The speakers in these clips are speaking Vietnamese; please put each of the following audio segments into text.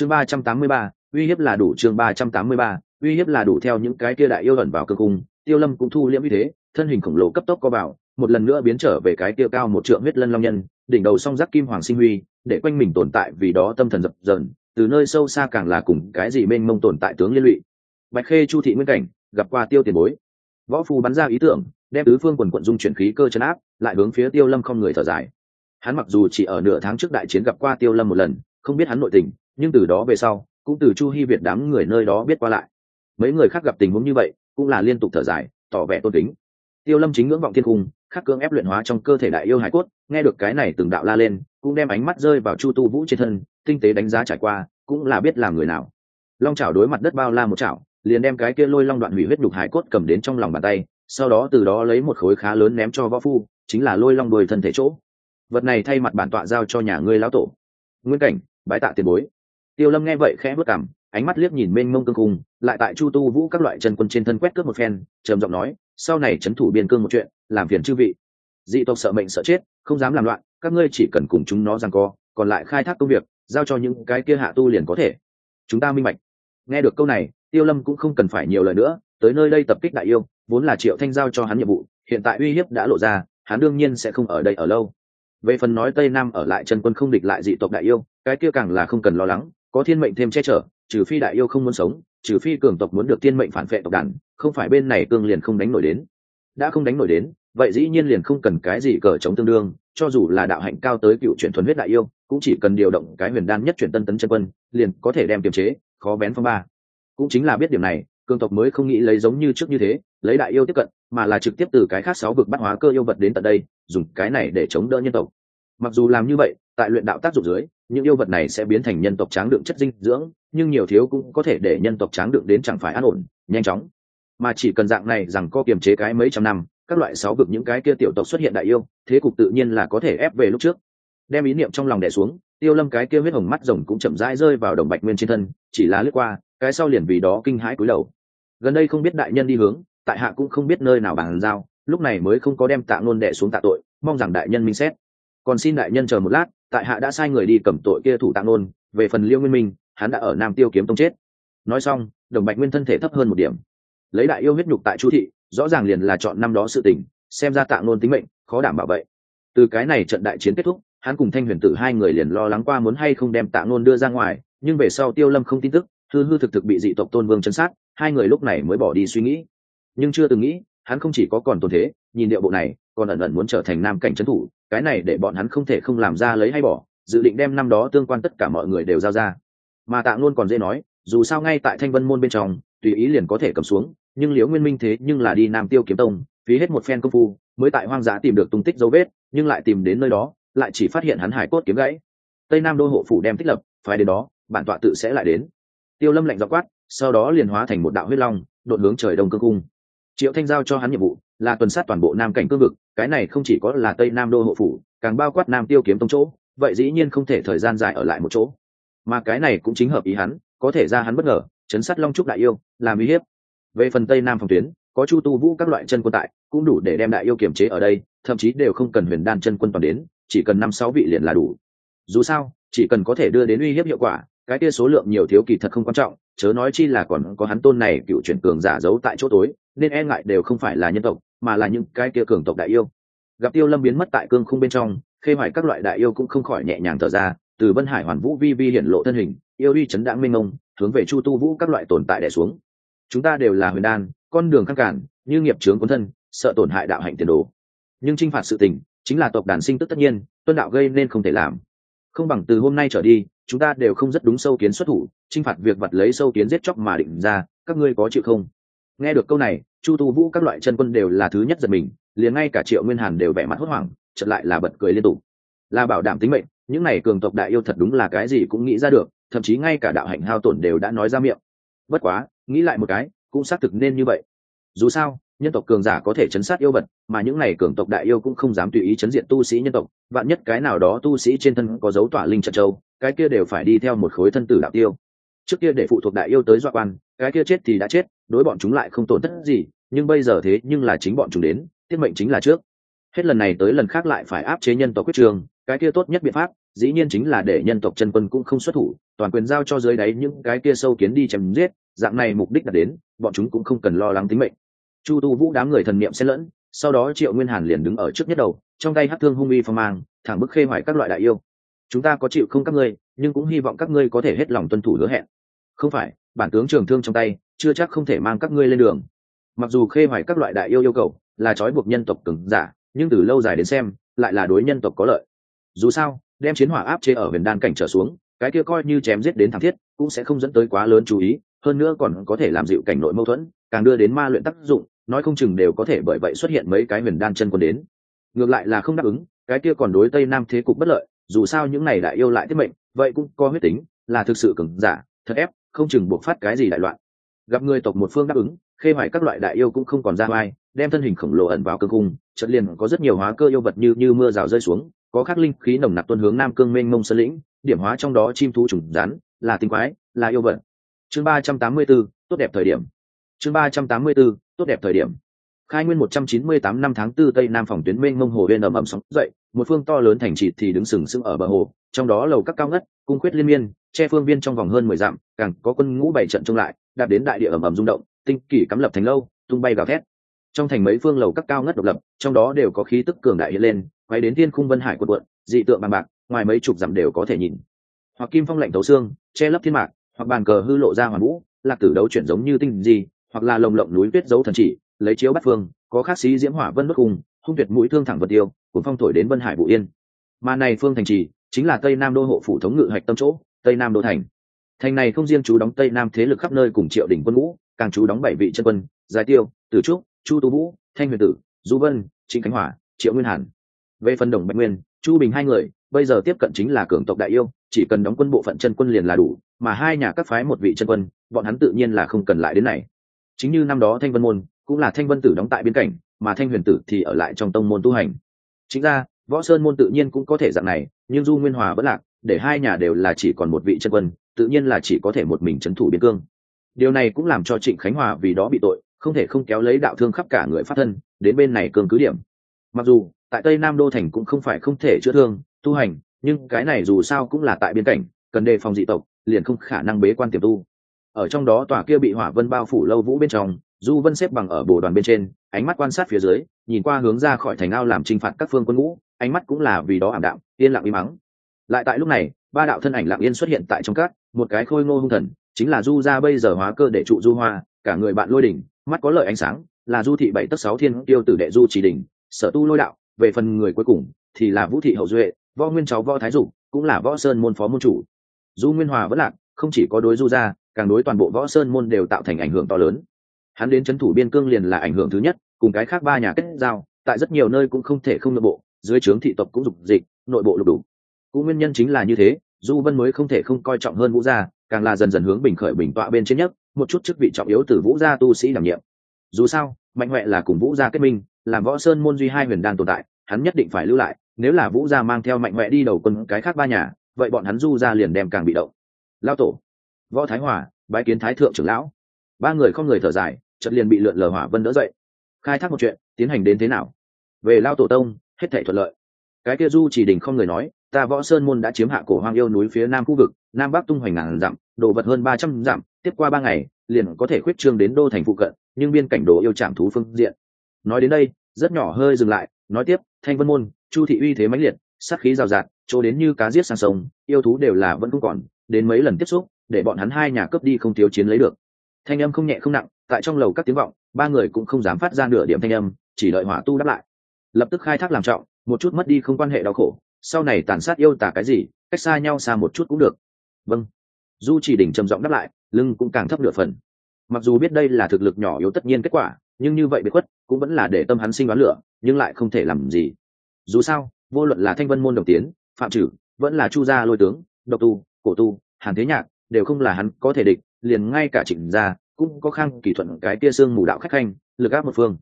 chương ba trăm tám mươi ba, uy hiếp là đủ chương ba trăm tám mươi ba, uy hiếp là đủ theo những cái kia đại yêu ẩn vào cơ cung tiêu lâm cũng thu liễm như thế, thân hình khổng lồ cấp tốc co vào, một lần nữa biến trở về cái kia cao một trượng huyết lân long nhân, đỉnh đầu song giác kim hoàng sinh huy, để quanh mình tồn tại vì đó tâm thần dập dờn, từ nơi sâu xa càng là cùng cái gì mênh mông tồn tại tướng liên lụy. Bạch khê, chu thị nguyên cảnh, gặp qua tiêu tiền bối. Võ phù bắn ra ý tưởng, đem tứ phương quần quận dung chuyển khí cơ chấn áp, lại hướng phía tiêu lâm không người thở dài. Hắn mặc dù chỉ ở nửa tháng trước đại chiến gặp qua tiêu lâm một lần, không biết hắn nội tình nhưng từ đó về sau, cũng từ chu hy việt đám người nơi đó biết qua lại. Mấy người khác gặp tình huống như vậy, cũng là liên tục thở dài, tỏ vẻ tôn kính. Tiêu lâm chính ngưỡng vọng thiên cung khắc cưỡng ép luyện hóa trong cơ thể đại yêu hải cốt, nghe được cái này từng đạo la lên, cũng đem ánh mắt rơi vào chu tu vũ trên thân, tinh tế đánh giá trải qua, cũng là biết làm người nào. Long chảo đối mặt đất bao la một chảo, liền đem cái kia lôi long đoạn hủy huyết đục hải cốt cầm đến trong lòng bàn tay, sau đó từ đó lấy một khối khá lớn ném cho võ phu, chính là lôi long đuôi thân thể chỗ. Vật này thay mặt bản tọa giao cho nhà ngươi lão tổ. Nguyên cảnh, bái tạ tiền bối tiêu lâm nghe vậy khẽ bước cảm, ánh mắt liếc nhìn mênh mông cương cung lại tại chu tu vũ các loại chân quân trên thân quét cướp một phen, trầm giọng nói, sau này trấn thủ biên cương một chuyện, làm phiền chư vị. Dị tộc sợ mệnh sợ chết, không dám làm loạn, các ngươi chỉ cần cùng chúng nó rằng co, còn lại khai thác công việc, giao cho những cái kia hạ tu liền có thể. Chúng ta minh bạch. Nghe được câu này, tiêu lâm cũng không cần phải nhiều lời nữa, tới nơi đây tập kích đại yêu, vốn là triệu thanh giao cho hắn nhiệm vụ, hiện tại uy hiếp đã lộ ra, hắn đương nhiên sẽ không ở đây ở lâu. Về phần nói tây nam ở lại chân quân không địch lại dị tộc đại yêu, cái kia càng là không cần lo lắng có thiên mệnh thêm che chở, trừ phi đại yêu không muốn sống, trừ phi cường tộc muốn được thiên mệnh phản vệ tộc đàn, không phải bên này cương liền không đánh nổi đến. Đã không đánh nổi đến, vậy dĩ nhiên liền không cần cái gì cờ chống tương đương, cho dù là đạo hạnh cao tới cựu chuyển thuần huyết đại yêu, cũng chỉ cần điều động cái huyền đan nhất chuyển tân tấn chân quân, liền có thể đem kiềm chế, khó bén phong ba. Cũng chính là biết điểm này, cường tộc mới không nghĩ lấy giống như trước như thế, lấy đại yêu tiếp cận, mà là trực tiếp từ cái khác sáu vực bắt hóa cơ yêu vật đến tận đây, dùng cái này để chống đỡ nhân tộc. Mặc dù làm như vậy, tại luyện đạo tác dụng dưới những yêu vật này sẽ biến thành nhân tộc tráng đựng chất dinh dưỡng, nhưng nhiều thiếu cũng có thể để nhân tộc tráng đựng đến chẳng phải an ổn, nhanh chóng. Mà chỉ cần dạng này rằng có kiềm chế cái mấy trăm năm, các loại sáu vực những cái kia tiểu tộc xuất hiện đại yêu, thế cục tự nhiên là có thể ép về lúc trước. Đem ý niệm trong lòng đẻ xuống, tiêu lâm cái kia huyết hồng mắt rồng cũng chậm rãi rơi vào đồng bạch nguyên trên thân, chỉ là lướt qua, cái sau liền vì đó kinh hãi cúi đầu. Gần đây không biết đại nhân đi hướng, tại hạ cũng không biết nơi nào bàn giao, lúc này mới không có đem tạ ngôn đệ xuống tạ tội, mong rằng đại nhân minh xét. Còn xin đại nhân chờ một lát tại hạ đã sai người đi cầm tội kia thủ tạng nôn. về phần liêu nguyên minh, hắn đã ở nam tiêu kiếm tông chết. Nói xong, đồng bạch nguyên thân thể thấp hơn một điểm. Lấy đại yêu huyết nhục tại chu thị, rõ ràng liền là chọn năm đó sự tình, xem ra tạng nôn tính mệnh, khó đảm bảo vậy. Từ cái này trận đại chiến kết thúc, hắn cùng thanh huyền tử hai người liền lo lắng qua muốn hay không đem tạng nôn đưa ra ngoài, nhưng về sau tiêu lâm không tin tức, hư hư thực thực bị dị tộc tôn vương chấn sát, hai người lúc này mới bỏ đi suy nghĩ. Nhưng chưa từng nghĩ, hắn không chỉ có còn tồn thế, nhìn điệu bộ này còn ẩn ẩn muốn trở thành nam cảnh trấn thủ, cái này để bọn hắn không thể không làm ra lấy hay bỏ, dự định đem năm đó tương quan tất cả mọi người đều giao ra. Mà tạ luôn còn dễ nói, dù sao ngay tại thanh vân môn bên trong, tùy ý liền có thể cầm xuống, nhưng liễu nguyên minh thế nhưng là đi nam tiêu kiếm tông, phí hết một phen công phu, mới tại hoang dã tìm được tung tích dấu vết, nhưng lại tìm đến nơi đó, lại chỉ phát hiện hắn hải cốt kiếm gãy. Tây nam đô hộ phủ đem tích lập phải đến đó, bản tọa tự sẽ lại đến. Tiêu lâm lạnh dọ quát, sau đó liền hóa thành một đạo huyết long, đột hướng trời đông cương cung triệu thanh giao cho hắn nhiệm vụ là tuần sát toàn bộ nam cảnh cương vực, cái này không chỉ có là tây nam đô hộ phủ, càng bao quát nam tiêu kiếm tông chỗ, vậy dĩ nhiên không thể thời gian dài ở lại một chỗ. Mà cái này cũng chính hợp ý hắn, có thể ra hắn bất ngờ, chấn sát long trúc đại yêu, làm uy hiếp. Về phần tây nam phòng tuyến, có chu tu vũ các loại chân quân tại, cũng đủ để đem đại yêu kiểm chế ở đây, thậm chí đều không cần huyền đan chân quân toàn đến, chỉ cần năm sáu vị liền là đủ. Dù sao, chỉ cần có thể đưa đến uy hiếp hiệu quả, cái kia số lượng nhiều thiếu kỳ thật không quan trọng, chớ nói chi là còn có hắn tôn này cựu chuyển cường giả giấu tại chỗ tối nên e ngại đều không phải là nhân tộc, mà là những cái kia cường tộc đại yêu. Gặp tiêu lâm biến mất tại cương khung bên trong, khê hoài các loại đại yêu cũng không khỏi nhẹ nhàng thở ra, từ vân hải hoàn vũ vi vi hiển lộ thân hình, yêu uy chấn đãng minh ông hướng về chu tu vũ các loại tồn tại đẻ xuống. Chúng ta đều là huyền đan, con đường khăn cản, như nghiệp trướng quân thân, sợ tổn hại đạo hạnh tiền đồ. Nhưng chinh phạt sự tình, chính là tộc đàn sinh tức tất nhiên, tuân đạo gây nên không thể làm. Không bằng từ hôm nay trở đi, chúng ta đều không rất đúng sâu kiến xuất thủ, chinh phạt việc vật lấy sâu kiến giết chóc mà định ra, các ngươi có chịu không? Nghe được câu này, chu tu vũ các loại chân quân đều là thứ nhất giật mình, liền ngay cả triệu nguyên hàn đều vẻ mặt hốt hoảng chật lại là bật cười liên tục. Là bảo đảm tính mệnh, những này cường tộc đại yêu thật đúng là cái gì cũng nghĩ ra được, thậm chí ngay cả đạo hạnh hao tổn đều đã nói ra miệng. Bất quá, nghĩ lại một cái, cũng xác thực nên như vậy. Dù sao, nhân tộc cường giả có thể chấn sát yêu vật, mà những này cường tộc đại yêu cũng không dám tùy ý chấn diện tu sĩ nhân tộc, vạn nhất cái nào đó tu sĩ trên thân có dấu tỏa linh trận châu, cái kia đều phải đi theo một khối thân tử đạo tiêu. Trước kia để phụ thuộc đại yêu tới dọa quan, cái kia chết thì đã chết đối bọn chúng lại không tổn thất gì, nhưng bây giờ thế nhưng là chính bọn chúng đến, tiết mệnh chính là trước. Hết lần này tới lần khác lại phải áp chế nhân tộc quyết trường, cái kia tốt nhất biện pháp, dĩ nhiên chính là để nhân tộc chân quân cũng không xuất thủ, toàn quyền giao cho dưới đáy những cái kia sâu kiến đi chém giết, dạng này mục đích đạt đến, bọn chúng cũng không cần lo lắng tính mệnh. Chu tu vũ đám người thần niệm xen lẫn, sau đó triệu nguyên hàn liền đứng ở trước nhất đầu, trong tay hát thương hung uy phong mang, thẳng bức khê hoại các loại đại yêu. Chúng ta có chịu không các ngươi, nhưng cũng hy vọng các ngươi có thể hết lòng tuân thủ hứa hẹn. Không phải bản tướng trường thương trong tay, chưa chắc không thể mang các ngươi lên đường. Mặc dù khê hoại các loại đại yêu yêu cầu là trói buộc nhân tộc cứng giả, nhưng từ lâu dài đến xem, lại là đối nhân tộc có lợi. Dù sao, đem chiến hỏa áp chế ở huyền đan cảnh trở xuống, cái kia coi như chém giết đến thảm thiết, cũng sẽ không dẫn tới quá lớn chú ý, hơn nữa còn có thể làm dịu cảnh nội mâu thuẫn, càng đưa đến ma luyện tác dụng, nói không chừng đều có thể bởi vậy xuất hiện mấy cái huyền đan chân quân đến. Ngược lại là không đáp ứng, cái kia còn đối tây nam thế cục bất lợi, dù sao những này đại yêu lại tiết mệnh, vậy cũng có huyết tính, là thực sự cứng giả, thật ép không chừng buộc phát cái gì đại loạn. Gặp người tộc một phương đáp ứng khê hoài các loại đại yêu cũng không còn ra ngoài đem thân hình khổng lồ ẩn vào cơ cung trận liền có rất nhiều hóa cơ yêu vật như như mưa rào rơi xuống có khắc linh khí nồng nặc tuân hướng nam cương mênh mông sơn lĩnh điểm hóa trong đó chim thú trùng rắn là tinh quái là yêu vật. Chương ba trăm tám mươi 384, tốt đẹp thời điểm. Chương ba trăm tám mươi 384, tốt đẹp thời điểm. Khai nguyên một trăm chín mươi tám năm tháng 4 tây nam phòng tuyến mênh mông hồ bên ầm ầm sóng dậy một phương to lớn thành trì thì đứng sừng sững ở bờ hồ, trong đó lầu các cao ngất, cung khuyết liên miên, che phương viên trong vòng hơn mười dặm, càng có quân ngũ bảy trận trông lại đạt đến đại địa ầm ầm rung động, tinh kỳ cắm lập thành lâu, tung bay gào thét. Trong thành mấy phương lầu các cao ngất độc lập, trong đó đều có khí tức cường đại hiện lên, quay đến thiên khung vân hải quần quận, dị tượng bằng bạc, ngoài mấy chục dặm đều có thể nhìn. Hoặc kim phong lạnh tấu xương, che lấp thiên mạc, hoặc bàn cờ hư lộ ra hoàn vũ, lạc tử đấu chuyển giống như tinh gì hoặc là lồng lộng núi tuyết dấu thần chỉ, lấy chiếu bắt phương, có khắc sĩ diễm hỏa vân bất cùng hung tuyệt mũi thương thẳng vật tiêu cuốn phong thổi đến vân hải vũ yên. Mà này phương thành trì chính là tây nam đô hộ phủ thống ngự hạch tâm chỗ, tây nam đô thành. Thành này không riêng chú đóng tây nam thế lực khắp nơi cùng triệu đỉnh quân ngũ, càng chú đóng bảy vị chân quân giải tiêu, tử trúc, chu tu vũ, thanh huyền tử, du vân, trịnh khánh hỏa, triệu nguyên hàn. Về phần đồng bạch nguyên, chu bình hai người, bây giờ tiếp cận chính là cường tộc đại yêu, chỉ cần đóng quân bộ phận chân quân liền là đủ, mà hai nhà các phái một vị chân quân, bọn hắn tự nhiên là không cần lại đến này. Chính như năm đó thanh vân môn, cũng là thanh vân tử đóng tại biên cảnh mà thanh huyền tử thì ở lại trong tông môn tu hành chính ra, võ sơn môn tự nhiên cũng có thể dạng này, nhưng du nguyên hòa vẫn lạc, để hai nhà đều là chỉ còn một vị chân quân, tự nhiên là chỉ có thể một mình c h ấ n thủ biên cương. Điều này cũng làm cho trịnh khánh hòa vì đó bị tội, không thể không kéo lấy đạo thương khắp cả người phát thân, đến bên này cương cứ điểm. Mặc dù, tại tây nam đô thành cũng không phải không thể chữa thương, tu hành, nhưng cái này dù sao cũng là tại biên cảnh, cần đề phòng dị tộc, liền không khả năng bế quan tiềm tu. Ở trong đó tòa kia bị hỏa vân bao phủ lâu vũ bên trong, du vân xếp bằng ở bồ đoàn bên trên, ánh mắt quan sát phía dưới nhìn qua hướng ra khỏi thành ao làm t r i n h phạt các phương quân ngũ, ánh mắt cũng là vì đó ảm đạm, yên lặng im mắng. Lại tại lúc này, ba đạo thân ảnh lặng yên xuất hiện tại trong các một cái khôi ngô hung thần, chính là du ra bây giờ hóa cơ để trụ du hoa, cả người bạn lôi đỉnh, mắt có lợi ánh sáng, là du thị bảy tấc sáu thiên tiêu tử đệ du chỉ đỉnh, sở tu lôi đạo, về phần người cuối cùng, thì là vũ thị hậu duệ, võ nguyên cháu võ thái dục, cũng là võ sơn môn phó môn chủ. Du nguyên hòa vẫn lạc, không chỉ có đối du ra càng đối toàn bộ võ sơn môn đều tạo thành ảnh hưởng to lớn. Hắn đến c h ấ n thủ biên cương liền là ảnh hưởng thứ nhất cùng cái khác ba nhà kết giao, tại rất nhiều nơi cũng không thể không nội bộ, dưới trướng thị tộc cũng dục dịch, nội bộ lục đủ cũng nguyên nhân chính là như thế, du vân mới không thể không coi trọng hơn vũ gia, càng là dần dần hướng bình khởi bình tọa bên trên nhất, một chút chức vị trọng yếu từ vũ gia tu sĩ đảm nhiệm. Dù sao, mạnh huệ là cùng vũ gia kết minh, làm võ sơn môn duy hai huyền đan tồn tại, hắn nhất định phải lưu lại, nếu là vũ gia mang theo mạnh huệ đi đầu quân cái khác ba nhà, vậy bọn hắn du ra liền đem càng bị động. Lao tổ, võ thái hòa, bái kiến thái thượng trưởng lão. Ba người không người thở dài, chợt liền bị lượn lờ hỏa vân đỡ dậy khai thác một chuyện, tiến hành đến thế nào? Về lao tổ tông, hết thể thuận lợi. Cái kia du chỉ đình không người nói, ta võ sơn môn đã chiếm hạ cổ hoang yêu núi phía nam khu vực, nam bắc tung hoành ngàn dặm, đồ vật hơn ba trăm dặm, tiếp qua ba ngày, liền có thể khuyết trương đến đô thành phụ cận, nhưng biên cảnh đồ yêu trạm thú phương diện. Nói đến đây, rất nhỏ hơi dừng lại, nói tiếp, thanh vân môn, chu thị uy thế mãnh liệt, sát khí rào rạt, chỗ đến như cá giết sang sông, yêu thú đều là vẫn không còn, đến mấy lần tiếp xúc, để bọn hắn hai nhà cướp đi không thiếu chiến lấy được thanh âm không nhẹ không nặng, tại trong lầu các tiếng vọng, ba người cũng không dám phát ra nửa điểm thanh âm, chỉ đợi hỏa tu đáp lại. Lập tức khai thác làm trọng, một chút mất đi không quan hệ đau khổ, sau này tàn sát yêu tả cái gì, cách xa nhau xa một chút cũng được. Vâng. Du chỉ đỉnh trầm giọng đáp lại, lưng cũng càng thấp nửa phần. Mặc dù biết đây là thực lực nhỏ yếu tất nhiên kết quả, nhưng như vậy biệt khuất, cũng vẫn là để tâm hắn sinh đoán lửa, nhưng lại không thể làm gì. Dù sao, vô luận là thanh vân môn đồng tiến, phạm trừ vẫn là chu gia lôi tướng, độc tu, cổ tu, hàn thế nhạc, đều không là hắn có thể địch liền ngay cả trịnh gia cũng có khang kỳ thuận cái tia xương mù đạo khách khanh, lực áp một phương.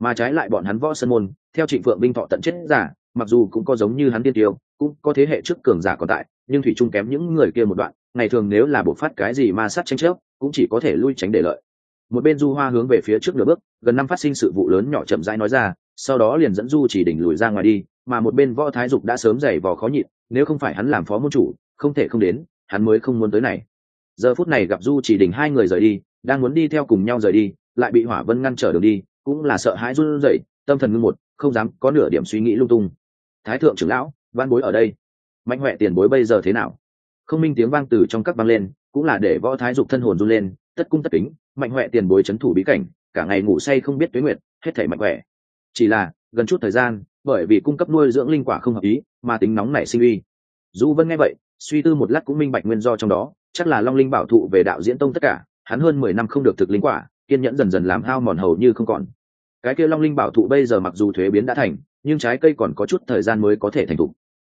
Mà trái lại bọn hắn võ sân môn, theo trịnh phượng binh thọ tận chết giả, mặc dù cũng có giống như hắn tiên tiêu, cũng có thế hệ trước cường giả còn tại, nhưng thủy trung kém những người kia một đoạn, ngày thường nếu là bộc phát cái gì ma sát tranh chấp, cũng chỉ có thể lui tránh để lợi. Một bên du hoa hướng về phía trước nửa bước, gần năm phát sinh sự vụ lớn nhỏ chậm rãi nói ra, sau đó liền dẫn du chỉ đỉnh lùi ra ngoài đi, mà một bên võ thái dục đã sớm giày vò khó nhịn, nếu không phải hắn làm phó môn chủ, không thể không đến, hắn mới không muốn tới này giờ phút này gặp du chỉ đình hai người rời đi, đang muốn đi theo cùng nhau rời đi, lại bị hỏa vân ngăn trở đường đi, cũng là sợ hãi run rẩy, tâm thần ngưng một, không dám có nửa điểm suy nghĩ lung tung. Thái thượng trưởng lão, văn bối ở đây. Mạnh huệ tiền bối bây giờ thế nào? Không minh tiếng vang từ trong các băng lên, cũng là để võ thái dục thân hồn run lên, tất cung tất kính, mạnh huệ tiền bối c h ấ n thủ bí cảnh, cả ngày ngủ say không biết tuế nguyệt, hết thể mạnh huệ chỉ là, gần chút thời gian, bởi vì cung cấp nuôi dưỡng linh quả không hợp ý, mà tính nóng nảy sinh uy. Dù vân nghe vậy, suy tư một lát cũng minh bạch nguyên do trong đó chắc là long linh bảo thụ về đạo diễn tông tất cả, hắn hơn mười năm không được thực linh quả, kiên nhẫn dần dần làm hao mòn hầu như không còn. Cái kia long linh bảo thụ bây giờ mặc dù thuế biến đã thành, nhưng trái cây còn có chút thời gian mới có thể thành thục.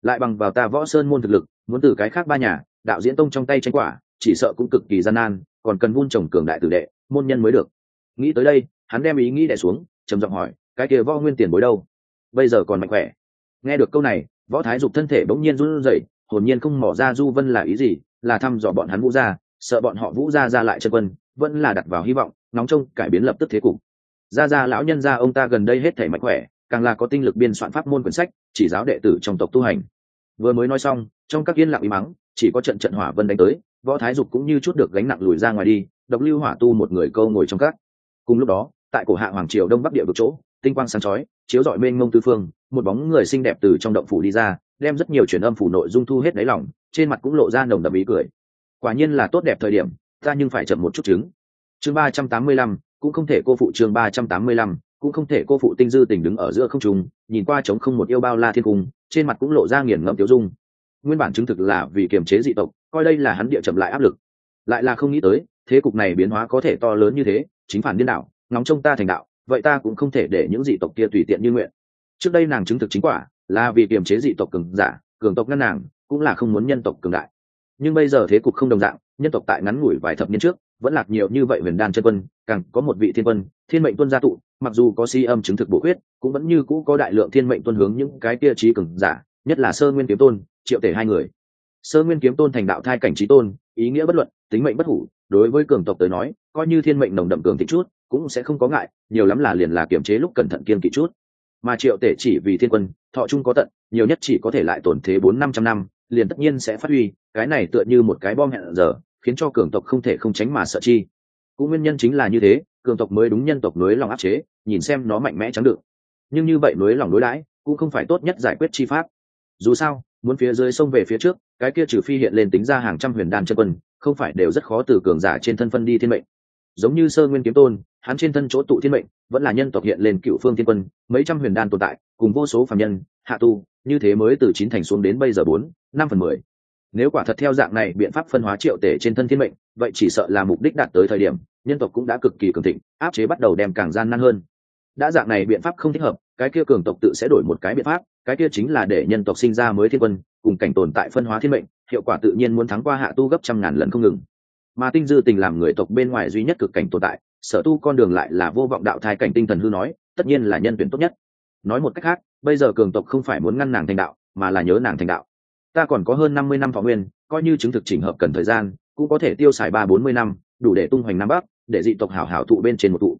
Lại bằng vào ta võ sơn môn thực lực, muốn từ cái khác ba nhà, đạo diễn tông trong tay tranh quả, chỉ sợ cũng cực kỳ gian nan, còn cần vun trồng cường đại tử đệ, môn nhân mới được. Nghĩ tới đây, hắn đem ý nghĩ đẻ xuống, trầm giọng hỏi, cái kia võ nguyên tiền bối đâu? Bây giờ còn mạnh khỏe. Nghe được câu này, võ thái dục thân thể bỗng nhiên run rẩy, hồn nhiên không mỏ ra du vân là ý gì? Là thăm dò bọn hắn vũ gia, sợ bọn họ vũ gia ra lại chân quân, vẫn là đặt vào hy vọng, nóng trông cải biến lập tức thế cục. Gia gia lão nhân gia ông ta gần đây hết thể mạnh khỏe, càng là có tinh lực biên soạn pháp môn quyển sách, chỉ giáo đệ tử trong tộc tu hành. Vừa mới nói xong, trong các yên lặng im mắng, chỉ có trận trận hỏa vân đánh tới, võ thái dục cũng như chút được gánh nặng lùi ra ngoài đi, độc lưu hỏa tu một người câu ngồi trong các. Cùng lúc đó, tại cổ hạ hoàng triều đông bắc địa vực chỗ, tinh quang sáng chói, chiếu dọi mênh mông tư phương một bóng người xinh đẹp từ trong động phủ đi ra, đem rất nhiều truyền âm phủ nội dung thu hết đáy lòng, trên mặt cũng lộ ra nồng đậm ý cười. Quả nhiên là tốt đẹp thời điểm, ta nhưng phải chậm một chút chứng. Chương ba trăm tám mươi lăm, cũng không thể cô phụ chương ba trăm tám mươi lăm, cũng không thể cô phụ tinh dư tình đứng ở giữa không trung, nhìn qua trống không một yêu bao la thiên cung, trên mặt cũng lộ ra nghiền ngẫm tiêu dung. Nguyên bản chứng thực là vì kiềm chế dị tộc, coi đây là hắn địa chậm lại áp lực. Lại là không nghĩ tới, thế cục này biến hóa có thể to lớn như thế, chính phản điên đạo ngóng trông ta thành đạo, vậy ta cũng không thể để những dị tộc kia tùy tiện như nguyện trước đây nàng chứng thực chính quả là vì kiềm chế dị tộc cường giả, cường tộc ngăn nàng cũng là không muốn nhân tộc cường đại. Nhưng bây giờ thế cục không đồng dạng, nhân tộc tại ngắn ngủi vài thập niên trước vẫn lạc nhiều như vậy huyền đan chân quân, càng có một vị thiên quân, thiên mệnh tuân gia tụ, mặc dù có si âm chứng thực bổ huyết cũng vẫn như cũ có đại lượng thiên mệnh tuân hướng những cái kia trí cường giả, nhất là sơ nguyên kiếm tôn, triệu tể hai người. Sơ nguyên kiếm tôn thành đạo thai cảnh trí tôn, ý nghĩa bất luận, tính mệnh bất hủ, đối với cường tộc tới nói, coi như thiên mệnh nồng đậm cường thịnh chút, cũng sẽ không có ngại, nhiều lắm là liền là kiềm chế lúc cẩn thận kiên kỵ chút mà triệu tể chỉ vì thiên quân, thọ chung có tận, nhiều nhất chỉ có thể lại tổn thế bốn năm trăm năm, liền tất nhiên sẽ phát huy, cái này tựa như một cái bom hẹn giờ, khiến cho cường tộc không thể không tránh mà sợ chi. Cũng nguyên nhân chính là như thế, cường tộc mới đúng nhân tộc nối lòng áp chế, nhìn xem nó mạnh mẽ trắng đựng nhưng như vậy nối lòng đối đãi, cũng không phải tốt nhất giải quyết chi pháp. Dù sao, muốn phía dưới sông về phía trước, cái kia trừ phi hiện lên tính ra hàng trăm huyền đan chân quân, không phải đều rất khó từ cường giả trên thân phân đi thiên mệnh. Giống như sơ nguyên kiếm tôn hắn trên thân chỗ tụ thiên mệnh, vẫn là nhân tộc hiện lên cựu phương thiên quân, mấy trăm huyền đan tồn tại, cùng vô số phạm nhân, hạ tu, như thế mới từ chín thành xuống đến bây giờ bốn, năm phần mười. Nếu quả thật theo dạng này biện pháp phân hóa triệu tể trên thân thiên mệnh, vậy chỉ sợ là mục đích đạt tới thời điểm, nhân tộc cũng đã cực kỳ cường thịnh, áp chế bắt đầu đem càng gian nan hơn. Đã dạng này biện pháp không thích hợp, cái kia cường tộc tự sẽ đổi một cái biện pháp, cái kia chính là để nhân tộc sinh ra mới thiên quân, cùng cảnh tồn tại phân hóa thiên mệnh, hiệu quả tự nhiên muốn thắng qua hạ tu gấp trăm ngàn lần không ngừng. Mà tinh dư tình làm người tộc bên ngoài duy nhất cực cảnh tồn tại sở tu con đường lại là vô vọng đạo thai cảnh tinh thần hư nói, tất nhiên là nhân tuyển tốt nhất. Nói một cách khác, bây giờ cường tộc không phải muốn ngăn nàng thành đạo, mà là nhớ nàng thành đạo. Ta còn có hơn năm mươi năm thọ nguyên, coi như chứng thực chỉnh hợp cần thời gian, cũng có thể tiêu xài ba bốn mươi năm, đủ để tung hoành nam bắc, để dị tộc hảo hảo thụ bên trên một thụ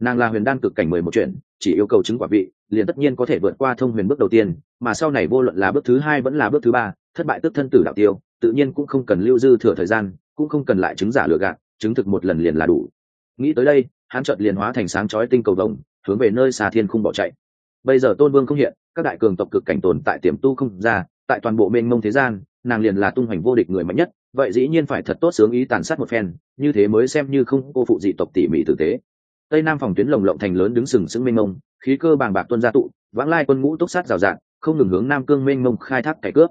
nàng là huyền đan cực cảnh mười một chuyện chỉ yêu cầu chứng quả vị, liền tất nhiên có thể vượt qua thông huyền bước đầu tiên, mà sau này vô luận là bước thứ hai vẫn là bước thứ ba, thất bại tức thân tử đạo tiêu, tự nhiên cũng không cần lưu dư thừa thời gian, cũng không cần lại chứng giả lừa gạt, chứng thực một lần liền là đủ nghĩ tới đây, hắn chợt liền hóa thành sáng chói tinh cầu đồng, hướng về nơi xà thiên không bỏ chạy. Bây giờ tôn vương không hiện, các đại cường tộc cực cảnh tồn tại tiềm tu không ra, tại toàn bộ mênh mông thế gian, nàng liền là tung hoành vô địch người mạnh nhất, vậy dĩ nhiên phải thật tốt sướng ý tàn sát một phen, như thế mới xem như không cô phụ dị tộc tỉ mỉ tử tế. Tây nam phòng tuyến lồng lộng thành lớn đứng sừng sững mênh mông, khí cơ bàng bạc tuân gia tụ, vãng lai quân ngũ túc sát rào rạt, không ngừng hướng nam cương mênh mông khai thác cải cướp.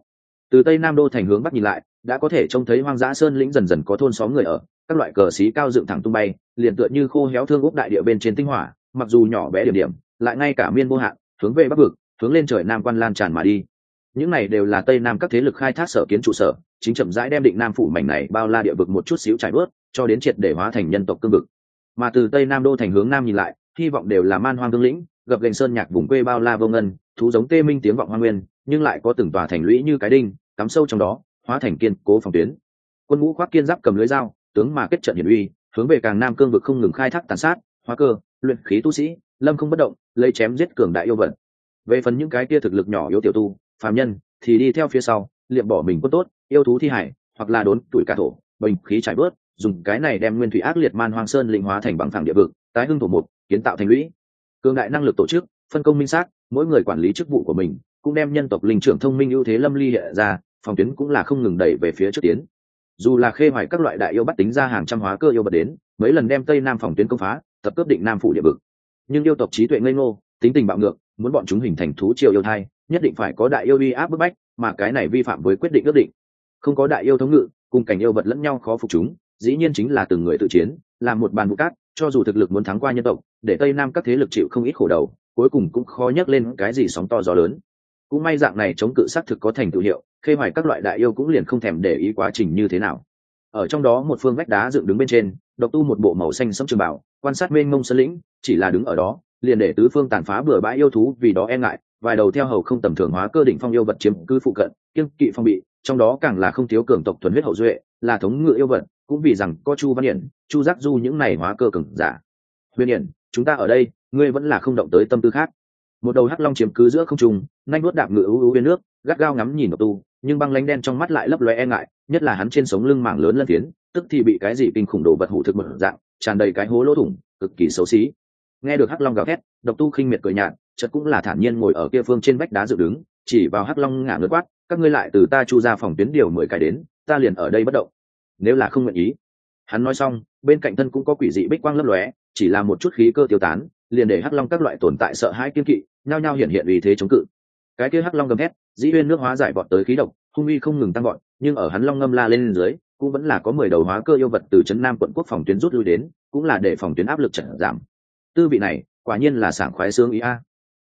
Từ tây nam đô thành hướng bắc nhìn lại, đã có thể trông thấy hoang dã sơn lĩnh dần dần có thôn xóm người ở các loại cờ xí cao dựng thẳng tung bay, liền tựa như khô héo thương úc đại địa bên trên tinh hỏa, mặc dù nhỏ bé điểm điểm, lại ngay cả miên vô hạn, hướng về bắc vực, hướng lên trời nam quan lan tràn mà đi. Những này đều là tây nam các thế lực khai thác sở kiến trụ sở, chính chậm rãi đem định nam phủ mảnh này bao la địa vực một chút xíu trải bớt, cho đến triệt để hóa thành nhân tộc cương vực. Mà từ tây nam đô thành hướng nam nhìn lại, hy vọng đều là man hoang tương lĩnh, gập gành sơn nhạc vùng quê bao la vô ngân, thú giống tê minh tiếng vọng hoa nguyên, nhưng lại có từng tòa thành lũy như cái đinh, cắm sâu trong đó, hóa thành kiên cố phòng tuyến. Quân ngũ khoác kiên giáp cầm lưới dao tướng mà kết trận hiển uy, hướng về càng nam cương vực không ngừng khai thác tàn sát, hóa cơ, luyện khí tu sĩ, lâm không bất động, lấy chém giết cường đại yêu vận về phần những cái kia thực lực nhỏ yếu tiểu tu, phàm nhân, thì đi theo phía sau, liệm bỏ mình quân tốt, yêu thú thi hải, hoặc là đốn tuổi cả thổ, bình khí trải bớt, dùng cái này đem nguyên thủy ác liệt man hoang sơn linh hóa thành bằng phẳng địa vực, tái hưng thổ mục, kiến tạo thành lũy. Cường đại năng lực tổ chức, phân công minh xác mỗi người quản lý chức vụ của mình, cũng đem nhân tộc linh trưởng thông minh ưu thế lâm ly hiện ra, phòng tuyến cũng là không ngừng đẩy về phía trước tiến dù là khê hoài các loại đại yêu bắt tính ra hàng trăm hóa cơ yêu bật đến, mấy lần đem tây nam phòng tuyến công phá, tập cướp định nam phủ địa vực. Nhưng yêu tộc trí tuệ ngây ngô, tính tình bạo ngược, muốn bọn chúng hình thành thú triều yêu thai, nhất định phải có đại yêu uy áp bức bách, mà cái này vi phạm với quyết định ước định. Không có đại yêu thống ngự, cùng cảnh yêu vật lẫn nhau khó phục chúng, dĩ nhiên chính là từng người tự chiến, làm một bàn vụ cát, cho dù thực lực muốn thắng qua nhân tộc, để tây nam các thế lực chịu không ít khổ đầu, cuối cùng cũng khó nhắc lên cái gì sóng to gió lớn. Cũng may dạng này chống cự xác thực có thành tựu hiệu khê hoài các loại đại yêu cũng liền không thèm để ý quá trình như thế nào. Ở trong đó một phương vách đá dựng đứng bên trên, độc tu một bộ màu xanh sẫm trường bảo, quan sát mênh mông sân lĩnh, chỉ là đứng ở đó, liền để tứ phương tàn phá bừa bãi yêu thú vì đó e ngại, vài đầu theo hầu không tầm thường hóa cơ đỉnh phong yêu vật chiếm cư phụ cận kiên kỵ phong bị, trong đó càng là không thiếu cường tộc thuần huyết hậu duệ, là thống ngự yêu vật, cũng vì rằng có chu văn hiển, chu giác du những này hóa cơ cường giả. Huyền hiển, chúng ta ở đây, ngươi vẫn là không động tới tâm tư khác. Một đầu hắc long chiếm cứ giữa không trung nhanh nuốt đạp ngựa ưu ưu bên nước gắt gao ngắm nhìn độc tu, nhưng băng lánh đen trong mắt lại lấp lóe e ngại, nhất là hắn trên sống lưng mảng lớn lân tiến tức thì bị cái gì kinh khủng đồ vật hủ thực mở dạng, tràn đầy cái hố lỗ thủng, cực kỳ xấu xí. Nghe được hắc long gào thét, độc tu khinh miệt cười nhạt, chợt cũng là thản nhiên ngồi ở kia phương trên vách đá dựng đứng, chỉ vào hắc long ngả ngớt quát, các ngươi lại từ ta chu ra phòng tuyến điều mười cái đến, ta liền ở đây bất động. Nếu là không nguyện ý. Hắn nói xong, bên cạnh thân cũng có quỷ dị bích quang lấp lóe, chỉ là một chút khí cơ tiêu tán, liền để hắc long các loại tồn tại sợ hãi kiên kỵ, nhao nhao hiện hiện vì thế chống cự. Cái kia hắc long gầm hét dĩ uyên nước hóa giải vọt tới khí độc, hung uy không ngừng tăng vọt, nhưng ở hắn long ngâm la lên dưới, cũng vẫn là có mười đầu hóa cơ yêu vật từ trấn nam quận quốc phòng tuyến rút lui đến, cũng là để phòng tuyến áp lực trận giảm. Tư vị này, quả nhiên là sảng khoái xương ý a.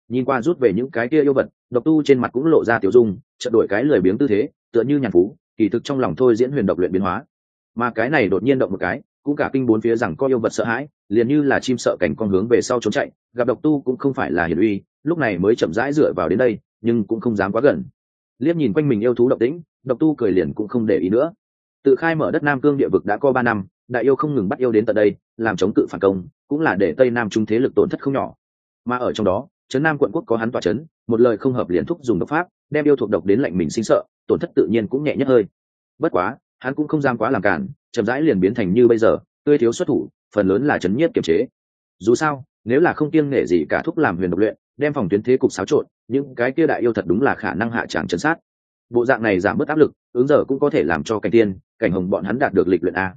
Nhìn qua rút về những cái kia yêu vật, độc tu trên mặt cũng lộ ra tiểu dung, chợt đổi cái lười biếng tư thế, tựa như nhàn phú, kỳ thực trong lòng thôi diễn huyền độc luyện biến hóa. Mà cái này đột nhiên động một cái, cũng cả kinh bốn phía rằng có yêu vật sợ hãi, liền như là chim sợ cảnh con hướng về sau trốn chạy, gặp độc tu cũng không phải là hiển uy lúc này mới chậm rãi dựa vào đến đây, nhưng cũng không dám quá gần. Liếc nhìn quanh mình yêu thú độc tĩnh, độc tu cười liền cũng không để ý nữa. Tự khai mở đất nam cương địa vực đã có ba năm, đại yêu không ngừng bắt yêu đến tận đây, làm chống cự phản công, cũng là để tây nam trung thế lực tổn thất không nhỏ. Mà ở trong đó trấn nam quận quốc có hắn tòa trấn một lời không hợp liền thúc dùng độc pháp, đem yêu thuộc độc đến lạnh mình sinh sợ, tổn thất tự nhiên cũng nhẹ nhất hơi. Bất quá, hắn cũng không dám quá làm cản, chậm rãi liền biến thành như bây giờ, tươi thiếu xuất thủ, phần lớn là chấn nhiếp kiềm chế. Dù sao, nếu là không kiêng nể gì cả thúc làm huyền độc luyện đem phòng tuyến thế cục xáo trộn, những cái kia đại yêu thật đúng là khả năng hạ tràng chấn sát. Bộ dạng này giảm bớt áp lực, ứng giờ cũng có thể làm cho cảnh tiên, cảnh hồng bọn hắn đạt được lịch luyện a.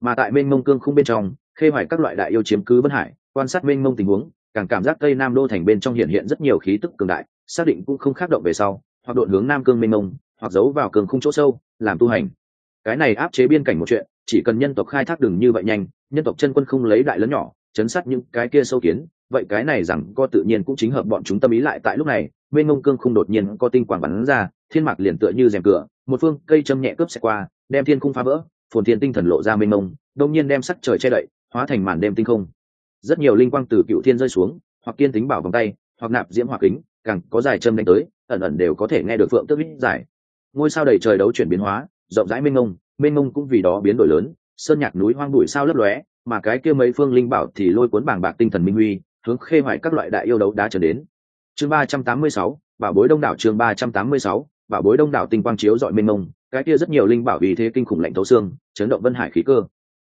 Mà tại bên mông cương không bên trong, khê hoài các loại đại yêu chiếm cứ vân hải, quan sát bên mông tình huống, càng cảm giác tây nam đô thành bên trong hiện hiện rất nhiều khí tức cường đại, xác định cũng không khác động về sau, hoặc đội hướng nam cương mênh mông, hoặc giấu vào cường không chỗ sâu, làm tu hành. Cái này áp chế biên cảnh một chuyện, chỉ cần nhân tộc khai thác đường như vậy nhanh, nhân tộc chân quân không lấy đại lớn nhỏ chấn sát những cái kia sâu kiến, vậy cái này rằng co tự nhiên cũng chính hợp bọn chúng tâm ý lại tại lúc này, bên ngông cương không đột nhiên có tinh quang bắn ra, thiên mạc liền tựa như rèm cửa, một phương cây châm nhẹ cướp xe qua, đem thiên cung phá vỡ, phồn thiên tinh thần lộ ra mênh mông, đông nhiên đem sắc trời che đậy, hóa thành màn đêm tinh không. Rất nhiều linh quang từ cựu thiên rơi xuống, hoặc kiên tính bảo vòng tay, hoặc nạp diễm hoặc kính, càng có dài châm đánh tới, ẩn ẩn đều có thể nghe được phượng tước ít giải. Ngôi sao đầy trời đấu chuyển biến hóa, rộng rãi mênh mông mênh mông cũng vì đó biến đổi lớn, sơn nhạc núi hoang bụi sao lấp lóe mà cái kia mấy phương linh bảo thì lôi cuốn bảng bạc tinh thần minh huy, hướng khê hoại các loại đại yêu đấu đá trở đến. Chương ba trăm tám mươi sáu, bảo bối đông đảo chương ba trăm tám mươi sáu, bảo bối đông đảo tinh quang chiếu dọi mênh mông, cái kia rất nhiều linh bảo vì thế kinh khủng lạnh thấu xương, chấn động vân hải khí cơ.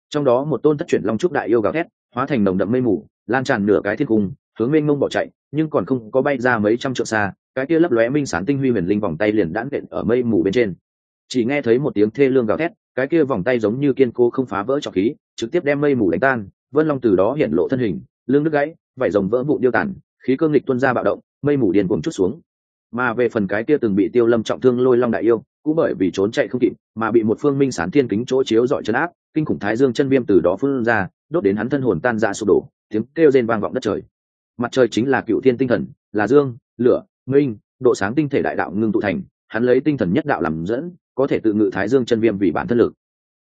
Trong đó một tôn thất chuyển long trúc đại yêu gào thét, hóa thành nồng đậm mây mù, lan tràn nửa cái thiên cung, hướng mênh mông bỏ chạy, nhưng còn không có bay ra mấy trăm trượng xa, cái kia lấp lóe minh sán tinh huy huyền linh vòng tay liền đãn đện ở mây mù bên trên. Chỉ nghe thấy một tiếng thê lương gào thét cái kia vòng tay giống như kiên cố không phá vỡ trọc khí, trực tiếp đem mây mù đánh tan, vân long từ đó hiện lộ thân hình lương đứt gãy, vảy rồng vỡ vụn điêu tản khí cơ nghịch tuân ra bạo động, mây mù điền cuồng chút xuống. Mà về phần cái kia từng bị tiêu lâm trọng thương lôi long đại yêu, cũng bởi vì trốn chạy không kịp, mà bị một phương minh sán thiên kính chỗ chiếu dọi chân áp, kinh khủng thái dương chân viêm từ đó phun ra, đốt đến hắn thân hồn tan ra sụp đổ, tiếng kêu rên vang vọng đất trời. Mặt trời chính là cựu thiên tinh thần, là dương, lửa, minh, độ sáng tinh thể đại đạo ngưng tụ thành hắn lấy tinh thần nhất đạo làm dẫn, có thể tự ngự thái dương chân viêm vì bản thân lực.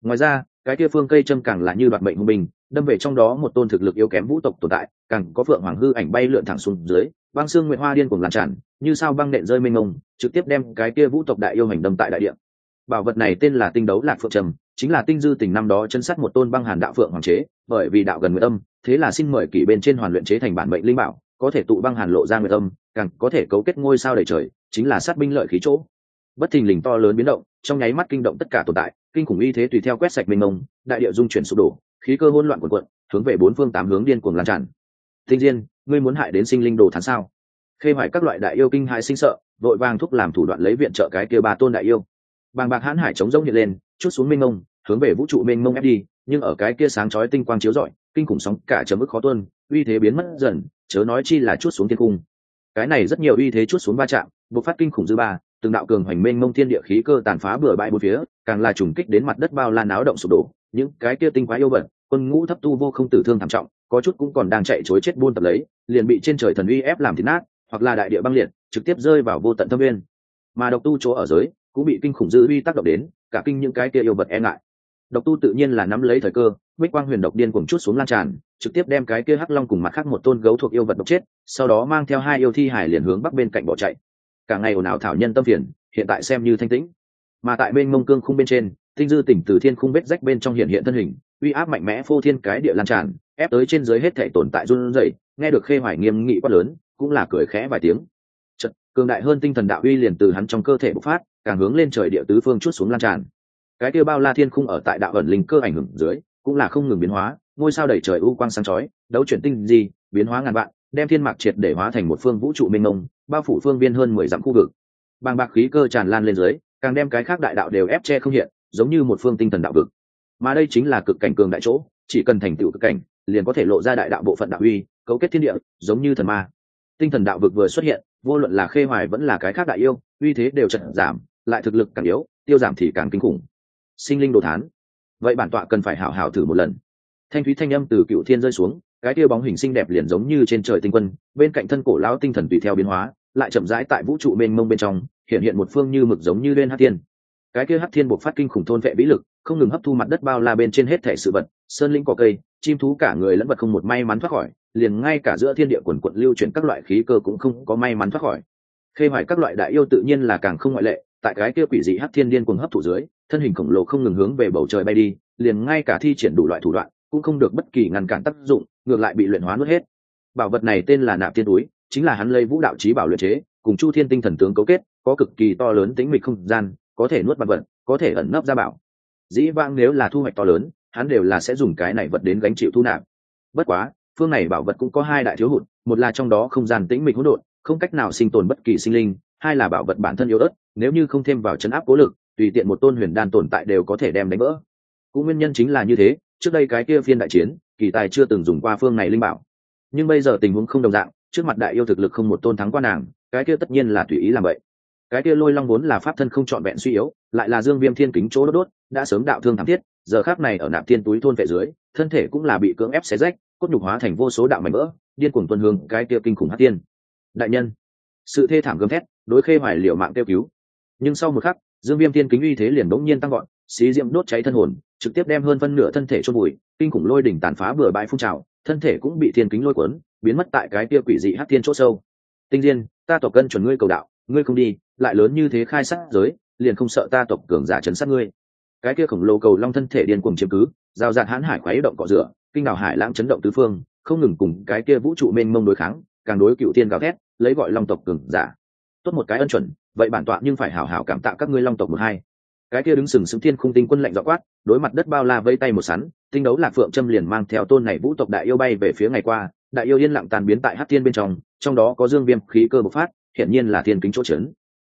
Ngoài ra, cái kia phương cây châm càng là như đoạt mệnh hung bình đâm về trong đó một tôn thực lực yếu kém vũ tộc tồn tại, càng có phượng hoàng hư ảnh bay lượn thẳng xuống dưới, băng xương nguyện hoa điên cuồng lan tràn, như sao băng nện rơi mênh ngông trực tiếp đem cái kia vũ tộc đại yêu hành đâm tại đại địa. Bảo vật này tên là tinh đấu lạc phượng trầm, chính là tinh dư tình năm đó chân sát một tôn băng hàn đạo phượng hoàng chế, bởi vì đạo gần nguyện âm, thế là xin mời kỷ bên trên hoàn luyện chế thành bản mệnh linh bảo, có thể tụ băng hàn lộ ra nguyện âm, càng có thể cấu kết ngôi sao đầy trời, chính là sát binh lợi khí chỗ bất thình lình to lớn biến động, trong nháy mắt kinh động tất cả tồn tại, kinh khủng y thế tùy theo quét sạch mênh mông, đại địa dung chuyển sụp đổ, khí cơ hỗn loạn quần quận hướng về bốn phương tám hướng điên cuồng lan tràn. Tinh diên, ngươi muốn hại đến sinh linh đồ thán sao? Khê hoài các loại đại yêu kinh hại sinh sợ, vội vàng thúc làm thủ đoạn lấy viện trợ cái kia ba tôn đại yêu. Bàng bạc hãn hải chống rông hiện lên, chút xuống mênh mông, hướng về vũ trụ mênh mông ép đi, nhưng ở cái kia sáng chói tinh quang chiếu rọi, kinh khủng sóng cả chấm ức khó tuân uy thế biến mất dần, chớ nói chi là chút xuống thiên cung. Cái này rất nhiều uy thế chút xuống va chạm, bộc phát kinh khủng dư ba từng đạo cường hoành mênh mông thiên địa khí cơ tàn phá bừa bãi bốn phía, càng là trùng kích đến mặt đất bao la náo động sụp đổ. Những cái kia tinh quái yêu vật, quân ngũ thấp tu vô không tử thương thảm trọng, có chút cũng còn đang chạy chối chết buôn tập lấy, liền bị trên trời thần uy ép làm thịt nát, hoặc là đại địa băng liệt, trực tiếp rơi vào vô tận thâm nguyên. mà độc tu chỗ ở giới, cũng bị kinh khủng dư uy tác động đến, cả kinh những cái kia yêu vật e ngại. Độc tu tự nhiên là nắm lấy thời cơ bích quang huyền độc điên cuồng chút xuống lan tràn, trực tiếp đem cái kia hắc long cùng mặt khác một tôn gấu thuộc yêu vật độc chết, sau đó mang theo hai yêu thi hải liền hướng bắc bên cạnh bỏ chạy cả ngày ồn ào thảo nhân tâm phiền hiện tại xem như thanh tĩnh. Mà tại bên mông cương khung bên trên tinh dư tỉnh từ thiên khung vết rách bên trong hiện hiện thân hình uy áp mạnh mẽ phô thiên cái địa lan tràn ép tới trên dưới hết thể tồn tại run rẩy nghe được khê hoài nghiêm nghị quát lớn cũng là cười khẽ vài tiếng. Chật, cường đại hơn tinh thần đạo uy liền từ hắn trong cơ thể bộc phát càng hướng lên trời địa tứ phương chút xuống lan tràn. Cái kia bao la thiên khung ở tại đạo ẩn linh cơ ảnh hưởng dưới cũng là không ngừng biến hóa ngôi sao đầy trời u quang sáng chói đấu chuyển tinh gì biến hóa ngàn vạn đem thiên mạc triệt để hóa thành một phương vũ trụ minh ngông bao phủ phương viên hơn mười dặm khu vực. Bàng bạc khí cơ tràn lan lên dưới, càng đem cái khác đại đạo đều ép che không hiện, giống như một phương tinh thần đạo vực. Mà đây chính là cực cảnh cường đại chỗ, chỉ cần thành tựu cực cảnh, liền có thể lộ ra đại đạo bộ phận đạo uy, cấu kết thiên địa, giống như thần ma. Tinh thần đạo vực vừa xuất hiện, vô luận là khê hoài vẫn là cái khác đại yêu, uy thế đều chật giảm, lại thực lực càng yếu, tiêu giảm thì càng kinh khủng. Sinh linh đồ thán. Vậy bản tọa cần phải hảo hảo thử một lần. Thanh thúy thanh âm từ cựu thiên rơi xuống cái tia bóng hình xinh đẹp liền giống như trên trời tinh quân, bên cạnh thân cổ lão tinh thần tùy theo biến hóa, lại chậm rãi tại vũ trụ mênh mông bên trong, hiện hiện một phương như mực giống như lên hát thiên. Cái kia hát thiên buộc phát kinh khủng thôn vệ vĩ lực, không ngừng hấp thu mặt đất bao la bên trên hết thể sự vật, sơn linh cỏ cây, chim thú cả người lẫn vật không một may mắn thoát khỏi, liền ngay cả giữa thiên địa quần quận lưu chuyển các loại khí cơ cũng không có may mắn thoát khỏi. Khê hoài các loại đại yêu tự nhiên là càng không ngoại lệ, tại cái kia quỷ dị hát thiên điên cuồng hấp thụ dưới, thân hình khổng lồ không ngừng hướng về bầu trời bay đi, liền ngay cả thi triển đủ loại thủ đoạn cũng không được bất kỳ ngăn cản tác dụng, ngược lại bị luyện hóa nuốt hết. Bảo vật này tên là nạp thiên túi, chính là hắn lấy vũ đạo trí bảo luyện chế, cùng chu thiên tinh thần tướng cấu kết, có cực kỳ to lớn tính mịch không gian, có thể nuốt vật vật, có thể ẩn nấp ra bảo. Dĩ vãng nếu là thu hoạch to lớn, hắn đều là sẽ dùng cái này vật đến gánh chịu thu nạp. Bất quá, phương này bảo vật cũng có hai đại thiếu hụt, một là trong đó không gian tĩnh mịch hỗn độn, không cách nào sinh tồn bất kỳ sinh linh, hai là bảo vật bản thân yếu ớt, nếu như không thêm vào chấn áp cố lực, tùy tiện một tôn huyền đan tồn tại đều có thể đem đánh vỡ. Cũng nguyên nhân chính là như thế trước đây cái kia phiên đại chiến, kỳ tài chưa từng dùng qua phương này linh bảo. Nhưng bây giờ tình huống không đồng dạng, trước mặt đại yêu thực lực không một tôn thắng qua nàng, cái kia tất nhiên là tùy ý làm vậy. Cái kia lôi long vốn là pháp thân không trọn vẹn suy yếu, lại là dương viêm thiên kính chỗ đốt đốt, đã sớm đạo thương thảm thiết, giờ khác này ở nạp thiên túi thôn vệ dưới, thân thể cũng là bị cưỡng ép xé rách, cốt nhục hóa thành vô số đạo mảnh vỡ, điên cuồng tuân hương cái kia kinh khủng hát tiên đại nhân, sự thê thảm gầm thét, đối khê hoài liệu mạng kêu cứu. Nhưng sau một khắc, dương viêm thiên kính uy thế liền bỗng nhiên tăng gọn xí diệm đốt cháy thân hồn trực tiếp đem hơn phân nửa thân thể chôn bụi kinh khủng lôi đỉnh tàn phá bừa bãi phun trào, thân thể cũng bị thiên kính lôi cuốn, biến mất tại cái kia quỷ dị hắc thiên chỗ sâu. Tinh diên, ta tộc cân chuẩn ngươi cầu đạo, ngươi không đi, lại lớn như thế khai sát giới, liền không sợ ta tộc cường giả chấn sát ngươi. Cái kia khổng lồ cầu long thân thể điên cuồng chiếm cứ, giao giạt hãn hải khoáy động cọ rửa, kinh đảo hải lãng chấn động tứ phương, không ngừng cùng cái kia vũ trụ mênh mông đối kháng, càng đối cựu tiên gào thét, lấy gọi long tộc cường giả. Tốt một cái ân chuẩn, vậy bản tọa nhưng phải hảo hảo cảm tạ các ngươi long tộc một hai cái kia đứng sừng sững thiên khung tinh quân lệnh dọ quát, đối mặt đất bao la vây tay một sắn, tinh đấu lạc phượng châm liền mang theo tôn này vũ tộc đại yêu bay về phía ngày qua, đại yêu yên lặng tàn biến tại hát thiên bên trong trong đó có dương viêm khí cơ bộc phát, hiển nhiên là thiên kính chỗ trấn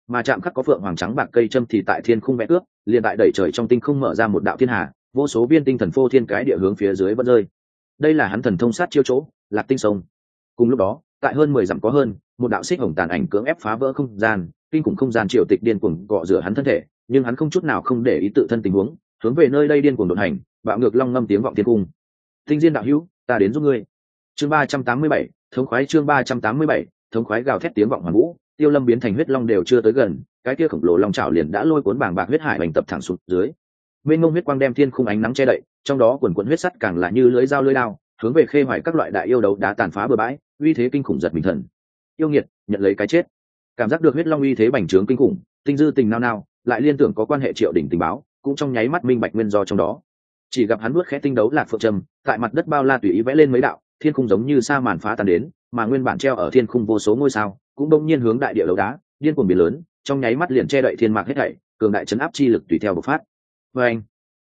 mà chạm khắc có phượng hoàng trắng bạc cây châm thì tại thiên khung vẽ cướp liền tại đẩy trời trong tinh không mở ra một đạo thiên hà, vô số viên tinh thần phô thiên cái địa hướng phía dưới vẫn rơi. Đây là hắn thần thông sát chiêu chỗ, lạc tinh sông. Cùng lúc đó, tại hơn mười dặm có hơn, một đạo xích hồng tàn ảnh cưỡng ép phá vỡ không gian, kinh khủng không gian triều tịch điên cuồng cọ rửa hắn thân thể nhưng hắn không chút nào không để ý tự thân tình huống, hướng về nơi đây điên cuồng đột hành, bạo ngược long ngâm tiếng vọng thiên cung. Tinh diên đạo hữu, ta đến giúp ngươi. Chương ba trăm tám mươi bảy, thống khoái chương ba trăm tám mươi bảy, thống khoái gào thét tiếng vọng hoàn vũ, tiêu lâm biến thành huyết long đều chưa tới gần, cái kia khổng lồ long trào liền đã lôi cuốn bảng bạc huyết hải bành tập thẳng xuống dưới. Mênh mông huyết quang đem thiên khung ánh nắng che đậy, trong đó quần quận huyết sắt càng là như lưới dao lưới lao hướng về khê hoài các loại đại yêu đấu đá tàn phá bừa bãi, uy thế kinh khủng giật mình thần. Yêu nghiệt, nhận lấy cái chết. Cảm giác được huyết long uy thế bành trướng kinh khủng, tinh dư tình nao nao lại liên tưởng có quan hệ triệu đỉnh tình báo, cũng trong nháy mắt minh bạch nguyên do trong đó. Chỉ gặp hắn nuốt khẽ tinh đấu lạc phượng trầm tại mặt đất bao la tùy ý vẽ lên mấy đạo, thiên khung giống như sa màn phá tan đến, mà nguyên bản treo ở thiên khung vô số ngôi sao, cũng đông nhiên hướng đại địa đấu đá, điên cuồng biển lớn, trong nháy mắt liền che đậy thiên mạc hết thảy, cường đại chấn áp chi lực tùy theo bộc phát. Vê anh,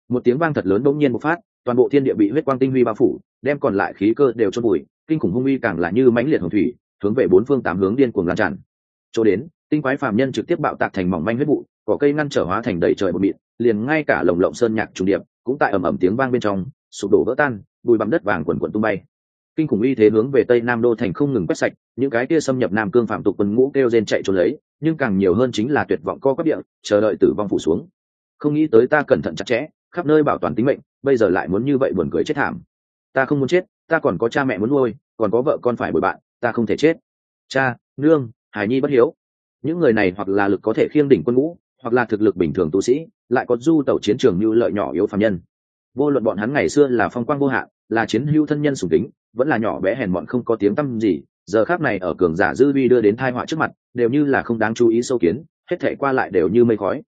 một tiếng vang thật lớn đông nhiên bộc phát, toàn bộ thiên địa bị huyết quang tinh huy bao phủ, đem còn lại khí cơ đều cho bụi kinh khủng hung uy càng là như mãnh liệt hồng thủy, hướng về bốn phương tám hướng điên cuồng lan tràn. Chỗ đến, tinh quái phàm nhân trực tiếp bạo tạc thành mỏng manh huyết vụ cỏ cây ngăn trở hóa thành đầy trời bụi mịn, liền ngay cả lồng lộng sơn nhạc trùng điệp cũng tại ầm ầm tiếng vang bên trong, sụp đổ vỡ tan bụi bặm đất vàng quần quần tung bay. Kinh khủng uy thế hướng về tây nam đô thành không ngừng quét sạch, những cái kia xâm nhập nam cương phạm tục quân ngũ kêu rên chạy trốn lấy, nhưng càng nhiều hơn chính là tuyệt vọng co quắp địa, chờ đợi tử vong phủ xuống. Không nghĩ tới ta cẩn thận chặt chẽ, khắp nơi bảo toàn tính mệnh, bây giờ lại muốn như vậy buồn cười chết thảm. Ta không muốn chết, ta còn có cha mẹ muốn nuôi, còn có vợ con phải bồi bạn, ta không thể chết. Cha, nương hải nhi bất hiếu. Những người này hoặc là lực có thể khiêng đỉnh quân ngũ hoặc là thực lực bình thường tu sĩ, lại có du tẩu chiến trường như lợi nhỏ yếu phạm nhân. Vô luận bọn hắn ngày xưa là phong quang vô hạn, là chiến hữu thân nhân sùng kính, vẫn là nhỏ bé hèn bọn không có tiếng tăm gì, giờ khác này ở cường giả dư vi đưa đến thai họa trước mặt, đều như là không đáng chú ý sâu kiến, hết thể qua lại đều như mây khói.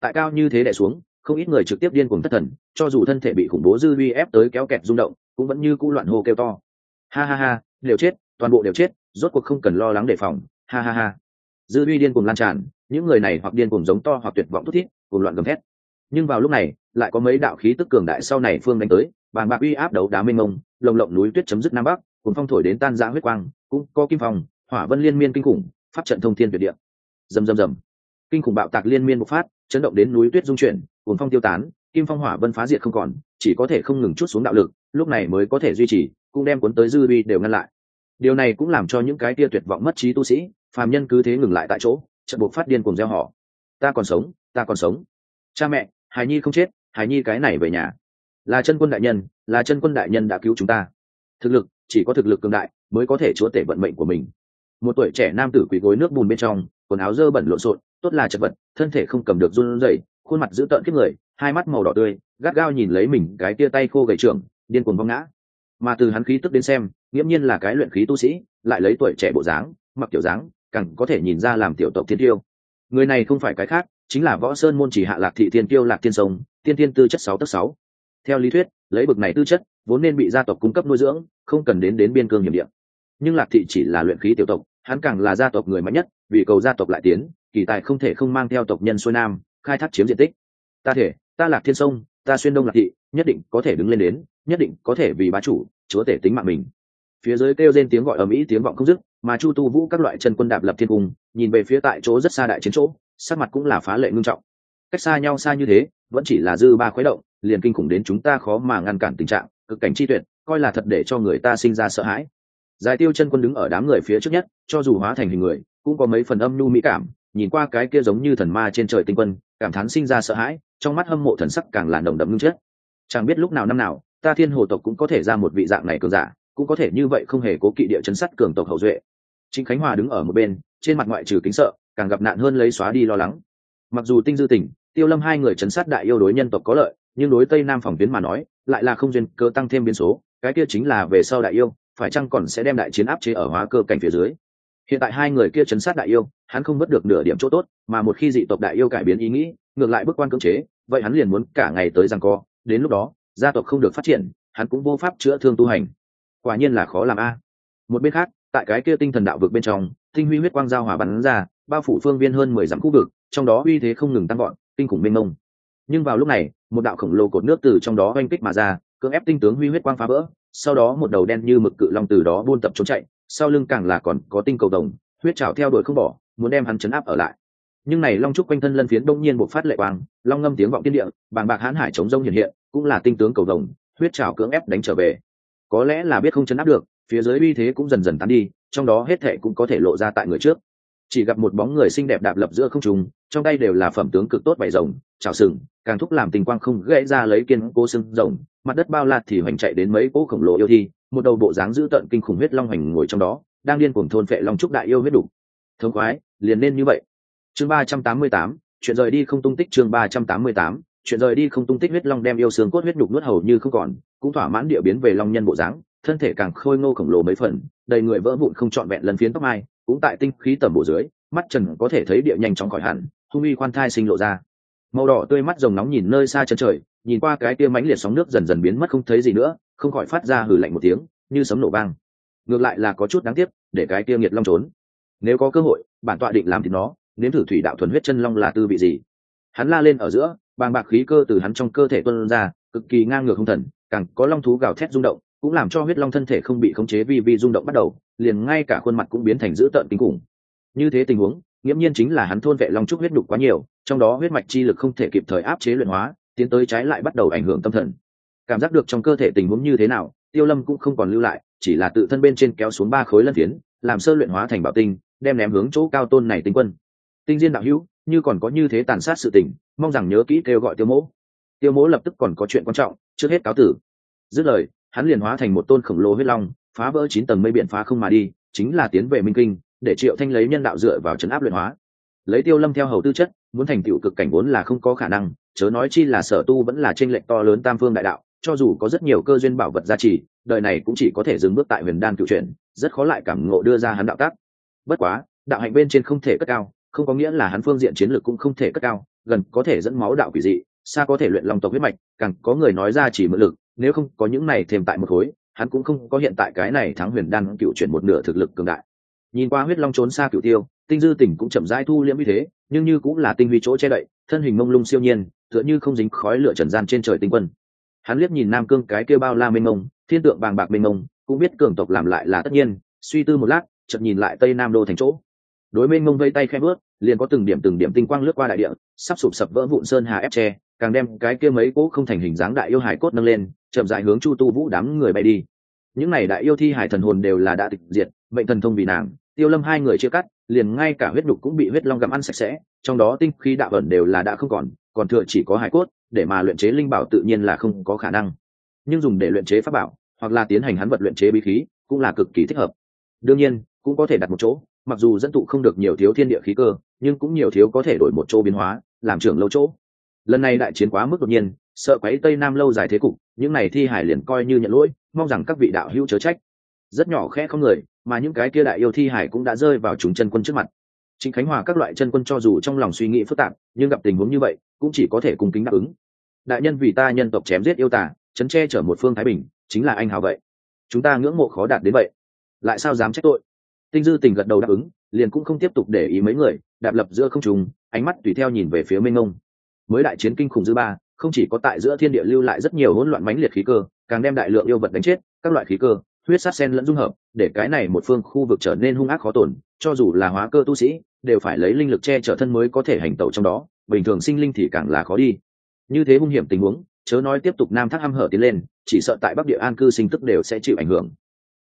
Tại cao như thế đẻ xuống, không ít người trực tiếp điên cuồng thất thần, cho dù thân thể bị khủng bố dư vi ép tới kéo kẹt rung động, cũng vẫn như cũ loạn hô kêu to. Ha ha ha, đều chết, toàn bộ đều chết, rốt cuộc không cần lo lắng đề phòng. Ha ha ha. Dư vi điên cuồng lan tràn những người này hoặc điên cuồng giống to hoặc tuyệt vọng thút thít cùng loạn gầm thét. Nhưng vào lúc này, lại có mấy đạo khí tức cường đại sau này phương đánh tới bàn bạc uy áp đấu đá mênh mông, lồng lộng núi tuyết chấm dứt nam bắc cùng phong thổi đến tan giã huyết quang, cũng có kim phong, hỏa vân liên miên kinh khủng, pháp trận thông thiên tuyệt địa. Rầm rầm rầm. Kinh khủng bạo tạc liên miên bộc phát, chấn động đến núi tuyết dung chuyển cuốn phong tiêu tán, kim phong hỏa vân phá diệt không còn, chỉ có thể không ngừng chút xuống đạo lực, lúc này mới có thể duy trì, cũng đem cuốn tới dư vi đều ngăn lại. Điều này cũng làm cho những cái tia tuyệt vọng mất trí tu sĩ, phàm nhân cứ thế ngừng lại tại chỗ trận buộc phát điên cùng gieo họ. Ta còn sống, ta còn sống. Cha mẹ, hài nhi không chết, hài nhi cái này về nhà. Là chân quân đại nhân, là chân quân đại nhân đã cứu chúng ta. Thực lực, chỉ có thực lực cường đại mới có thể chúa tể vận mệnh của mình. Một tuổi trẻ nam tử quỳ gối nước bùn bên trong, quần áo dơ bẩn lộn xộn, tốt là chật vật, thân thể không cầm được run rẩy, khuôn mặt dữ tợn kiếp người, hai mắt màu đỏ tươi, gắt gao nhìn lấy mình cái tia tay khô gầy trưởng, điên cuồng vong ngã. Mà từ hắn khí tức đến xem, nghiễm nhiên là cái luyện khí tu sĩ, lại lấy tuổi trẻ bộ dáng, mặc kiểu dáng càng có thể nhìn ra làm tiểu tộc thiên tiêu. Người này không phải cái khác, chính là võ sơn môn chỉ hạ lạc thị thiên tiêu lạc thiên sông, tiên tiên tư chất sáu tấc sáu. Theo lý thuyết, lấy bực này tư chất, vốn nên bị gia tộc cung cấp nuôi dưỡng, không cần đến đến biên cương hiểm địa. Nhưng lạc thị chỉ là luyện khí tiểu tộc, hắn càng là gia tộc người mạnh nhất, vì cầu gia tộc lại tiến, kỳ tài không thể không mang theo tộc nhân xuôi nam, khai thác chiếm diện tích. Ta thể, ta lạc thiên sông, ta xuyên đông lạc thị, nhất định có thể đứng lên đến, nhất định có thể vì bá chủ, chúa tể tính mạng mình. Phía dưới kêu lên tiếng gọi ở mỹ tiếng vọng không dứt mà chu tu vũ các loại chân quân đạp lập thiên cung, nhìn về phía tại chỗ rất xa đại chiến chỗ, sắc mặt cũng là phá lệ ngưng trọng. Cách xa nhau xa như thế, vẫn chỉ là dư ba khuấy động, liền kinh khủng đến chúng ta khó mà ngăn cản tình trạng, cực cảnh chi tuyệt, coi là thật để cho người ta sinh ra sợ hãi. Giải tiêu chân quân đứng ở đám người phía trước nhất, cho dù hóa thành hình người, cũng có mấy phần âm nhu mỹ cảm, nhìn qua cái kia giống như thần ma trên trời tinh quân, cảm thán sinh ra sợ hãi, trong mắt hâm mộ thần sắc càng là nồng đậm ngưng chết chẳng biết lúc nào năm nào, ta thiên hồ tộc cũng có thể ra một vị dạng này cường giả, cũng có thể như vậy không hề cố kỵ địa chấn sắt cường tộc hậu duệ chính khánh hòa đứng ở một bên, trên mặt ngoại trừ kính sợ, càng gặp nạn hơn lấy xóa đi lo lắng. Mặc dù tinh dư tỉnh tiêu lâm hai người chấn sát đại yêu đối nhân tộc có lợi, nhưng đối tây nam phòng tuyến mà nói, lại là không duyên cơ tăng thêm biến số, cái kia chính là về sau đại yêu, phải chăng còn sẽ đem đại chiến áp chế ở hóa cơ cảnh phía dưới. Hiện tại hai người kia chấn sát đại yêu, hắn không mất được nửa điểm chỗ tốt, mà một khi dị tộc đại yêu cải biến ý nghĩ, ngược lại bức quan cưỡng chế, vậy hắn liền muốn cả ngày tới giằng co, đến lúc đó, gia tộc không được phát triển, hắn cũng vô pháp chữa thương tu hành. Quả nhiên là khó làm a. Một bên khác tại cái kia tinh thần đạo vực bên trong, tinh huy huyết quang giao hòa bắn ra, bao phủ phương viên hơn mười dặm khu vực, trong đó uy thế không ngừng tăng gọn kinh khủng mênh mông. Nhưng vào lúc này, một đạo khổng lồ cột nước từ trong đó oanh kích mà ra, cưỡng ép tinh tướng huy huyết quang phá vỡ, sau đó một đầu đen như mực cự long từ đó buôn tập trốn chạy, sau lưng càng là còn có tinh cầu đồng, huyết trào theo đuổi không bỏ, muốn đem hắn chấn áp ở lại. Nhưng này long trúc quanh thân lân phiến đông nhiên bộc phát lệ quang, long ngâm tiếng vọng tiên địa, bàng bạc hãn hải chống rông hiện hiện, cũng là tinh tướng cầu đồng, huyết trào cưỡng ép đánh trở về. Có lẽ là biết không chấn áp được phía dưới uy thế cũng dần dần tán đi, trong đó hết thệ cũng có thể lộ ra tại người trước. Chỉ gặp một bóng người xinh đẹp đạp lập giữa không trung, trong tay đều là phẩm tướng cực tốt bảy rồng, chảo sừng, càng thúc làm tình quang không gãy ra lấy kiên cố xương rồng, mặt đất bao lạt thì hoành chạy đến mấy cỗ khổng lồ yêu thi, một đầu bộ dáng dữ tợn kinh khủng huyết long hoành ngồi trong đó, đang điên cuồng thôn phệ long trúc đại yêu huyết đủ thống khoái, liền nên như vậy. Chương ba trăm tám mươi tám, chuyện rời đi không tung tích chương ba trăm tám mươi tám, chuyện rời đi không tung tích huyết long đem yêu xương cốt huyết nhục nuốt hầu như không còn, cũng thỏa mãn địa biến về long nhân bộ dáng thân thể càng khôi ngô khổng lồ mấy phần, đầy người vỡ vụn không trọn vẹn lần phiến tóc mai, cũng tại tinh khí tầm bộ dưới, mắt trần có thể thấy địa nhanh chóng khỏi hẳn, hung uy khoan thai sinh lộ ra. Màu đỏ tươi mắt rồng nóng nhìn nơi xa chân trời, nhìn qua cái kia mãnh liệt sóng nước dần dần biến mất không thấy gì nữa, không khỏi phát ra hử lạnh một tiếng, như sấm nổ vang. Ngược lại là có chút đáng tiếc, để cái kia nghiệt long trốn. Nếu có cơ hội, bản tọa định làm thì nó, nếm thử thủy đạo thuần huyết chân long là tư vị gì? Hắn la lên ở giữa, bàng bạc khí cơ từ hắn trong cơ thể tuân ra, cực kỳ ngang ngược không thần, càng có long thú gào thét rung động cũng làm cho huyết long thân thể không bị khống chế vì vì rung động bắt đầu, liền ngay cả khuôn mặt cũng biến thành dữ tợn kinh khủng. Như thế tình huống, nghiễm nhiên chính là hắn thôn vệ long trúc huyết đục quá nhiều, trong đó huyết mạch chi lực không thể kịp thời áp chế luyện hóa, tiến tới trái lại bắt đầu ảnh hưởng tâm thần. Cảm giác được trong cơ thể tình huống như thế nào, tiêu lâm cũng không còn lưu lại, chỉ là tự thân bên trên kéo xuống ba khối lân phiến, làm sơ luyện hóa thành bảo tinh, đem ném hướng chỗ cao tôn này tinh quân. Tinh diên đạo hữu, như còn có như thế tàn sát sự tình, mong rằng nhớ kỹ kêu gọi tiêu mỗ. Tiêu mỗ lập tức còn có chuyện quan trọng, trước hết cáo tử. Dứt lời hắn liền hóa thành một tôn khổng lồ huyết long, phá vỡ chín tầng mây biển phá không mà đi, chính là tiến về minh kinh, để triệu thanh lấy nhân đạo dựa vào chấn áp luyện hóa. Lấy tiêu lâm theo hầu tư chất, muốn thành tựu cực cảnh vốn là không có khả năng, chớ nói chi là sở tu vẫn là tranh lệch to lớn tam phương đại đạo, cho dù có rất nhiều cơ duyên bảo vật gia trì, đời này cũng chỉ có thể dừng bước tại huyền đan cựu truyện, rất khó lại cảm ngộ đưa ra hắn đạo tác. Bất quá, đạo hạnh bên trên không thể cất cao, không có nghĩa là hắn phương diện chiến lược cũng không thể cất cao, gần có thể dẫn máu đạo quỷ dị, xa có thể luyện lòng tộc huyết mạch, càng có người nói ra chỉ mượn lực nếu không có những này thêm tại một khối, hắn cũng không có hiện tại cái này thắng huyền đan cựu chuyển một nửa thực lực cường đại. Nhìn qua huyết long trốn xa cựu tiêu, tinh dư tỉnh cũng chậm rãi thu liễm như thế, nhưng như cũng là tinh huy chỗ che đậy, thân hình mông lung siêu nhiên, tựa như không dính khói lửa trần gian trên trời tinh quân. Hắn liếc nhìn nam cương cái kêu bao la mênh mông, thiên tượng bàng bạc mênh mông, cũng biết cường tộc làm lại là tất nhiên, suy tư một lát, chợt nhìn lại tây nam đô thành chỗ. Đối mênh mông vây tay khẽ bước, liền có từng điểm từng điểm tinh quang lướt qua đại địa, sắp sụp sập vỡ vụn sơn hà ép tre càng đem cái kia mấy cỗ không thành hình dáng đại yêu hải cốt nâng lên, chậm dại hướng chu tu vũ đám người bay đi. Những này đại yêu thi hải thần hồn đều là đã tịch diệt, mệnh thần thông vì nàng, tiêu lâm hai người chia cắt, liền ngay cả huyết đục cũng bị huyết long gặm ăn sạch sẽ, trong đó tinh khí đạo ẩn đều là đã không còn còn thừa chỉ có hải cốt, để mà luyện chế linh bảo tự nhiên là không có khả năng. Nhưng dùng để luyện chế pháp bảo, hoặc là tiến hành hắn vật luyện chế bí khí, cũng là cực kỳ thích hợp. Đương nhiên, cũng có thể đặt một chỗ, mặc dù dẫn tụ không được nhiều thiếu thiên địa khí cơ, nhưng cũng nhiều thiếu có thể đổi một chỗ biến hóa, làm trưởng lâu chỗ lần này đại chiến quá mức đột nhiên, sợ quấy tây nam lâu dài thế cục, những này thi hải liền coi như nhận lỗi, mong rằng các vị đạo hữu chớ trách. Rất nhỏ khẽ không người, mà những cái kia đại yêu thi hải cũng đã rơi vào chúng chân quân trước mặt. Chính khánh hòa các loại chân quân cho dù trong lòng suy nghĩ phức tạp, nhưng gặp tình huống như vậy, cũng chỉ có thể cùng kính đáp ứng. Đại nhân vì ta nhân tộc chém giết yêu tả chấn che chở một phương thái bình, chính là anh hào vậy. Chúng ta ngưỡng mộ khó đạt đến vậy. Lại sao dám trách tội? Tinh dư tình gật đầu đáp ứng, liền cũng không tiếp tục để ý mấy người, đạp lập giữa không trùng ánh mắt tùy theo nhìn về phía minh ngông mới đại chiến kinh khủng dư ba, không chỉ có tại giữa thiên địa lưu lại rất nhiều hỗn loạn mãnh liệt khí cơ, càng đem đại lượng yêu vật đánh chết, các loại khí cơ, huyết sát sen lẫn dung hợp, để cái này một phương khu vực trở nên hung ác khó tổn, cho dù là hóa cơ tu sĩ, đều phải lấy linh lực che chở thân mới có thể hành tẩu trong đó, bình thường sinh linh thì càng là khó đi. Như thế hung hiểm tình huống, chớ nói tiếp tục nam thác hăm hở tiến lên, chỉ sợ tại bắc địa an cư sinh tức đều sẽ chịu ảnh hưởng.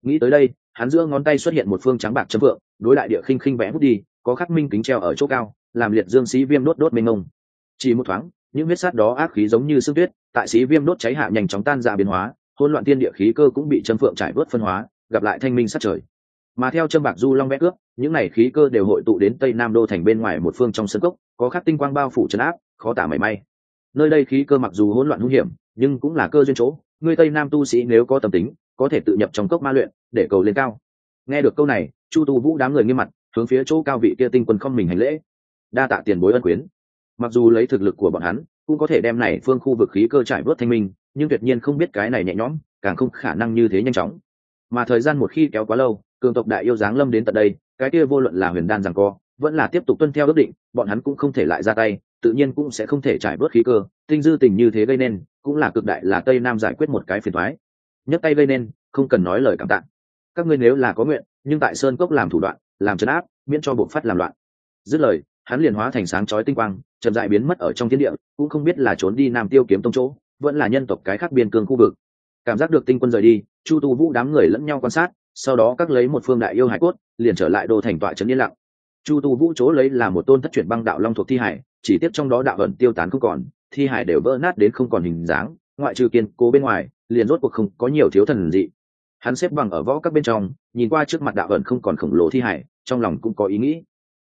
Nghĩ tới đây, hắn giữa ngón tay xuất hiện một phương trắng bạc chấm vượng, đối đại địa khinh khinh vẽ hút đi, có khắc minh kính treo ở chỗ cao, làm liệt dương sĩ viêm đốt đốt mênh mông chỉ một thoáng, những huyết sát đó ác khí giống như sương tuyết, tại sĩ viêm đốt cháy hạ nhanh chóng tan ra biến hóa, hỗn loạn tiên địa khí cơ cũng bị châm phượng trải bớt phân hóa, gặp lại thanh minh sát trời. Mà theo châm bạc du long vẽ cướp những này khí cơ đều hội tụ đến tây nam đô thành bên ngoài một phương trong sân cốc, có khắc tinh quang bao phủ trấn áp, khó tả mảy may. Nơi đây khí cơ mặc dù hỗn loạn hung hiểm, nhưng cũng là cơ duyên chỗ, người tây nam tu sĩ nếu có tâm tính, có thể tự nhập trong cốc ma luyện, để cầu lên cao. Nghe được câu này, chu tu vũ đám người nghiêm mặt, hướng phía chỗ cao vị kia tinh quân không mình hành lễ. Đa tạ tiền bối ân quyến mặc dù lấy thực lực của bọn hắn, cũng có thể đem này phương khu vực khí cơ trải bớt thanh minh, nhưng tuyệt nhiên không biết cái này nhẹ nhõm, càng không khả năng như thế nhanh chóng. Mà thời gian một khi kéo quá lâu, cường tộc đại yêu giáng lâm đến tận đây, cái kia vô luận là huyền đan rằng co, vẫn là tiếp tục tuân theo ước định, bọn hắn cũng không thể lại ra tay, tự nhiên cũng sẽ không thể trải bớt khí cơ. Tinh dư tình như thế gây nên, cũng là cực đại là tây nam giải quyết một cái phiền thoái nhấc tay gây nên, không cần nói lời cảm tạ. Các ngươi nếu là có nguyện, nhưng tại sơn cốc làm thủ đoạn, làm chấn áp, miễn cho buộc phát làm loạn. Dứt lời hắn liền hóa thành sáng chói tinh quang, chậm dại biến mất ở trong thiên địa, cũng không biết là trốn đi nam tiêu kiếm tông chỗ, vẫn là nhân tộc cái khác biên cương khu vực. Cảm giác được tinh quân rời đi, chu tu vũ đám người lẫn nhau quan sát, sau đó các lấy một phương đại yêu hải cốt, liền trở lại đô thành tọa trấn yên lặng. Chu tu vũ chỗ lấy là một tôn thất chuyển băng đạo long thuộc thi hải, chỉ tiếp trong đó đạo ẩn tiêu tán không còn, thi hải đều vỡ nát đến không còn hình dáng, ngoại trừ kiên cố bên ngoài, liền rốt cuộc không có nhiều thiếu thần dị. Hắn xếp bằng ở võ các bên trong, nhìn qua trước mặt đạo ẩn không còn khổng lồ thi hải, trong lòng cũng có ý nghĩ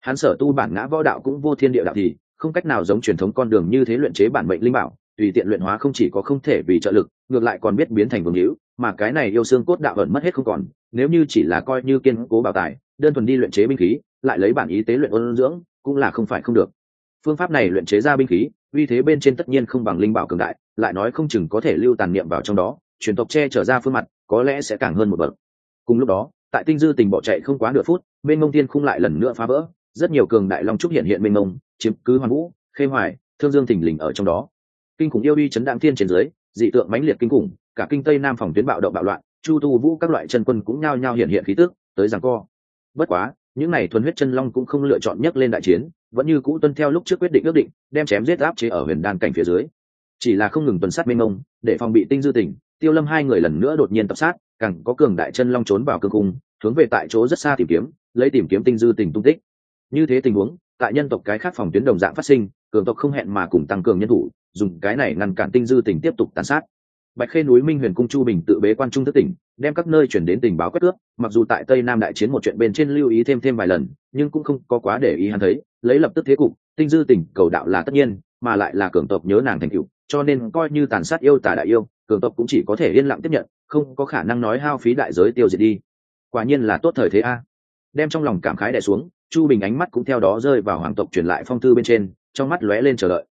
hắn sở tu bản ngã võ đạo cũng vô thiên địa đạo thì không cách nào giống truyền thống con đường như thế luyện chế bản mệnh linh bảo, tùy tiện luyện hóa không chỉ có không thể vì trợ lực, ngược lại còn biết biến thành vương hữu, mà cái này yêu xương cốt đạo ẩn mất hết không còn, nếu như chỉ là coi như kiên cố bảo tài, đơn thuần đi luyện chế binh khí, lại lấy bản ý tế luyện ôn dưỡng, cũng là không phải không được. Phương pháp này luyện chế ra binh khí, uy thế bên trên tất nhiên không bằng linh bảo cường đại, lại nói không chừng có thể lưu tàn niệm vào trong đó, truyền tộc che trở ra phương mặt, có lẽ sẽ càng hơn một bậc. Cùng lúc đó, tại tinh dư tình bỏ chạy không quá nửa phút, bên mông tiên khung lại lần nữa phá vỡ rất nhiều cường đại long trúc hiện hiện mênh mông, chiếm cứ hoàn vũ, khê hoài, thương dương thình lình ở trong đó. Kinh khủng yêu uy chấn đạm thiên trên dưới, dị tượng mãnh liệt kinh khủng, cả kinh tây nam phòng tuyến bạo động bạo loạn, chu tu vũ các loại chân quân cũng nhao nhao hiện hiện khí tức, tới giằng co. Bất quá, những này thuần huyết chân long cũng không lựa chọn nhấc lên đại chiến, vẫn như cũ tuân theo lúc trước quyết định ước định, đem chém giết áp chế ở huyền đan cảnh phía dưới. Chỉ là không ngừng tuần sát mênh mông, để phòng bị tinh dư tỉnh, tiêu lâm hai người lần nữa đột nhiên tập sát, càng có cường đại chân long trốn vào cương cung, hướng về tại chỗ rất xa tìm kiếm, lấy tìm kiếm tinh dư tỉnh tung tích như thế tình huống, tại nhân tộc cái khác phòng tuyến đồng dạng phát sinh, cường tộc không hẹn mà cùng tăng cường nhân thủ, dùng cái này ngăn cản tinh dư tỉnh tiếp tục tàn sát. Bạch khê núi minh huyền cung chu bình tự bế quan trung thất tỉnh, đem các nơi chuyển đến tình báo quét cướp, mặc dù tại tây nam đại chiến một chuyện bên trên lưu ý thêm thêm vài lần, nhưng cũng không có quá để ý hắn thấy, lấy lập tức thế cục, tinh dư tỉnh cầu đạo là tất nhiên, mà lại là cường tộc nhớ nàng thành cựu cho nên coi như tàn sát yêu tà đại yêu, cường tộc cũng chỉ có thể yên lặng tiếp nhận, không có khả năng nói hao phí đại giới tiêu diệt đi. Quả nhiên là tốt thời thế a. Đem trong lòng cảm khái đẻ xuống chu bình ánh mắt cũng theo đó rơi vào hoàng tộc truyền lại phong thư bên trên, trong mắt lóe lên chờ đợi.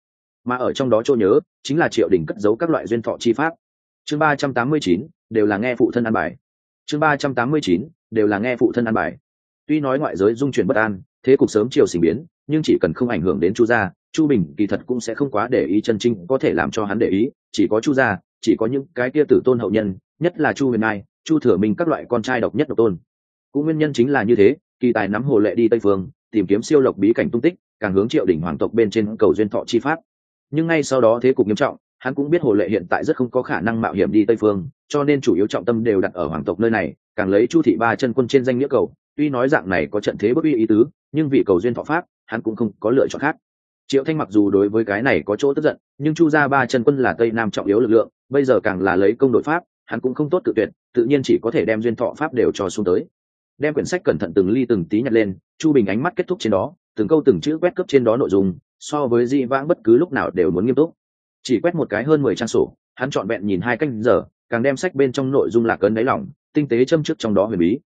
Mà ở trong đó chỗ nhớ, chính là triệu đình cất giấu các loại duyên thọ chi pháp. Chương ba trăm tám mươi chín, đều là nghe phụ thân ăn bài. Chương ba trăm tám mươi chín, đều là nghe phụ thân ăn bài. Tuy nói ngoại giới dung chuyển bất an, thế cục sớm chiều sinh biến, nhưng chỉ cần không ảnh hưởng đến chu gia, chu bình kỳ thật cũng sẽ không quá để ý chân trinh có thể làm cho hắn để ý, chỉ có chu gia, chỉ có những cái kia tử tôn hậu nhân, nhất là chu huyền ai chu thừa minh các loại con trai độc nhất độc tôn. Cũng nguyên nhân chính là như thế kỳ tài nắm hồ lệ đi tây phương, tìm kiếm siêu lộc bí cảnh tung tích, càng hướng triệu đỉnh hoàng tộc bên trên cầu duyên thọ chi pháp. Nhưng ngay sau đó thế cục nghiêm trọng, hắn cũng biết hồ lệ hiện tại rất không có khả năng mạo hiểm đi tây phương, cho nên chủ yếu trọng tâm đều đặt ở hoàng tộc nơi này, càng lấy chu thị ba chân quân trên danh nghĩa cầu. Tuy nói dạng này có trận thế bất uy ý tứ, nhưng vì cầu duyên thọ pháp, hắn cũng không có lựa chọn khác. Triệu thanh mặc dù đối với cái này có chỗ tức giận, nhưng chu gia ba chân quân là tây nam trọng yếu lực lượng, bây giờ càng là lấy công đội pháp, hắn cũng không tốt tự tuyệt, tự nhiên chỉ có thể đem duyên thọ pháp đều cho xuống tới đem quyển sách cẩn thận từng ly từng tí nhặt lên, chu bình ánh mắt kết thúc trên đó, từng câu từng chữ quét cấp trên đó nội dung, so với di vãng bất cứ lúc nào đều muốn nghiêm túc. Chỉ quét một cái hơn mười trang sổ, hắn trọn vẹn nhìn hai canh giờ, càng đem sách bên trong nội dung lạc ấn đáy lỏng, tinh tế châm trước trong đó huyền bí.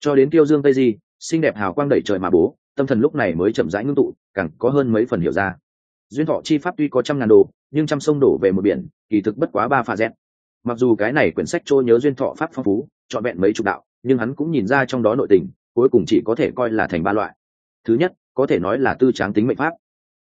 Cho đến tiêu dương tây di, xinh đẹp hào quang đẩy trời mà bố, tâm thần lúc này mới chậm rãi ngưng tụ, càng có hơn mấy phần hiểu ra. Duyên thọ chi pháp tuy có trăm ngàn đồ, nhưng trăm sông đổ về một biển, kỳ thực bất quá ba pha rét mặc dù cái này quyển sách trôi nhớ duyên thọ pháp phong phú, trọn vẹn mấy chục đạo nhưng hắn cũng nhìn ra trong đó nội tình, cuối cùng chỉ có thể coi là thành ba loại. Thứ nhất, có thể nói là tư tráng tính mệnh pháp,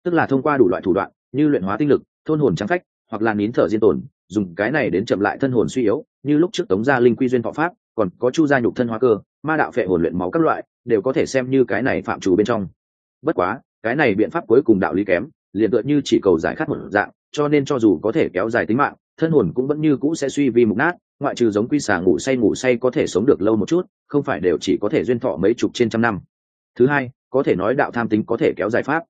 tức là thông qua đủ loại thủ đoạn, như luyện hóa tinh lực, thôn hồn trắng phách, hoặc là nín thở diên tồn, dùng cái này đến chậm lại thân hồn suy yếu, như lúc trước tống gia linh quy duyên thọ pháp, còn có chu gia nhục thân hóa cơ, ma đạo phệ hồn luyện máu các loại, đều có thể xem như cái này phạm chủ bên trong. Bất quá, cái này biện pháp cuối cùng đạo lý kém, liền tựa như chỉ cầu giải khát một dạng, cho nên cho dù có thể kéo dài tính mạng, thân hồn cũng vẫn như cũ sẽ suy vi mục nát ngoại trừ giống quy xà ngủ say ngủ say có thể sống được lâu một chút, không phải đều chỉ có thể duyên thọ mấy chục trên trăm năm. Thứ hai, có thể nói đạo tham tính có thể kéo dài pháp.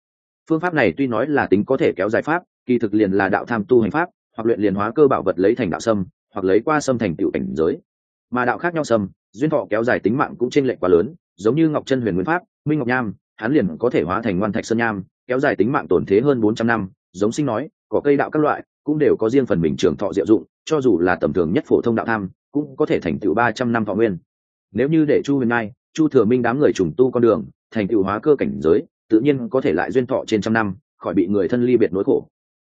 Phương pháp này tuy nói là tính có thể kéo dài pháp, kỳ thực liền là đạo tham tu hành pháp, hoặc luyện liền hóa cơ bảo vật lấy thành đạo sâm, hoặc lấy qua sâm thành tựu cảnh giới. Mà đạo khác nhau sâm, duyên thọ kéo dài tính mạng cũng chênh lệch quá lớn, giống như ngọc chân huyền nguyên pháp, minh ngọc nham, hắn liền có thể hóa thành ngoan thạch sơn nham, kéo dài tính mạng tổn thế hơn bốn trăm năm, giống sinh nói có cây đạo các loại, cũng đều có riêng phần mình trường thọ diệu dụng cho dù là tầm thường nhất phổ thông đạo tham, cũng có thể thành tựu ba trăm năm thọ nguyên. Nếu như để chu huyền nai chu thừa minh đám người trùng tu con đường, thành tựu hóa cơ cảnh giới, tự nhiên có thể lại duyên thọ trên trăm năm, khỏi bị người thân ly biệt nỗi khổ.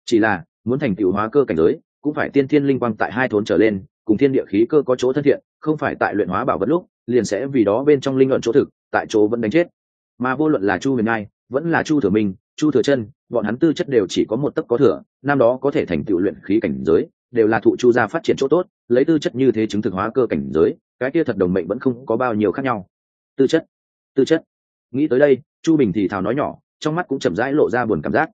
Chỉ là, muốn thành tựu hóa cơ cảnh giới, cũng phải tiên thiên linh quang tại hai thốn trở lên, cùng thiên địa khí cơ có chỗ thân thiện, không phải tại luyện hóa bảo vật lúc, liền sẽ vì đó bên trong linh luận chỗ thực, tại chỗ vẫn đánh chết. Mà vô luận là chu huyền nai vẫn là chu thừa minh, chu thừa chân, bọn hắn tư chất đều chỉ có một tấc có thừa, năm đó có thể thành tựu luyện khí cảnh giới đều là thụ chu gia phát triển chỗ tốt, lấy tư chất như thế chứng thực hóa cơ cảnh giới, cái kia thật đồng mệnh vẫn không có bao nhiêu khác nhau. Tư chất tư chất. Nghĩ tới đây, chu bình thì thào nói nhỏ, trong mắt cũng chậm rãi lộ ra buồn cảm giác.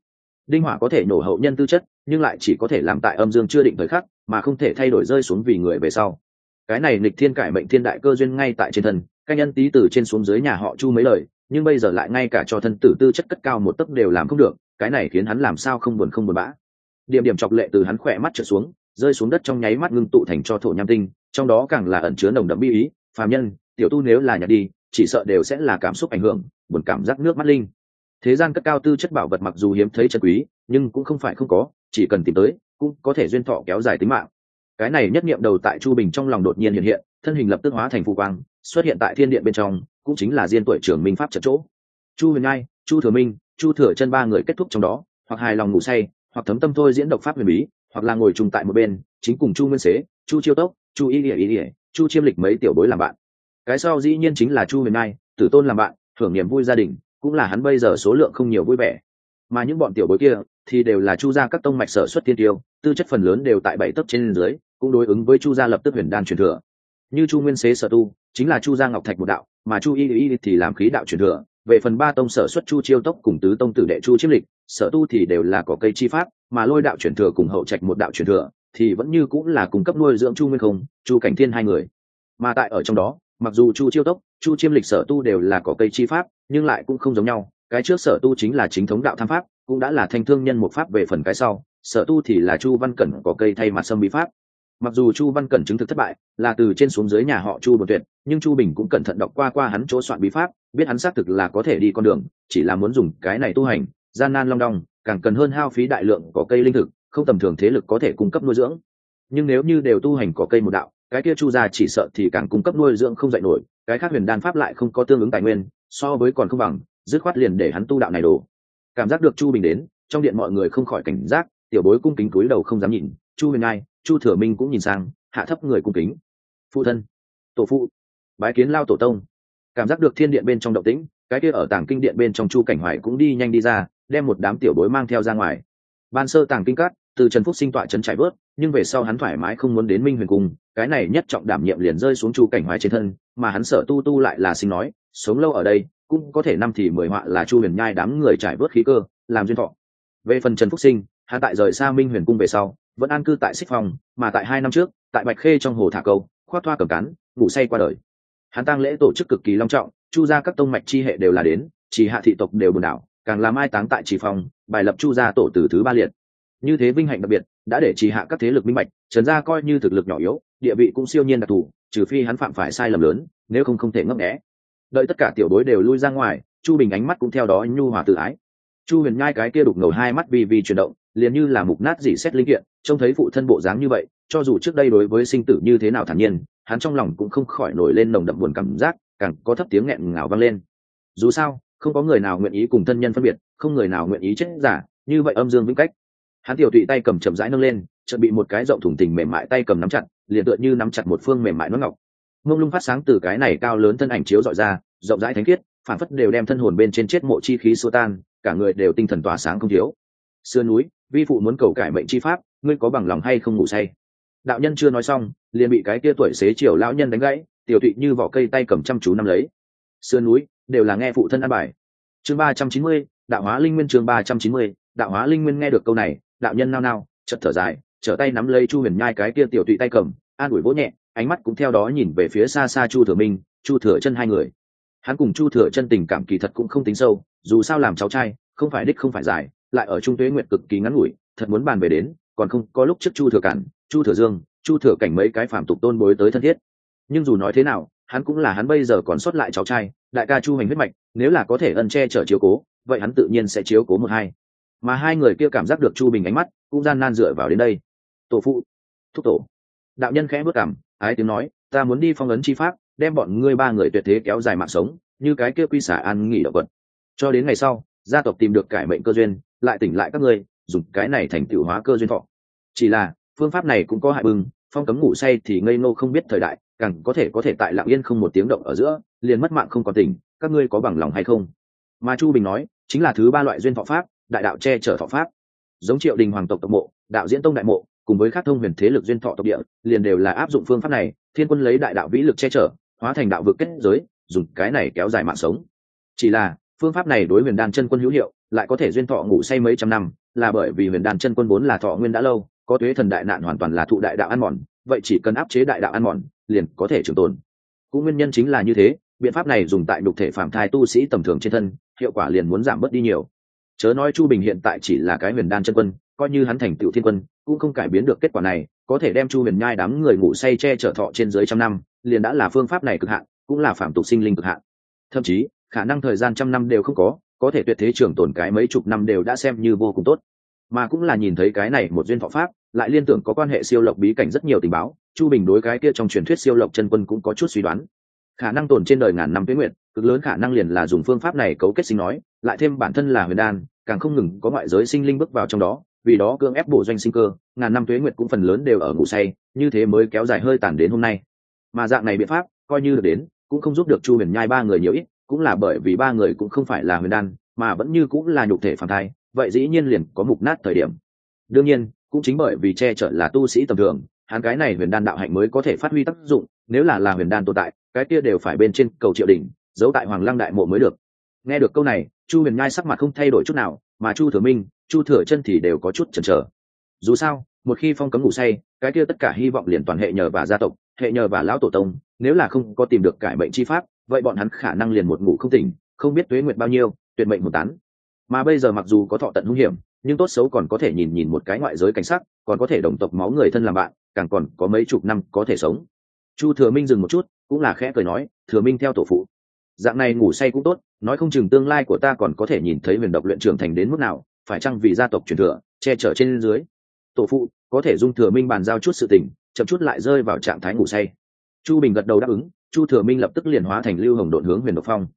Đinh hỏa có thể nổ hậu nhân tư chất, nhưng lại chỉ có thể làm tại âm dương chưa định thời khắc, mà không thể thay đổi rơi xuống vì người về sau. Cái này nịch thiên cải mệnh thiên đại cơ duyên ngay tại trên thân canh nhân tý từ trên xuống dưới nhà họ chu mấy lời, nhưng bây giờ lại ngay cả cho thân tử tư chất cất cao một tấc đều làm không được, cái này khiến hắn làm sao không buồn không buồn bã. Điểm điểm chọc lệ từ hắn khỏe mắt trở xuống rơi xuống đất trong nháy mắt ngưng tụ thành cho thổ nham tinh, trong đó càng là ẩn chứa nồng đậm bi ý, phàm nhân, tiểu tu nếu là nhặt đi, chỉ sợ đều sẽ là cảm xúc ảnh hưởng, buồn cảm giác nước mắt linh. Thế gian cất cao tư chất bảo vật mặc dù hiếm thấy chân quý, nhưng cũng không phải không có, chỉ cần tìm tới, cũng có thể duyên thọ kéo dài tính mạng. Cái này nhất niệm đầu tại chu bình trong lòng đột nhiên hiện hiện, thân hình lập tức hóa thành phù quang, xuất hiện tại thiên điện bên trong, cũng chính là diên tuổi trưởng minh pháp trận chỗ. Chu huyền ngai chu thừa minh, chu thừa chân ba người kết thúc trong đó, hoặc hài lòng ngủ say, hoặc thấm tâm thôi diễn độc pháp huyền bí hoặc là ngồi chung tại một bên, chính cùng chu nguyên xế, chu chiêu tốc, chu y ỉa y ỉa chu chiêm lịch mấy tiểu bối làm bạn. Cái sau dĩ nhiên chính là chu huyền nai tử tôn làm bạn, thưởng niềm vui gia đình, cũng là hắn bây giờ số lượng không nhiều vui vẻ. Mà những bọn tiểu bối kia, thì đều là chu gia các tông mạch sở xuất tiên tiêu, tư chất phần lớn đều tại bảy tấc trên dưới, cũng đối ứng với chu gia lập tức huyền đan truyền thừa. Như chu nguyên xế sở tu, chính là chu gia ngọc thạch một đạo, mà chu y y thì làm khí đạo truyền thừa về phần ba tông sở xuất chu chiêu tốc cùng tứ tông tử đệ chu chiếm lịch, sở tu thì đều là có cây chi pháp, mà lôi đạo truyền thừa cùng hậu trạch một đạo truyền thừa, thì vẫn như cũng là cung cấp nuôi dưỡng chu nguyên không, chu cảnh thiên hai người. Mà tại ở trong đó, mặc dù chu chiêu tốc, chu chiêm lịch sở tu đều là có cây chi pháp, nhưng lại cũng không giống nhau. Cái trước sở tu chính là chính thống đạo tham pháp, cũng đã là thanh thương nhân một pháp về phần cái sau. Sở tu thì là chu văn cẩn có cây thay mặt sâm bí pháp mặc dù chu văn cẩn chứng thực thất bại, là từ trên xuống dưới nhà họ chu đột tuyệt, nhưng chu bình cũng cẩn thận đọc qua qua hắn chỗ soạn bí pháp, biết hắn xác thực là có thể đi con đường, chỉ là muốn dùng cái này tu hành, gian nan long đong, càng cần hơn hao phí đại lượng có cây linh thực, không tầm thường thế lực có thể cung cấp nuôi dưỡng. Nhưng nếu như đều tu hành có cây một đạo, cái kia chu gia chỉ sợ thì càng cung cấp nuôi dưỡng không dạy nổi, cái khác huyền đan pháp lại không có tương ứng tài nguyên, so với còn không bằng, dứt khoát liền để hắn tu đạo này đổ cảm giác được chu bình đến, trong điện mọi người không khỏi cảnh giác, tiểu bối cung kính cúi đầu không dám nhìn, chu huyền ai chu thừa minh cũng nhìn sang, hạ thấp người cung kính. Phụ thân, tổ phụ, bái kiến lao tổ tông. Cảm giác được thiên điện bên trong động tĩnh, cái kia ở tàng kinh điện bên trong chu cảnh hoài cũng đi nhanh đi ra, đem một đám tiểu bối mang theo ra ngoài. Ban sơ tàng kinh cát từ trần phúc sinh tọa trấn trải bớt nhưng về sau hắn thoải mái không muốn đến minh huyền cung, cái này nhất trọng đảm nhiệm liền rơi xuống chu cảnh hoài trên thân, mà hắn sợ tu tu lại là sinh nói, sống lâu ở đây, cũng có thể năm thì mười họa là chu huyền nhai đám người trải bớt khí cơ, làm duyên thọ. Về phần trần phúc sinh, hắn tại rời xa minh huyền cung về sau vẫn an cư tại xích phòng mà tại hai năm trước tại bạch khê trong hồ thả câu khoác thoa cầm cắn, ngủ say qua đời. Hắn tăng lễ tổ chức cực kỳ long trọng chu ra các tông mạch chi hệ đều là đến chỉ hạ thị tộc đều buồn đảo càng làm ai táng tại trì phòng bài lập chu gia tổ từ thứ ba liệt. Như thế vinh hạnh đặc biệt đã để trì hạ các thế lực minh bạch trần gia coi như thực lực nhỏ yếu địa vị cũng siêu nhiên đặc thù trừ phi hắn phạm phải sai lầm lớn nếu không không thể ngấp nghẽ đợi tất cả tiểu bối đều lui ra ngoài chu bình ánh mắt cũng theo đó nhu hòa tự ái chu huyền nhai cái kia đục ngầu hai mắt vì vì chuyển động, liền như là mục nát dỉ xét linh kiện, trông thấy phụ thân bộ dáng như vậy, cho dù trước đây đối với sinh tử như thế nào thản nhiên, hắn trong lòng cũng không khỏi nổi lên nồng đậm buồn cảm giác, càng có thấp tiếng nghẹn ngào vang lên. Dù sao, không có người nào nguyện ý cùng thân nhân phân biệt, không người nào nguyện ý chết giả, như vậy âm dương vĩnh cách. Hắn tiểu tụy tay cầm chậm rãi nâng lên, chợt bị một cái rộng thủng tình mềm mại tay cầm nắm chặt, liền tựa như nắm chặt một phương mềm mại nó ngọc. Mông lung phát sáng từ cái này cao lớn thân ảnh chiếu dọi ra, rộng rãi thánh khiết, phản phất đều đem thân hồn bên trên chết mộ chi khí xua tan cả người đều tinh thần tỏa sáng không thiếu. Xưa núi, vi phụ muốn cầu cải mệnh chi pháp, ngươi có bằng lòng hay không ngủ say? Đạo nhân chưa nói xong, liền bị cái kia tuổi xế chiều lão nhân đánh gãy, tiểu tụy như vỏ cây tay cầm chăm chú nắm lấy. Sườn núi, đều là nghe phụ thân ăn bài. Chương ba trăm chín mươi, đạo hóa linh nguyên chương ba trăm chín mươi, đạo hóa linh nguyên nghe được câu này, đạo nhân nao nao chật thở dài, trở tay nắm lấy chu huyền nhai cái kia tiểu tụy tay cầm, an ủi vỗ nhẹ, ánh mắt cũng theo đó nhìn về phía xa xa chu thừa minh, chu thừa chân hai người hắn cùng chu thừa chân tình cảm kỳ thật cũng không tính sâu, dù sao làm cháu trai, không phải đích không phải giải lại ở trung tuế nguyện cực kỳ ngắn ngủi, thật muốn bàn về đến, còn không có lúc trước chu thừa cản, chu thừa dương, chu thừa cảnh mấy cái phạm tục tôn bối tới thân thiết. Nhưng dù nói thế nào, hắn cũng là hắn bây giờ còn xuất lại cháu trai, đại ca chu hành huyết mạch, nếu là có thể ân che chở chiếu cố, vậy hắn tự nhiên sẽ chiếu cố một hai. Mà hai người kia cảm giác được chu bình ánh mắt, cũng gian nan dựa vào đến đây. Tổ phụ. Thúc tổ. Đạo nhân khẽ bước cảm, ái tiếng nói, ta muốn đi phong ấn chi pháp đem bọn ngươi ba người tuyệt thế kéo dài mạng sống, như cái kia quy xả an nghỉ động vật. Cho đến ngày sau, gia tộc tìm được cải mệnh cơ duyên, lại tỉnh lại các ngươi, dùng cái này thành tựu hóa cơ duyên thọ. Chỉ là, phương pháp này cũng có hại bưng phong cấm ngủ say thì ngây ngô không biết thời đại, càng có thể có thể tại lạng yên không một tiếng động ở giữa, liền mất mạng không còn tỉnh, các ngươi có bằng lòng hay không? Mà chu bình nói, chính là thứ ba loại duyên thọ pháp, đại đạo che chở thọ pháp. Giống triệu đình hoàng tộc tộc mộ, đạo diễn tông đại mộ, cùng với các thông huyền thế lực duyên thọ tộc địa, liền đều là áp dụng phương pháp này, thiên quân lấy đại đạo vĩ lực che chở hóa thành đạo vực kết giới, dùng cái này kéo dài mạng sống. Chỉ là, phương pháp này đối huyền đan chân quân hữu hiệu, lại có thể duyên thọ ngủ say mấy trăm năm, là bởi vì huyền đan chân quân vốn là thọ nguyên đã lâu, có tuế thần đại nạn hoàn toàn là thụ đại đạo ăn mòn, vậy chỉ cần áp chế đại đạo ăn mòn, liền có thể trường tồn. Cũng nguyên nhân chính là như thế, biện pháp này dùng tại đục thể phạm thai tu sĩ tầm thường trên thân, hiệu quả liền muốn giảm bớt đi nhiều. Chớ nói chu bình hiện tại chỉ là cái huyền đan chân quân, coi như hắn thành tựu thiên quân, cũng không cải biến được kết quả này, có thể đem chu huyền nhai đám người ngủ say che chở thọ trên dưới trăm năm liền đã là phương pháp này cực hạn, cũng là phạm tục sinh linh cực hạn. Thậm chí, khả năng thời gian trăm năm đều không có có thể tuyệt thế trường tồn cái mấy chục năm đều đã xem như vô cùng tốt. Mà cũng là nhìn thấy cái này một duyên thọ pháp, lại liên tưởng có quan hệ siêu lộc bí cảnh rất nhiều tình báo, chu bình đối cái kia trong truyền thuyết siêu lộc chân quân cũng có chút suy đoán. Khả năng tồn trên đời ngàn năm tuyến nguyện cực lớn khả năng liền là dùng phương pháp này cấu kết sinh nói, lại thêm bản thân là huyền đan, càng không ngừng có ngoại giới sinh linh bước vào trong đó, vì đó cưỡng ép bổ doanh sinh cơ, ngàn năm tuế nguyệt cũng phần lớn đều ở ngủ say, như thế mới kéo dài hơi tàn đến hôm nay mà dạng này biện pháp coi như được đến, cũng không giúp được chu huyền nhai ba người nhiều ít, cũng là bởi vì ba người cũng không phải là huyền đan, mà vẫn như cũng là nhục thể phản thai, vậy dĩ nhiên liền có mục nát thời điểm. Đương nhiên, cũng chính bởi vì che chở là tu sĩ tầm thường, hắn cái này huyền đan đạo hạnh mới có thể phát huy tác dụng, nếu là là huyền đan tồn tại, cái kia đều phải bên trên cầu triệu đỉnh, giấu tại hoàng lăng đại mộ mới được. Nghe được câu này, chu huyền nhai sắc mặt không thay đổi chút nào, mà chu thừa minh, chu thừa chân thì đều có chút chần chờ. Dù sao, một khi phong cấm ngủ say, cái kia tất cả hy vọng liền toàn hệ nhờ và gia tộc hệ nhờ và lão tổ tông, nếu là không có tìm được cải bệnh chi pháp, vậy bọn hắn khả năng liền một ngủ không tỉnh, không biết tuế nguyện bao nhiêu, tuyệt mệnh một tán. Mà bây giờ mặc dù có thọ tận hung hiểm, nhưng tốt xấu còn có thể nhìn nhìn một cái ngoại giới cảnh sắc, còn có thể đồng tộc máu người thân làm bạn, càng còn có mấy chục năm có thể sống. Chu thừa minh dừng một chút, cũng là khẽ cười nói, thừa minh theo tổ phụ. Dạng này ngủ say cũng tốt, nói không chừng tương lai của ta còn có thể nhìn thấy huyền độc luyện trưởng thành đến mức nào, phải chăng vì gia tộc truyền thừa, che chở trên dưới? Tổ phụ, có thể dung thừa minh bàn giao chút sự tình chậm chút lại rơi vào trạng thái ngủ say. Chu bình gật đầu đáp ứng, chu thừa minh lập tức liền hóa thành lưu hồng độn hướng huyền độc phong.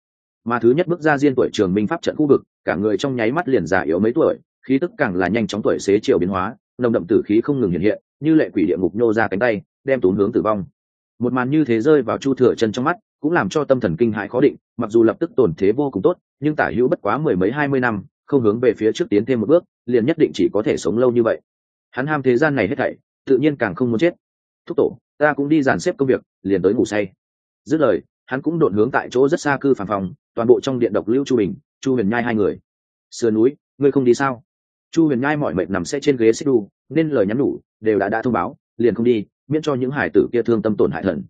Mà thứ nhất bước ra diên tuổi trường minh pháp trận khu vực, cả người trong nháy mắt liền già yếu mấy tuổi, khí tức càng là nhanh chóng tuổi xế chiều biến hóa, nồng đậm tử khí không ngừng hiện hiện, như lệ quỷ địa ngục nhô ra cánh tay, đem tốn hướng tử vong. Một màn như thế rơi vào chu thừa chân trong mắt, cũng làm cho tâm thần kinh hãi khó định, mặc dù lập tức tổn thế vô cùng tốt, nhưng tả hữu bất quá mười mấy hai mươi năm, không hướng về phía trước tiến thêm một bước, liền nhất định chỉ có thể sống lâu như vậy. Hắn ham thế gian này hết thảy, tự nhiên càng không muốn chết thúc tổ, ta cũng đi dàn xếp công việc, liền tới ngủ say. Dứt lời, hắn cũng đột hướng tại chỗ rất xa cư phản phòng, toàn bộ trong điện độc lưu chu bình, chu huyền nhai hai người. Sườn núi, ngươi không đi sao? Chu huyền nhai mọi mệnh nằm sẽ trên ghế xích đu, nên lời nhắn nhủ, đều đã đã thông báo, liền không đi, miễn cho những hải tử kia thương tâm tổn hại thần.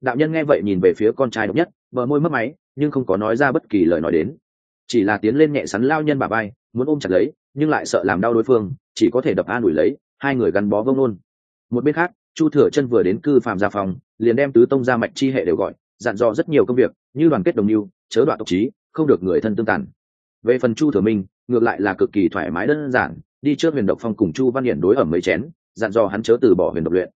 Đạo nhân nghe vậy nhìn về phía con trai độc nhất, bờ môi mất máy, nhưng không có nói ra bất kỳ lời nói đến. Chỉ là tiến lên nhẹ sắn lao nhân bà bay muốn ôm chặt lấy, nhưng lại sợ làm đau đối phương, chỉ có thể đập an ủi lấy, hai người gắn bó vông nôn. Một bên khác chu thừa chân vừa đến cư phạm gia phòng, liền đem tứ tông gia mạch chi hệ đều gọi, dặn dò rất nhiều công việc, như đoàn kết đồng mưu chớ đoạn tộc trí, không được người thân tương tàn. Về phần chu thừa minh, ngược lại là cực kỳ thoải mái đơn giản, đi trước huyền độc phong cùng chu văn hiển đối ẩm mấy chén, dặn dò hắn chớ từ bỏ huyền độc luyện.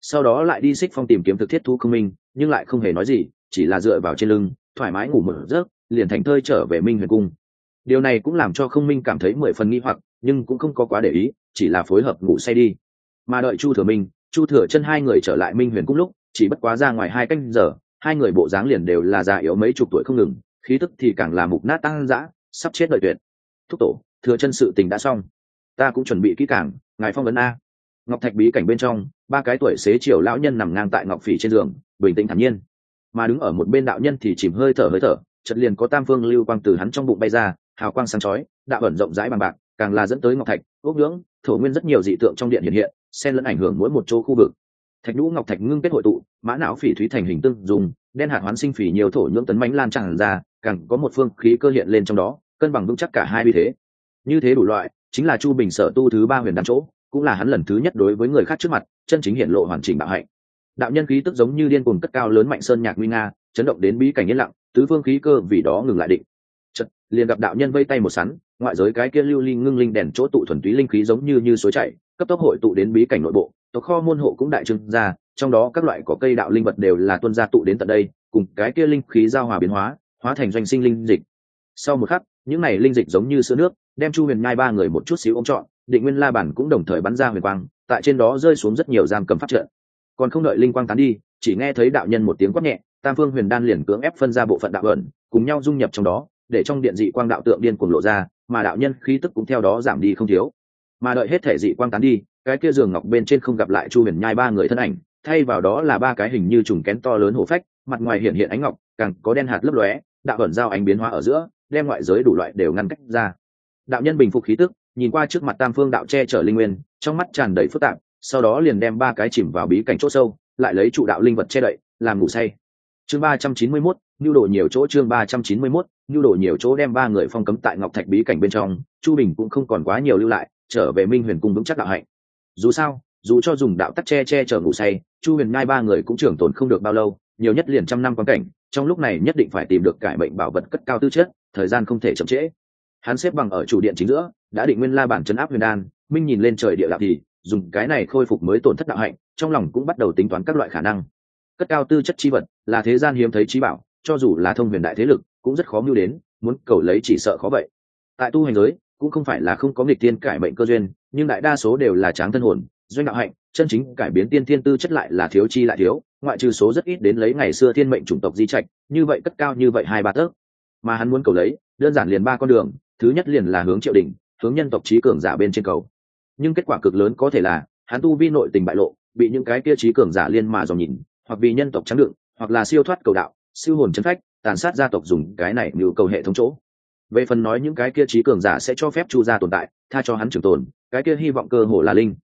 Sau đó lại đi xích phong tìm kiếm thực thiết thu không minh, nhưng lại không hề nói gì, chỉ là dựa vào trên lưng, thoải mái ngủ một giấc, liền thành thơi trở về minh huyền cung. Điều này cũng làm cho không minh cảm thấy mười phần nghi hoặc, nhưng cũng không có quá để ý, chỉ là phối hợp ngủ say đi. Mà đợi chu thừa minh chu thừa chân hai người trở lại minh huyền cung lúc, chỉ bất quá ra ngoài hai canh giờ, hai người bộ dáng liền đều là già yếu mấy chục tuổi không ngừng, khí tức thì càng là mục nát tăng dã, sắp chết đợi tuyệt. Thúc tổ, thừa chân sự tình đã xong. Ta cũng chuẩn bị kỹ càng, ngài phong vấn a. Ngọc thạch bí cảnh bên trong, ba cái tuổi xế chiều lão nhân nằm ngang tại ngọc phỉ trên giường, bình tĩnh thản nhiên. Mà đứng ở một bên đạo nhân thì chìm hơi thở hơi thở chật liền có tam phương lưu quang từ hắn trong bụng bay ra, hào quang sáng chói, đạo ẩn rộng rãi bằng bạc, càng là dẫn tới ngọc thạch ốc ngưỡng, thổ nguyên rất nhiều dị tượng trong điện hiện hiện xen lẫn ảnh hưởng mỗi một chỗ khu vực. Thạch nhũ ngọc thạch ngưng kết hội tụ mã não phỉ thúy thành hình tương dùng đen hạt hoán sinh phỉ nhiều thổ nhưỡng tấn mánh lan tràn ra càng có một phương khí cơ hiện lên trong đó cân bằng vững chắc cả hai uy thế. Như thế đủ loại chính là chu bình sở tu thứ ba huyền đan chỗ cũng là hắn lần thứ nhất đối với người khác trước mặt chân chính hiện lộ hoàn chỉnh bạo hạnh. Đạo nhân khí tức giống như điên cuồng cất cao lớn mạnh sơn nhạc nguy nga chấn động đến bí cảnh yên lặng tứ phương khí cơ vì đó ngừng lại định liền gặp đạo nhân vây tay một sắn, ngoại giới cái kia lưu linh ngưng linh đèn chỗ tụ thuần túy linh khí giống như như suối chảy, cấp tốc hội tụ đến bí cảnh nội bộ, tộc kho môn hộ cũng đại trưng ra, trong đó các loại có cây đạo linh vật đều là tuân gia tụ đến tận đây, cùng cái kia linh khí giao hòa biến hóa hóa thành doanh sinh linh dịch. Sau một khắc, những này linh dịch giống như sữa nước, đem chu huyền nhai ba người một chút xíu ôm trọn, định nguyên la bản cũng đồng thời bắn ra huyền quang, tại trên đó rơi xuống rất nhiều giam cầm phát trợ còn không đợi linh quang tán đi, chỉ nghe thấy đạo nhân một tiếng quát nhẹ, tam phương huyền đan liền cưỡng ép phân ra bộ phận đạo ẩn, cùng nhau dung nhập trong đó để trong điện dị quang đạo tượng điên cuồng lộ ra mà đạo nhân khí tức cũng theo đó giảm đi không thiếu. Mà đợi hết thể dị quang tán đi cái kia giường ngọc bên trên không gặp lại chu huyền nhai ba người thân ảnh thay vào đó là ba cái hình như trùng kén to lớn hổ phách mặt ngoài hiện hiện ánh ngọc càng có đen hạt lấp lóe đạo ẩn giao ánh biến hóa ở giữa đem ngoại giới đủ loại đều ngăn cách ra. Đạo nhân bình phục khí tức nhìn qua trước mặt tam phương đạo che chở linh nguyên trong mắt tràn đầy phức tạp sau đó liền đem ba cái chìm vào bí cảnh chỗ sâu lại lấy trụ đạo linh vật che đậy làm ngủ say. Chương ba trăm chín mươi 391, nhu đồ nhiều chỗ chương ba trăm chín mươi 391, nhu đồ nhiều chỗ đem ba người phong cấm tại ngọc thạch bí cảnh bên trong chu bình cũng không còn quá nhiều lưu lại trở về minh huyền cung vững chắc đạo hạnh. Dù sao dù cho dùng đạo tắc che che chở ngủ say chu huyền nhai ba người cũng trưởng tồn không được bao lâu nhiều nhất liền trăm năm quan cảnh trong lúc này nhất định phải tìm được cải bệnh bảo vật cất cao tư chất thời gian không thể chậm trễ. Hắn xếp bằng ở chủ điện chính giữa đã định nguyên la bản trấn áp huyền đan minh nhìn lên trời địa đạo thì dùng cái này khôi phục mới tổn thất đạo hạnh trong lòng cũng bắt đầu tính toán các loại khả năng. Cất cao tư chất chi vật là thế gian hiếm thấy trí bảo cho dù là thông huyền đại thế lực, cũng rất khó mưu đến, muốn cầu lấy chỉ sợ khó vậy. Tại tu hành giới, cũng không phải là không có nghịch tiên cải mệnh cơ duyên, nhưng đại đa số đều là tráng thân hồn, doanh đạo hạnh, chân chính cải biến tiên thiên tư chất lại là thiếu chi lại thiếu, ngoại trừ số rất ít đến lấy ngày xưa thiên mệnh chủng tộc di trạch, như vậy cất cao như vậy hai ba tấc. Mà hắn muốn cầu lấy, đơn giản liền ba con đường, thứ nhất liền là hướng triệu đình, hướng nhân tộc trí cường giả bên trên cầu. Nhưng kết quả cực lớn có thể là, hắn tu vi nội tình bại lộ, bị những cái kia trí cường giả liên mà dò nhìn, hoặc vì nhân tộc trắng đựng, hoặc là siêu thoát cầu đạo siêu hồn chân phách tàn sát gia tộc dùng cái này như cầu hệ thống chỗ. Về phần nói những cái kia trí cường giả sẽ cho phép chu gia tồn tại tha cho hắn trường tồn cái kia hy vọng cơ hồ là linh.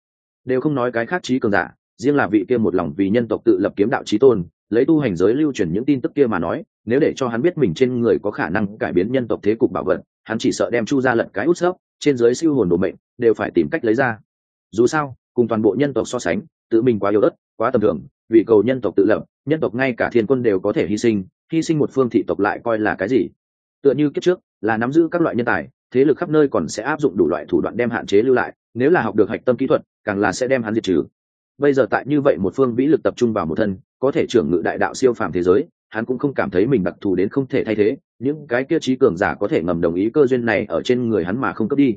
Đều không nói cái khác trí cường giả riêng là vị kia một lòng vì nhân tộc tự lập kiếm đạo trí tôn lấy tu hành giới lưu truyền những tin tức kia mà nói nếu để cho hắn biết mình trên người có khả năng cải biến nhân tộc thế cục bảo vật hắn chỉ sợ đem chu ra lận cái út sấp trên giới siêu hồn đồ mệnh đều phải tìm cách lấy ra. Dù sao cùng toàn bộ nhân tộc so sánh tự mình quá yếu đất, quá tầm thường vì cầu nhân tộc tự lập, nhân tộc ngay cả thiên quân đều có thể hy sinh hy sinh một phương thị tộc lại coi là cái gì? Tựa như kiếp trước, là nắm giữ các loại nhân tài, thế lực khắp nơi còn sẽ áp dụng đủ loại thủ đoạn đem hạn chế lưu lại, nếu là học được hạch tâm kỹ thuật, càng là sẽ đem hắn diệt trừ. Bây giờ tại như vậy một phương vĩ lực tập trung vào một thân, có thể trưởng ngự đại đạo siêu phàm thế giới, hắn cũng không cảm thấy mình đặc thù đến không thể thay thế, những cái kia trí cường giả có thể ngầm đồng ý cơ duyên này ở trên người hắn mà không cấp đi.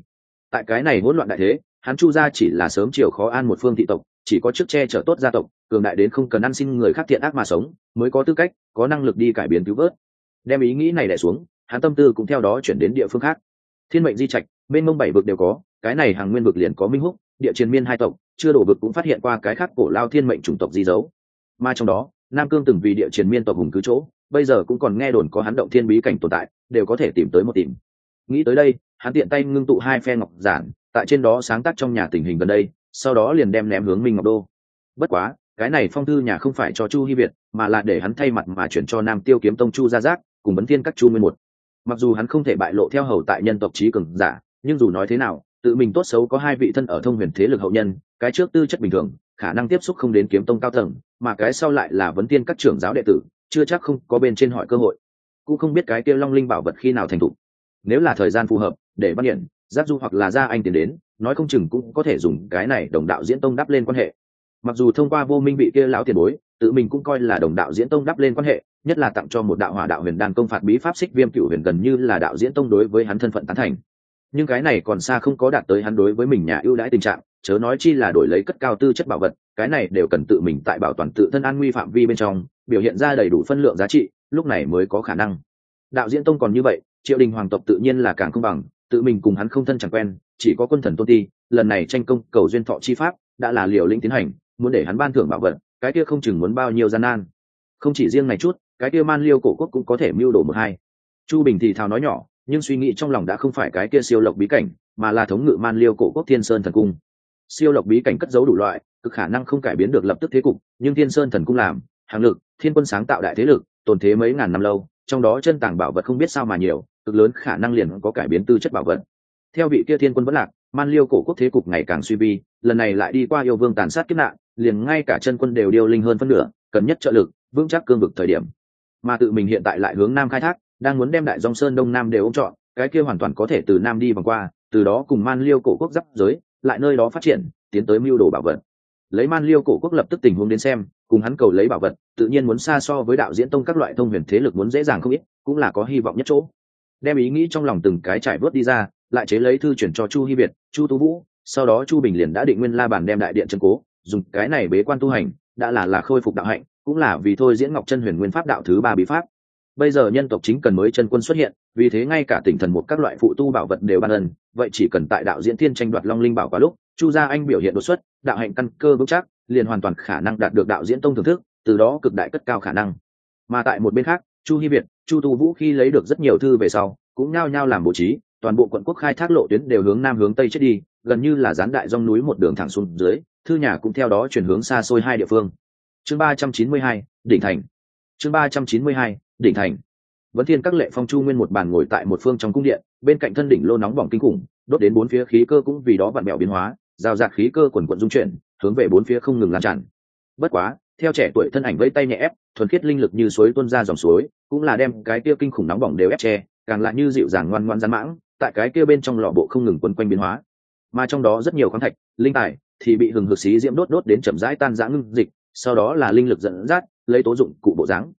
Tại cái này hỗn loạn đại thế, hắn chu ra chỉ là sớm chiều khó an một phương thị tộc chỉ có chức che chở tốt gia tộc, cường đại đến không cần ăn xin người khác thiện ác mà sống, mới có tư cách, có năng lực đi cải biến cứu vớt. Đem ý nghĩ này đẻ xuống, hắn tâm tư cũng theo đó chuyển đến địa phương khác. Thiên mệnh di trạch bên mông bảy vực đều có, cái này hàng nguyên vực liền có minh húc, địa chiến miên hai tộc, chưa đổ vực cũng phát hiện qua cái khác cổ lao thiên mệnh chủng tộc di dấu. Mà trong đó, nam cương từng vì địa chiến miên tộc hùng cứ chỗ, bây giờ cũng còn nghe đồn có hắn động thiên bí cảnh tồn tại, đều có thể tìm tới một tìm. Nghĩ tới đây, hắn tiện tay ngưng tụ hai phe ngọc giản, tại trên đó sáng tác trong nhà tình hình gần đây sau đó liền đem ném hướng minh ngọc đô. Bất quá, cái này phong thư nhà không phải cho chu hy việt, mà là để hắn thay mặt mà chuyển cho nam tiêu kiếm tông chu gia giác, cùng vấn thiên các chu nguyên một. Mặc dù hắn không thể bại lộ theo hầu tại nhân tộc trí cường giả, nhưng dù nói thế nào, tự mình tốt xấu có hai vị thân ở thông huyền thế lực hậu nhân, cái trước tư chất bình thường, khả năng tiếp xúc không đến kiếm tông cao tầng, mà cái sau lại là vấn tiên các trưởng giáo đệ tử, chưa chắc không có bên trên hỏi cơ hội. Cũng không biết cái kia long linh bảo vật khi nào thành thục. Nếu là thời gian phù hợp, để văn điện, giáp du hoặc là gia anh tiến đến nói không chừng cũng có thể dùng cái này đồng đạo diễn tông đắp lên quan hệ. Mặc dù thông qua vô minh vị kia lão tiền bối, tự mình cũng coi là đồng đạo diễn tông đắp lên quan hệ, nhất là tặng cho một đạo hỏa đạo huyền đan công phạt bí pháp xích viêm cựu huyền gần như là đạo diễn tông đối với hắn thân phận tán thành. Nhưng cái này còn xa không có đạt tới hắn đối với mình nhà ưu đãi tình trạng, chớ nói chi là đổi lấy cất cao tư chất bảo vật, cái này đều cần tự mình tại bảo toàn tự thân an nguy phạm vi bên trong, biểu hiện ra đầy đủ phân lượng giá trị, lúc này mới có khả năng. Đạo diễn tông còn như vậy, triệu đình hoàng tộc tự nhiên là càng không bằng tự mình cùng hắn không thân chẳng quen, chỉ có quân thần tôn ti, lần này tranh công cầu duyên thọ chi pháp đã là liều lĩnh tiến hành, muốn để hắn ban thưởng bảo vật, cái kia không chừng muốn bao nhiêu gian nan. Không chỉ riêng này chút, cái kia man liêu cổ quốc cũng có thể mưu đồ một hai. Chu bình thì thào nói nhỏ, nhưng suy nghĩ trong lòng đã không phải cái kia siêu lộc bí cảnh, mà là thống ngự man liêu cổ quốc thiên sơn thần cung. Siêu lộc bí cảnh cất giấu đủ loại, cực khả năng không cải biến được lập tức thế cục, nhưng thiên sơn thần cung làm hàng lực, thiên quân sáng tạo đại thế lực, tồn thế mấy ngàn năm lâu, trong đó chân tàng bảo vật không biết sao mà nhiều cực lớn khả năng liền có cải biến tư chất bảo vật. Theo vị kia thiên quân vẫn lạc, man liêu cổ quốc thế cục ngày càng suy vi lần này lại đi qua yêu vương tàn sát kiếp nạn, liền ngay cả chân quân đều điêu linh hơn phân nửa, cần nhất trợ lực, vững chắc cương vực thời điểm. Mà tự mình hiện tại lại hướng nam khai thác, đang muốn đem đại dòng sơn đông nam đều ôm chọn cái kia hoàn toàn có thể từ nam đi vòng qua, từ đó cùng man liêu cổ quốc giáp giới, lại nơi đó phát triển, tiến tới mưu đồ bảo vật. Lấy man liêu cổ quốc lập tức tình huống đến xem, cùng hắn cầu lấy bảo vật, tự nhiên muốn xa so với đạo diễn tông các loại thông huyền thế lực muốn dễ dàng không ít, cũng là có hy vọng nhất chỗ đem ý nghĩ trong lòng từng cái trải vớt đi ra, lại chế lấy thư chuyển cho chu hy việt chu Tu vũ, sau đó chu bình liền đã định nguyên la bàn đem đại điện chân cố, dùng cái này bế quan tu hành, đã là là khôi phục đạo hạnh, cũng là vì thôi diễn ngọc chân huyền nguyên pháp đạo thứ ba bí pháp. Bây giờ nhân tộc chính cần mới chân quân xuất hiện, vì thế ngay cả tỉnh thần một các loại phụ tu bảo vật đều ban ân, vậy chỉ cần tại đạo diễn thiên tranh đoạt long linh bảo quá lúc, chu gia anh biểu hiện đột xuất, đạo hạnh căn cơ vững chắc, liền hoàn toàn khả năng đạt được đạo diễn tông thưởng thức, từ đó cực đại cất cao khả năng. Mà tại một bên khác, chu hy việt chu tu vũ khi lấy được rất nhiều thư về sau, cũng nhao nhao làm bố trí, toàn bộ quận quốc khai thác lộ tuyến đều hướng nam hướng tây chết đi, gần như là gián đại dòng núi một đường thẳng xuống dưới, thư nhà cũng theo đó chuyển hướng xa xôi hai địa phương. Chương ba trăm chín mươi hai, đỉnh thành. Chương ba trăm chín mươi hai, đỉnh thành. Vẫn thiên các lệ phong chu nguyên một bàn ngồi tại một phương trong cung điện, bên cạnh thân đỉnh lô nóng bỏng kinh khủng, đốt đến bốn phía khí cơ cũng vì đó vặn mẹo biến hóa rào rạt khí cơ quần quận dung chuyển, hướng về bốn phía không ngừng lan tràn. Bất quá theo trẻ tuổi thân ảnh vẫy tay nhẹ ép, thuần khiết linh lực như suối tuôn ra dòng suối, cũng là đem cái kia kinh khủng nóng bỏng đều ép che, càng lại như dịu dàng ngoan ngoan rắn mãng, tại cái kia bên trong lò bộ không ngừng quấn quanh biến hóa. Mà trong đó rất nhiều khoáng thạch, linh tài thì bị hừng hực xí diễm đốt đốt đến chậm rãi tan rã ngưng dịch, sau đó là linh lực dẫn dắt, lấy tố dụng cụ bộ dáng.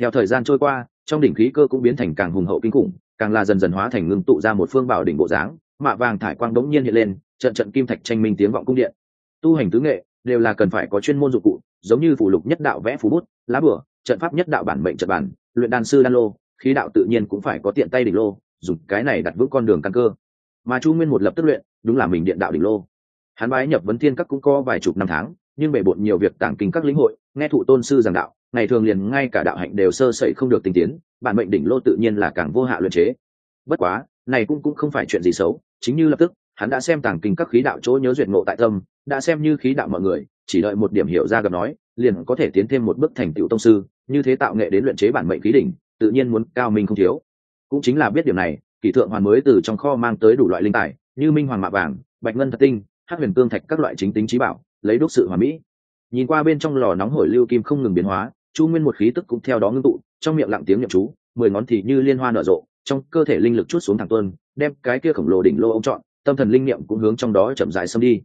Theo thời gian trôi qua, trong đỉnh khí cơ cũng biến thành càng hùng hậu kinh khủng, càng là dần dần hóa thành ngưng tụ ra một phương bảo đỉnh bộ dáng, mạ vàng thải quang đống nhiên hiện lên, trận trận kim thạch tranh minh tiếng vọng cung điện. Tu hành tứ nghệ đều là cần phải có chuyên môn dụng cụ, giống như phủ lục nhất đạo vẽ phú bút, lá bửa, trận pháp nhất đạo bản mệnh trận bản luyện đan sư đan lô, khí đạo tự nhiên cũng phải có tiện tay đỉnh lô, dùng cái này đặt vững con đường căn cơ. Mà chu nguyên một lập tức luyện, đúng là mình điện đạo đỉnh lô. Hắn bái nhập vấn thiên các cũng có vài chục năm tháng, nhưng bề bộn nhiều việc tảng kinh các lĩnh hội, nghe thụ tôn sư giảng đạo, ngày thường liền ngay cả đạo hạnh đều sơ sẩy không được tinh tiến, bản mệnh đỉnh lô tự nhiên là càng vô hạ luyện chế. Bất quá, này cũng cũng không phải chuyện gì xấu, chính như lập tức hắn đã xem tàng kinh các khí đạo chỗ nhớ duyệt ngộ tại tâm, đã xem như khí đạo mọi người, chỉ đợi một điểm hiểu ra gặp nói, liền có thể tiến thêm một bước thành tựu tông sư, như thế tạo nghệ đến luyện chế bản mệnh khí đỉnh, tự nhiên muốn cao minh không thiếu. Cũng chính là biết điểm này kỷ thượng hoàn mới từ trong kho mang tới đủ loại linh tài, như minh hoàng mạ vàng, bạch ngân thật tinh hát huyền cương thạch các loại chính tính trí bảo, lấy đúc sự hòa mỹ. Nhìn qua bên trong lò nóng hổi lưu kim không ngừng biến hóa, chu nguyên một khí tức cũng theo đó ngưng tụ, trong miệng lặng tiếng nhậm chú, mười ngón thì như liên hoa nở rộ, trong cơ thể linh lực chút xuống thẳng tuân đem cái kia khổng lồ đỉnh lô ông chọn tâm thần linh niệm cũng hướng trong đó chậm rãi xâm đi.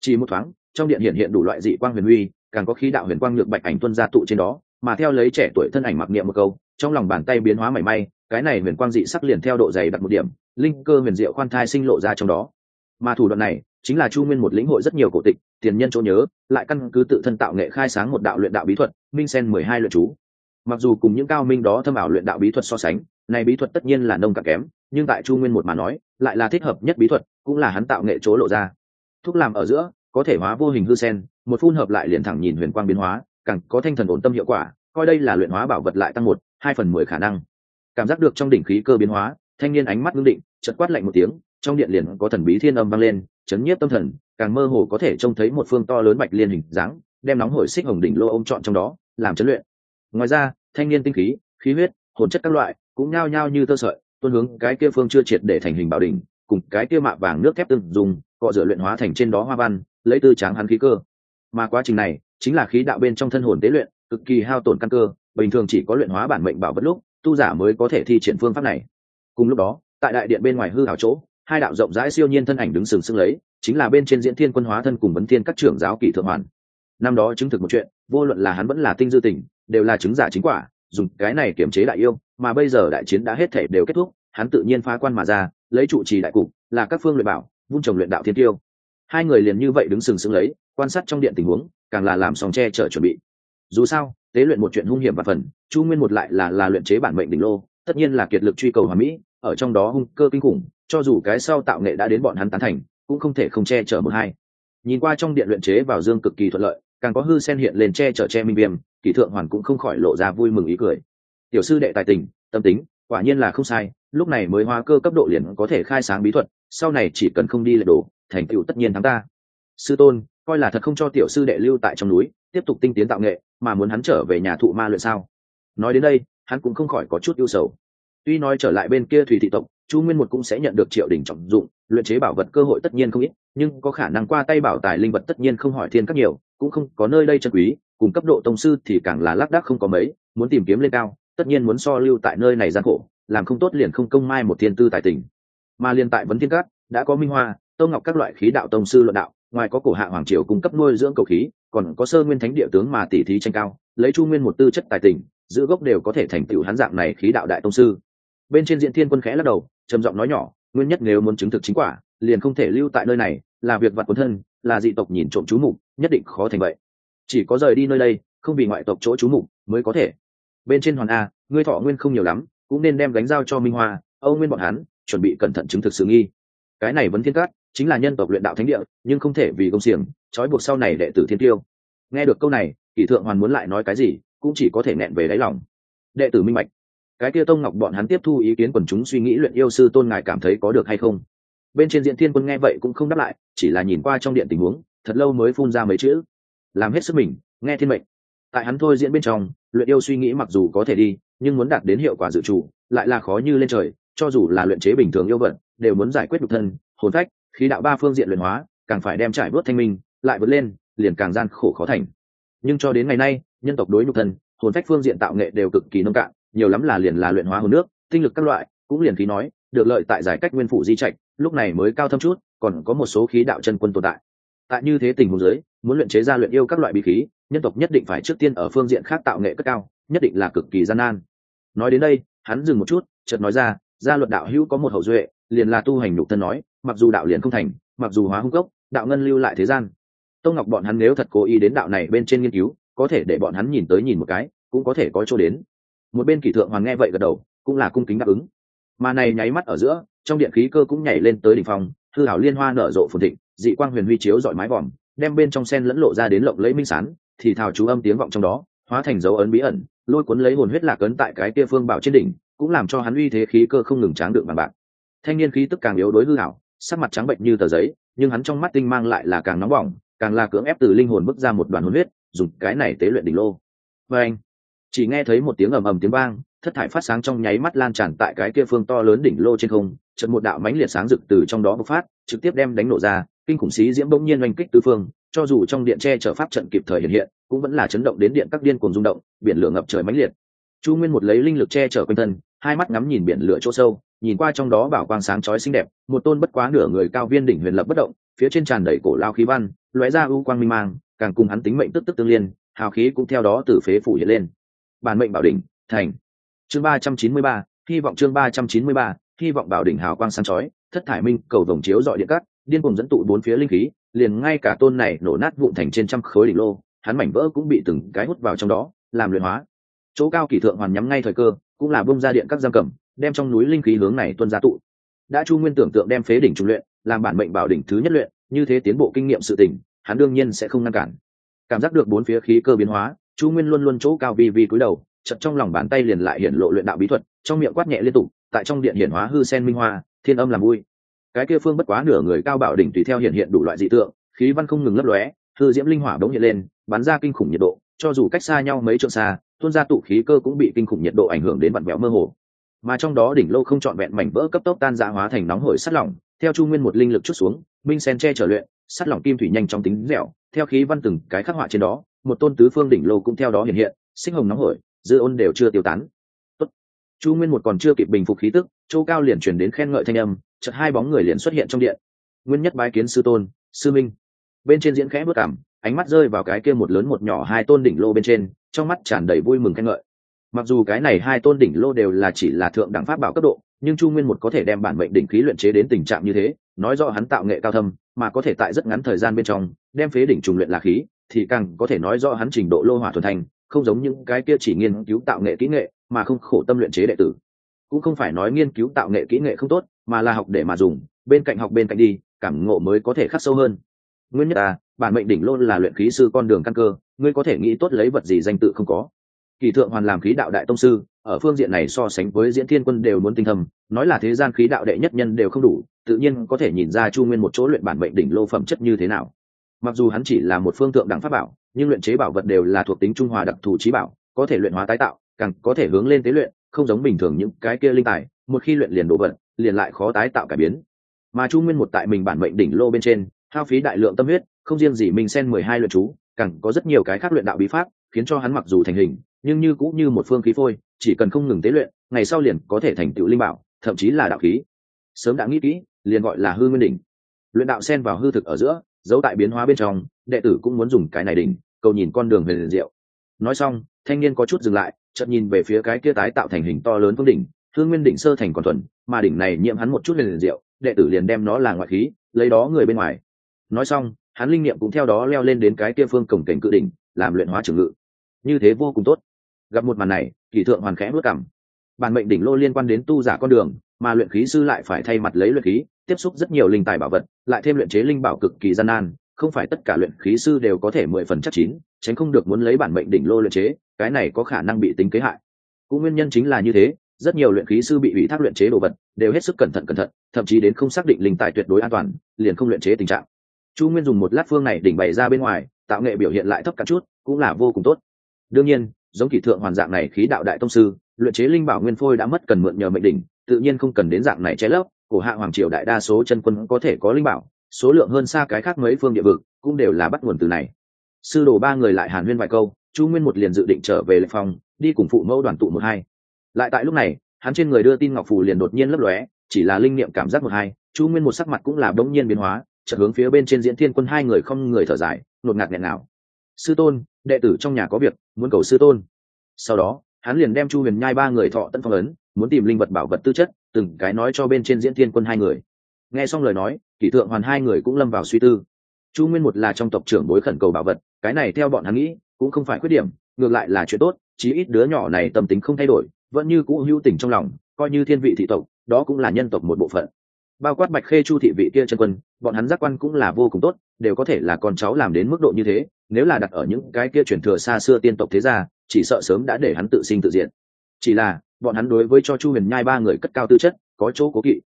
Chỉ một thoáng, trong điện hiện hiện đủ loại dị quang huyền huy càng có khí đạo huyền quang nhược bạch ảnh tuân ra tụ trên đó, mà theo lấy trẻ tuổi thân ảnh mặc niệm một câu, trong lòng bàn tay biến hóa mảy may, cái này huyền quang dị sắc liền theo độ dày đặt một điểm, linh cơ huyền diệu khoan thai sinh lộ ra trong đó. Mà thủ đoạn này, chính là chu nguyên một lĩnh hội rất nhiều cổ tịch, tiền nhân chỗ nhớ, lại căn cứ tự thân tạo nghệ khai sáng một đạo luyện đạo bí thuật, minh sen mười hai luyện chú. Mặc dù cùng những cao minh đó thâm ảo luyện đạo bí thuật so sánh, này bí thuật tất nhiên là nông cạn kém nhưng tại chu nguyên một mà nói, lại là thích hợp nhất bí thuật, cũng là hắn tạo nghệ chỗ lộ ra. Thuốc làm ở giữa, có thể hóa vô hình hư sen, một phun hợp lại liền thẳng nhìn huyền quang biến hóa, càng có thanh thần ổn tâm hiệu quả, coi đây là luyện hóa bảo vật lại tăng một, hai phần mười khả năng. Cảm giác được trong đỉnh khí cơ biến hóa, thanh niên ánh mắt ngưng định chật quát lạnh một tiếng, trong điện liền có thần bí thiên âm vang lên, chấn nhiếp tâm thần, càng mơ hồ có thể trông thấy một phương to lớn bạch liên hình dáng, đem nóng hổi xích hồng đỉnh lô ông chọn trong đó, làm chấn luyện. Ngoài ra, thanh niên tinh khí khí huyết, hồn chất các loại, cũng nhao nhao như tơ sợi tuôn hướng cái kia phương chưa triệt để thành hình bảo đỉnh, cùng cái kia mạ vàng nước thép tương dùng, cọ rửa luyện hóa thành trên đó hoa văn, lấy tư tráng hắn khí cơ. Mà quá trình này chính là khí đạo bên trong thân hồn tế luyện, cực kỳ hao tổn căn cơ, bình thường chỉ có luyện hóa bản mệnh bảo vật lúc, tu giả mới có thể thi triển phương pháp này. Cùng lúc đó, tại đại điện bên ngoài hư hảo chỗ, hai đạo rộng rãi siêu nhiên thân ảnh đứng sừng sững lấy, chính là bên trên diễn thiên quân hóa thân cùng vấn thiên các trưởng giáo kỷ thượng hoàn. Năm đó chứng thực một chuyện, vô luận là hắn vẫn là tinh dư tỉnh đều là chứng giả chính quả dùng cái này kiểm chế đại yêu, mà bây giờ đại chiến đã hết thể đều kết thúc, hắn tự nhiên phá quan mà ra, lấy trụ trì đại cục, là các phương luyện bảo vun trồng luyện đạo thiên tiêu. Hai người liền như vậy đứng sừng sững lấy, quan sát trong điện tình huống, càng là làm sòng che chở chuẩn bị. Dù sao, tế luyện một chuyện hung hiểm và phần, chu nguyên một lại là là luyện chế bản mệnh đỉnh lô, tất nhiên là kiệt lực truy cầu hòa mỹ, ở trong đó hung cơ kinh khủng, cho dù cái sau tạo nghệ đã đến bọn hắn tán thành, cũng không thể không che chở một hai. Nhìn qua trong điện luyện chế vào dương cực kỳ thuận lợi, càng có hư sen hiện lên che chở che minh viêm kỷ thượng hoàn cũng không khỏi lộ ra vui mừng ý cười. Tiểu sư đệ tài tình, tâm tính, quả nhiên là không sai, lúc này mới hóa cơ cấp độ liền có thể khai sáng bí thuật, sau này chỉ cần không đi lệ đổ, thành tựu tất nhiên thắng ta. Sư tôn, coi là thật không cho tiểu sư đệ lưu tại trong núi, tiếp tục tinh tiến tạo nghệ, mà muốn hắn trở về nhà thụ ma luyện sao? Nói đến đây, hắn cũng không khỏi có chút ưu sầu. Tuy nói trở lại bên kia thủy thị tộc, chu nguyên một cũng sẽ nhận được triệu đình trọng dụng, luyện chế bảo vật cơ hội tất nhiên không ít, nhưng có khả năng qua tay bảo tài linh vật tất nhiên không hỏi thiên các nhiều, cũng không có nơi đây chân quý cùng cấp độ tông sư thì càng là lác đác không có mấy, muốn tìm kiếm lên cao, tất nhiên muốn so lưu tại nơi này gian khổ, làm không tốt liền không công mai một thiên tư tài tình. Mà liên tại vấn thiên cát đã có minh hoa tô ngọc các loại khí đạo tông sư luận đạo, ngoài có cổ hạ hoàng triều cung cấp nuôi dưỡng cầu khí, còn có sơ nguyên thánh địa tướng mà tỷ thí tranh cao, lấy chu nguyên một tư chất tài tình, giữ gốc đều có thể thành tựu hắn dạng này khí đạo đại tông sư. Bên trên diện thiên quân khẽ lắc đầu, trầm giọng nói nhỏ, nguyên nhất nếu muốn chứng thực chính quả, liền không thể lưu tại nơi này, là việc vặt quân thân, là dị tộc nhìn trộm chú mục, nhất định khó thành vậy chỉ có rời đi nơi đây, không vì ngoại tộc chỗ trú mục mới có thể. Bên trên hoàn a, ngươi thọ nguyên không nhiều lắm, cũng nên đem gánh giao cho minh hoa, âu nguyên bọn hắn, chuẩn bị cẩn thận chứng thực sự nghi. Cái này vẫn thiên cát, chính là nhân tộc luyện đạo thánh địa, nhưng không thể vì công xiềng, trói buộc sau này đệ tử thiên tiêu. Nghe được câu này, kỷ thượng hoàn muốn lại nói cái gì, cũng chỉ có thể nẹn về đáy lòng. Đệ tử minh bạch. Cái kia tông ngọc bọn hắn tiếp thu ý kiến quần chúng suy nghĩ luyện yêu sư tôn ngài cảm thấy có được hay không? Bên trên diện thiên quân nghe vậy cũng không đáp lại, chỉ là nhìn qua trong điện tình huống, thật lâu mới phun ra mấy chữ làm hết sức mình, nghe thiên mệnh. Tại hắn thôi diễn bên trong, luyện yêu suy nghĩ mặc dù có thể đi, nhưng muốn đạt đến hiệu quả dự trù, lại là khó như lên trời, cho dù là luyện chế bình thường yêu vận đều muốn giải quyết nhục thân, hồn phách, khí đạo ba phương diện luyện hóa, càng phải đem trải bớt thanh minh, lại vượt lên, liền càng gian khổ khó thành. Nhưng cho đến ngày nay, nhân tộc đối nhục thân, hồn phách phương diện tạo nghệ đều cực kỳ nông cạn, nhiều lắm là liền là luyện hóa hồn nước, tinh lực các loại, cũng liền khí nói, được lợi tại giải cách nguyên phủ di trạch, lúc này mới cao thâm chút, còn có một số khí đạo chân quân tồn tại. Tại như thế tình huống giới muốn luyện chế ra luyện yêu các loại bí khí nhân tộc nhất định phải trước tiên ở phương diện khác tạo nghệ cất cao nhất định là cực kỳ gian nan. Nói đến đây hắn dừng một chút chợt nói ra gia luật đạo hữu có một hậu duệ liền là tu hành nhục thân nói mặc dù đạo liền không thành mặc dù hóa hung cốc đạo ngân lưu lại thế gian. Tông ngọc bọn hắn nếu thật cố ý đến đạo này bên trên nghiên cứu có thể để bọn hắn nhìn tới nhìn một cái cũng có thể có chỗ đến. Một bên kỷ thượng hoàng nghe vậy gật đầu cũng là cung kính đáp ứng. Mà này nháy mắt ở giữa trong điện khí cơ cũng nhảy lên tới đỉnh phòng, hư hảo liên hoa nở rộ phồn thịnh dị quang huyền huy chiếu dọi mái vòm đem bên trong sen lẫn lộ ra đến lộng lẫy minh sán, thì thào chú âm tiếng vọng trong đó, hóa thành dấu ấn bí ẩn, lôi cuốn lấy hồn huyết lạc ấn tại cái kia phương bảo trên đỉnh, cũng làm cho hắn uy thế khí cơ không ngừng tráng được bằng bạc. Thanh niên khí tức càng yếu đối hư hảo sắc mặt trắng bệnh như tờ giấy, nhưng hắn trong mắt tinh mang lại là càng nóng bỏng, càng là cưỡng ép từ linh hồn bước ra một đoàn hồn huyết, dùng cái này tế luyện đỉnh lô. Và anh, chỉ nghe thấy một tiếng ầm ầm tiếng vang, thất thải phát sáng trong nháy mắt lan tràn tại cái kia phương to lớn đỉnh lô trên không chật một đạo mãnh liệt sáng rực từ trong đó bộc phát, trực tiếp đem đánh nổ ra kinh khủng xí diễm bỗng nhiên oanh kích tứ phương, cho dù trong điện tre chở pháp trận kịp thời hiện hiện, cũng vẫn là chấn động đến điện các điên cuồng rung động, biển lửa ngập trời mãnh liệt. Chu nguyên một lấy linh lực che chở quanh thân, hai mắt ngắm nhìn biển lửa chỗ sâu, nhìn qua trong đó bảo quang sáng chói xinh đẹp, một tôn bất quá nửa người cao viên đỉnh huyền lập bất động, phía trên tràn đầy cổ lao khí văn, lóe ra ưu quang minh mang, càng cùng hắn tính mệnh tức tức tương liên, hào khí cũng theo đó từ phế phủ hiện lên. Bản mệnh bảo đỉnh, thành. Chương ba trăm chín mươi ba, hy vọng chương ba trăm chín mươi ba, hy vọng bảo đỉnh hào quang sáng chói, thất thải minh cầu vồng chiếu dọi điện cắt điên cuồng dẫn tụ bốn phía linh khí liền ngay cả tôn này nổ nát vụn thành trên trăm khối đỉnh lô hắn mảnh vỡ cũng bị từng cái hút vào trong đó làm luyện hóa. Chỗ cao kỳ thượng hoàn nhắm ngay thời cơ cũng là bông ra điện các giam cầm đem trong núi linh khí hướng này tuân ra tụ. Đã chu nguyên tưởng tượng đem phế đỉnh trung luyện làm bản mệnh bảo đỉnh thứ nhất luyện như thế tiến bộ kinh nghiệm sự tình, hắn đương nhiên sẽ không ngăn cản. Cảm giác được bốn phía khí cơ biến hóa chu nguyên luôn luôn chỗ cao vi vi cúi đầu chật trong lòng bàn tay liền lại hiện lộ luyện đạo bí thuật trong miệng quát nhẹ liên tục tại trong điện hiển hóa hư sen minh hoa thiên âm làm vui cái kia phương bất quá nửa người cao bảo đỉnh tùy theo hiện hiện đủ loại dị tượng, khí văn không ngừng lấp lóe, hư diễm linh hỏa bỗng hiện lên, bắn ra kinh khủng nhiệt độ, cho dù cách xa nhau mấy trượng xa, tuôn ra tụ khí cơ cũng bị kinh khủng nhiệt độ ảnh hưởng đến vặn vẹo mơ hồ. Mà trong đó đỉnh lô không trọn vẹn mảnh vỡ cấp tốc tan ra hóa thành nóng hổi sắt lỏng, theo chu nguyên một linh lực chút xuống minh sen che trở luyện, sắt lỏng kim thủy nhanh trong tính dẻo, theo khí văn từng cái khắc họa trên đó, một tôn tứ phương đỉnh lô cũng theo đó hiện hiện, sinh hồng nóng hổi, dư ôn đều chưa tiêu tán chu nguyên một còn chưa kịp bình phục khí tức châu cao liền chuyển đến khen ngợi thanh âm, chợt hai bóng người liền xuất hiện trong điện. Nguyên nhất bái kiến sư tôn, sư minh. Bên trên diễn khẽ bước cảm, ánh mắt rơi vào cái kia một lớn một nhỏ hai tôn đỉnh lô bên trên, trong mắt tràn đầy vui mừng khen ngợi. Mặc dù cái này hai tôn đỉnh lô đều là chỉ là thượng đẳng pháp bảo cấp độ, nhưng chu nguyên một có thể đem bản mệnh đỉnh khí luyện chế đến tình trạng như thế, nói rõ hắn tạo nghệ cao thâm, mà có thể tại rất ngắn thời gian bên trong, đem phế đỉnh trùng luyện là khí, thì càng có thể nói rõ hắn trình độ lô hỏa thuần thành, không giống những cái kia chỉ nghiên cứu tạo nghệ kỹ nghệ mà không khổ tâm luyện chế đệ tử. Cũng không phải nói nghiên cứu tạo nghệ kỹ nghệ không tốt, mà là học để mà dùng, bên cạnh học bên cạnh đi, cảm ngộ mới có thể khắc sâu hơn. Nguyên nhất à bản mệnh đỉnh lôn là luyện khí sư con đường căn cơ, ngươi có thể nghĩ tốt lấy vật gì danh tự không có. Kỳ thượng hoàn làm khí đạo đại tông sư, ở phương diện này so sánh với diễn thiên quân đều muốn tinh thầm nói là thế gian khí đạo đệ nhất nhân đều không đủ, tự nhiên có thể nhìn ra chu nguyên một chỗ luyện bản mệnh đỉnh lô phẩm chất như thế nào. Mặc dù hắn chỉ là một phương tượng đẳng pháp bảo, nhưng luyện chế bảo vật đều là thuộc tính trung hòa đặc thù trí bảo, có thể luyện hóa tái tạo càng có thể hướng lên tế luyện, không giống bình thường những cái kia linh tài, một khi luyện liền đồ vật liền lại khó tái tạo cải biến. Mà chu nguyên một tại mình bản mệnh đỉnh lô bên trên, hao phí đại lượng tâm huyết, không riêng gì mình xen mười hai luyện chú, càng có rất nhiều cái khác luyện đạo bí pháp, khiến cho hắn mặc dù thành hình, nhưng như cũng như một phương khí phôi, chỉ cần không ngừng tế luyện, ngày sau liền có thể thành tựu linh bảo, thậm chí là đạo khí. Sớm đã nghĩ kỹ, liền gọi là hư nguyên đỉnh. Luyện đạo xen vào hư thực ở giữa giấu tại biến hóa bên trong, đệ tử cũng muốn dùng cái này đỉnh, cầu nhìn con đường huyền diệu. Nói xong, thanh niên có chút dừng lại chợt nhìn về phía cái kia tái tạo thành hình to lớn phương đỉnh, thương nguyên đỉnh sơ thành còn thuần, mà đỉnh này nhiễm hắn một chút liền diệu đệ tử liền đem nó là ngoại khí, lấy đó người bên ngoài. Nói xong, hắn linh nghiệm cũng theo đó leo lên đến cái kia phương cổng cảnh cự đỉnh, làm luyện hóa trường ngự. Như thế vô cùng tốt. Gặp một màn này, kỳ thượng hoàn khẽ bước cảm bản mệnh đỉnh lô liên quan đến tu giả con đường, mà luyện khí sư lại phải thay mặt lấy luyện khí, tiếp xúc rất nhiều linh tài bảo vật, lại thêm luyện chế linh bảo cực kỳ gian nan, không phải tất cả luyện khí sư đều có thể mười phần chắc chín, tránh không được muốn lấy bản mệnh đỉnh lô luyện chế cái này có khả năng bị tính kế hại. Cũng nguyên nhân chính là như thế, rất nhiều luyện khí sư bị ủy thác luyện chế đồ vật, đều hết sức cẩn thận cẩn thận, thậm chí đến không xác định linh tài tuyệt đối an toàn, liền không luyện chế tình trạng. Chu nguyên dùng một lát phương này đỉnh bày ra bên ngoài, tạo nghệ biểu hiện lại thấp cả chút, cũng là vô cùng tốt. Đương nhiên, giống kỳ thượng hoàn dạng này khí đạo đại tông sư, luyện chế linh bảo nguyên phôi đã mất cần mượn nhờ mệnh đỉnh, tự nhiên không cần đến dạng này che lấp, cổ hạ hoàng triều đại đa số chân quân có thể có linh bảo, số lượng hơn xa cái khác mấy phương địa vực, cũng đều là bắt nguồn từ này. Sư đồ ba người lại hàn huyên vài câu chu nguyên một liền dự định trở về lệ phòng, đi cùng phụ mẫu đoàn tụ một hai. Lại tại lúc này, hắn trên người đưa tin ngọc phù liền đột nhiên lấp lóe, chỉ là linh niệm cảm giác một hai, chu nguyên một sắc mặt cũng là bỗng nhiên biến hóa, chợt hướng phía bên trên diễn thiên quân hai người không người thở dài, ngột ngạt nghẹn nào sư tôn, đệ tử trong nhà có việc, muốn cầu sư tôn. Sau đó, hắn liền đem chu huyền nhai ba người thọ tận phong ấn, muốn tìm linh vật bảo vật tư chất, từng cái nói cho bên trên diễn thiên quân hai người. Nghe xong lời nói, kỷ thượng hoàn hai người cũng lâm vào suy tư. Chu nguyên một là trong tộc trưởng bối khẩn cầu bảo vật cái này theo bọn hắn nghĩ, cũng không phải khuyết điểm, ngược lại là chuyện tốt, chí ít đứa nhỏ này tâm tính không thay đổi, vẫn như cũ hữu tình trong lòng, coi như thiên vị thị tộc, đó cũng là nhân tộc một bộ phận. Bao quát bạch khê chu thị vị kia chân quân, bọn hắn giác quan cũng là vô cùng tốt, đều có thể là con cháu làm đến mức độ như thế, nếu là đặt ở những cái kia truyền thừa xa xưa tiên tộc thế gia, chỉ sợ sớm đã để hắn tự sinh tự diện chỉ là, bọn hắn đối với cho chu huyền nhai ba người cất cao tư chất, có chỗ cố kỵ.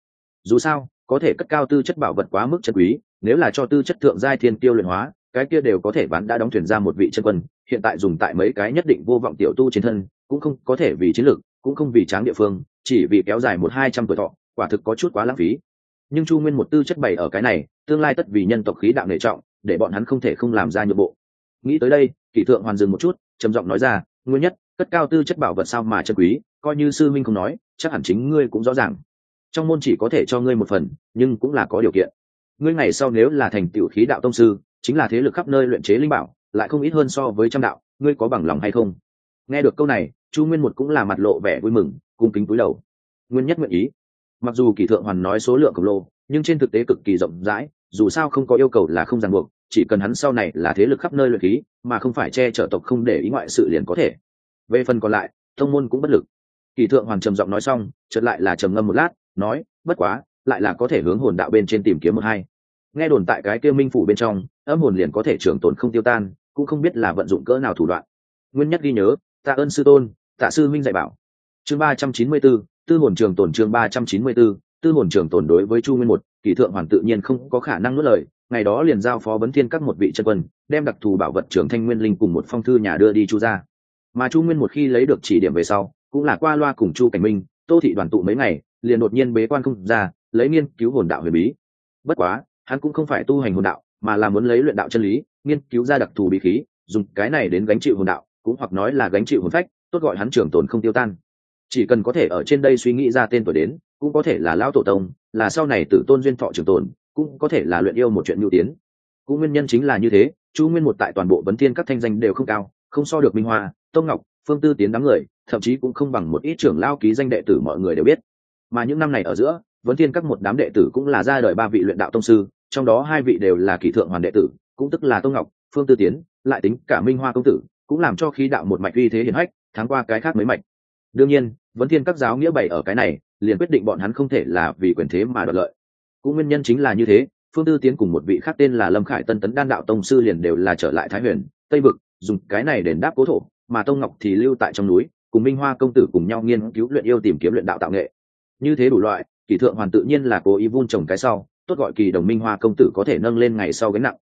Dù sao, có thể cất cao tư chất bảo vật quá mức chân quý, nếu là cho tư chất thượng giai thiên tiêu luyện hóa cái kia đều có thể bán đã đóng thuyền ra một vị chân quân, hiện tại dùng tại mấy cái nhất định vô vọng tiểu tu trên thân, cũng không có thể vì chiến lược, cũng không vì tráng địa phương, chỉ vì kéo dài một hai trăm tuổi thọ, quả thực có chút quá lãng phí. Nhưng chu nguyên một tư chất bày ở cái này, tương lai tất vì nhân tộc khí đạo nệ trọng, để bọn hắn không thể không làm ra nhượng bộ. Nghĩ tới đây, kỷ thượng hoàn dừng một chút, trầm giọng nói ra, nguyên nhất, cất cao tư chất bảo vật sao mà chân quý, coi như sư minh không nói, chắc hẳn chính ngươi cũng rõ ràng. Trong môn chỉ có thể cho ngươi một phần, nhưng cũng là có điều kiện. Ngươi ngày sau nếu là thành tiểu khí đạo tông sư chính là thế lực khắp nơi luyện chế linh bảo, lại không ít hơn so với trăm đạo, ngươi có bằng lòng hay không? Nghe được câu này, chu nguyên một cũng là mặt lộ vẻ vui mừng, cung kính cúi đầu. Nguyên nhất nguyện ý. Mặc dù kỳ thượng hoàn nói số lượng khổng lồ, nhưng trên thực tế cực kỳ rộng rãi, dù sao không có yêu cầu là không ràng buộc, chỉ cần hắn sau này là thế lực khắp nơi luyện khí, mà không phải che chở tộc không để ý ngoại sự liền có thể. Về phần còn lại thông môn cũng bất lực. Kỳ thượng hoàn trầm giọng nói xong, chợt lại là trầm ngâm một lát, nói, bất quá, lại là có thể hướng hồn đạo bên trên tìm kiếm một hai nghe đồn tại cái kia minh phủ bên trong âm hồn liền có thể trường tồn không tiêu tan cũng không biết là vận dụng cỡ nào thủ đoạn. Nguyên nhất ghi nhớ tạ ơn sư tôn tạ sư minh dạy bảo. Chương ba trăm chín mươi 394, tư hồn trường tồn chương ba trăm chín mươi 394, tư hồn trường tồn đối với chu nguyên một kỳ thượng hoàn tự nhiên không có khả năng nuốt lời ngày đó liền giao phó vấn thiên các một vị chân quân đem đặc thù bảo vật trưởng thanh nguyên linh cùng một phong thư nhà đưa đi chu ra mà chu nguyên một khi lấy được chỉ điểm về sau cũng là qua loa cùng chu cảnh minh tô thị đoàn tụ mấy ngày liền đột nhiên bế quan không ra lấy nghiên cứu hồn đạo huyền bí. Bất quá hắn cũng không phải tu hành hồn đạo, mà là muốn lấy luyện đạo chân lý, nghiên cứu ra đặc thù bí khí, dùng cái này đến gánh chịu hồn đạo, cũng hoặc nói là gánh chịu hồn phách, tốt gọi hắn trường tồn không tiêu tan. Chỉ cần có thể ở trên đây suy nghĩ ra tên tuổi đến, cũng có thể là lão tổ tông, là sau này tử tôn duyên thọ trường tồn, cũng có thể là luyện yêu một chuyện nhu tiến. Cũng nguyên nhân chính là như thế, chu nguyên một tại toàn bộ vấn thiên các thanh danh đều không cao, không so được minh hoa, tông ngọc, phương tư tiến đám người, thậm chí cũng không bằng một ít trưởng lao ký danh đệ tử mọi người đều biết. Mà những năm này ở giữa vấn thiên các một đám đệ tử cũng là ra đời ba vị luyện đạo tông sư trong đó hai vị đều là kỳ thượng hoàn đệ tử, cũng tức là tô ngọc, phương tư tiến, lại tính cả minh hoa công tử, cũng làm cho khí đạo một mạch uy thế hiển hách tháng qua cái khác mấy mạch. Đương nhiên, vấn thiên các giáo nghĩa bày ở cái này, liền quyết định bọn hắn không thể là vì quyền thế mà đoạt lợi. Cũng nguyên nhân chính là như thế, phương tư tiến cùng một vị khác tên là lâm khải tân tấn đan đạo tông sư liền đều là trở lại thái huyền, tây vực, dùng cái này đền đáp cố thổ, mà tông ngọc thì lưu tại trong núi, cùng minh hoa công tử cùng nhau nghiên cứu luyện yêu tìm kiếm luyện đạo tạo nghệ. Như thế đủ loại kỳ thượng hoàn tự nhiên là cố ý vun trồng cái sau tốt gọi kỳ đồng minh hoa công tử có thể nâng lên ngày sau gánh nặng.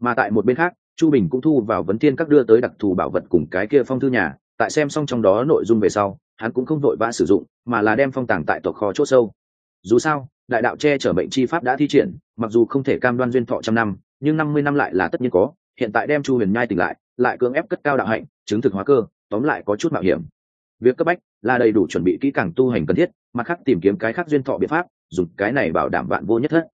Mà tại một bên khác, chu bình cũng thu vào vấn thiên các đưa tới đặc thù bảo vật cùng cái kia phong thư nhà, tại xem xong trong đó nội dung về sau, hắn cũng không vội vã sử dụng, mà là đem phong tàng tại tộc kho c h ỗ sâu. Dù sao, đại đạo che chở bệnh chi pháp đã thi triển, mặc dù không thể cam đoan duyên thọ trăm năm, nhưng năm mươi năm lại là tất nhiên có, hiện tại đem chu huyền nhai tỉnh lại lại cưỡng ép cất cao đạo hạnh, chứng thực hóa cơ, tóm lại có chút mạo hiểm. Việc cấp bách là đầy đủ chuẩn bị kỹ càng tu hành cần thiết, mặt khác tìm kiếm cái khác duyên thọ biện pháp, dùng cái này bảo đảm vạn vô nhất thất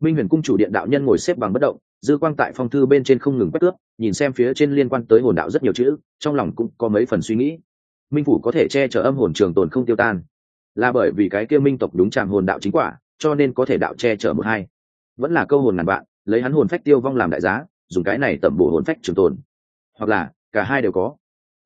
minh huyền cung chủ điện đạo nhân ngồi xếp bằng bất động, dư quang tại phong thư bên trên không ngừng quét cướp nhìn xem phía trên liên quan tới hồn đạo rất nhiều chữ, trong lòng cũng có mấy phần suy nghĩ. Minh phủ có thể che chở âm hồn trường tồn không tiêu tan. Là bởi vì cái kia minh tộc đúng tràng hồn đạo chính quả, cho nên có thể đạo che chở một hai. Vẫn là câu hồn ngàn bạn lấy hắn hồn phách tiêu vong làm đại giá, dùng cái này tẩm bổ hồn phách trường tồn. Hoặc là, cả hai đều có.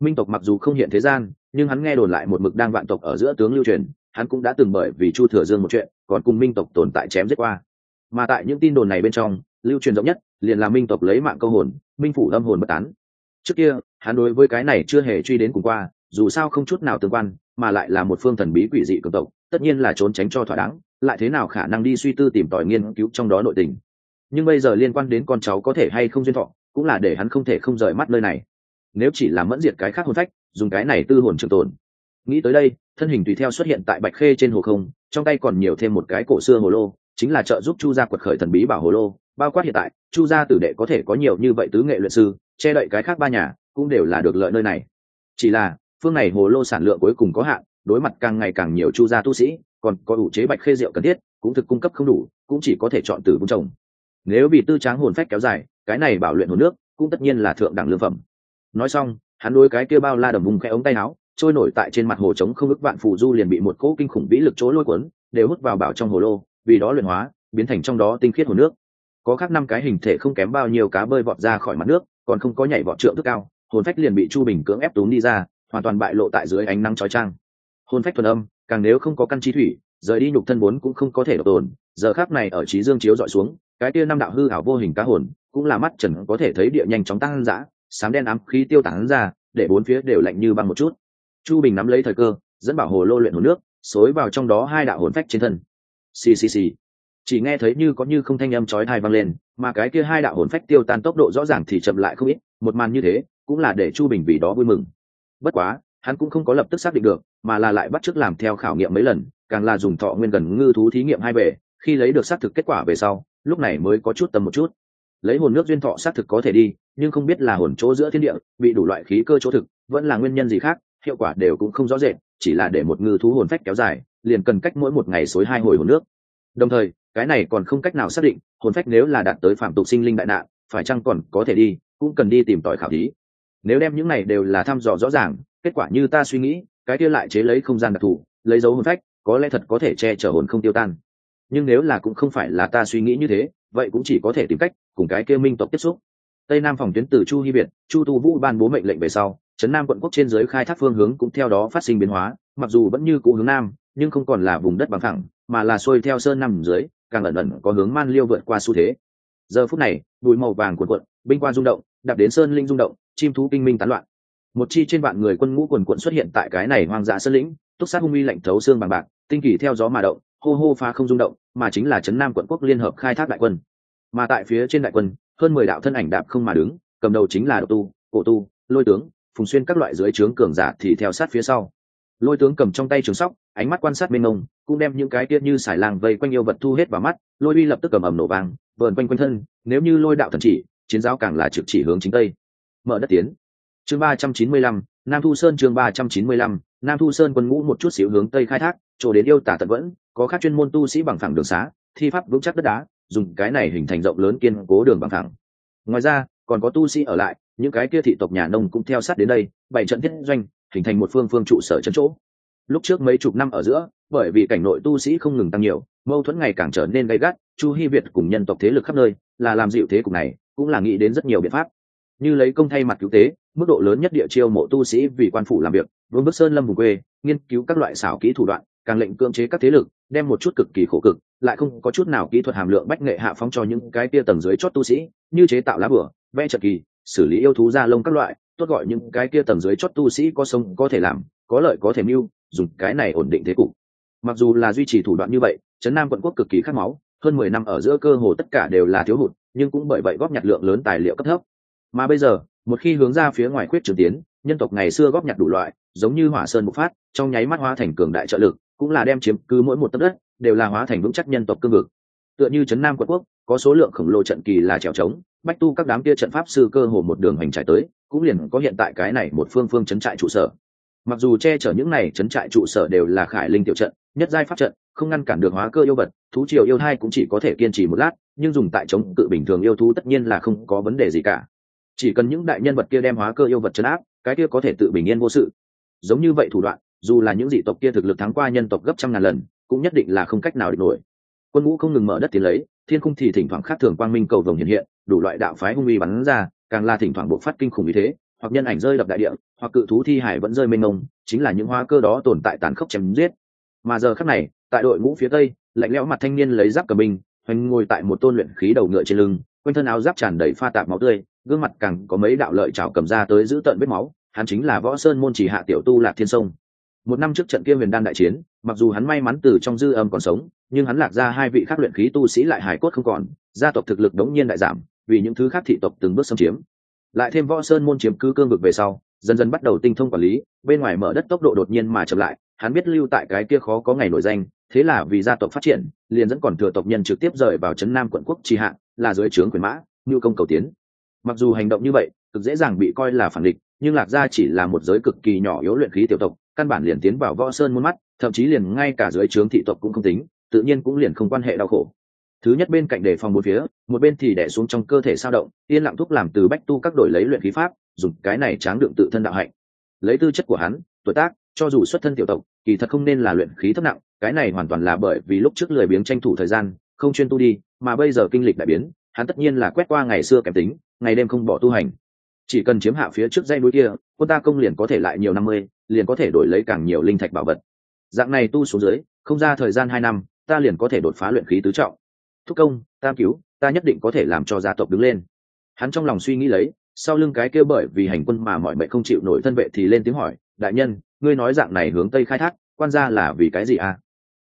Minh tộc mặc dù không hiện thế gian, nhưng hắn nghe đồn lại một mực đang vạn tộc ở giữa tướng lưu truyền, hắn cũng đã từng bởi vì chu thừa dương một chuyện, còn cùng minh tộc tồn tại chém giết qua mà tại những tin đồn này bên trong, lưu truyền rộng nhất liền là minh tộc lấy mạng câu hồn, minh phủ âm hồn bất tán. Trước kia, hắn đối với cái này chưa hề truy đến cùng qua, dù sao không chút nào tương quan, mà lại là một phương thần bí quỷ dị cường tộc, tất nhiên là trốn tránh cho thỏa đáng, lại thế nào khả năng đi suy tư tìm tòi nghiên cứu trong đó nội tình. Nhưng bây giờ liên quan đến con cháu có thể hay không duyên thọ, cũng là để hắn không thể không rời mắt nơi này. Nếu chỉ là mẫn diệt cái khác hồn phách, dùng cái này tư hồn trường tồn. Nghĩ tới đây, thân hình tùy theo xuất hiện tại bạch khê trên hồ không, trong tay còn nhiều thêm một cái cổ xưa hồ lô chính là trợ giúp chu gia quật khởi thần bí bảo hồ lô, bao quát hiện tại, chu gia tử đệ có thể có nhiều như vậy tứ nghệ luyện sư, che đậy cái khác ba nhà, cũng đều là được lợi nơi này. Chỉ là, phương này hồ lô sản lượng cuối cùng có hạn, đối mặt càng ngày càng nhiều chu gia tu sĩ, còn có ủ chế bạch khê rượu cần thiết, cũng thực cung cấp không đủ, cũng chỉ có thể chọn từ vùng trồng. Nếu bị tư tráng hồn phách kéo dài, cái này bảo luyện hồ nước, cũng tất nhiên là thượng đẳng lương phẩm. Nói xong, hắn đôi cái kia bao la đầm vùng khẽ ống tay áo, trôi nổi tại trên mặt hồ trống không ức vạn phù du liền bị một cỗ kinh khủng vĩ lực chỗ lôi cuốn, đều hút vào bảo trong hồ lô vì đó luyện hóa, biến thành trong đó tinh khiết hồ nước. Có khác năm cái hình thể không kém bao nhiêu cá bơi vọt ra khỏi mặt nước, còn không có nhảy vọt trượng thức cao, hồn phách liền bị chu bình cưỡng ép túm đi ra, hoàn toàn bại lộ tại dưới ánh nắng chói trang hồn phách thuần âm, càng nếu không có căn chi thủy, rời đi nhục thân vốn cũng không có thể độc tồn, giờ khác này ở trí dương chiếu dọi xuống, cái kia năm đạo hư ảo vô hình cá hồn, cũng là mắt trần có thể thấy địa nhanh chóng tăng dã, sám đen ám khí tiêu tán ra, để bốn phía đều lạnh như băng một chút. Chu bình nắm lấy thời cơ, dẫn bảo hồ lô luyện hồ nước, xối vào trong đó hai đạo hồn phách trên thân xì xì xì. Chỉ nghe thấy như có như không thanh âm chói tai vang lên, mà cái kia hai đạo hồn phách tiêu tan tốc độ rõ ràng thì chậm lại không ít, một màn như thế, cũng là để chu bình vì đó vui mừng. Bất quá, hắn cũng không có lập tức xác định được, mà là lại bắt chước làm theo khảo nghiệm mấy lần, càng là dùng thọ nguyên gần ngư thú thí nghiệm hai bề, khi lấy được xác thực kết quả về sau, lúc này mới có chút tầm một chút. Lấy hồn nước duyên thọ xác thực có thể đi, nhưng không biết là hồn chỗ giữa thiên địa, bị đủ loại khí cơ chỗ thực, vẫn là nguyên nhân gì khác, hiệu quả đều cũng không rõ rệt chỉ là để một ngư thú hồn phách kéo dài, liền cần cách mỗi một ngày xối hai hồi hồn nước. Đồng thời, cái này còn không cách nào xác định, hồn phách nếu là đạt tới phạm tục sinh linh đại nạn, phải chăng còn có thể đi, cũng cần đi tìm tòi khảo thí. Nếu đem những này đều là thăm dò rõ ràng, kết quả như ta suy nghĩ, cái kia lại chế lấy không gian đặc thù, lấy dấu hồn phách, có lẽ thật có thể che chở hồn không tiêu tan. Nhưng nếu là cũng không phải là ta suy nghĩ như thế, vậy cũng chỉ có thể tìm cách cùng cái kia minh tộc tiếp xúc. Tây nam phòng tuyến từ chu hy việt chu tu vũ ban bố mệnh lệnh về sau trấn nam quận quốc trên giới khai thác phương hướng cũng theo đó phát sinh biến hóa, mặc dù vẫn như cũ hướng nam, nhưng không còn là vùng đất bằng thẳng mà là xuôi theo sơn nằm dưới, càng ẩn ẩn có hướng man liêu vượt qua xu thế. Giờ phút này, bụi màu vàng cuộn cuộn, binh quan rung động, đạp đến sơn linh rung động, chim thú kinh minh tán loạn. Một chi trên vạn người quân ngũ quần quận xuất hiện tại cái này hoang dã sơn lĩnh, túc sát hung uy lạnh thấu xương bằng bạc, tinh kỳ theo gió mà động, hô hô phá không rung động, mà chính là trấn nam quận quốc liên hợp khai thác đại quân. Mà tại phía trên đại quân, hơn mười đạo thân ảnh đạp không mà đứng, cầm đầu chính là độc tu, cổ tu, lôi tướng phùng xuyên các loại dưới trướng cường giả thì theo sát phía sau. Lôi tướng cầm trong tay trường sóc, ánh mắt quan sát bên ông cũng đem những cái tiết như xài làng vây quanh yêu vật thu hết vào mắt, lôi uy lập tức cầm ầm nổ vàng vờn quanh quanh thân, nếu như lôi đạo thần chỉ, chiến giáo càng là trực chỉ hướng chính tây. Mở đất tiến. Chương ba trăm chín mươi lăm, nam thu sơn chương ba trăm chín mươi lăm, nam thu sơn quân ngũ một chút xíu hướng tây khai thác, chỗ đến yêu tả tận vẫn, có các chuyên môn tu sĩ bằng phẳng đường xá, thi pháp vững chắc đất đá, dùng cái này hình thành rộng lớn kiên cố đường bằng phẳng. Ngoài ra, còn có tu sĩ ở lại những cái kia thị tộc nhà nông cũng theo sát đến đây bảy trận thiết doanh hình thành một phương phương trụ sở chân chỗ. Lúc trước mấy chục năm ở giữa bởi vì cảnh nội tu sĩ không ngừng tăng nhiều mâu thuẫn ngày càng trở nên gay gắt chu hy việt cùng nhân tộc thế lực khắp nơi là làm dịu thế cục này cũng là nghĩ đến rất nhiều biện pháp. Như lấy công thay mặt cứu tế mức độ lớn nhất địa chiêu mộ tu sĩ vì quan phủ làm việc vương bước sơn lâm vùng quê nghiên cứu các loại xảo kỹ thủ đoạn càng lệnh cưỡng chế các thế lực đem một chút cực kỳ khổ cực lại không có chút nào kỹ thuật hàm lượng bách nghệ hạ phóng cho những cái tia tầng dưới chót tu sĩ như chế tạo lá bửa vẽ trận kỳ xử lý yêu thú da lông các loại, tốt gọi những cái kia tầng dưới chót tu sĩ có sống có thể làm, có lợi có thể mưu, dùng cái này ổn định thế cục. Mặc dù là duy trì thủ đoạn như vậy, trấn nam quận quốc cực kỳ khát máu, hơn mười năm ở giữa cơ hồ tất cả đều là thiếu hụt, nhưng cũng bởi vậy góp nhặt lượng lớn tài liệu cấp thấp. Mà bây giờ, một khi hướng ra phía ngoài quyết trường tiến, nhân tộc ngày xưa góp nhặt đủ loại, giống như hỏa sơn bộc phát, trong nháy mắt hóa thành cường đại trợ lực, cũng là đem chiếm cứ mỗi một tấc đất, đều là hóa thành vững chắc nhân tộc cương vực. Tựa như trấn nam quận quốc, có số lượng khổng lồ trận kỳ là trèo trống bách tu các đám kia trận pháp sư cơ hồ một đường hành trải tới, cũng liền có hiện tại cái này một phương phương trấn trại trụ sở. Mặc dù che chở những này trấn trại trụ sở đều là khải linh tiểu trận, nhất giai pháp trận, không ngăn cản được hóa cơ yêu vật, thú triều yêu thai cũng chỉ có thể kiên trì một lát, nhưng dùng tại chống tự bình thường yêu thú tất nhiên là không có vấn đề gì cả. Chỉ cần những đại nhân vật kia đem hóa cơ yêu vật chấn áp, cái kia có thể tự bình yên vô sự. Giống như vậy thủ đoạn, dù là những dị tộc kia thực lực thắng qua nhân tộc gấp trăm ngàn lần, cũng nhất định là không cách nào địch nổi. Quân ngũ không ngừng mở đất tiến lấy, thiên khung thì thỉnh thoảng khác thường quang minh cầu vồng hiện hiện đủ loại đạo phái hung uy bắn ra, càng là thỉnh thoảng bộc phát kinh khủng như thế, hoặc nhân ảnh rơi đập đại địa, hoặc cự thú thi hải vẫn rơi mênh mông, chính là những hoa cơ đó tồn tại tàn khốc chém giết. Mà giờ khắc này, tại đội ngũ phía tây, lạnh lẽo mặt thanh niên lấy giáp cờ binh, hoành ngồi tại một tôn luyện khí đầu ngựa trên lưng, quanh thân áo giáp tràn đầy pha tạp máu tươi, gương mặt càng có mấy đạo lợi chảo cầm ra tới giữ tận vết máu, hắn chính là võ sơn môn chỉ hạ tiểu tu lạc thiên sông. Một năm trước trận kia huyền đan đại chiến, mặc dù hắn may mắn từ trong dư âm còn sống, nhưng hắn lạc ra hai vị khác luyện khí tu sĩ lại hải cốt không còn, gia tộc thực lực đống nhiên đại giảm vì những thứ khác thị tộc từng bước xâm chiếm. Lại thêm võ sơn môn chiếm cứ cương vực về sau, dần dần bắt đầu tinh thông quản lý, bên ngoài mở đất tốc độ đột nhiên mà chậm lại, hắn biết lưu tại cái kia khó có ngày nổi danh, thế là vì gia tộc phát triển, liền dẫn còn thừa tộc nhân trực tiếp rời vào trấn nam quận quốc tri hạ là dưới trướng quyền mã ngưu công cầu tiến. Mặc dù hành động như vậy, cực dễ dàng bị coi là phản địch, nhưng lạc gia chỉ là một giới cực kỳ nhỏ yếu luyện khí tiểu tộc, căn bản liền tiến vào võ sơn muôn mắt, thậm chí liền ngay cả dưới trướng thị tộc cũng không tính, tự nhiên cũng liền không quan hệ đau khổ thứ nhất bên cạnh đề phòng một phía, một bên thì đẻ xuống trong cơ thể sao động, yên lặng thuốc làm từ bách tu các đổi lấy luyện khí pháp, dùng cái này tráng đựng tự thân đạo hạnh. Lấy tư chất của hắn, tuổi tác, cho dù xuất thân tiểu tộc, kỳ thật không nên là luyện khí thấp nặng, cái này hoàn toàn là bởi vì lúc trước lười biếng tranh thủ thời gian, không chuyên tu đi, mà bây giờ kinh lịch đại biến, hắn tất nhiên là quét qua ngày xưa kém tính, ngày đêm không bỏ tu hành. Chỉ cần chiếm hạ phía trước dây núi kia, quân ta công liền có thể lại nhiều năm mươi, liền có thể đổi lấy càng nhiều linh thạch bảo vật. Dạng này tu xuống dưới, không ra thời gian hai năm, ta liền có thể đột phá luyện khí tứ trọng thúc công, tam cứu, ta nhất định có thể làm cho gia tộc đứng lên. Hắn trong lòng suy nghĩ lấy, sau lưng cái kêu bởi vì hành quân mà mọi mệnh không chịu nổi thân vệ thì lên tiếng hỏi, đại nhân, ngươi nói dạng này hướng tây khai thác, quan ra là vì cái gì à?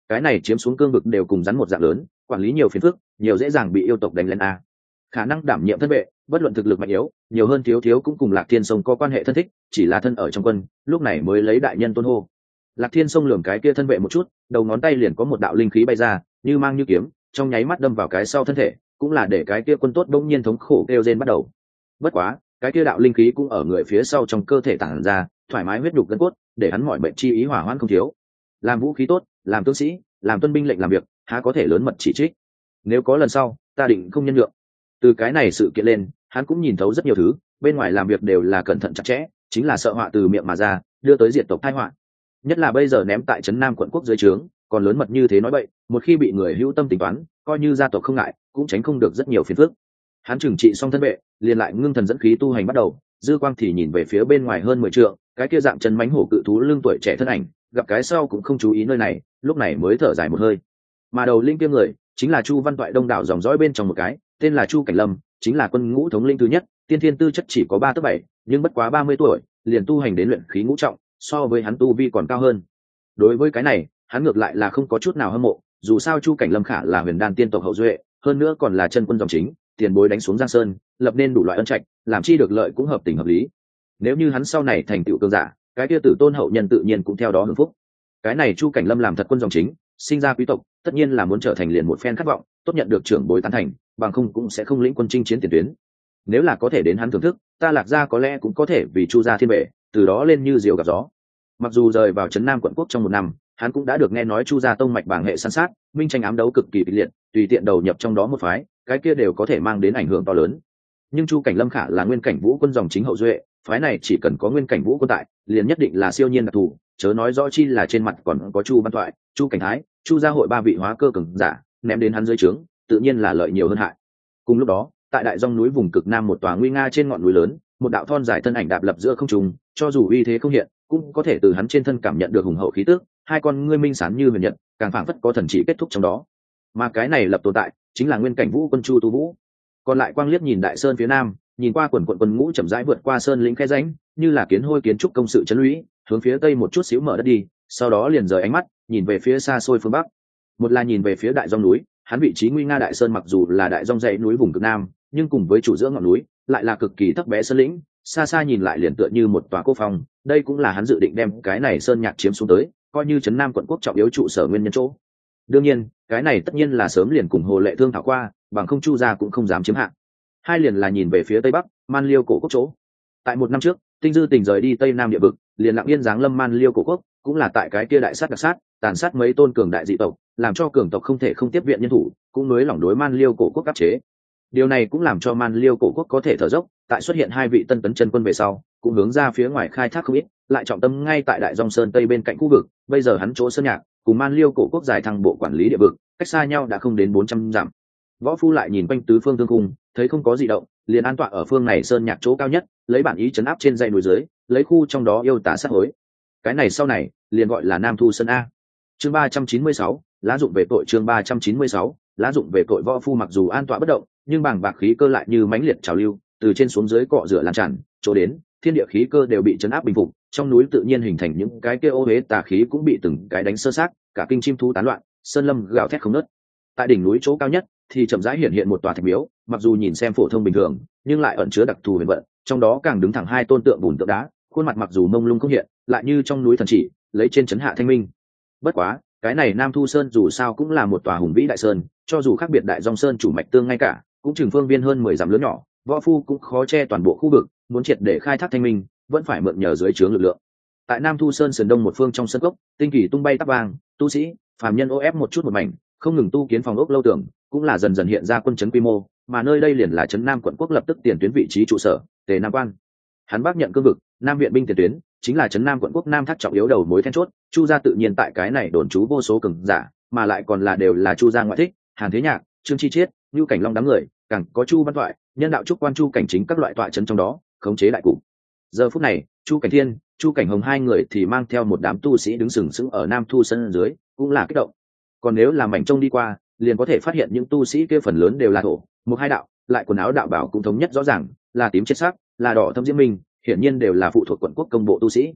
Cái này chiếm xuống cương vực đều cùng rắn một dạng lớn, quản lý nhiều phiền phức, nhiều dễ dàng bị yêu tộc đánh lên à? khả năng đảm nhiệm thân vệ, bất luận thực lực mạnh yếu, nhiều hơn thiếu thiếu cũng cùng lạc thiên sông có quan hệ thân thích, chỉ là thân ở trong quân, lúc này mới lấy đại nhân tôn hô. Lạc thiên sông lường cái kia thân vệ một chút, đầu ngón tay liền có một đạo linh khí bay ra, như mang như kiếm trong nháy mắt đâm vào cái sau thân thể, cũng là để cái kia quân tốt bỗng nhiên thống khổ kêu rên bắt đầu. Bất quá, cái kia đạo linh khí cũng ở người phía sau trong cơ thể tản ra, thoải mái huyết đục gân cốt, để hắn mọi bệnh chi ý hỏa hoãn không thiếu. Làm vũ khí tốt, làm tướng sĩ, làm tuân binh lệnh làm việc, há có thể lớn mật chỉ trích. Nếu có lần sau, ta định không nhân lượng từ cái này sự kiện lên, hắn cũng nhìn thấu rất nhiều thứ, bên ngoài làm việc đều là cẩn thận chặt chẽ, chính là sợ họa từ miệng mà ra, đưa tới diệt tộc tai họa. Nhất là bây giờ ném tại trấn nam quận quốc dưới trướng còn lớn mật như thế nói vậy một khi bị người hữu tâm tính toán, coi như gia tộc không ngại, cũng tránh không được rất nhiều phiền phức. Hắn trừng trị xong thân vệ, liền lại ngưng thần dẫn khí tu hành bắt đầu, dư quang thì nhìn về phía bên ngoài hơn mười trượng, cái kia dạng chân mánh hổ cự thú lưng tuổi trẻ thân ảnh, gặp cái sau cũng không chú ý nơi này, lúc này mới thở dài một hơi. Mà đầu linh kia người, chính là chu văn toại đông đảo dòng dõi bên trong một cái, tên là chu cảnh lâm, chính là quân ngũ thống linh thứ nhất, tiên thiên tư chất chỉ có ba tấc bảy, nhưng bất quá ba mươi tuổi, liền tu hành đến luyện khí ngũ trọng, so với hắn tu vi còn cao hơn. Đối với cái này hắn ngược lại là không có chút nào hâm mộ, dù sao chu cảnh lâm khả là huyền đan tiên tộc hậu duệ, hơn nữa còn là chân quân dòng chính, tiền bối đánh xuống giang sơn, lập nên đủ loại ân trạch, làm chi được lợi cũng hợp tình hợp lý. Nếu như hắn sau này thành tựu cương giả, cái kia tử tôn hậu nhân tự nhiên cũng theo đó hưởng phúc. Cái này chu cảnh lâm làm thật quân dòng chính, sinh ra quý tộc, tất nhiên là muốn trở thành liền một phen khát vọng, tốt nhận được trưởng bối tán thành, bằng không cũng sẽ không lĩnh quân chinh chiến tiền tuyến. Nếu là có thể đến hắn thưởng thức, ta lạc gia có lẽ cũng có thể vì chu gia thiên bệ, từ đó lên như diều gặp gió. Mặc dù rời vào trấn nam quận quốc trong một năm hắn cũng đã được nghe nói chu gia tông mạch bảng hệ săn sát, minh tranh ám đấu cực kỳ kịch liệt, tùy tiện đầu nhập trong đó một phái, cái kia đều có thể mang đến ảnh hưởng to lớn. Nhưng chu cảnh lâm khả là nguyên cảnh vũ quân dòng chính hậu duệ, phái này chỉ cần có nguyên cảnh vũ quân tại, liền nhất định là siêu nhiên đặc thù, chớ nói rõ chi là trên mặt còn có chu văn thoại, chu cảnh thái, chu gia hội ba vị hóa cơ cường giả, ném đến hắn dưới trướng, tự nhiên là lợi nhiều hơn hại. Cùng lúc đó, tại đại dòng núi vùng cực nam một tòa nguy nga trên ngọn núi lớn, một đạo thon dài thân ảnh đạp lập giữa không trung, cho dù uy thế không hiện, cũng có thể từ hắn trên thân cảm nhận được hùng hậu khí tức hai con ngươi minh sán như huyền nhận càng phảng phất có thần chỉ kết thúc trong đó. Mà cái này lập tồn tại, chính là nguyên cảnh vũ quân chu tu vũ. Còn lại quang liếc nhìn đại sơn phía nam, nhìn qua quần quận quân ngũ chậm rãi vượt qua sơn lĩnh khe ránh như là kiến hôi kiến trúc công sự chấn lũy, hướng phía tây một chút xíu mở đất đi, sau đó liền rời ánh mắt, nhìn về phía xa xôi phương bắc. Một là nhìn về phía đại dòng núi, hắn vị trí nguy nga đại sơn mặc dù là đại dòng dãy núi vùng cực nam, nhưng cùng với chủ giữa ngọn núi, lại là cực kỳ thấp bé sơn lĩnh, xa xa nhìn lại liền tựa như một tòa cô phòng đây cũng là hắn dự định đem cái này sơn nhạc chiếm xuống tới coi như trấn nam quận quốc trọng yếu trụ sở nguyên nhân chỗ. Đương nhiên, cái này tất nhiên là sớm liền cùng hồ lệ thương thảo qua, bằng không chu gia cũng không dám chiếm hạng. Hai liền là nhìn về phía tây bắc, man liêu cổ quốc chỗ. Tại một năm trước, tinh dư tỉnh rời đi tây nam địa vực, liền lặng yên giáng lâm man liêu cổ quốc, cũng là tại cái kia đại sát đặc sát, tàn sát mấy tôn cường đại dị tộc, làm cho cường tộc không thể không tiếp viện nhân thủ, cũng mới lỏng đối man liêu cổ quốc áp chế. Điều này cũng làm cho man liêu cổ quốc có thể thở dốc, tại xuất hiện hai vị tân tấn chân quân về sau, cũng hướng ra phía ngoài khai thác không ít lại trọng tâm ngay tại đại dòng sơn tây bên cạnh khu vực, bây giờ hắn chỗ sơn nhạc, cùng man liêu cổ quốc giải thăng bộ quản lý địa vực, cách xa nhau đã không đến bốn trăm dặm. Võ phu lại nhìn quanh tứ phương thương cung thấy không có gì động, liền an tọa ở phương này sơn nhạc chỗ cao nhất, lấy bản ý chấn áp trên dãy núi dưới, lấy khu trong đó yêu tả sát hối. Cái này sau này, liền gọi là nam thu sơn a. Chương ba trăm chín mươi sáu, lá dụng về tội chương ba trăm chín mươi sáu, lá dụng về tội võ phu mặc dù an tọa bất động, nhưng bảng bạc khí cơ lại như mãnh liệt trào lưu, từ trên xuống dưới cọ rửa lan tràn, chỗ đến thiên địa khí cơ đều bị chấn áp bình phục, trong núi tự nhiên hình thành những cái kia ô huế tà khí cũng bị từng cái đánh sơ sát cả kinh chim thu tán loạn, sơn lâm gào thét không nớt tại đỉnh núi chỗ cao nhất thì chậm rãi hiện hiện một tòa thạch miếu, mặc dù nhìn xem phổ thông bình thường, nhưng lại ẩn chứa đặc thù huyền vận, trong đó càng đứng thẳng hai tôn tượng bùn tượng đá, khuôn mặt mặc dù mông lung không hiện, lại như trong núi thần chỉ, lấy trên chấn hạ thanh minh. Bất quá, cái này nam thu sơn dù sao cũng là một tòa hùng vĩ đại sơn, cho dù khác biệt đại dòng sơn chủ mạch tương ngay cả, cũng chừng phương viên hơn mười dặm lớn nhỏ võ phu cũng khó che toàn bộ khu vực, muốn triệt để khai thác thanh minh, vẫn phải mượn nhờ dưới trướng lực lượng. Tại nam thu sơn sườn đông một phương trong sân cốc, tinh kỳ tung bay tắc vang, tu sĩ, phàm nhân ô ép một chút một mảnh, không ngừng tu kiến phòng ốc lâu tưởng cũng là dần dần hiện ra quân chấn quy mô, mà nơi đây liền là trấn nam quận quốc lập tức tiền tuyến vị trí trụ sở, tề nam quan. Hắn bác nhận cương vực, nam viện binh tiền tuyến, chính là trấn nam quận quốc nam thác trọng yếu đầu mối then chốt, chu gia tự nhiên tại cái này đồn trú vô số cường giả, mà lại còn là đều là chu gia ngoại thích, hàn thế nhạc, trương chi chiết ngưu cảnh long đám người, càng có chu văn thoại nhân đạo trúc quan chu cảnh chính các loại tọa trấn trong đó, khống chế đại cục. Giờ phút này, chu cảnh thiên, chu cảnh hồng hai người thì mang theo một đám tu sĩ đứng sừng sững ở nam thu sân dưới, cũng là kích động. Còn nếu làm mảnh trông đi qua, liền có thể phát hiện những tu sĩ kia phần lớn đều là thổ một hai đạo, lại quần áo đạo bảo cũng thống nhất rõ ràng, là tím chết sắc, là đỏ thâm diễm minh, hiển nhiên đều là phụ thuộc quận quốc công bộ tu sĩ.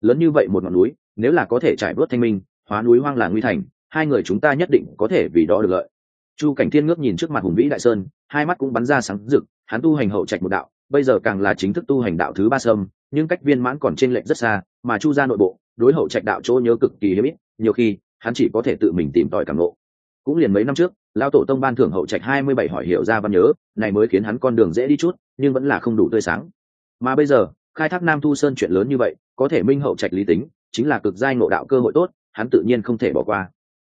Lớn như vậy một ngọn núi, nếu là có thể trải bớt thanh minh, hóa núi hoang là nguy thành, hai người chúng ta nhất định có thể vì đó được lợi. Chu cảnh thiên ngước nhìn trước mặt hùng vĩ đại sơn hai mắt cũng bắn ra sáng rực, hắn tu hành hậu trạch một đạo, bây giờ càng là chính thức tu hành đạo thứ ba sâm, nhưng cách viên mãn còn trên lệnh rất xa, mà chu gia nội bộ, đối hậu trạch đạo chỗ nhớ cực kỳ hiếm ít, nhiều khi, hắn chỉ có thể tự mình tìm tòi cảm lộ cũng liền mấy năm trước lao tổ tông ban thưởng hậu trạch hai mươi bảy hỏi hiểu ra văn nhớ, này mới khiến hắn con đường dễ đi chút, nhưng vẫn là không đủ tươi sáng. Mà bây giờ, khai thác nam thu sơn chuyện lớn như vậy, có thể minh hậu trạch lý tính, chính là cực giai ngộ đạo cơ hội tốt, hắn tự nhiên không thể bỏ qua.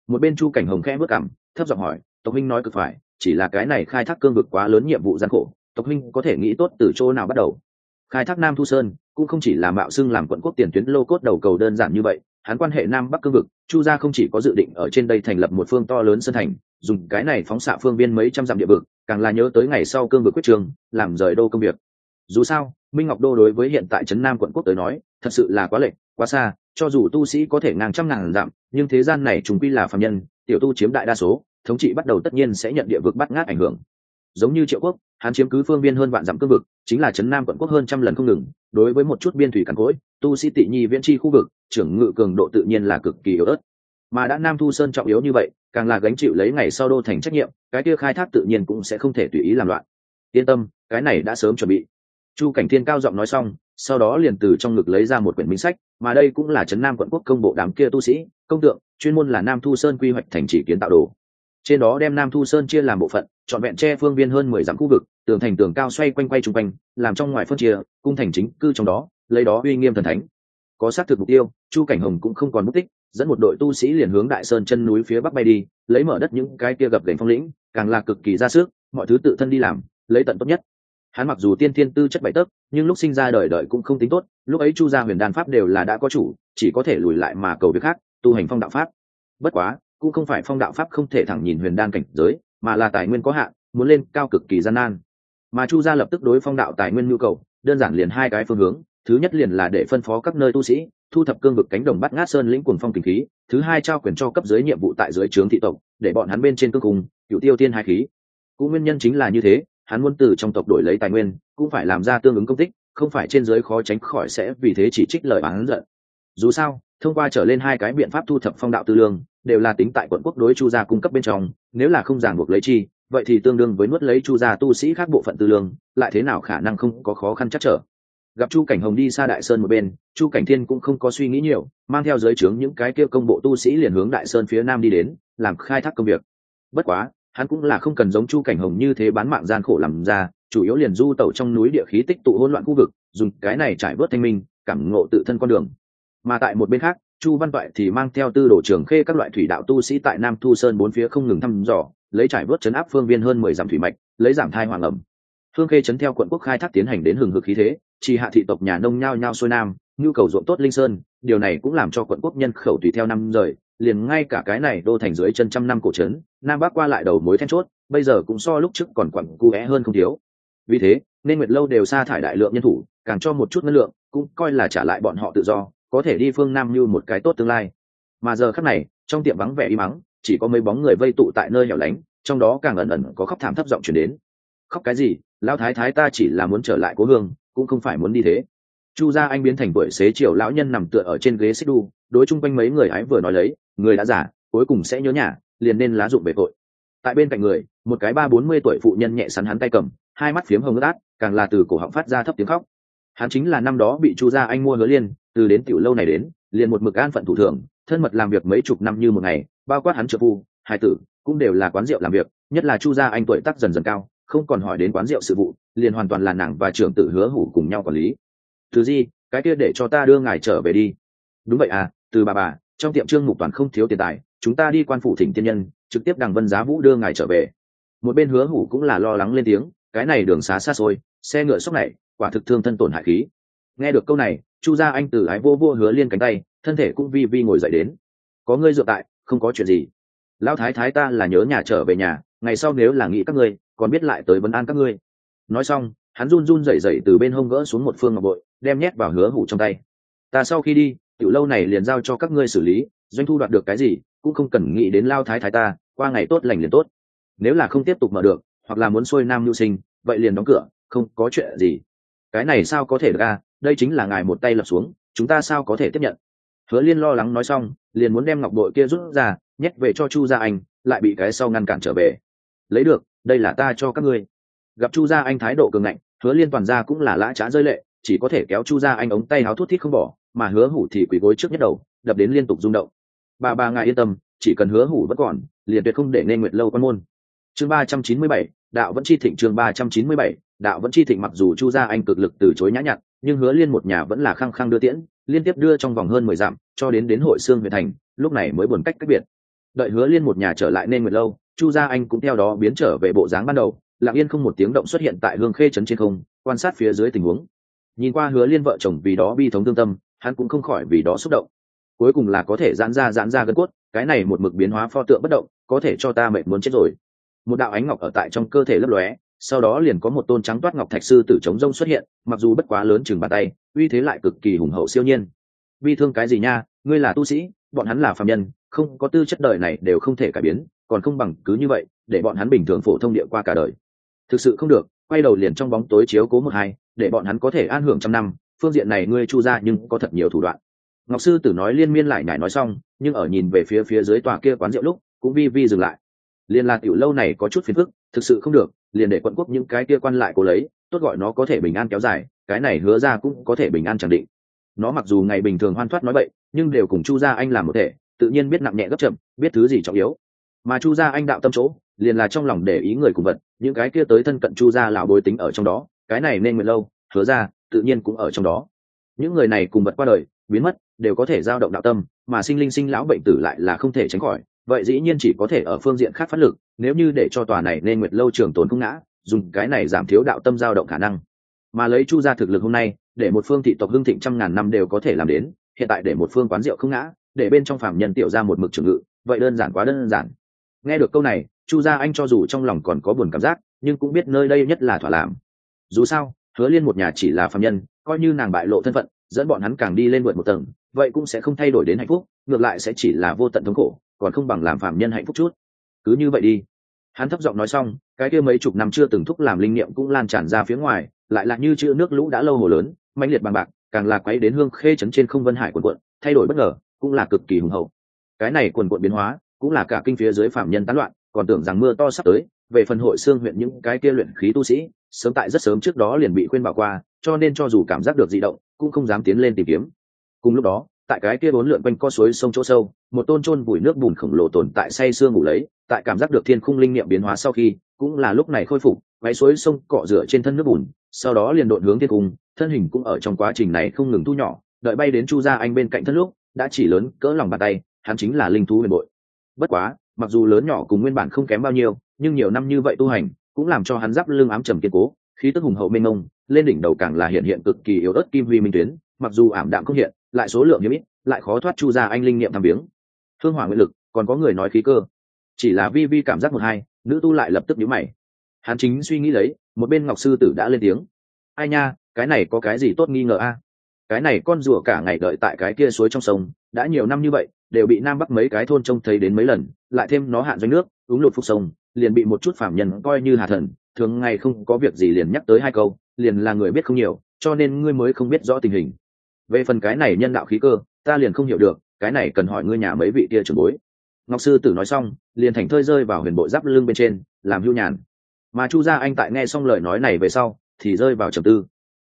Một bên chu cảnh hồng khẽ bước cảm, thấp giọng hỏi, tộc huynh nói cực phải chỉ là cái này khai thác cương vực quá lớn nhiệm vụ gian khổ, tộc huynh có thể nghĩ tốt từ chỗ nào bắt đầu. Khai thác nam thu sơn, cũng không chỉ là mạo xưng làm quận quốc tiền tuyến lô cốt đầu cầu đơn giản như vậy, hắn quan hệ nam bắc cương vực, chu gia không chỉ có dự định ở trên đây thành lập một phương to lớn sân thành, dùng cái này phóng xạ phương viên mấy trăm dặm địa vực, càng là nhớ tới ngày sau cương vực quyết trường, làm rời đô công việc. Dù sao, minh ngọc đô đối với hiện tại trấn nam quận quốc tới nói, thật sự là quá lệch, quá xa, cho dù tu sĩ có thể ngang trăm ngàn dặm, nhưng thế gian này chúng quy là phạm nhân, tiểu tu chiếm đại đa số thống trị bắt đầu tất nhiên sẽ nhận địa vực bắt ngát ảnh hưởng. Giống như triệu quốc, hắn chiếm cứ phương biên hơn vạn dặm cương vực, chính là trấn nam quận quốc hơn trăm lần không ngừng, đối với một chút biên thủy cằn cỗi tu sĩ tị nhi viễn tri khu vực, trưởng ngự cường độ tự nhiên là cực kỳ yếu ớt. Mà đã nam thu sơn trọng yếu như vậy, càng là gánh chịu lấy ngày sau đô thành trách nhiệm, cái kia khai thác tự nhiên cũng sẽ không thể tùy ý làm loạn. Yên tâm, cái này đã sớm chuẩn bị. Chu cảnh thiên cao giọng nói xong, sau đó liền từ trong ngực lấy ra một quyển minh sách, mà đây cũng là trấn nam quận quốc công bộ đám kia tu sĩ, công tượng, chuyên môn là nam thu sơn quy hoạch thành trì kiến tạo đồ trên đó đem nam thu sơn chia làm bộ phận, trọn vẹn che phương viên hơn mười dặm khu vực, tường thành tường cao xoay quanh quay chung quanh, làm trong ngoài phân chia, cung thành chính cư trong đó, lấy đó uy nghiêm thần thánh. Có xác thực mục tiêu, chu cảnh hồng cũng không còn mất tích dẫn một đội tu sĩ liền hướng đại sơn chân núi phía bắc bay đi, lấy mở đất những cái kia gập gành phong lĩnh, càng là cực kỳ ra sức, mọi thứ tự thân đi làm, lấy tận tốt nhất. Hắn mặc dù tiên thiên tư chất bảy tấc, nhưng lúc sinh ra đời đợi cũng không tính tốt, lúc ấy chu gia huyền đan pháp đều là đã có chủ, chỉ có thể lùi lại mà cầu việc khác, tu hành phong đạo pháp. Bất quá cũng không phải phong đạo pháp không thể thẳng nhìn huyền đan cảnh giới, mà là tài nguyên có hạn, muốn lên cao cực kỳ gian nan. Mà chu gia lập tức đối phong đạo tài nguyên nhu cầu, đơn giản liền hai cái phương hướng, thứ nhất liền là để phân phó các nơi tu sĩ, thu thập cương vực cánh đồng bắt ngát sơn lĩnh quần phong kinh khí, thứ hai trao quyền cho cấp dưới nhiệm vụ tại dưới trướng thị tộc, để bọn hắn bên trên cương cùng cựu tiêu tiên hai khí. Cũng nguyên nhân chính là như thế, hắn muốn từ trong tộc đổi lấy tài nguyên, cũng phải làm ra tương ứng công tích, không phải trên dưới khó tránh khỏi sẽ vì thế chỉ trích lời bán giận. Dù sao thông qua trở lên hai cái biện pháp thu thập phong đạo tư lương, đều là tính tại quận quốc đối chu gia cung cấp bên trong, nếu là không giảng buộc lấy chi, vậy thì tương đương với nuốt lấy chu gia tu sĩ khác bộ phận tư lương, lại thế nào khả năng không có khó khăn chắc trở. Gặp chu cảnh hồng đi xa đại sơn một bên, chu cảnh thiên cũng không có suy nghĩ nhiều, mang theo giới trướng những cái kia công bộ tu sĩ liền hướng đại sơn phía nam đi đến, làm khai thác công việc. Bất quá, hắn cũng là không cần giống chu cảnh hồng như thế bán mạng gian khổ làm ra, chủ yếu liền du tẩu trong núi địa khí tích tụ hỗn loạn khu vực, dùng cái này trải bớt thanh minh, cảm ngộ tự thân con đường mà tại một bên khác, chu văn toại thì mang theo tư đồ trường khê các loại thủy đạo tu sĩ tại nam thu sơn bốn phía không ngừng thăm dò, lấy trải vớt chấn áp phương viên hơn mười dặm thủy mạch, lấy giảm thai hoàng ẩm. Phương khê chấn theo quận quốc khai thác tiến hành đến hừng hực khí thế chỉ hạ thị tộc nhà nông nhao nhao xuôi nam, nhu cầu ruộng tốt linh sơn, điều này cũng làm cho quận quốc nhân khẩu tùy theo năm rời, liền ngay cả cái này đô thành dưới chân trăm năm cổ trấn, nam bắc qua lại đầu mối then chốt, bây giờ cũng so lúc trước còn quặn cu é hơn không thiếu. Vì thế, nên nguyệt lâu đều sa thải đại lượng nhân thủ, càng cho một chút năng lượng, cũng coi là trả lại bọn họ tự do có thể đi phương nam như một cái tốt tương lai. Mà giờ khắc này, trong tiệm vắng vẻ y mắng chỉ có mấy bóng người vây tụ tại nơi hẻo lánh, trong đó càng ẩn ẩn có khóc thảm thấp giọng chuyển đến. Khóc cái gì? Lão thái thái ta chỉ là muốn trở lại cố hương, cũng không phải muốn đi thế. Chu gia anh biến thành tuổi xế chiều lão nhân nằm tựa ở trên ghế xích đu, đối chung quanh mấy người ái vừa nói lấy, người đã giả cuối cùng sẽ nhớ nhà, liền nên lá dụng về tội. Tại bên cạnh người, một cái ba bốn mươi tuổi phụ nhân nhẹ sắn hắn tay cầm, hai mắt phiếm hồng ướt át, càng là từ cổ họng phát ra thấp tiếng khóc. Hắn chính là năm đó bị chu gia anh mua hứa liên từ đến tiểu lâu này đến, liền một mực an phận thủ thường, thân mật làm việc mấy chục năm như một ngày, bao quát hắn trợ phu hai tử, cũng đều là quán rượu làm việc, nhất là chu gia anh tuổi tác dần dần cao, không còn hỏi đến quán rượu sự vụ, liền hoàn toàn là nàng và trưởng tử hứa hủ cùng nhau quản lý. Thứ gì cái kia để cho ta đưa ngài trở về đi. Đúng vậy à từ bà bà, trong tiệm trương mục toàn không thiếu tiền tài, chúng ta đi quan phủ thỉnh tiên nhân, trực tiếp đằng vân giá vũ đưa ngài trở về. Một bên hứa hủ cũng là lo lắng lên tiếng, cái này đường xá xa xôi, xe ngựa sốc này, quả thực thương thân tổn hại khí nghe được câu này, chu gia anh từ ái vô vô hứa liên cánh tay, thân thể cũng vi vi ngồi dậy đến. Có ngươi dựa tại, không có chuyện gì. Lão thái thái ta là nhớ nhà trở về nhà, ngày sau nếu là nghĩ các ngươi, còn biết lại tới vấn an các ngươi. Nói xong, hắn run run rẩy rẩy từ bên hông gỡ xuống một phương ngọc bội, đem nhét vào hứa hủ trong tay. Ta sau khi đi, tiểu lâu này liền giao cho các ngươi xử lý, doanh thu đoạt được cái gì, cũng không cần nghĩ đến lao thái thái ta, qua ngày tốt lành liền tốt. Nếu là không tiếp tục mở được, hoặc là muốn xuôi nam nhu sinh, vậy liền đóng cửa, không có chuyện gì. Cái này sao có thể được à đây chính là ngài một tay lập xuống, chúng ta sao có thể tiếp nhận? Hứa liên lo lắng nói xong, liền muốn đem ngọc bội kia rút ra, nhét về cho chu gia anh, lại bị cái sau ngăn cản trở về. Lấy được, đây là ta cho các ngươi. Gặp chu gia anh thái độ cường ngạnh, hứa liên toàn ra cũng là lã trá rơi lệ, chỉ có thể kéo chu gia anh ống tay háo thút thít không bỏ, mà hứa hủ thì quỳ gối trước nhất đầu, đập đến liên tục rung động. Bà bà ngài yên tâm, chỉ cần hứa hủ vẫn còn, liền tuyệt không để nên nguyệt lâu quan môn. Chương ba trăm chín mươi bảy, đạo vẫn chi thịnh chương ba trăm chín mươi bảy, đạo vẫn chi thịnh mặc dù chu gia anh cực lực từ chối nhã nhặn nhưng hứa liên một nhà vẫn là khăng khăng đưa tiễn, liên tiếp đưa trong vòng hơn mười dặm, cho đến đến hội xương huyện thành, lúc này mới buồn cách cách biệt. Đợi hứa liên một nhà trở lại nên nguyệt lâu, chu gia anh cũng theo đó biến trở về bộ dáng ban đầu, lặng yên không một tiếng động xuất hiện tại hương khê trấn trên không, quan sát phía dưới tình huống. Nhìn qua hứa liên vợ chồng vì đó bi thống thương tâm, hắn cũng không khỏi vì đó xúc động. Cuối cùng là có thể giãn ra giãn ra gân cốt, cái này một mực biến hóa pho tượng bất động, có thể cho ta mệt muốn chết rồi. Một đạo ánh ngọc ở tại trong cơ thể lấp lóe sau đó liền có một tôn trắng toát ngọc thạch sư tử chống rông xuất hiện, mặc dù bất quá lớn chừng bàn tay, uy thế lại cực kỳ hùng hậu siêu nhiên. Vi thương cái gì nha, ngươi là tu sĩ, bọn hắn là phạm nhân, không có tư chất đời này đều không thể cải biến, còn không bằng cứ như vậy, để bọn hắn bình thường phổ thông địa qua cả đời. Thực sự không được, quay đầu liền trong bóng tối chiếu cố một hai, để bọn hắn có thể an hưởng trăm năm, phương diện này ngươi chu ra nhưng có thật nhiều thủ đoạn. Ngọc sư tử nói liên miên lại nhải nói xong, nhưng ở nhìn về phía phía dưới tòa kia quán rượu lúc, cũng vi vi dừng lại liền là tiểu lâu này có chút phiền phức, thực sự không được, liền để quận quốc những cái kia quan lại cố lấy, tốt gọi nó có thể bình an kéo dài, cái này hứa ra cũng có thể bình an chẳng định. Nó mặc dù ngày bình thường hoan thoát nói vậy, nhưng đều cùng chu gia anh làm một thể, tự nhiên biết nặng nhẹ gấp chậm, biết thứ gì trọng yếu. Mà chu gia anh đạo tâm chỗ, liền là trong lòng để ý người cùng vật, những cái kia tới thân cận chu gia lão bối tính ở trong đó, cái này nên nguyện lâu, hứa ra, tự nhiên cũng ở trong đó. Những người này cùng vật qua đời, biến mất, đều có thể giao động đạo tâm, mà sinh linh sinh lão bệnh tử lại là không thể tránh khỏi vậy dĩ nhiên chỉ có thể ở phương diện khác phát lực, nếu như để cho tòa này nên nguyệt lâu trường tồn không ngã, dùng cái này giảm thiếu đạo tâm giao động khả năng. Mà lấy chu ra thực lực hôm nay, để một phương thị tộc hưng thịnh trăm ngàn năm đều có thể làm đến, hiện tại để một phương quán rượu không ngã, để bên trong phạm nhân tiểu ra một mực trường ngự, vậy đơn giản quá đơn giản. Nghe được câu này, chu gia anh cho dù trong lòng còn có buồn cảm giác, nhưng cũng biết nơi đây nhất là thỏa làm. Dù sao, hứa liên một nhà chỉ là phạm nhân, coi như nàng bại lộ thân phận, dẫn bọn hắn càng đi lên vượt một tầng, vậy cũng sẽ không thay đổi đến hạnh phúc, ngược lại sẽ chỉ là vô tận thống khổ còn không bằng làm phạm nhân hạnh phúc chút. Cứ như vậy đi. Hắn thấp giọng nói xong, cái kia mấy chục năm chưa từng thúc làm linh niệm cũng lan tràn ra phía ngoài, lại là như chữ nước lũ đã lâu hồ lớn, mãnh liệt bằng bạc, càng là quấy đến hương khê trấn trên không vân hải quần quận, thay đổi bất ngờ, cũng là cực kỳ hùng hậu. Cái này quần quận biến hóa, cũng là cả kinh phía dưới phạm nhân tán loạn, còn tưởng rằng mưa to sắp tới, về phần hội xương huyện những cái kia luyện khí tu sĩ, sớm tại rất sớm trước đó liền bị khuyên bảo qua, cho nên cho dù cảm giác được di động, cũng không dám tiến lên tìm kiếm. Cùng lúc đó tại cái kia bốn lượn quanh co suối sông chỗ sâu, một tôn trôn bụi nước bùn khổng lồ tồn tại say sương ngủ lấy, tại cảm giác được thiên khung linh niệm biến hóa sau khi, cũng là lúc này khôi phục, váy suối sông cọ rửa trên thân nước bùn, sau đó liền đội hướng thiên cung thân hình cũng ở trong quá trình này không ngừng thu nhỏ, đợi bay đến chu gia anh bên cạnh thân lúc, đã chỉ lớn cỡ lòng bàn tay, hắn chính là linh thú huyền bội. Bất quá, mặc dù lớn nhỏ cùng nguyên bản không kém bao nhiêu, nhưng nhiều năm như vậy tu hành, cũng làm cho hắn giáp lưng ám trầm kiên cố, khí tức hùng hậu mênh mông, lên đỉnh đầu càng là hiện hiện cực kỳ yếu ớt kim huy minh tuyến, mặc dù ảm đạm không hiện lại số lượng hiếm ít, lại khó thoát chu ra anh linh nghiệm tham viếng. Hương hỏa nguyện lực, còn có người nói khí cơ. Chỉ là vi vi cảm giác một hai, nữ tu lại lập tức nhíu mày. Hắn chính suy nghĩ lấy, một bên ngọc sư tử đã lên tiếng. Ai nha, cái này có cái gì tốt nghi ngờ a? Cái này con rùa cả ngày đợi tại cái kia suối trong sông, đã nhiều năm như vậy, đều bị nam bắc mấy cái thôn trông thấy đến mấy lần, lại thêm nó hạn doanh nước, uống lụt phục sông, liền bị một chút phạm nhân coi như hà thần, thường ngày không có việc gì liền nhắc tới hai câu, liền là người biết không nhiều, cho nên ngươi mới không biết rõ tình hình về phần cái này nhân đạo khí cơ, ta liền không hiểu được, cái này cần hỏi ngươi nhà mấy vị kia trưởng bối. Ngọc sư tử nói xong, liền thành thơi rơi vào huyền bộ giáp lưng bên trên, làm hưu nhàn. Mà chu gia anh tại nghe xong lời nói này về sau, thì rơi vào trầm tư.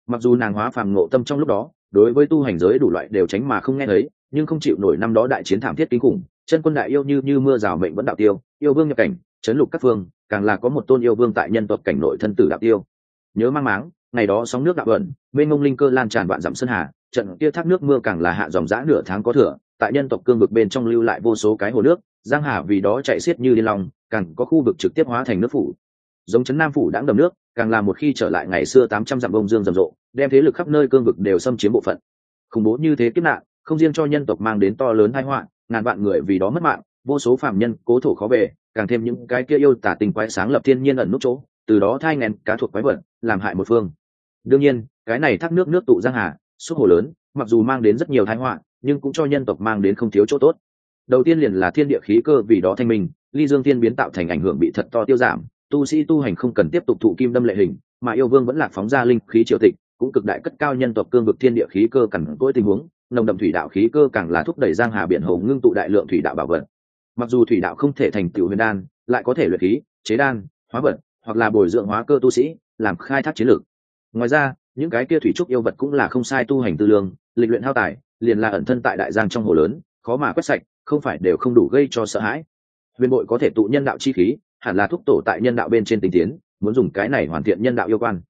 Mặc dù nàng hóa phàm ngộ tâm trong lúc đó, đối với tu hành giới đủ loại đều tránh mà không nghe thấy, nhưng không chịu nổi năm đó đại chiến thảm thiết kinh khủng, chân quân đại yêu như như mưa rào mệnh vẫn đạo tiêu, yêu vương nhập cảnh, chấn lục các phương, càng là có một tôn yêu vương tại nhân tộc cảnh nội thân tử đạo tiêu. Nhớ mang máng, ngày đó sóng nước đạo ẩn bên ngông linh cơ lan tràn vạn dặm sơn hà trận kia thác nước mưa càng là hạ dòng dã nửa tháng có thừa, tại nhân tộc cương vực bên trong lưu lại vô số cái hồ nước, giang hà vì đó chạy xiết như liên long, càng có khu vực trực tiếp hóa thành nước phủ. Giống chấn nam phủ đã đầm nước, càng là một khi trở lại ngày xưa tám trăm dặm bông dương rầm rộ, đem thế lực khắp nơi cương vực đều xâm chiếm bộ phận. Khủng bố như thế kiếp nạn, không riêng cho nhân tộc mang đến to lớn tai họa, ngàn vạn người vì đó mất mạng, vô số phạm nhân cố thổ khó về càng thêm những cái kia yêu tả tình quái sáng lập thiên nhiên ẩn nút chỗ, từ đó thai nghèn cá thuộc quái vật, làm hại một phương. Đương nhiên, cái này thác nước nước tụ giang hà xúc hồ lớn, mặc dù mang đến rất nhiều thái họa, nhưng cũng cho nhân tộc mang đến không thiếu chỗ tốt. Đầu tiên liền là thiên địa khí cơ vì đó thanh minh, ly dương tiên biến tạo thành ảnh hưởng bị thật to tiêu giảm, tu sĩ tu hành không cần tiếp tục thụ kim đâm lệ hình, mà yêu vương vẫn lạc phóng ra linh khí triều tịch, cũng cực đại cất cao nhân tộc cương vực thiên địa khí cơ cẳng cỗi tình huống, nồng đậm thủy đạo khí cơ càng là thúc đẩy giang hà biển hồ ngưng tụ đại lượng thủy đạo bảo vật. Mặc dù thủy đạo không thể thành tựu huyền đan, lại có thể luyện khí, chế đan, hóa vật, hoặc là bồi dưỡng hóa cơ tu sĩ, làm khai thác chiến lược. Ngoài ra những cái kia thủy trúc yêu vật cũng là không sai tu hành tư lương, lịch luyện hao tài, liền là ẩn thân tại đại giang trong hồ lớn, khó mà quét sạch, không phải đều không đủ gây cho sợ hãi. Huyền bội có thể tụ nhân đạo chi khí, hẳn là thúc tổ tại nhân đạo bên trên tình tiến, muốn dùng cái này hoàn thiện nhân đạo yêu quan.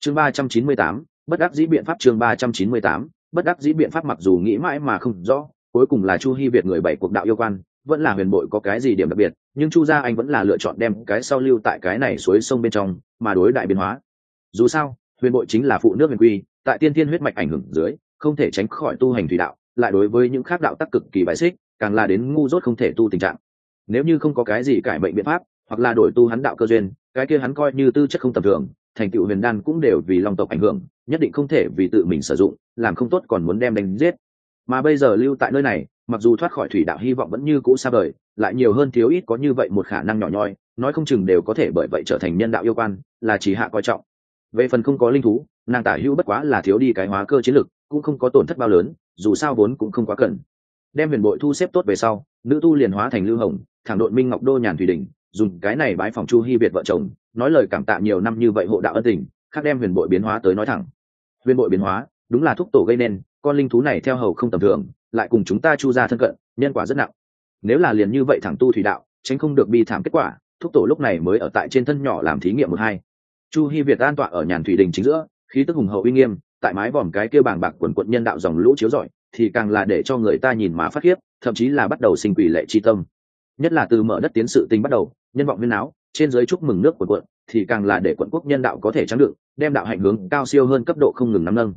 Chương ba trăm chín mươi tám, bất đắc dĩ biện pháp chương ba trăm chín mươi tám, bất đắc dĩ biện pháp mặc dù nghĩ mãi mà không rõ, cuối cùng là chu hy việt người bảy cuộc đạo yêu quan, vẫn là huyền bội có cái gì điểm đặc biệt, nhưng chu gia anh vẫn là lựa chọn đem cái sau lưu tại cái này suối sông bên trong, mà đối đại biến hóa. Dù sao huyền bội chính là phụ nước huyền quy, tại tiên thiên huyết mạch ảnh hưởng dưới, không thể tránh khỏi tu hành thủy đạo, lại đối với những khác đạo tắc cực kỳ bại xích, càng là đến ngu dốt không thể tu tình trạng. Nếu như không có cái gì cải bệnh biện pháp, hoặc là đổi tu hắn đạo cơ duyên, cái kia hắn coi như tư chất không tầm thường, thành tựu huyền đan cũng đều vì long tộc ảnh hưởng, nhất định không thể vì tự mình sử dụng, làm không tốt còn muốn đem đánh giết. Mà bây giờ lưu tại nơi này, mặc dù thoát khỏi thủy đạo hy vọng vẫn như cũ xa vời, lại nhiều hơn thiếu ít có như vậy một khả năng nhỏ nhoi, nói không chừng đều có thể bởi vậy trở thành nhân đạo yêu quan, là chỉ hạ coi trọng về phần không có linh thú, nàng tả hữu bất quá là thiếu đi cái hóa cơ chiến lực, cũng không có tổn thất bao lớn, dù sao vốn cũng không quá cần. Đem huyền bội thu xếp tốt về sau, nữ tu liền hóa thành lưu hồng, thẳng đội minh ngọc đô nhàn thủy đình dùng cái này bái phòng chu hy việt vợ chồng, nói lời cảm tạ nhiều năm như vậy hộ đạo ân tình, khác đem huyền bội biến hóa tới nói thẳng. Huyền bội biến hóa, đúng là thúc tổ gây nên, con linh thú này theo hầu không tầm thường, lại cùng chúng ta chu ra thân cận, nhân quả rất nặng. Nếu là liền như vậy thẳng tu thủy đạo, tránh không được bi thảm kết quả, thúc tổ lúc này mới ở tại trên thân nhỏ làm thí nghiệm một hai chu Hi việt an tọa ở nhàn thủy đình chính giữa, khí tức hùng hậu uy nghiêm, tại mái vòm cái kia bàng bạc quần quận nhân đạo dòng lũ chiếu rọi, thì càng là để cho người ta nhìn má phát khiếp, thậm chí là bắt đầu sinh quỷ lệ chi tâm. Nhất là từ mở đất tiến sự tình bắt đầu, nhân vọng viên áo trên giới chúc mừng nước của quận, thì càng là để quận quốc nhân đạo có thể trắng đựng đem đạo hạnh hướng cao siêu hơn cấp độ không ngừng nắm nâng.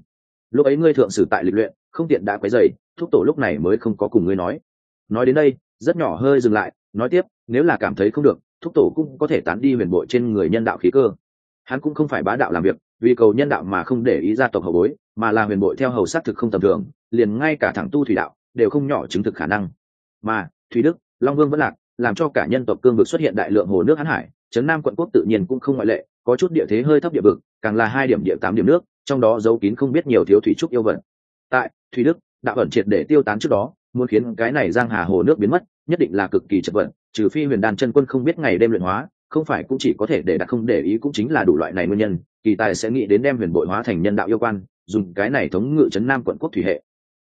Lúc ấy ngươi thượng sử tại lịch luyện, không tiện đã quấy dày thúc tổ lúc này mới không có cùng ngươi nói. Nói đến đây, rất nhỏ hơi dừng lại, nói tiếp, nếu là cảm thấy không được, thúc tổ cũng có thể tán đi huyền bội trên người nhân đạo khí cơ hắn cũng không phải bá đạo làm việc, vì cầu nhân đạo mà không để ý gia tộc hậu bối, mà là huyền bội theo hầu sát thực không tầm thường, liền ngay cả thẳng tu thủy đạo đều không nhỏ chứng thực khả năng. Mà, thủy đức, long vương vẫn lạc, làm cho cả nhân tộc cương vực xuất hiện đại lượng hồ nước hãn hải, trấn nam quận quốc tự nhiên cũng không ngoại lệ, có chút địa thế hơi thấp địa vực, càng là hai điểm địa, tám điểm nước, trong đó giấu kín không biết nhiều thiếu thủy trúc yêu vận tại, thủy đức, đạo ẩn triệt để tiêu tán trước đó, muốn khiến cái này giang hà hồ nước biến mất, nhất định là cực kỳ chật vận trừ phi huyền đan chân quân không biết ngày đêm luyện hóa không phải cũng chỉ có thể để đặt không để ý cũng chính là đủ loại này nguyên nhân, kỳ tài sẽ nghĩ đến đem huyền bội hóa thành nhân đạo yêu quan, dùng cái này thống ngự chấn nam quận quốc thủy hệ.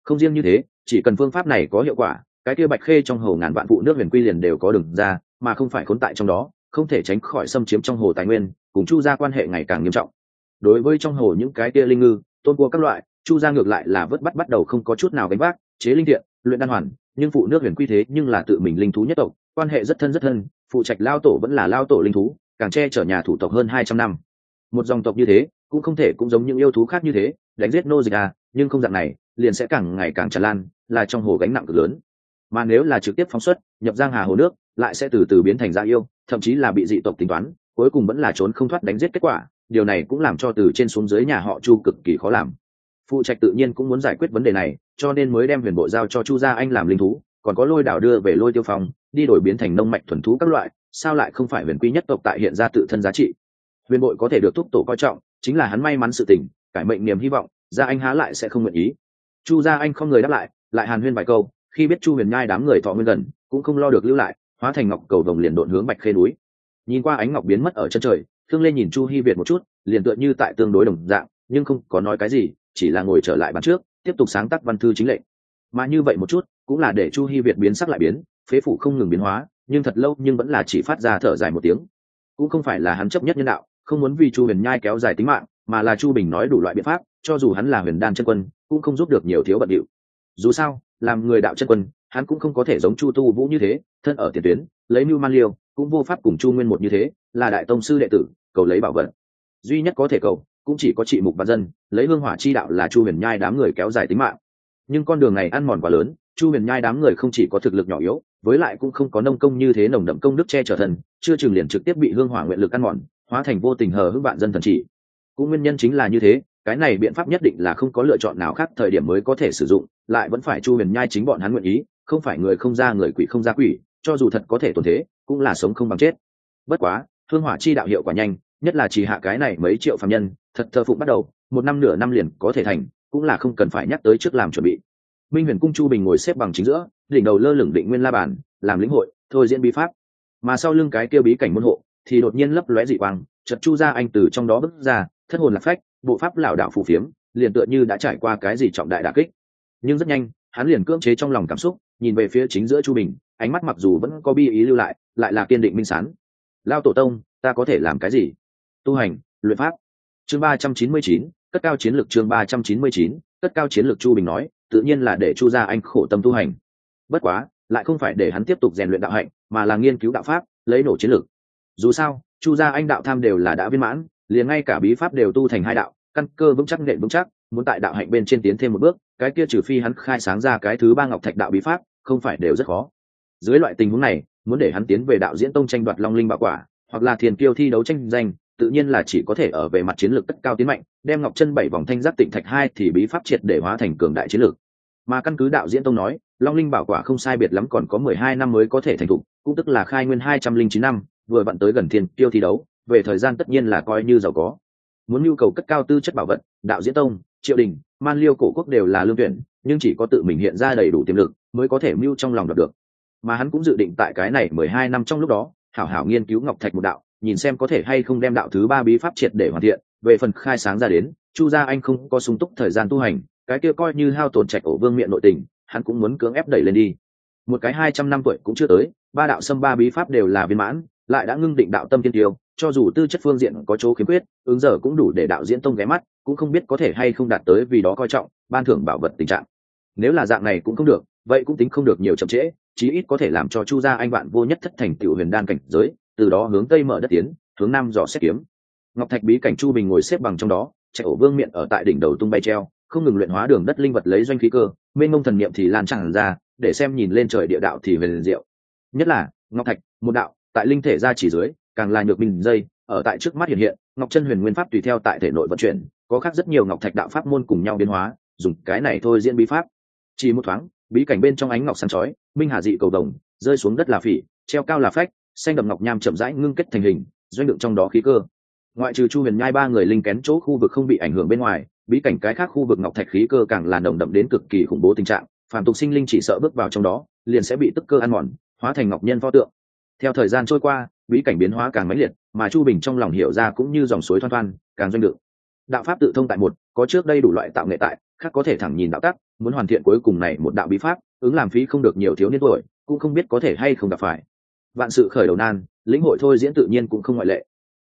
Không riêng như thế, chỉ cần phương pháp này có hiệu quả, cái kia bạch khê trong hồ ngàn vạn vụ nước huyền quy liền đều có đường ra, mà không phải khốn tại trong đó, không thể tránh khỏi xâm chiếm trong hồ tài nguyên, cùng chu ra quan hệ ngày càng nghiêm trọng. Đối với trong hồ những cái kia linh ngư, tôn cua các loại, chu ra ngược lại là vớt bắt bắt đầu không có chút nào gánh vác, chế linh thiện, luyện đan hoàn, nhưng phụ nước huyền quy thế nhưng là tự mình linh thú nhất tộc, quan hệ rất thân rất thân phụ trạch lao tổ vẫn là lao tổ linh thú, càng che chở nhà thủ tộc hơn hai trăm năm. Một dòng tộc như thế, cũng không thể cũng giống những yêu thú khác như thế, đánh giết nô dịch à nhưng không dạng này, liền sẽ càng ngày càng tràn lan, là trong hồ gánh nặng cực lớn. Mà nếu là trực tiếp phóng xuất, nhập giang hà hồ nước, lại sẽ từ từ biến thành gia yêu, thậm chí là bị dị tộc tính toán, cuối cùng vẫn là trốn không thoát đánh giết kết quả, điều này cũng làm cho từ trên xuống dưới nhà họ chu cực kỳ khó làm. Phụ trạch tự nhiên cũng muốn giải quyết vấn đề này, cho nên mới đem huyền bộ giao cho chu gia anh làm linh thú, còn có lôi đảo đưa về lôi tiêu phong đi đổi biến thành nông mạch thuần thú các loại, sao lại không phải huyền quy nhất tộc tại hiện ra tự thân giá trị? Huyền bội có thể được thúc tổ coi trọng, chính là hắn may mắn sự tình, cải mệnh niềm hy vọng, gia anh há lại sẽ không nguyện ý. Chu gia anh không người đáp lại lại hàn huyên vài câu, khi biết chu huyền nhai đám người thọ nguyên gần, cũng không lo được lưu lại, hóa thành ngọc cầu đồng liền đột hướng bạch khê núi. Nhìn qua ánh ngọc biến mất ở chân trời thương lê nhìn chu hy việt một chút, liền tựa như tại tương đối đồng dạng, nhưng không có nói cái gì, chỉ là ngồi trở lại bàn trước, tiếp tục sáng tác văn thư chính lệnh. Mà như vậy một chút, cũng là để chu hy việt biến sắc lại biến phế phủ không ngừng biến hóa, nhưng thật lâu nhưng vẫn là chỉ phát ra thở dài một tiếng. Cũng không phải là hắn chấp nhất nhân đạo, không muốn vì chu huyền nhai kéo dài tính mạng, mà là chu bình nói đủ loại biện pháp, cho dù hắn là huyền đan chân quân, cũng không giúp được nhiều thiếu bận điệu. Dù sao, làm người đạo chân quân, hắn cũng không có thể giống chu tu vũ như thế, thân ở tiền tuyến, lấy mưu man liêu, cũng vô pháp cùng chu nguyên một như thế, là đại tông sư đệ tử, cầu lấy bảo vật. Duy nhất có thể cầu, cũng chỉ có trị mục và dân, lấy hương hỏa chi đạo là chu huyền nhai đám người kéo dài tính mạng. Nhưng con đường này ăn mòn quá lớn, chu huyền nhai đám người không chỉ có thực lực nhỏ yếu với lại cũng không có nông công như thế nồng đậm công đức che chở thần, chưa chừng liền trực tiếp bị hương hỏa nguyện lực ăn mòn, hóa thành vô tình hờ hững bạn dân thần chỉ. Cũng nguyên nhân chính là như thế, cái này biện pháp nhất định là không có lựa chọn nào khác, thời điểm mới có thể sử dụng, lại vẫn phải chu huyền nhai chính bọn hắn nguyện ý, không phải người không ra người quỷ không ra quỷ, cho dù thật có thể tồn thế, cũng là sống không bằng chết. Bất quá, hương hỏa chi đạo hiệu quả nhanh, nhất là chỉ hạ cái này mấy triệu phạm nhân, thật thơ phụng bắt đầu, một năm nửa năm liền có thể thành, cũng là không cần phải nhắc tới trước làm chuẩn bị minh huyền cung chu bình ngồi xếp bằng chính giữa, đỉnh đầu lơ lửng định nguyên la bàn, làm lĩnh hội, thôi diễn bí pháp. Mà sau lưng cái kêu bí cảnh môn hộ, thì đột nhiên lấp lóe dị quang chật chu ra anh từ trong đó bước ra, thất hồn lạc phách, bộ pháp lảo đảo phù phiếm, liền tựa như đã trải qua cái gì trọng đại đà kích. Nhưng rất nhanh, hắn liền cưỡng chế trong lòng cảm xúc, nhìn về phía chính giữa chu bình, ánh mắt mặc dù vẫn có bi ý lưu lại lại là kiên định minh sán. Lao tổ tông, ta có thể làm cái gì? Tu hành, luyện pháp. Chương ba trăm chín mươi chín, cất cao chiến lược chương ba trăm chín mươi chín, cất cao chiến lược chu bình nói tự nhiên là để chu gia anh khổ tâm tu hành. Bất quá, lại không phải để hắn tiếp tục rèn luyện đạo hạnh, mà là nghiên cứu đạo pháp, lấy nổ chiến lược. Dù sao, chu gia anh đạo tham đều là đã viên mãn, liền ngay cả bí pháp đều tu thành hai đạo, căn cơ vững chắc nện vững chắc, muốn tại đạo hạnh bên trên tiến thêm một bước, cái kia trừ phi hắn khai sáng ra cái thứ ba ngọc thạch đạo bí pháp, không phải đều rất khó. Dưới loại tình huống này, muốn để hắn tiến về đạo diễn tông tranh đoạt long linh bảo quả, hoặc là thiền kiêu thi đấu tranh giành, tự nhiên là chỉ có thể ở về mặt chiến lược cất cao tiến mạnh, đem ngọc chân bảy vòng thanh giác tịnh thạch hai thì bí pháp triệt để hóa thành cường đại chiến lược mà căn cứ đạo diễn tông nói, long linh bảo quả không sai biệt lắm còn có mười hai năm mới có thể thành thục, cũng tức là khai nguyên hai trăm linh chín năm, vừa vặn tới gần thiên tiêu thi đấu, về thời gian tất nhiên là coi như giàu có. Muốn nhu cầu cất cao tư chất bảo vật, đạo diễn tông triệu đình, man liêu cổ quốc đều là lương tuyển, nhưng chỉ có tự mình hiện ra đầy đủ tiềm lực mới có thể mưu trong lòng đọc được. Mà hắn cũng dự định tại cái này mười hai năm trong lúc đó, hảo hảo nghiên cứu ngọc thạch một đạo, nhìn xem có thể hay không đem đạo thứ ba bí pháp triệt để hoàn thiện, về phần khai sáng ra đến, chu gia anh không có sung túc thời gian tu hành cái kia coi như hao tổn trạch ổ vương miệng nội tình, hắn cũng muốn cưỡng ép đẩy lên đi. Một cái hai trăm năm tuổi cũng chưa tới, ba đạo xâm ba bí pháp đều là viên mãn, lại đã ngưng định đạo tâm tiên tiêu, cho dù tư chất phương diện có chỗ khiếm khuyết, ứng giờ cũng đủ để đạo diễn tông ghé mắt, cũng không biết có thể hay không đạt tới vì đó coi trọng, ban thưởng bảo vật tình trạng. Nếu là dạng này cũng không được, vậy cũng tính không được nhiều chậm trễ, chí ít có thể làm cho chu gia anh bạn vô nhất thất thành tiểu huyền đan cảnh giới, từ đó hướng tây mở đất tiến, hướng nam dò xét kiếm. Ngọc thạch bí cảnh chu bình ngồi xếp bằng trong đó chạy ổ vương miệng ở tại đỉnh đầu tung bay treo không ngừng luyện hóa đường đất linh vật lấy doanh khí cơ, mênh mông thần niệm thì lan tràn ra, để xem nhìn lên trời địa đạo thì về liền diệu. Nhất là, ngọc thạch, một đạo, tại linh thể ra chỉ dưới, càng là nhược minh dây, ở tại trước mắt hiện hiện, ngọc chân huyền nguyên pháp tùy theo tại thể nội vận chuyển, có khác rất nhiều ngọc thạch đạo pháp môn cùng nhau biến hóa, dùng cái này thôi diễn bí pháp. Chỉ một thoáng, bí cảnh bên trong ánh ngọc sáng chói, minh hà dị cầu đồng, rơi xuống đất là phỉ, treo cao là phách, xanh đậm ngọc nham chậm rãi ngưng kết thành hình, doanh đựng trong đó khí cơ. Ngoại trừ chu huyền nhai ba người linh kén chỗ khu vực không bị ảnh hưởng bên ngoài bí cảnh cái khác khu vực ngọc thạch khí cơ càng là nồng đậm đến cực kỳ khủng bố tình trạng, phàm tục sinh linh chỉ sợ bước vào trong đó, liền sẽ bị tức cơ ăn mòn, hóa thành ngọc nhân pho tượng. Theo thời gian trôi qua, bí cảnh biến hóa càng mãnh liệt, mà chu bình trong lòng hiểu ra cũng như dòng suối thoăn thoăn càng doanh được. Đạo pháp tự thông tại một, có trước đây đủ loại tạo nghệ tại, khác có thể thẳng nhìn đạo tắc, muốn hoàn thiện cuối cùng này một đạo bí pháp, ứng làm phí không được nhiều thiếu niên tuổi, cũng không biết có thể hay không gặp phải. Vạn sự khởi đầu nan, lĩnh hội thôi diễn tự nhiên cũng không ngoại lệ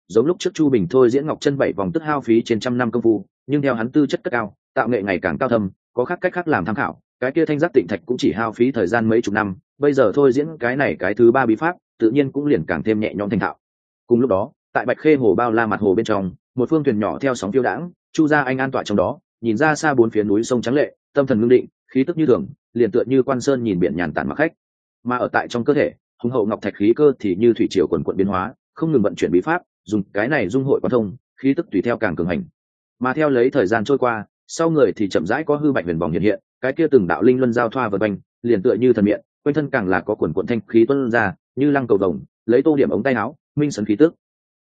giống lúc trước chu bình thôi diễn ngọc chân bảy vòng tức hao phí trên trăm năm công phu, nhưng theo hắn tư chất cất cao, tạo nghệ ngày càng cao thâm, có khác cách khác làm tham khảo, cái kia thanh giác tịnh thạch cũng chỉ hao phí thời gian mấy chục năm, bây giờ thôi diễn cái này cái thứ ba bí pháp, tự nhiên cũng liền càng thêm nhẹ nhõm thành thạo. Cùng lúc đó, tại bạch khê hồ bao la mặt hồ bên trong, một phương thuyền nhỏ theo sóng phiêu đãng, chu gia anh an tọa trong đó, nhìn ra xa bốn phía núi sông trắng lệ, tâm thần ngưng định, khí tức như thường, liền tựa như quan sơn nhìn biển nhàn tản mặc khách. Mà ở tại trong cơ thể, hùng hậu ngọc thạch khí cơ thì như thủy triều quần quận biến hóa, không ngừng vận chuyển bí pháp dùng cái này dung hội quan thông, khí tức tùy theo càng cường hành. Mà theo lấy thời gian trôi qua, sau người thì chậm rãi có hư bạch huyền vòng hiện hiện, cái kia từng đạo linh luân giao thoa vật banh liền tựa như thần miệng quanh thân càng là có quần quận thanh khí tuân ra, như lăng cầu rồng lấy tô điểm ống tay áo, minh sấn khí tức.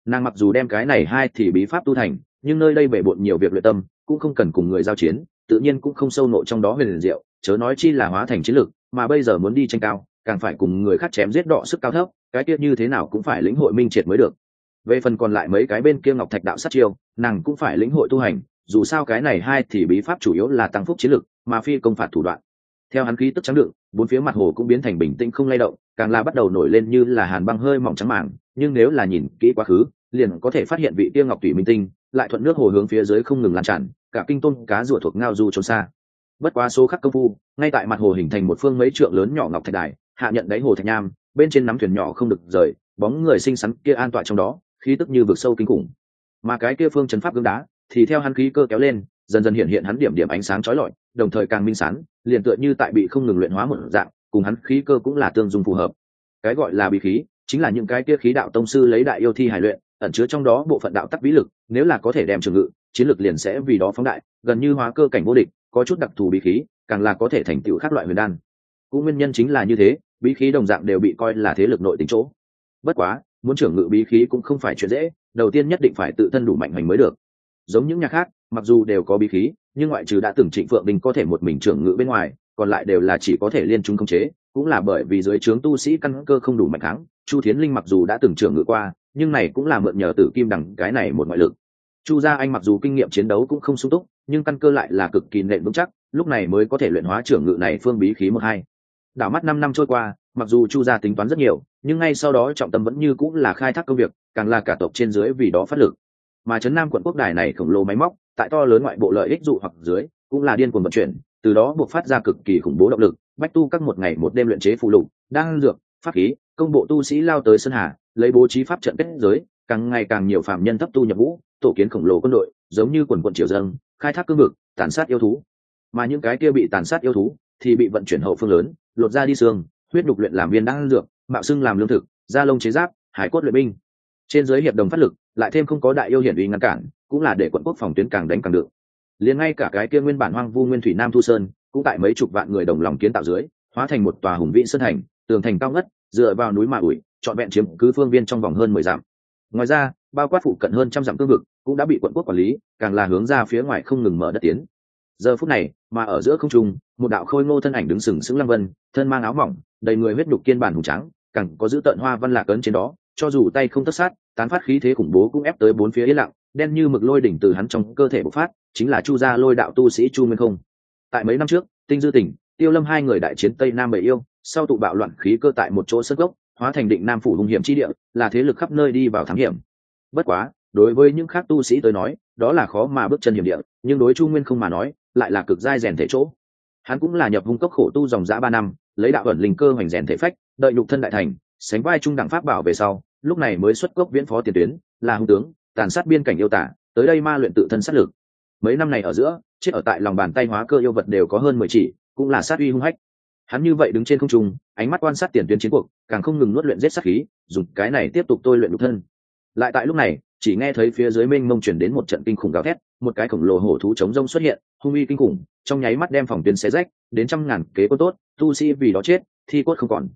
Nàng mặc dù đem cái này hai thì bí pháp tu thành, nhưng nơi đây bể bộn nhiều việc luyện tâm, cũng không cần cùng người giao chiến, tự nhiên cũng không sâu nội trong đó huyền diệu, chớ nói chi là hóa thành chiến lược mà bây giờ muốn đi tranh cao, càng phải cùng người khác chém giết đọ sức cao thấp, cái kia như thế nào cũng phải lĩnh hội minh triệt mới được về phần còn lại mấy cái bên kia ngọc thạch đạo sát chiêu, nàng cũng phải lĩnh hội tu hành, dù sao cái này hai thì bí pháp chủ yếu là tăng phúc chiến lực, mà phi công phạt thủ đoạn. Theo hắn khí tức trắng đựng, bốn phía mặt hồ cũng biến thành bình tĩnh không lay động, càng là bắt đầu nổi lên như là hàn băng hơi mỏng trắng mảng nhưng nếu là nhìn kỹ quá khứ, liền có thể phát hiện vị tiêu ngọc thủy minh tinh, lại thuận nước hồ hướng phía dưới không ngừng lan tràn, cả kinh tôn cá rùa thuộc ngao du trốn xa. Bất quá số khắc công phu, ngay tại mặt hồ hình thành một phương mấy trượng lớn nhỏ ngọc thạch đài, hạ nhận đáy hồ thạch nham, bên trên nắm thuyền nhỏ không được rời, bóng người xinh xắn kia an toàn trong đó khí tức như vực sâu kinh khủng. Mà cái kia phương chấn pháp gương đá, thì theo hắn khí cơ kéo lên, dần dần hiện hiện hắn điểm điểm ánh sáng chói lọi, đồng thời càng minh sán, liền tựa như tại bị không ngừng luyện hóa một dạng, cùng hắn khí cơ cũng là tương dung phù hợp. Cái gọi là bí khí, chính là những cái kia khí đạo tông sư lấy đại yêu thi hải luyện, ẩn chứa trong đó bộ phận đạo tắc vĩ lực, nếu là có thể đem trường ngự, chiến lực liền sẽ vì đó phóng đại, gần như hóa cơ cảnh vô địch, có chút đặc thù bí khí, càng là có thể thành tựu các loại huyền đan. Cũng nguyên nhân chính là như thế, bí khí đồng dạng đều bị coi là thế lực nội tính chỗ. Bất quá muốn trưởng ngự bí khí cũng không phải chuyện dễ, đầu tiên nhất định phải tự thân đủ mạnh hành mới được. Giống những nhà khác, mặc dù đều có bí khí, nhưng ngoại trừ đã từng trịnh phượng đình có thể một mình trưởng ngự bên ngoài, còn lại đều là chỉ có thể liên trung công chế, cũng là bởi vì dưới trướng tu sĩ căn cơ không đủ mạnh kháng, chu thiến linh mặc dù đã từng trưởng ngự qua, nhưng này cũng là mượn nhờ tử kim đẳng cái này một ngoại lực. Chu gia anh mặc dù kinh nghiệm chiến đấu cũng không sung túc, nhưng căn cơ lại là cực kỳ nện vững chắc, lúc này mới có thể luyện hóa trưởng ngự này phương bí khí một hai. Đảo mắt năm năm trôi qua mặc dù chu gia tính toán rất nhiều, nhưng ngay sau đó trọng tâm vẫn như cũng là khai thác công việc, càng là cả tộc trên dưới vì đó phát lực. Mà trấn nam quận quốc đài này khổng lồ máy móc, tại to lớn ngoại bộ lợi ích dụ hoặc dưới, cũng là điên cuồng vận chuyển, từ đó buộc phát ra cực kỳ khủng bố động lực, bách tu các một ngày một đêm luyện chế phụ lục đang dược, pháp khí, công bộ tu sĩ lao tới sơn hà, lấy bố trí pháp trận kết giới, càng ngày càng nhiều phạm nhân thấp tu nhập vũ, tổ kiến khổng lồ quân đội, giống như quần quận triều dân khai thác cương vực, tàn sát yêu thú. Mà những cái kia bị tàn sát yêu thú, thì bị vận chuyển hậu phương lớn, lột ra đi xương huyết đục luyện làm viên đan dược, mạo xưng làm lương thực, da lông chế giáp, hải cốt luyện binh. Trên giới hiệp đồng phát lực, lại thêm không có đại yêu hiển uy ngăn cản, cũng là để quận quốc phòng tuyến càng đánh càng được. Liền ngay cả cái kia nguyên bản hoang vu nguyên thủy nam thu sơn, cũng tại mấy chục vạn người đồng lòng kiến tạo dưới, hóa thành một tòa hùng vĩ sơn thành, tường thành cao ngất, dựa vào núi mà ủi, trọn vẹn chiếm cứ phương viên trong vòng hơn mười dặm. Ngoài ra, bao quát phụ cận hơn trăm dặm cương vực, cũng đã bị quận quốc quản lý, càng là hướng ra phía ngoài không ngừng mở đất tiến giờ phút này, mà ở giữa không trung, một đạo khôi ngô thân ảnh đứng sừng sững lăng vân, thân mang áo mỏng, đầy người huyết đục kiên bản hùng trắng cẳng có giữ tợn hoa văn lạc ấn trên đó, cho dù tay không tất sát, tán phát khí thế khủng bố cũng ép tới bốn phía yên lặng, đen như mực lôi đỉnh từ hắn trong cơ thể bộc phát, chính là chu gia lôi đạo tu sĩ chu nguyên không. Tại mấy năm trước, tinh dư tỉnh, tiêu lâm hai người đại chiến tây nam bầy yêu, sau tụ bạo loạn khí cơ tại một chỗ sân gốc, hóa thành định nam phủ hung hiểm chi địa, là thế lực khắp nơi đi vào thám hiểm. Bất quá, đối với những khác tu sĩ tới nói, đó là khó mà bước chân hiểm địa, nhưng đối chu nguyên không mà nói lại là cực giai rèn thể chỗ. Hắn cũng là nhập hung cốc khổ tu dòng dã ba năm, lấy đạo ẩn linh cơ hoành rèn thể phách, đợi nhục thân đại thành, sánh vai trung đẳng pháp bảo về sau, lúc này mới xuất cốc viễn phó tiền tuyến, là hung tướng, tàn sát biên cảnh yêu tả, tới đây ma luyện tự thân sát lực. Mấy năm này ở giữa, chết ở tại lòng bàn tay hóa cơ yêu vật đều có hơn mười chỉ, cũng là sát uy hung hách. Hắn như vậy đứng trên không trung, ánh mắt quan sát tiền tuyến chiến cuộc, càng không ngừng nuốt luyện giết sát khí, dùng cái này tiếp tục tôi luyện nhục thân. Lại tại lúc này chỉ nghe thấy phía dưới mênh mông chuyển đến một trận kinh khủng gào thét, một cái khổng lồ hổ thú chống rông xuất hiện, hung uy kinh khủng, trong nháy mắt đem phòng tuyến xé rách, đến trăm ngàn kế quân tốt, tu sĩ vì đó chết, thi cốt không còn.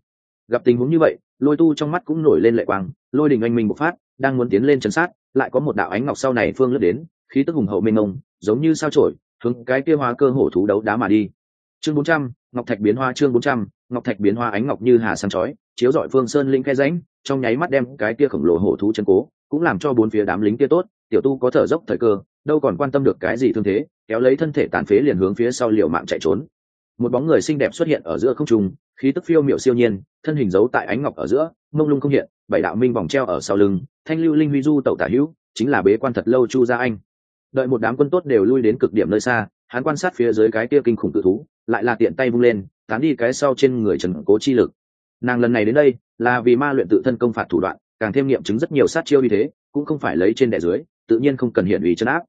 Gặp tình huống như vậy, lôi tu trong mắt cũng nổi lên lệ quang, lôi đình anh minh bộc phát, đang muốn tiến lên chân sát, lại có một đạo ánh ngọc sau này phương lướt đến, khí tức hùng hậu mênh mông, giống như sao trổi hướng cái kia hóa cơ hổ thú đấu đá mà đi. Chương bốn trăm, ngọc thạch biến hoa chương bốn trăm, ngọc thạch biến hoa ánh ngọc như hà sáng chói, chiếu dọi phương sơn linh khe ránh trong nháy mắt đem cái kia khổng lồ hổ thú chân cố, cũng làm cho bốn phía đám lính kia tốt, tiểu tu có thở dốc thời cơ, đâu còn quan tâm được cái gì thương thế, kéo lấy thân thể tàn phế liền hướng phía sau liều mạng chạy trốn. Một bóng người xinh đẹp xuất hiện ở giữa không trung, khí tức phiêu miệu siêu nhiên, thân hình giấu tại ánh ngọc ở giữa, mông lung không hiện, bảy đạo minh vòng treo ở sau lưng, thanh lưu linh huy du tẩu tả hữu, chính là bế quan thật lâu chu gia anh. Đợi một đám quân tốt đều lui đến cực điểm nơi xa, hắn quan sát phía dưới cái kia kinh khủng tự thú, lại là tiện tay vung lên, tán đi cái sau trên người trần cố chi lực nàng lần này đến đây là vì ma luyện tự thân công phạt thủ đoạn, càng thêm nghiệm chứng rất nhiều sát chiêu như thế, cũng không phải lấy trên đẻ dưới, tự nhiên không cần hiện ủy chân áp.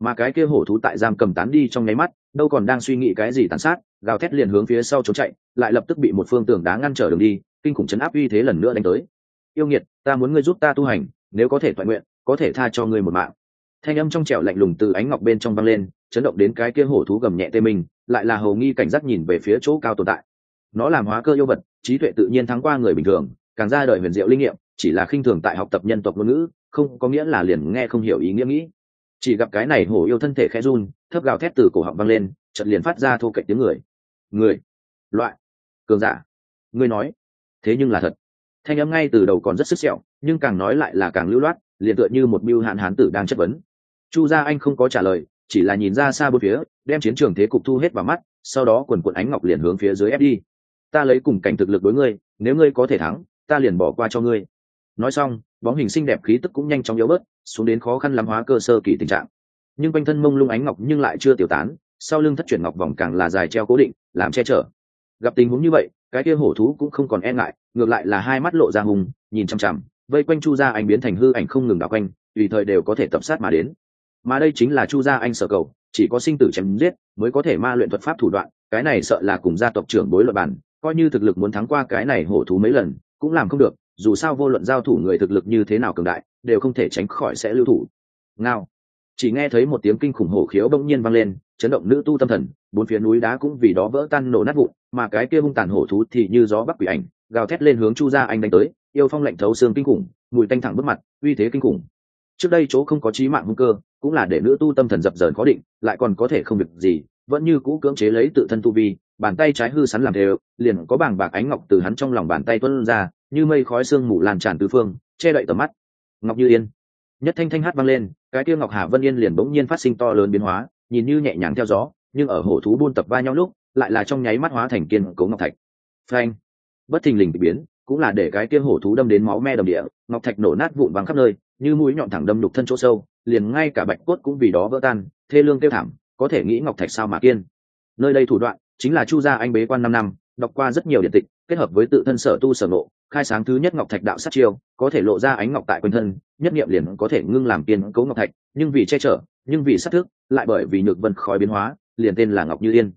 Mà cái kia hổ thú tại giam cầm tán đi trong nháy mắt, đâu còn đang suy nghĩ cái gì tàn sát, gào thét liền hướng phía sau trốn chạy, lại lập tức bị một phương tường đá ngăn trở đường đi, kinh khủng chấn áp uy thế lần nữa đánh tới. Yêu nghiệt, ta muốn ngươi giúp ta tu hành, nếu có thể thoại nguyện, có thể tha cho ngươi một mạng. Thanh âm trong trẻo lạnh lùng từ ánh ngọc bên trong văng lên, chấn động đến cái kia hổ thú gầm nhẹ tê mình, lại là hầu nghi cảnh giác nhìn về phía chỗ cao tồn tại. Nó làm hóa cơ yêu vật trí tuệ tự nhiên thắng qua người bình thường, càng ra đời huyền diệu linh nghiệm, chỉ là khinh thường tại học tập nhân tộc ngôn ngữ, không có nghĩa là liền nghe không hiểu ý nghĩa nghĩ. Chỉ gặp cái này hổ yêu thân thể khẽ run, thấp gào thét từ cổ họng văng lên, chợt liền phát ra thô cạnh tiếng người. Người? Loại? Cường giả? Ngươi nói. Thế nhưng là thật. Thanh âm ngay từ đầu còn rất sức sẹo, nhưng càng nói lại là càng lưu loát, liền tựa như một mưu hạn hán tử đang chất vấn. Chu gia anh không có trả lời, chỉ là nhìn ra xa bốn phía, đem chiến trường thế cục thu hết vào mắt, sau đó quần quần ánh ngọc liền hướng phía dưới ép đi ta lấy cùng cảnh thực lực đối ngươi, nếu ngươi có thể thắng, ta liền bỏ qua cho ngươi. Nói xong, bóng hình xinh đẹp khí tức cũng nhanh chóng yếu bớt, xuống đến khó khăn lắm hóa cơ sơ kỳ tình trạng. Nhưng quanh thân mông lung ánh ngọc nhưng lại chưa tiêu tán, sau lưng thất chuyển ngọc vòng càng là dài treo cố định, làm che chở. Gặp tình huống như vậy, cái kia hổ thú cũng không còn e ngại, ngược lại là hai mắt lộ ra hùng nhìn chằm chằm, vây quanh chu gia anh biến thành hư ảnh không ngừng đảo quanh, tùy thời đều có thể tập sát mà đến. Mà đây chính là chu gia anh sở cầu, chỉ có sinh tử chém giết mới có thể ma luyện thuật pháp thủ đoạn, cái này sợ là cùng gia tộc trưởng bối luật bản coi như thực lực muốn thắng qua cái này hổ thú mấy lần, cũng làm không được, dù sao vô luận giao thủ người thực lực như thế nào cường đại, đều không thể tránh khỏi sẽ lưu thủ. Ngao. Chỉ nghe thấy một tiếng kinh khủng hổ khiếu bỗng nhiên vang lên, chấn động nữ tu tâm thần, bốn phía núi đá cũng vì đó vỡ tan nổ nát vụn, mà cái kia hung tàn hổ thú thì như gió bắc quỷ ảnh, gào thét lên hướng chu gia anh đánh tới, yêu phong lạnh thấu xương kinh khủng, mùi tanh thẳng bước mặt, uy thế kinh khủng. Trước đây chỗ không có trí mạng hung cơ, cũng là để nữ tu tâm thần dập dờn khó định, lại còn có thể không việc gì vẫn như cũ cưỡng chế lấy tự thân tu vi, bàn tay trái hư sắn làm đều, liền có bảng bạc ánh ngọc từ hắn trong lòng bàn tay tuân ra, như mây khói sương mù lan tràn tứ phương, che đậy tầm mắt. Ngọc như yên. Nhất thanh thanh hát vang lên, cái kia ngọc hà vân yên liền bỗng nhiên phát sinh to lớn biến hóa, nhìn như nhẹ nhàng theo gió, nhưng ở hổ thú buôn tập va nhau lúc, lại là trong nháy mắt hóa thành kiên cố ngọc thạch. Phanh. Bất thình lình biến, cũng là để cái kia hổ thú đâm đến máu me đầm địa, ngọc thạch nổ nát vụn văng khắp nơi, như mũi nhọn thẳng đâm đục thân chỗ sâu, liền ngay cả bạch cốt cũng vì đó vỡ tan, thê lương tiêu thảm có thể nghĩ ngọc thạch sao mà kiên. Nơi đây thủ đoạn chính là chu gia anh bế quan năm năm, đọc qua rất nhiều điện tịch, kết hợp với tự thân sở tu sở nộ khai sáng thứ nhất ngọc thạch đạo sát chiêu, có thể lộ ra ánh ngọc tại quanh thân, nhất nghiệm liền có thể ngưng làm kiên cấu ngọc thạch, nhưng vì che chở, nhưng vì sát thức lại bởi vì nhược vân khói biến hóa, liền tên là ngọc như yên.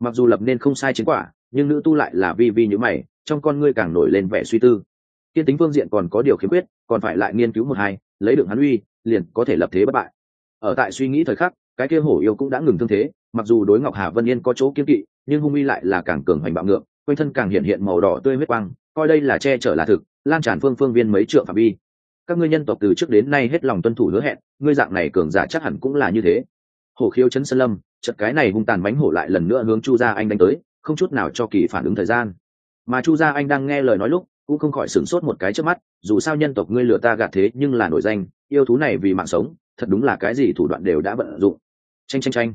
Mặc dù lập nên không sai chiến quả, nhưng nữ tu lại là vi vi như mày, trong con ngươi càng nổi lên vẻ suy tư. Kiên tính phương diện còn có điều khiếm khuyết, còn phải lại nghiên cứu một hai, lấy được hắn uy, liền có thể lập thế bất bại. Ở tại suy nghĩ thời khắc cái kia hổ yêu cũng đã ngừng thương thế, mặc dù đối ngọc hà vân yên có chỗ kiếm kỵ, nhưng hung uy lại là càng cường hoành bạo ngược, quanh thân càng hiện hiện màu đỏ tươi huyết quang, coi đây là che chở là thực, lan tràn phương phương viên mấy trượng phạm vi. Các ngươi nhân tộc từ trước đến nay hết lòng tuân thủ hứa hẹn, ngươi dạng này cường giả chắc hẳn cũng là như thế. Hổ khiêu chấn sơn lâm chật cái này hung tàn bánh hổ lại lần nữa hướng chu gia anh đánh tới, không chút nào cho kỳ phản ứng thời gian. Mà chu gia anh đang nghe lời nói lúc, cũng không khỏi sửng sốt một cái trước mắt, dù sao nhân tộc ngươi lừa ta gạt thế nhưng là nổi danh, yêu thú này vì mạng sống, thật đúng là cái gì thủ đoạn đều đã vận dụng tranh tranh tranh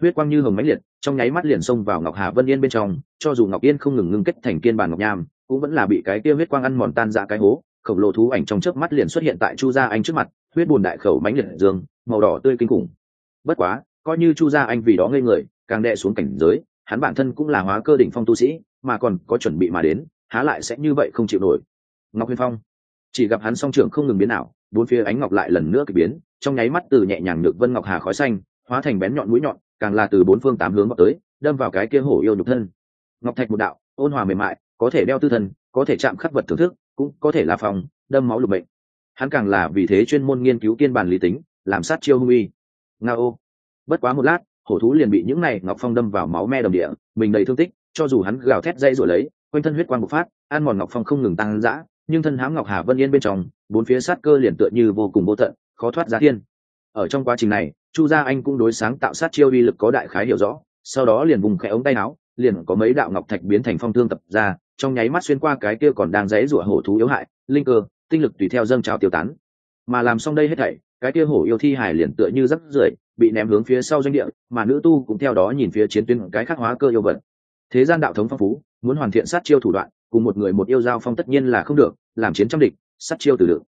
huyết quang như hồng mãnh liệt, trong nháy mắt liền xông vào ngọc hà vân yên bên trong, cho dù ngọc yên không ngừng ngưng kết thành kiên bản ngọc nham, cũng vẫn là bị cái kia huyết quang ăn mòn tan ra cái hố, khổng lồ thú ảnh trong chớp mắt liền xuất hiện tại chu gia anh trước mặt, huyết bùn đại khẩu mãnh liệt dương, màu đỏ tươi kinh khủng. Bất quá, coi như chu gia anh vì đó ngây người, càng đệ xuống cảnh giới, hắn bản thân cũng là hóa cơ đỉnh phong tu sĩ, mà còn có chuẩn bị mà đến, há lại sẽ như vậy không chịu nổi. Ngọc huyền phong, chỉ gặp hắn song trưởng không ngừng biến nào bốn phía ánh ngọc lại lần nữa k ỳ biến, trong nháy mắt từ nhẹ nhàng được vân ngọc hà khói xanh hóa thành bén nhọn mũi nhọn, càng là từ bốn phương tám hướng vào tới, đâm vào cái kia hổ yêu nhục thân. Ngọc thạch một đạo, ôn hòa mềm mại, có thể đeo tư thân có thể chạm khắc vật thưởng thức, cũng có thể là phòng, đâm máu lục bệnh hắn càng là vì thế chuyên môn nghiên cứu kiên bản lý tính, làm sát chiêu hung uy. Nga ô. Bất quá một lát, hổ thú liền bị những này ngọc phong đâm vào máu me đồng địa, mình đầy thương tích, cho dù hắn gào thét dây rồi lấy, quanh thân huyết quang bộc phát, ăn mòn ngọc phong không ngừng tăng dã, nhưng thân hám ngọc hà vân yên bên trong, bốn phía sát cơ liền tựa như vô cùng vô tận, khó thoát giá thiên. Ở trong quá trình này chu gia anh cũng đối sáng tạo sát chiêu uy lực có đại khái hiểu rõ, sau đó liền vùng khẽ ống tay áo, liền có mấy đạo ngọc thạch biến thành phong thương tập ra, trong nháy mắt xuyên qua cái kia còn đang dãy rủa hổ thú yếu hại, linh cơ, tinh lực tùy theo dâng trào tiêu tán. Mà làm xong đây hết thảy, cái kia hổ yêu thi hải liền tựa như rắc rưởi, bị ném hướng phía sau doanh địa, mà nữ tu cũng theo đó nhìn phía chiến tuyến cái khắc hóa cơ yêu vật. Thế gian đạo thống phong phú, muốn hoàn thiện sát chiêu thủ đoạn, cùng một người một yêu giao phong tất nhiên là không được, làm chiến trăm địch, sát chiêu từ được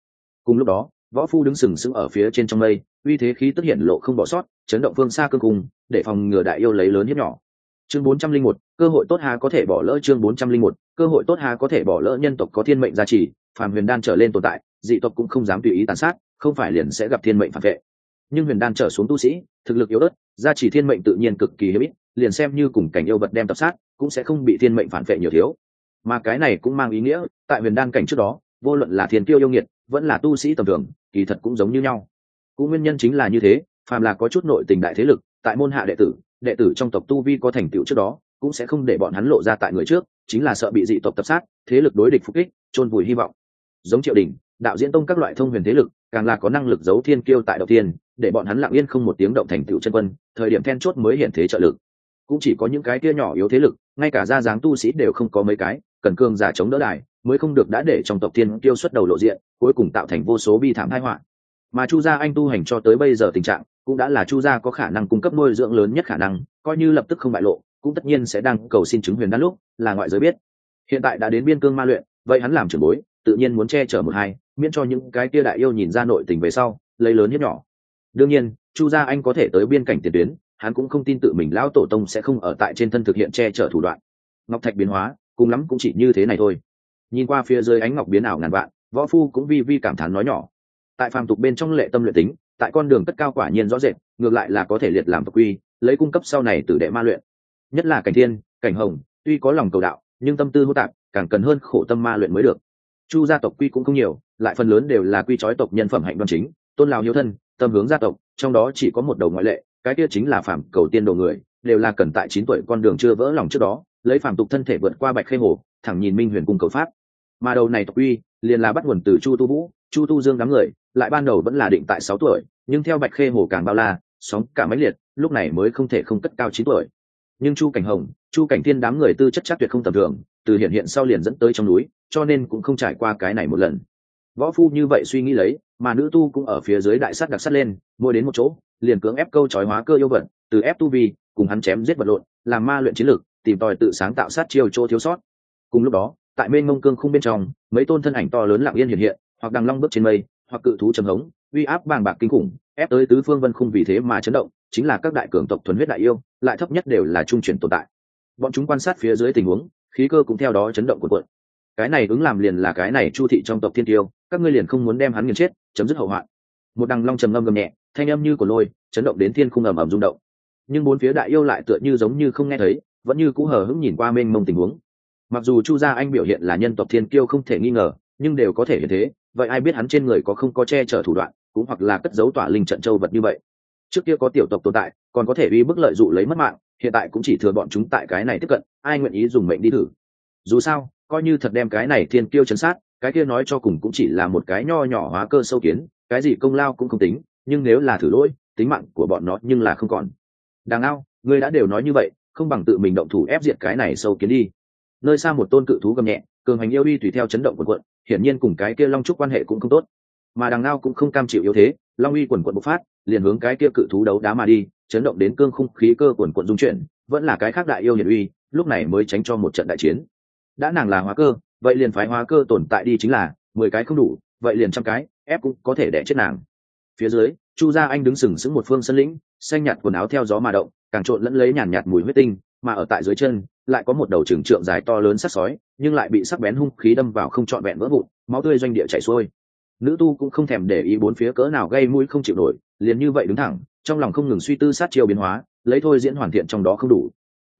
cùng lúc đó võ phu đứng sừng sững ở phía trên trong mây, uy thế khí tức hiện lộ không bỏ sót, chấn động phương xa cương cùng để phòng ngừa đại yêu lấy lớn hiếp nhỏ. Chương bốn trăm linh một, cơ hội tốt hà có thể bỏ lỡ chương bốn trăm linh một, cơ hội tốt hà có thể bỏ lỡ nhân tộc có thiên mệnh gia trì, phàm huyền đan trở lên tồn tại, dị tộc cũng không dám tùy ý tàn sát, không phải liền sẽ gặp thiên mệnh phản vệ. Nhưng huyền đan trở xuống tu sĩ, thực lực yếu ớt, gia trì thiên mệnh tự nhiên cực kỳ hiếm ít, liền xem như cùng cảnh yêu vật đem tập sát, cũng sẽ không bị thiên mệnh phản vệ nhiều thiếu. Mà cái này cũng mang ý nghĩa, tại huyền đan cảnh trước đó, vô luận là thiên tiêu yêu nghiệt, vẫn là tu sĩ tầm thường kỳ thật cũng giống như nhau. Cũng nguyên nhân chính là như thế, phàm là có chút nội tình đại thế lực, tại môn hạ đệ tử đệ tử trong tộc tu vi có thành tựu trước đó, cũng sẽ không để bọn hắn lộ ra tại người trước, chính là sợ bị dị tộc tập sát, thế lực đối địch phục kích, chôn vùi hy vọng. Giống triệu đình, đạo diễn tông các loại thông huyền thế lực, càng là có năng lực giấu thiên kiêu tại đầu tiên để bọn hắn lặng yên không một tiếng động thành tựu chân quân, thời điểm then chốt mới hiện thế trợ lực. Cũng chỉ có những cái kia nhỏ yếu thế lực, ngay cả gia dáng tu sĩ đều không có mấy cái, cần cương giả chống đỡ đài, mới không được đã để trong tộc thiên kiêu xuất đầu lộ diện cuối cùng tạo thành vô số bi thảm tai họa. Mà chu gia anh tu hành cho tới bây giờ tình trạng cũng đã là chu gia có khả năng cung cấp nuôi dưỡng lớn nhất khả năng, coi như lập tức không bại lộ, cũng tất nhiên sẽ đang cầu xin chứng huyền đan lúc, là ngoại giới biết. Hiện tại đã đến biên cương ma luyện, vậy hắn làm trưởng bối, tự nhiên muốn che chở một hai, miễn cho những cái kia đại yêu nhìn ra nội tình về sau, lấy lớn hiếp nhỏ. Đương nhiên, chu gia anh có thể tới biên cảnh tiền tuyến, hắn cũng không tin tự mình lão tổ tông sẽ không ở tại trên thân thực hiện che chở thủ đoạn. Ngọc thạch biến hóa, cùng lắm cũng chỉ như thế này thôi. Nhìn qua phía dưới ánh ngọc biến ảo ngàn vạn võ phu cũng vi vi cảm thán nói nhỏ. Tại phàm tục bên trong lệ tâm luyện tính, tại con đường cất cao quả nhiên rõ rệt, ngược lại là có thể liệt làm tộc quy, lấy cung cấp sau này từ đệ ma luyện. Nhất là cảnh thiên, cảnh hồng, tuy có lòng cầu đạo, nhưng tâm tư hô tạp, càng cần hơn khổ tâm ma luyện mới được. Chu gia tộc quy cũng không nhiều, lại phần lớn đều là quy trói tộc nhân phẩm hạnh đoan chính, tôn lào hiếu thân, tâm hướng gia tộc, trong đó chỉ có một đầu ngoại lệ, cái kia chính là phạm cầu tiên đồ người, đều là cần tại chín tuổi con đường chưa vỡ lòng trước đó, lấy phạm tục thân thể vượt qua bạch khê hồ, thẳng nhìn minh huyền cung cầu pháp. Mà đầu này tộc quy liền là bắt nguồn từ chu tu vũ. Chu tu dương đám người, lại ban đầu vẫn là định tại sáu tuổi, nhưng theo bạch khê hồ càng bao la, sóng cả máy liệt, lúc này mới không thể không cất cao chín tuổi. Nhưng chu cảnh hồng, chu cảnh thiên đám người tư chất chắc tuyệt không tầm thường, từ hiện hiện sau liền dẫn tới trong núi, cho nên cũng không trải qua cái này một lần. Võ phu như vậy suy nghĩ lấy, mà nữ tu cũng ở phía dưới đại sắt đặc sắt lên, mỗi đến một chỗ, liền cưỡng ép câu trói hóa cơ yêu vật, từ ép tu vi, cùng hắn chém giết vật lộn, làm ma luyện chiến lược tìm tòi tự sáng tạo sát chiêu chỗ thiếu sót. Cùng lúc đó tại mênh mông cương khung bên trong, mấy tôn thân ảnh to lớn lặng yên hiện hiện, hoặc đằng long bước trên mây, hoặc cự thú trầm hống, uy áp bàng bạc kinh khủng, ép tới tứ phương vân khung vì thế mà chấn động, chính là các đại cường tộc thuần huyết đại yêu, lại thấp nhất đều là trung chuyển tồn tại. Bọn chúng quan sát phía dưới tình huống, khí cơ cũng theo đó chấn động của quận cái này ứng làm liền là cái này chu thị trong tộc thiên tiêu, các ngươi liền không muốn đem hắn nghiền chết, chấm dứt hậu hoạn. Một đằng long trầm ngâm gầm nhẹ, thanh âm như của lôi, chấn động đến thiên khung ầm ầm rung động. Nhưng bốn phía đại yêu lại tựa như giống như không nghe thấy, vẫn như cũ hờ hững nhìn qua mênh mông tình huống mặc dù chu gia anh biểu hiện là nhân tộc thiên kiêu không thể nghi ngờ, nhưng đều có thể hiện thế, vậy ai biết hắn trên người có không có che chở thủ đoạn, cũng hoặc là cất giấu tỏa linh trận châu vật như vậy. Trước kia có tiểu tộc tồn tại, còn có thể uy bức lợi dụ lấy mất mạng, hiện tại cũng chỉ thừa bọn chúng tại cái này tiếp cận, ai nguyện ý dùng mệnh đi thử? Dù sao, coi như thật đem cái này thiên kiêu chấn sát, cái kia nói cho cùng cũng chỉ là một cái nho nhỏ hóa cơ sâu kiến, cái gì công lao cũng không tính, nhưng nếu là thử lỗi, tính mạng của bọn nó nhưng là không còn. Đằng ao, ngươi đã đều nói như vậy, không bằng tự mình động thủ ép diệt cái này sâu kiến đi nơi xa một tôn cự thú gầm nhẹ, cường hành yêu uy tùy theo chấn động quần quận, hiển nhiên cùng cái kia long trúc quan hệ cũng không tốt. Mà đằng ngao cũng không cam chịu yếu thế, long uy quần quận bộc phát, liền hướng cái kia cự thú đấu đá mà đi, chấn động đến cương khung khí cơ quần quận dung chuyển, vẫn là cái khác đại yêu hiển uy, lúc này mới tránh cho một trận đại chiến. Đã nàng là hóa cơ, vậy liền phái hóa cơ tồn tại đi chính là, mười cái không đủ, vậy liền trăm cái, ép cũng có thể đẻ chết nàng. Phía dưới, chu gia anh đứng sừng sững một phương sân lĩnh, xanh nhạt quần áo theo gió mà động, càng trộn lẫn lấy nhàn nhạt mùi huyết tinh, mà ở tại dưới chân lại có một đầu trừng trượng dài to lớn sắc sói, nhưng lại bị sắc bén hung khí đâm vào không trọn vẹn vỡ vụn, máu tươi doanh địa chảy xuôi. Nữ tu cũng không thèm để ý bốn phía cỡ nào gây mũi không chịu nổi, liền như vậy đứng thẳng, trong lòng không ngừng suy tư sát chiêu biến hóa, lấy thôi diễn hoàn thiện trong đó không đủ.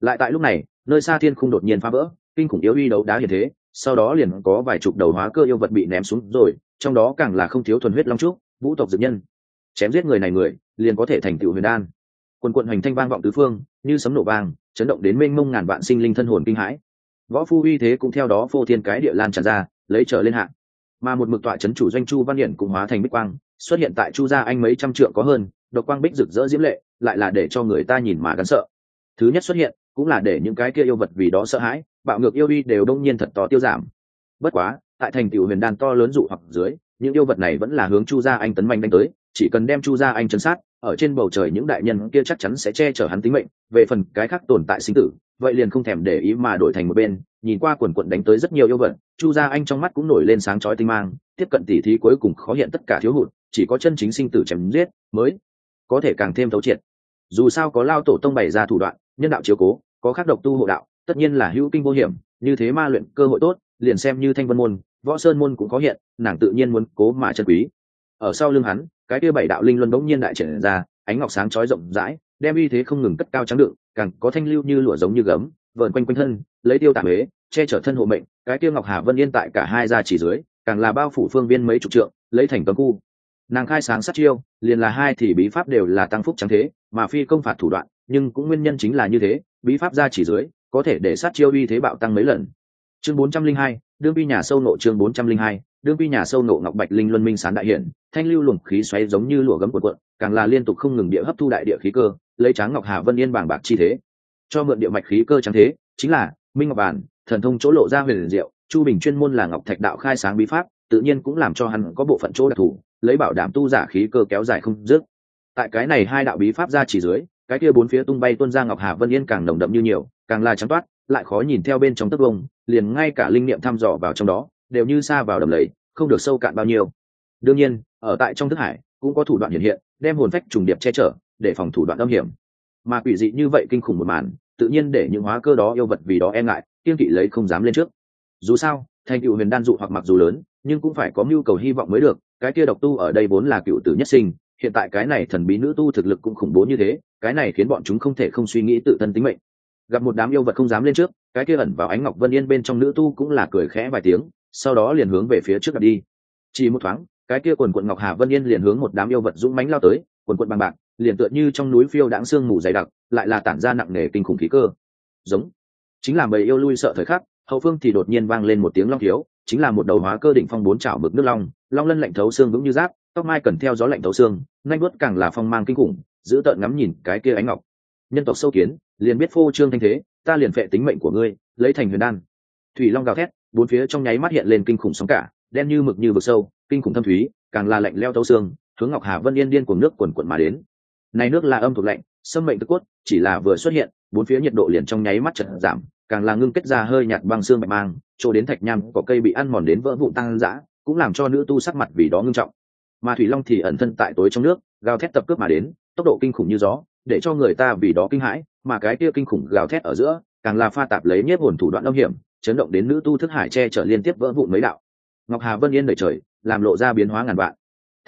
Lại tại lúc này, nơi xa thiên không đột nhiên phá vỡ, kinh khủng yếu uy đấu đá hiện thế, sau đó liền có vài chục đầu hóa cơ yêu vật bị ném xuống rồi, trong đó càng là không thiếu thuần huyết long trúc, vũ tộc dược nhân. Chém giết người này người, liền có thể thành tựu huyền đan. Quần quận hoành thanh vang vọng tứ phương, như sấm nổ vang chấn động đến mênh mông ngàn vạn sinh linh thân hồn kinh hãi. Võ phu uy thế cũng theo đó phô thiên cái địa lan tràn ra, lấy trở lên hạng. Mà một mực tọa chấn chủ doanh chu văn hiển cũng hóa thành bích quang, xuất hiện tại chu gia anh mấy trăm trượng có hơn, độc quang bích rực rỡ diễm lệ, lại là để cho người ta nhìn mà gắn sợ. Thứ nhất xuất hiện, cũng là để những cái kia yêu vật vì đó sợ hãi, bạo ngược yêu uy đều đông nhiên thật to tiêu giảm. Bất quá, tại thành tiểu huyền đan to lớn dụ hoặc dưới, những yêu vật này vẫn là hướng chu gia anh tấn manh đánh tới, chỉ cần đem chu gia anh chấn sát ở trên bầu trời những đại nhân kia chắc chắn sẽ che chở hắn tính mệnh, về phần cái khác tồn tại sinh tử, vậy liền không thèm để ý mà đổi thành một bên, nhìn qua quần quận đánh tới rất nhiều yêu vật, chu gia anh trong mắt cũng nổi lên sáng chói tinh mang, tiếp cận tỉ thí cuối cùng khó hiện tất cả thiếu hụt, chỉ có chân chính sinh tử chém giết mới có thể càng thêm thấu triệt. Dù sao có lao tổ tông bày ra thủ đoạn, nhân đạo chiếu cố, có khắc độc tu hộ đạo, tất nhiên là hữu kinh vô hiểm, như thế ma luyện cơ hội tốt, liền xem như thanh vân môn, võ sơn môn cũng có hiện, nàng tự nhiên muốn cố mà chân quý. Ở sau lưng hắn cái kia bảy đạo linh luân bỗng nhiên đại triển ra, ánh ngọc sáng chói rộng rãi, đem uy thế không ngừng cất cao trắng đựng, càng có thanh lưu như lụa giống như gấm vợn quanh quanh thân, lấy tiêu tạm ế che chở thân hộ mệnh, cái kia ngọc hà vân yên tại cả hai gia chỉ dưới, càng là bao phủ phương viên mấy chục trượng, lấy thành cấm khu. Nàng khai sáng sát chiêu, liền là hai thì bí pháp đều là tăng phúc trắng thế, mà phi công phạt thủ đoạn, nhưng cũng nguyên nhân chính là như thế, bí pháp ra chỉ dưới, có thể để sát chiêu uy thế bạo tăng mấy lần. Chương bốn trăm linh hai, đương bi nhà sâu nộ chương bốn trăm linh hai đương vi nhà sâu nộ ngọc bạch linh luân minh sán đại hiển thanh lưu luồng khí xoáy giống như lụa gấm cuộn cuộn, càng là liên tục không ngừng địa hấp thu đại địa khí cơ, lấy tráng ngọc hà vân yên bảng bạc chi thế. Cho mượn địa mạch khí cơ trắng thế, chính là minh ngọc bản, thần thông chỗ lộ ra huyền diệu, chu bình chuyên môn là ngọc thạch đạo khai sáng bí pháp, tự nhiên cũng làm cho hắn có bộ phận chỗ đặc thù, lấy bảo đảm tu giả khí cơ kéo dài không dứt. Tại cái này hai đạo bí pháp ra chỉ dưới, cái kia bốn phía tung bay tuôn ra ngọc hà vân yên càng nồng đậm như nhiều, càng là trắng toát, lại khó nhìn theo bên trong tấc vông liền ngay cả linh niệm thăm dò vào trong đó đều như xa vào đầm lầy, không được sâu cạn bao nhiêu. Đương nhiên, ở tại trong thức hải, cũng có thủ đoạn hiện hiện, đem hồn phách trùng điệp che chở, để phòng thủ đoạn âm hiểm. Mà quỷ dị như vậy kinh khủng một màn, tự nhiên để những hóa cơ đó yêu vật vì đó e ngại, kiên kỵ lấy không dám lên trước. Dù sao, thành cựu huyền đan dụ hoặc mặc dù lớn, nhưng cũng phải có mưu cầu hy vọng mới được, cái kia độc tu ở đây vốn là cựu tử nhất sinh, hiện tại cái này thần bí nữ tu thực lực cũng khủng bố như thế, cái này khiến bọn chúng không thể không suy nghĩ tự thân tính mệnh. Gặp một đám yêu vật không dám lên trước, cái kia ẩn vào ánh ngọc vân yên bên trong nữ tu cũng là cười khẽ vài tiếng sau đó liền hướng về phía trước đặt đi. Chỉ một thoáng, cái kia quần quận ngọc hà vân yên liền hướng một đám yêu vật dũng mánh lao tới, quần quận bằng bạc, liền tựa như trong núi phiêu đãng sương mù dày đặc, lại là tản ra nặng nề kinh khủng khí cơ. Giống. Chính là bầy yêu lui sợ thời khắc, hậu phương thì đột nhiên vang lên một tiếng long thiếu, chính là một đầu hóa cơ đỉnh phong bốn chảo mực nước long long lân lạnh thấu xương vững như giáp, tóc mai cần theo gió lạnh thấu xương, nhanh bước càng là phong mang kinh khủng, giữ tợn ngắm nhìn cái kia ánh ngọc. Nhân tộc sâu kiến, liền biết phô trương thanh thế, ta liền phệ tính mệnh của ngươi, lấy thành huyền đan. Thủy long gào thét bốn phía trong nháy mắt hiện lên kinh khủng sóng cả, đen như mực như vực sâu, kinh khủng thâm thúy, càng là lạnh leo tấu xương, hướng ngọc hà vân yên điên cùng nước quần quận mà đến. Này nước là âm thuộc lạnh, sâm mệnh tức cốt, chỉ là vừa xuất hiện, bốn phía nhiệt độ liền trong nháy mắt chợt giảm, càng là ngưng kết ra hơi nhạt băng xương bạch mang, chỗ đến thạch nham, có cây bị ăn mòn đến vỡ vụn tăng dã, cũng làm cho nữ tu sắc mặt vì đó ngưng trọng. Mà thủy long thì ẩn thân tại tối trong nước, gào thét tập cướp mà đến, tốc độ kinh khủng như gió, để cho người ta vì đó kinh hãi, mà cái kia kinh khủng gào thét ở giữa, càng là pha tạp lấy nhiếp hồn thủ đoạn âm hiểm chấn động đến nữ tu thức hải che chở liên tiếp vỡ vụn mấy đạo. Ngọc hà vân yên đời trời, làm lộ ra biến hóa ngàn vạn.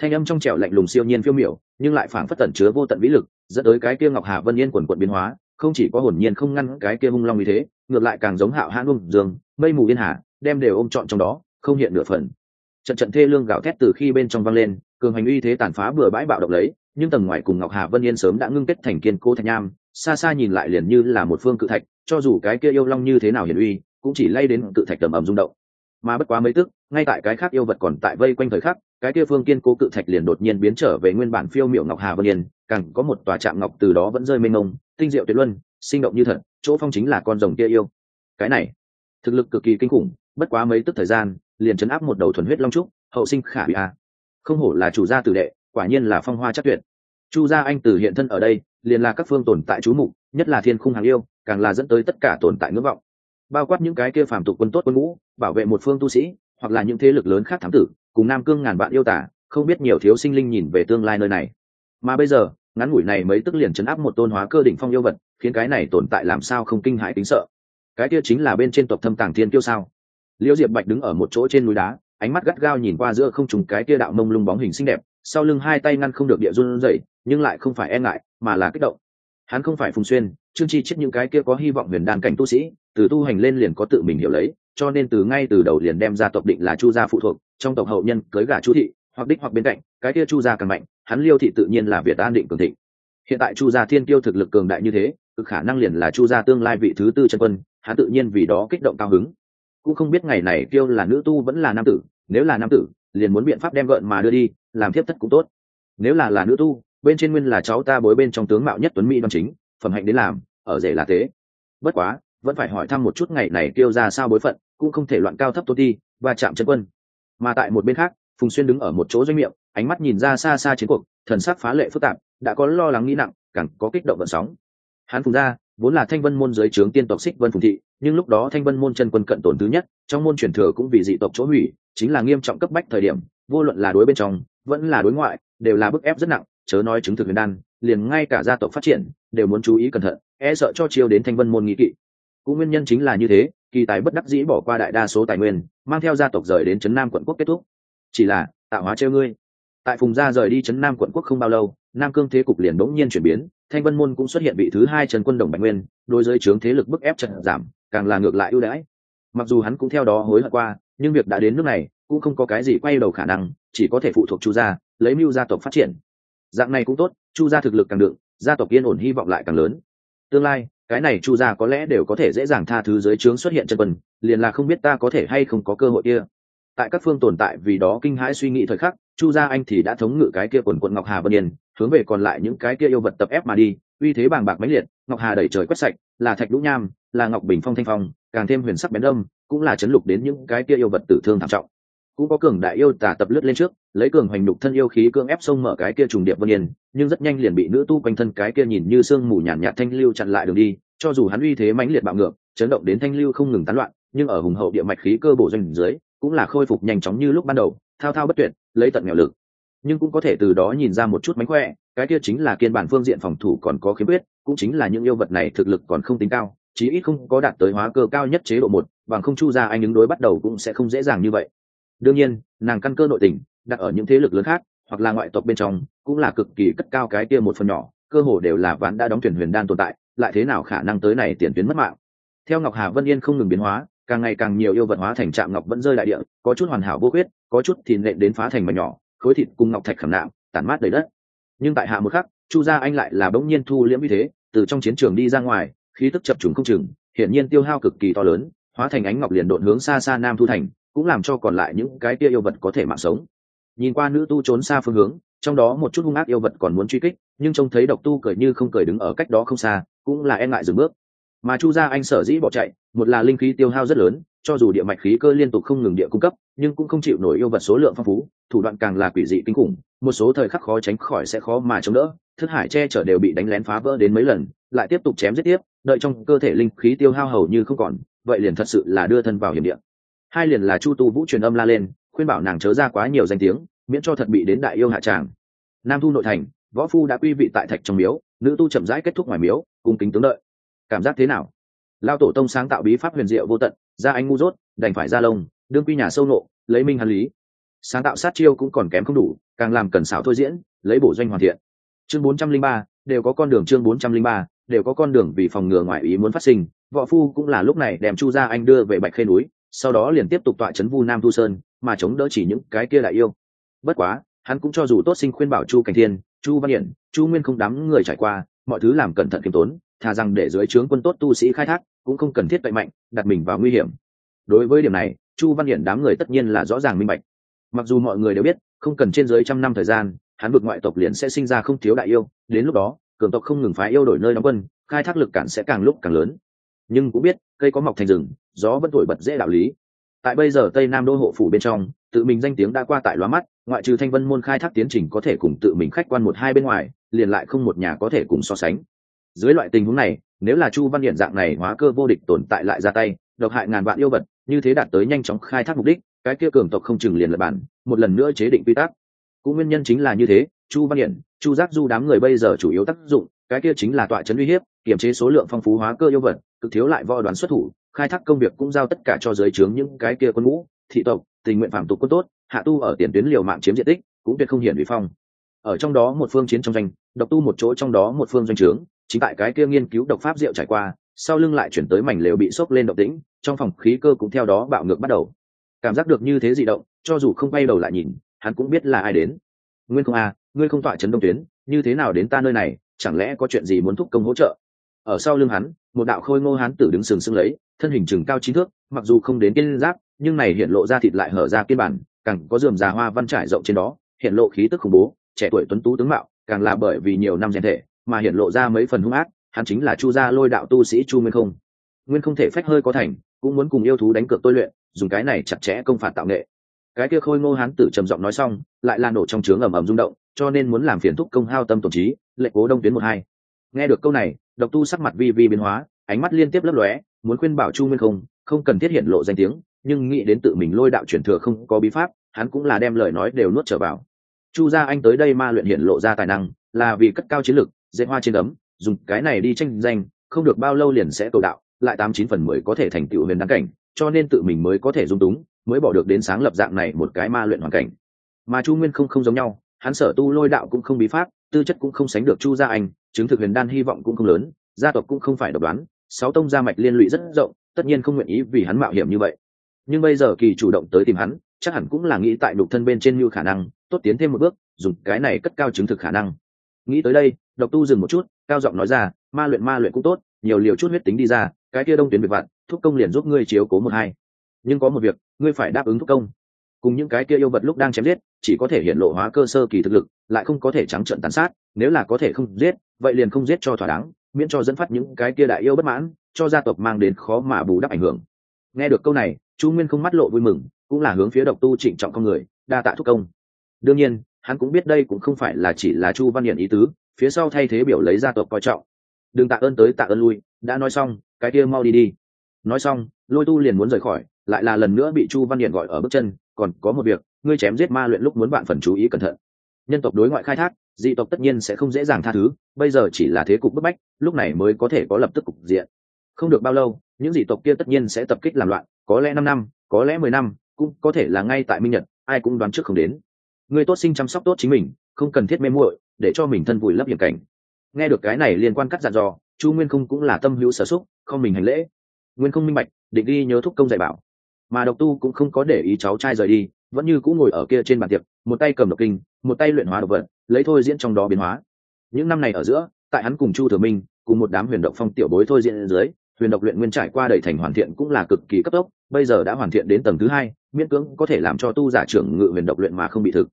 Thanh âm trong trẻo lạnh lùng siêu nhiên phiêu miểu, nhưng lại phảng phất tẩn chứa vô tận vĩ lực, dẫn tới cái kia ngọc hà vân yên quần quận biến hóa, không chỉ có hồn nhiên không ngăn cái kia hung long như thế, ngược lại càng giống hạo hãn ung dương, mây mù yên hà, đem đều ôm trọn trong đó, không hiện nửa phần. Trận trận thê lương gạo thét từ khi bên trong vang lên, cường hành uy thế tàn phá bừa bãi bạo động lấy, nhưng tầng ngoài cùng ngọc hà vân yên sớm đã ngưng kết thành kiên cố thạch nham, xa xa nhìn lại liền như là một phương cự thạch, cho dù cái kia yêu long như thế nào hiển uy cũng chỉ lay đến cự thạch tầm ầm rung động. Mà bất quá mấy tức, ngay tại cái khác yêu vật còn tại vây quanh thời khắc, cái kia phương kiên cố cự thạch liền đột nhiên biến trở về nguyên bản phiêu miểu ngọc hà vân yên, càng có một tòa trạm ngọc từ đó vẫn rơi mênh mông, tinh diệu tuyệt luân, sinh động như thật, chỗ phong chính là con rồng kia yêu. Cái này, thực lực cực kỳ kinh khủng, bất quá mấy tức thời gian, liền chấn áp một đầu thuần huyết long trúc, hậu sinh khả bị a. Không hổ là chủ gia tử đệ, quả nhiên là phong hoa chắc tuyệt. Chu gia anh tử hiện thân ở đây, liền là các phương tồn tại chú mục, nhất là thiên khung hàng yêu, càng là dẫn tới tất cả tồn tại ngưỡng vọng bao quát những cái kia phàm tục quân tốt quân ngũ, bảo vệ một phương tu sĩ, hoặc là những thế lực lớn khác thám tử, cùng nam cương ngàn vạn yêu tả, không biết nhiều thiếu sinh linh nhìn về tương lai nơi này. Mà bây giờ, ngắn ngủi này mấy tức liền chấn áp một tôn hóa cơ đỉnh phong yêu vật, khiến cái này tồn tại làm sao không kinh hãi tính sợ. Cái kia chính là bên trên tộc thâm tàng thiên kiêu sao? Liễu diệp bạch đứng ở một chỗ trên núi đá, ánh mắt gắt gao nhìn qua giữa không trùng cái kia đạo mông lung bóng hình xinh đẹp, sau lưng hai tay ngăn không được địa run rẩy, nhưng lại không phải e ngại, mà là kích động. Hắn không phải phùng xuyên, trương chi chết những cái kia có hy vọng huyền đàn cảnh tu sĩ từ tu hành lên liền có tự mình hiểu lấy, cho nên từ ngay từ đầu liền đem ra tộc định là chu gia phụ thuộc, trong tộc hậu nhân cưới gả chu thị, hoặc đích hoặc bên cạnh, cái kia chu gia càng mạnh, hắn liêu thị tự nhiên là việt an định cường thịnh. Hiện tại chu gia thiên tiêu thực lực cường đại như thế, cực khả năng liền là chu gia tương lai vị thứ tư chân quân, hắn tự nhiên vì đó kích động cao hứng. Cũng không biết ngày này tiêu là nữ tu vẫn là nam tử, nếu là nam tử, liền muốn biện pháp đem gợn mà đưa đi, làm thiếp thất cũng tốt. Nếu là là nữ tu, bên trên nguyên là cháu ta bối bên trong tướng mạo nhất tuấn mỹ đoan chính, phẩm hạnh đến làm, ở rể là thế. Bất quá vẫn phải hỏi thăm một chút ngày này kêu ra sao bối phận, cũng không thể loạn cao thấp tôn ti và chạm chân quân. Mà tại một bên khác, phùng xuyên đứng ở một chỗ doanh miệng, ánh mắt nhìn ra xa xa chiến cuộc, thần sắc phá lệ phức tạp, đã có lo lắng nghĩ nặng, càng có kích động vận sóng. Hắn phùng ra, vốn là thanh vân môn giới trướng tiên tộc xích vân phùng thị, nhưng lúc đó thanh vân môn chân quân cận tổn thứ nhất, trong môn truyền thừa cũng vì dị tộc chỗ hủy, chính là nghiêm trọng cấp bách thời điểm, vô luận là đối bên trong, vẫn là đối ngoại, đều là bức ép rất nặng, chớ nói chứng thực huyền đan, liền ngay cả gia tộc phát triển, đều muốn chú ý cẩn thận e sợ cho chiêu đến thanh vân môn nghĩ kỵ cũng nguyên nhân chính là như thế, kỳ tài bất đắc dĩ bỏ qua đại đa số tài nguyên, mang theo gia tộc rời đến trấn nam quận quốc kết thúc. Chỉ là, tạo hóa treo ngươi. Tại phùng gia rời đi trấn nam quận quốc không bao lâu, nam cương thế cục liền đống nhiên chuyển biến, thanh vân môn cũng xuất hiện vị thứ hai trần quân đồng bạch nguyên, đối giới trướng thế lực bức ép trận giảm, càng là ngược lại ưu đãi. Mặc dù hắn cũng theo đó hối hận qua, nhưng việc đã đến nước này, cũng không có cái gì quay đầu khả năng, chỉ có thể phụ thuộc chu gia, lấy mưu gia tộc phát triển. Dạng này cũng tốt, chu gia thực lực càng đựng gia tộc yên ổn hy vọng lại càng lớn. Tương lai cái này chu gia có lẽ đều có thể dễ dàng tha thứ dưới trướng xuất hiện chân quân, liền là không biết ta có thể hay không có cơ hội kia. Tại các phương tồn tại vì đó kinh hãi suy nghĩ thời khắc, chu gia anh thì đã thống ngự cái kia quần quận ngọc hà vân yên, hướng về còn lại những cái kia yêu vật tập ép mà đi, uy thế bàng bạc mãnh liệt, ngọc hà đẩy trời quét sạch, là thạch lũ nham, là ngọc bình phong thanh phong, càng thêm huyền sắc bén âm, cũng là chấn lục đến những cái kia yêu vật tử thương thảm trọng cũng có cường đại yêu tả tập lướt lên trước, lấy cường hoành đục thân yêu khí cương ép sông mở cái kia trùng điệp vân yên, nhưng rất nhanh liền bị nữ tu quanh thân cái kia nhìn như sương mù nhàn nhạt thanh lưu chặn lại đường đi, cho dù hắn uy thế mãnh liệt bạo ngược, chấn động đến thanh lưu không ngừng tán loạn, nhưng ở hùng hậu địa mạch khí cơ bổ doanh dưới, cũng là khôi phục nhanh chóng như lúc ban đầu, thao thao bất tuyệt, lấy tận nghèo lực. Nhưng cũng có thể từ đó nhìn ra một chút mánh khỏe, cái kia chính là kiên bản phương diện phòng thủ còn có khiếm khuyết, cũng chính là những yêu vật này thực lực còn không tính cao, chí ít không có đạt tới hóa cơ cao nhất chế độ một, bằng không chu ra anh ứng đối bắt đầu cũng sẽ không dễ dàng như vậy đương nhiên, nàng căn cơ nội tình, đặt ở những thế lực lớn khác, hoặc là ngoại tộc bên trong, cũng là cực kỳ cất cao cái kia một phần nhỏ, cơ hồ đều là ván đã đóng thuyền huyền đan tồn tại, lại thế nào khả năng tới này tiền tuyến mất mạng? Theo ngọc hà vân yên không ngừng biến hóa, càng ngày càng nhiều yêu vật hóa thành trạm ngọc vẫn rơi đại địa, có chút hoàn hảo vô khuyết, có chút thì nện đến phá thành mà nhỏ, khối thịt cùng ngọc thạch khảm nạm, tản mát đầy đất. Nhưng tại hạ một khắc, chu gia anh lại là bỗng nhiên thu liễm như thế, từ trong chiến trường đi ra ngoài, khí tức chập trùng không chừng, hiển nhiên tiêu hao cực kỳ to lớn, hóa thành ánh ngọc liền đột hướng xa xa nam thu thành cũng làm cho còn lại những cái kia yêu vật có thể mạng sống. Nhìn qua nữ tu trốn xa phương hướng, trong đó một chút hung ác yêu vật còn muốn truy kích, nhưng trông thấy độc tu cười như không cười đứng ở cách đó không xa, cũng là e ngại dừng bước. Mà chu gia anh sở dĩ bỏ chạy, một là linh khí tiêu hao rất lớn, cho dù địa mạch khí cơ liên tục không ngừng địa cung cấp, nhưng cũng không chịu nổi yêu vật số lượng phong phú, thủ đoạn càng là quỷ dị kinh khủng, một số thời khắc khó tránh khỏi sẽ khó mà chống đỡ, thức hải che chở đều bị đánh lén phá vỡ đến mấy lần, lại tiếp tục chém giết tiếp, đợi trong cơ thể linh khí tiêu hao hầu như không còn, vậy liền thật sự là đưa thân vào hiểm địa hai liền là chu tu vũ truyền âm la lên, khuyên bảo nàng chớ ra quá nhiều danh tiếng, miễn cho thật bị đến đại yêu hạ tràng. Nam thu nội thành, võ phu đã quy vị tại thạch trong miếu, nữ tu chậm rãi kết thúc ngoài miếu, cung kính tướng đợi. Cảm giác thế nào? Lao tổ tông sáng tạo bí pháp huyền diệu vô tận, ra anh ngu dốt, đành phải ra lông, đương quy nhà sâu nộ, lấy minh hàn lý. Sáng tạo sát chiêu cũng còn kém không đủ, càng làm cần xảo thôi diễn, lấy bổ doanh hoàn thiện. Chương bốn trăm linh ba, đều có con đường chương bốn trăm linh ba, đều có con đường vì phòng ngừa ngoại ý muốn phát sinh. Võ phu cũng là lúc này đem chu gia anh đưa về bạch khê núi sau đó liền tiếp tục tọa trấn vu nam thu sơn, mà chống đỡ chỉ những cái kia lại yêu. Bất quá, hắn cũng cho dù tốt sinh khuyên bảo chu cảnh thiên, chu văn hiển, chu nguyên không đám người trải qua, mọi thứ làm cẩn thận kiêm tốn, thà rằng để dưới trướng quân tốt tu sĩ khai thác, cũng không cần thiết vậy mạnh, đặt mình vào nguy hiểm. Đối với điểm này, chu văn hiển đám người tất nhiên là rõ ràng minh bạch. Mặc dù mọi người đều biết, không cần trên dưới trăm năm thời gian, hắn vực ngoại tộc liền sẽ sinh ra không thiếu đại yêu, đến lúc đó, cường tộc không ngừng phái yêu đổi nơi đóng quân, khai thác lực cản sẽ càng lúc càng lớn nhưng cũng biết, cây có mọc thành rừng, gió vẫn thổi bật dễ đạo lý. Tại bây giờ tây nam đô hộ phủ bên trong, tự mình danh tiếng đã qua tại loa mắt, ngoại trừ thanh vân môn khai thác tiến trình có thể cùng tự mình khách quan một hai bên ngoài, liền lại không một nhà có thể cùng so sánh. Dưới loại tình huống này, nếu là chu văn điện dạng này hóa cơ vô địch tồn tại lại ra tay, độc hại ngàn vạn yêu vật, như thế đạt tới nhanh chóng khai thác mục đích, cái kia cường tộc không chừng liền lập bản, một lần nữa chế định quy tắc. Cũng nguyên nhân chính là như thế, chu văn điện chu giác du đám người bây giờ chủ yếu tác dụng cái kia chính là tọa chấn uy hiếp kiểm chế số lượng phong phú hóa cơ yêu vật cực thiếu lại võ đoán xuất thủ khai thác công việc cũng giao tất cả cho giới trướng những cái kia quân ngũ thị tộc tình nguyện phạm tục quân tốt hạ tu ở tiền tuyến liều mạng chiếm diện tích cũng tuyệt không hiển vi phong. Ở trong đó một phương chiến trong danh độc tu một chỗ trong đó một phương doanh trướng chính tại cái kia nghiên cứu độc pháp diệu trải qua sau lưng lại chuyển tới mảnh lều bị sốc lên độc tĩnh trong phòng khí cơ cũng theo đó bạo ngược bắt đầu. Cảm giác được như thế dị động cho dù không bay đầu lại nhìn hắn cũng biết là ai đến. Nguyên không a à, ngươi không tọa trấn đông tuyến như thế nào đến ta nơi này chẳng lẽ có chuyện gì muốn thúc công hỗ trợ? Ở sau lưng hắn, một đạo khôi ngô hán tử đứng sừng sững lấy, thân hình chừng cao chín thước, mặc dù không đến kiên giáp, nhưng này hiện lộ ra thịt lại hở ra kiên bản, càng có dườm già hoa văn trải rộng trên đó, hiện lộ khí tức khủng bố, trẻ tuổi tuấn tú tướng mạo, càng là bởi vì nhiều năm rèn thể mà hiện lộ ra mấy phần hung ác, hắn chính là chu gia lôi đạo tu sĩ chu nguyên không. Nguyên không thể phách hơi có thành, cũng muốn cùng yêu thú đánh cược tôi luyện, dùng cái này chặt chẽ công phạt tạo nghệ. Cái kia khôi ngô hán tử trầm giọng nói xong, lại là nổ trong trướng ầm ầm rung động, cho nên muốn làm phiền thúc công hao tâm tổn trí lệ cố đông tuyến một hai. Nghe được câu này, độc tu sắc mặt vi vi biến hóa, ánh mắt liên tiếp lấp lóe, muốn khuyên bảo chu nguyên không không cần thiết hiện lộ danh tiếng, nhưng nghĩ đến tự mình lôi đạo chuyển thừa không có bí pháp, hắn cũng là đem lời nói đều nuốt trở vào. Chu gia anh tới đây ma luyện hiện lộ ra tài năng, là vì cất cao chiến lực dễ hoa trên ấm dùng cái này đi tranh danh không được bao lâu liền sẽ cầu đạo, lại tám chín phần mười có thể thành tựu huyền đáng cảnh, cho nên tự mình mới có thể dung túng, mới bỏ được đến sáng lập dạng này một cái ma luyện hoàn cảnh. Mà chu nguyên không không giống nhau hắn sở tu lôi đạo cũng không bí pháp, tư chất cũng không sánh được chu gia anh, chứng thực huyền đan hy vọng cũng không lớn, gia tộc cũng không phải độc đoán, sáu tông gia mạch liên lụy rất rộng, tất nhiên không nguyện ý vì hắn mạo hiểm như vậy. Nhưng bây giờ kỳ chủ động tới tìm hắn, chắc hẳn cũng là nghĩ tại đục thân bên trên như khả năng, tốt tiến thêm một bước, dùng cái này cất cao chứng thực khả năng. Nghĩ tới đây, độc tu dừng một chút, cao giọng nói ra, ma luyện ma luyện cũng tốt, nhiều liều chút huyết tính đi ra, cái kia đông tuyến việc vặt, thúc công liền giúp ngươi chiếu cố một hai. Nhưng có một việc, ngươi phải đáp ứng thúc công cùng những cái kia yêu vật lúc đang chém giết, chỉ có thể hiện lộ hóa cơ sơ kỳ thực lực, lại không có thể trắng trợn tàn sát, nếu là có thể không giết, vậy liền không giết cho thỏa đáng, miễn cho dẫn phát những cái kia đại yêu bất mãn, cho gia tộc mang đến khó mà bù đắp ảnh hưởng. Nghe được câu này, chu nguyên không mắt lộ vui mừng, cũng là hướng phía độc tu trịnh trọng con người, đa tạ thúc công. Đương nhiên, hắn cũng biết đây cũng không phải là chỉ là chu văn hiển ý tứ, phía sau thay thế biểu lấy gia tộc coi trọng. Đừng tạ ơn tới tạ ơn lui, đã nói xong, cái kia mau đi đi. Nói xong, lôi tu liền muốn rời khỏi, lại là lần nữa bị chu văn hiển gọi ở bước chân còn có một việc, ngươi chém giết ma luyện lúc muốn bạn phần chú ý cẩn thận. Nhân tộc đối ngoại khai thác, dị tộc tất nhiên sẽ không dễ dàng tha thứ, bây giờ chỉ là thế cục bức bách, lúc này mới có thể có lập tức cục diện. Không được bao lâu, những dị tộc kia tất nhiên sẽ tập kích làm loạn, có lẽ năm năm, có lẽ mười năm, cũng có thể là ngay tại minh nhật, ai cũng đoán trước không đến. Người tốt sinh chăm sóc tốt chính mình, không cần thiết mê muội, để cho mình thân vùi lấp hiểm cảnh. Nghe được cái này liên quan cắt dặn dò, chu nguyên không cũng là tâm hữu sở xúc, không mình hành lễ. Nguyên không minh bạch, định đi nhớ thúc công dạy bảo mà độc tu cũng không có để ý cháu trai rời đi, vẫn như cũng ngồi ở kia trên bàn tiệc, một tay cầm độc kinh, một tay luyện hóa độc vật, lấy thôi diễn trong đó biến hóa. Những năm này ở giữa, tại hắn cùng chu thừa minh, cùng một đám huyền độc phong tiểu bối thôi diễn dưới, huyền độc luyện nguyên trải qua đầy thành hoàn thiện cũng là cực kỳ cấp tốc, bây giờ đã hoàn thiện đến tầng thứ hai, miễn cưỡng có thể làm cho tu giả trưởng ngự huyền độc luyện mà không bị thực.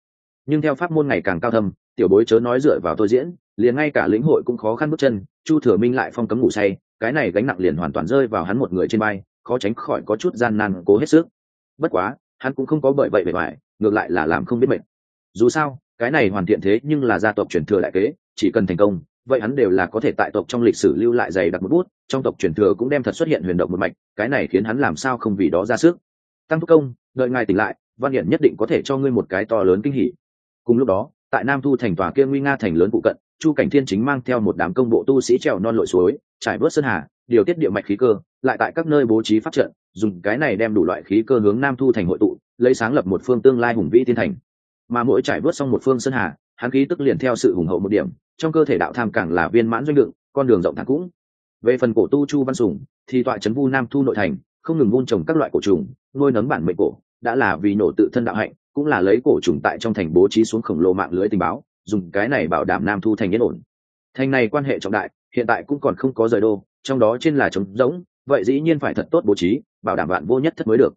Nhưng theo pháp môn ngày càng cao thâm, tiểu bối chớ nói dựa vào thôi diễn, liền ngay cả lĩnh hội cũng khó khăn bước chân, chu thừa minh lại phong cấm ngủ say, cái này gánh nặng liền hoàn toàn rơi vào hắn một người trên bay khó tránh khỏi có chút gian nan, cố hết sức. Bất quá, hắn cũng không có bởi vậy bề ngoài, ngược lại là làm không biết mệt. dù sao, cái này hoàn thiện thế nhưng là gia tộc truyền thừa đại kế, chỉ cần thành công, vậy hắn đều là có thể tại tộc trong lịch sử lưu lại dày đặc một bút, trong tộc truyền thừa cũng đem thật xuất hiện huyền động một mạch, cái này khiến hắn làm sao không vì đó ra sức. Tăng thúc công, đợi ngài tỉnh lại, văn hiển nhất định có thể cho ngươi một cái to lớn kinh hỉ. Cùng lúc đó, tại nam thu thành tòa kia nguy nga thành lớn phụ cận chu cảnh thiên chính mang theo một đám công bộ tu sĩ trèo non lội suối, trải vớt sơn hà, điều tiết địa mạch khí cơ, lại tại các nơi bố trí phát trận, dùng cái này đem đủ loại khí cơ hướng nam thu thành hội tụ, lấy sáng lập một phương tương lai hùng vĩ thiên thành. Mà mỗi trải vớt xong một phương sơn hà, hắn khí tức liền theo sự hùng hậu một điểm, trong cơ thể đạo tham càng là viên mãn doanh lượng, con đường rộng thẳng cũng. Về phần cổ tu chu văn sùng, thì tọa trấn vu nam thu nội thành, không ngừng vun trồng các loại cổ trùng, nuôi nấng bản mệnh cổ, đã là vì nổ tự thân đạo hạnh, cũng là lấy cổ trùng tại trong thành bố trí xuống khổng lồ mạng lưới tình báo dùng cái này bảo đảm nam thu thành yên ổn. Thành này quan hệ trọng đại hiện tại cũng còn không có rời đô trong đó trên là trống rỗng vậy dĩ nhiên phải thật tốt bố trí bảo đảm bạn vô nhất thất mới được.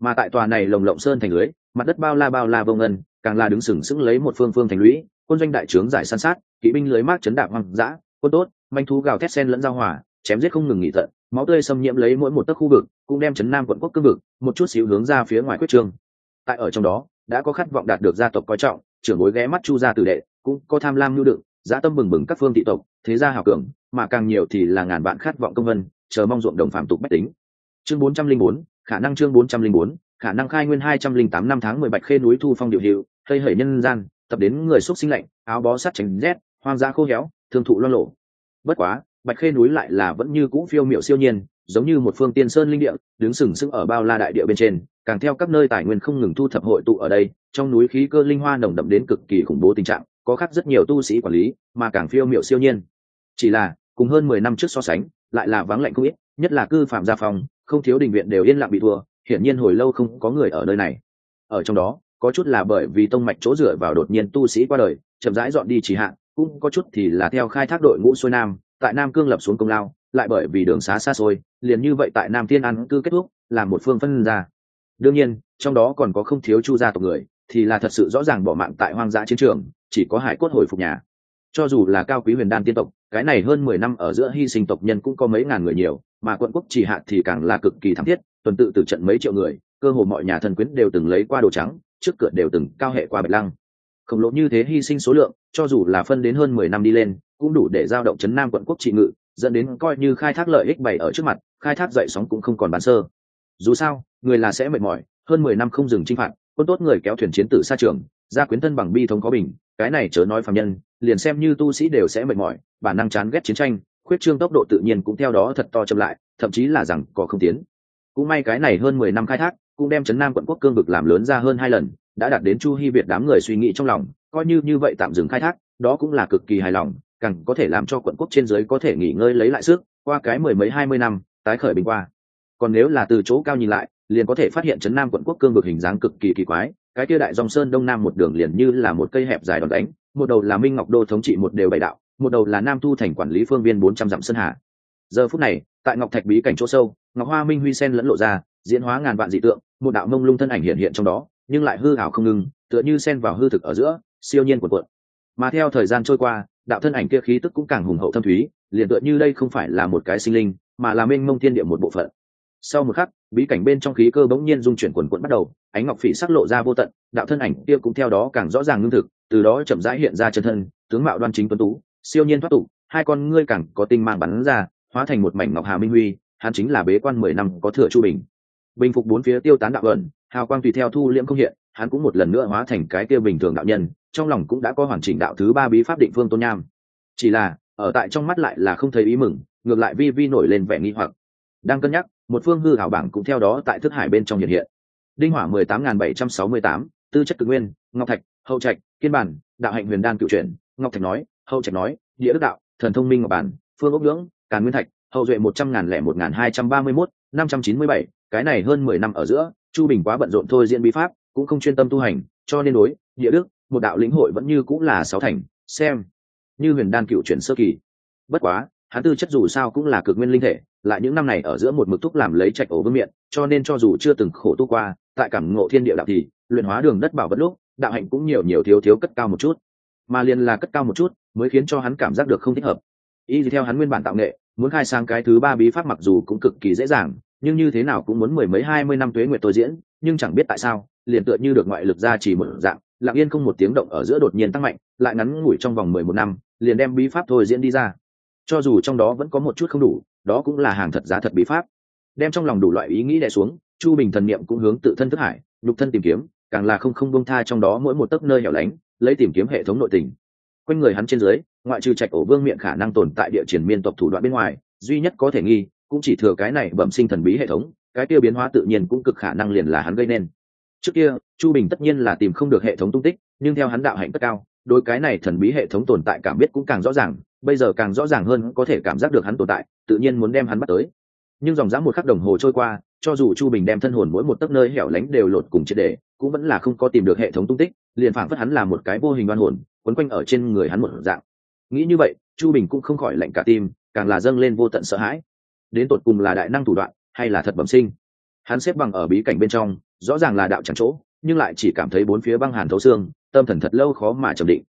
Mà tại tòa này lồng lộng sơn thành lưới mặt đất bao la bao la vô ngân càng là đứng sừng sững lấy một phương phương thành lũy quân doanh đại trướng giải san sát kỵ binh lưới mát chấn đạp hoang dã quân tốt manh thú gào thét sen lẫn giao hòa, chém giết không ngừng nghỉ tận máu tươi xâm nhiễm lấy mỗi một tấc khu vực cũng đem chấn nam quận quốc cương vực một chút xíu hướng ra phía ngoài quyết trương. Tại ở trong đó đã có khát vọng đạt được gia tộc coi trọng trưởng bối ghé mắt chu gia tử đệ cũng có tham lam nhu đựng, dã tâm bừng bừng các phương thị tộc, thế gia hào cường, mà càng nhiều thì là ngàn bạn khát vọng công vân, chờ mong ruộng đồng phạm tục bách tính. Chương bốn trăm linh bốn, khả năng chương bốn trăm linh bốn, khả năng khai nguyên hai trăm linh tám năm tháng mười bạch khê núi thu phong điệu hiệu cây hởi nhân gian, tập đến người xúc sinh lạnh, áo bó sắt tránh rét, hoang dã khô héo, thương thụ loan lộ bất quá, bạch khê núi lại là vẫn như cũ phiêu miệu siêu nhiên, giống như một phương tiên sơn linh địa, đứng sừng sững ở bao la đại địa bên trên, càng theo các nơi tài nguyên không ngừng thu thập hội tụ ở đây, trong núi khí cơ linh hoa nồng đậm đến cực kỳ khủng bố tình trạng có khác rất nhiều tu sĩ quản lý, mà càng phiêu miệu siêu nhiên. Chỉ là, cùng hơn mười năm trước so sánh, lại là vắng lạnh không ít, nhất là cư phạm gia phòng không thiếu đình viện đều yên lặng bị thua, hiển nhiên hồi lâu không có người ở nơi này. Ở trong đó, có chút là bởi vì tông mạch chỗ dựa vào đột nhiên tu sĩ qua đời, chậm rãi dọn đi trì hạn cũng có chút thì là theo khai thác đội ngũ xuôi nam, tại nam cương lập xuống công lao, lại bởi vì đường xá xa xôi, liền như vậy tại nam thiên an cư kết thúc, là một phương phân ra. Đương nhiên, trong đó còn có không thiếu chu gia tộc người thì là thật sự rõ ràng bỏ mạng tại hoang dã chiến trường, chỉ có hải cốt hồi phục nhà. Cho dù là cao quý huyền đan tiên tộc, cái này hơn mười năm ở giữa hy sinh tộc nhân cũng có mấy ngàn người nhiều, mà quận quốc chỉ hạ thì càng là cực kỳ thảm thiết, tuần tự từ trận mấy triệu người, cơ hồ mọi nhà thần quyến đều từng lấy qua đồ trắng, trước cửa đều từng cao hệ qua bạch lăng. Khổng lồ như thế hy sinh số lượng, cho dù là phân đến hơn mười năm đi lên, cũng đủ để giao động chấn nam quận quốc trị ngự, dẫn đến coi như khai thác lợi ích bày ở trước mặt, khai thác dậy sóng cũng không còn bán sơ. Dù sao, người là sẽ mệt mỏi, hơn mười năm không dừng chinh phạt quân tốt người kéo thuyền chiến tử xa trường ra quyến thân bằng bi thống có bình, cái này chớ nói phạm nhân, liền xem như tu sĩ đều sẽ mệt mỏi, bản năng chán ghét chiến tranh, khuyết trương tốc độ tự nhiên cũng theo đó thật to chậm lại, thậm chí là rằng có không tiến. Cũng may cái này hơn mười năm khai thác, cũng đem Trấn nam quận quốc cương vực làm lớn ra hơn hai lần, đã đạt đến chu hy việt đám người suy nghĩ trong lòng, coi như như vậy tạm dừng khai thác, đó cũng là cực kỳ hài lòng, càng có thể làm cho quận quốc trên dưới có thể nghỉ ngơi lấy lại sức, qua cái mười mấy hai mươi năm, tái khởi bình qua. Còn nếu là từ chỗ cao nhìn lại liền có thể phát hiện chấn nam quận quốc cương vực hình dáng cực kỳ kỳ quái, cái kia đại dòng sơn đông nam một đường liền như là một cây hẹp dài đòn đánh, một đầu là minh ngọc đô thống trị một đều bảy đạo, một đầu là nam thu thành quản lý phương viên bốn trăm dặm sơn hà giờ phút này, tại ngọc thạch bí cảnh chỗ sâu, ngọc hoa minh huy sen lẫn lộ ra, diễn hóa ngàn vạn dị tượng, một đạo mông lung thân ảnh hiện hiện trong đó, nhưng lại hư ảo không ngừng, tựa như sen vào hư thực ở giữa, siêu nhiên của cuộn. Mà theo thời gian trôi qua, đạo thân ảnh kia khí tức cũng càng hùng hậu thâm thúy, liền tựa như đây không phải là một cái sinh linh, mà là mênh mông thiên địa một bộ phận sau một khắc, bí cảnh bên trong khí cơ bỗng nhiên dung chuyển quần quận bắt đầu, ánh ngọc phỉ sắc lộ ra vô tận, đạo thân ảnh kia cũng theo đó càng rõ ràng ngưng thực, từ đó chậm rãi hiện ra chân thân, tướng mạo đoan chính tuấn tú, siêu nhiên thoát tục, hai con ngươi càng có tinh mang bắn ra, hóa thành một mảnh ngọc hà minh huy, hắn chính là bế quan mười năm có thừa chu bình. Bình phục bốn phía tiêu tán đạo ẩn, hào quang tùy theo thu liễm không hiện, hắn cũng một lần nữa hóa thành cái tiêu bình thường đạo nhân, trong lòng cũng đã có hoàn chỉnh đạo thứ ba bí pháp định phương tôn nham. Chỉ là, ở tại trong mắt lại là không thấy ý mừng, ngược lại vi vi nổi lên vẻ nghi hoặc. Đang cân nhắc một phương hư hảo bảng cũng theo đó tại thức hải bên trong hiện hiện. Đinh hỏa mười tám nghìn bảy trăm sáu mươi tám, tư chất cực nguyên, ngọc thạch, hậu trạch, kiên bản, đạo hạnh huyền đan cựu chuyển, ngọc thạch nói, hậu trạch nói, địa đức đạo, thần thông minh ngọc bản, phương ốc lưỡng, càn nguyên thạch, hậu duệ một trăm ngàn lẻ một ngàn hai trăm ba mươi mốt, năm trăm chín mươi bảy. Cái này hơn mười năm ở giữa, chu bình quá bận rộn thôi diễn bí pháp, cũng không chuyên tâm tu hành, cho nên đối, địa đức, một đạo lĩnh hội vẫn như cũng là sáu thành, xem. Như huyền đan cựu chuyển sơ kỳ. Bất quá, hắn tư chất dù sao cũng là cực nguyên linh thể lại những năm này ở giữa một mực thúc làm lấy trạch ổ vương miệng cho nên cho dù chưa từng khổ tu qua, tại cảm ngộ thiên địa đạo thì, luyện hóa đường đất bảo vật lúc, đạo hạnh cũng nhiều nhiều thiếu thiếu cất cao một chút. Mà liền là cất cao một chút, mới khiến cho hắn cảm giác được không thích hợp. Y theo hắn nguyên bản tạo nghệ, muốn khai sang cái thứ ba bí pháp mặc dù cũng cực kỳ dễ dàng, nhưng như thế nào cũng muốn mười mấy, hai mươi năm tuế nguyệt tôi diễn, nhưng chẳng biết tại sao, liền tựa như được ngoại lực ra chỉ một dạng, lặng yên không một tiếng động ở giữa đột nhiên tăng mạnh, lại ngắn ngủi trong vòng mười một năm, liền đem bí pháp thôi diễn đi ra. Cho dù trong đó vẫn có một chút không đủ đó cũng là hàng thật giá thật bí pháp. Đem trong lòng đủ loại ý nghĩ đè xuống, chu bình thần niệm cũng hướng tự thân thức hải, nhục thân tìm kiếm, càng là không không bông tha trong đó mỗi một tấc nơi hẻo lánh, lấy tìm kiếm hệ thống nội tình. Quanh người hắn trên dưới, ngoại trừ trạch ổ vương miệng khả năng tồn tại địa triển miên tộc thủ đoạn bên ngoài, duy nhất có thể nghi, cũng chỉ thừa cái này bẩm sinh thần bí hệ thống, cái tiêu biến hóa tự nhiên cũng cực khả năng liền là hắn gây nên. Trước kia, chu bình tất nhiên là tìm không được hệ thống tung tích, nhưng theo hắn đạo hạnh tất cao đôi cái này thần bí hệ thống tồn tại cảm biết cũng càng rõ ràng, bây giờ càng rõ ràng hơn có thể cảm giác được hắn tồn tại, tự nhiên muốn đem hắn bắt tới. Nhưng dòng dã một khắc đồng hồ trôi qua, cho dù chu bình đem thân hồn mỗi một tấc nơi hẻo lánh đều lột cùng triệt đề cũng vẫn là không có tìm được hệ thống tung tích, liền phảng phất hắn là một cái vô hình oan hồn, quấn quanh ở trên người hắn một dạng. Nghĩ như vậy, chu bình cũng không khỏi lạnh cả tim, càng là dâng lên vô tận sợ hãi. Đến tột cùng là đại năng thủ đoạn, hay là thật bẩm sinh? Hắn xếp bằng ở bí cảnh bên trong, rõ ràng là đạo chẳng chỗ, nhưng lại chỉ cảm thấy bốn phía băng hàn thấu xương tâm thần thật lâu khó mà trầm định.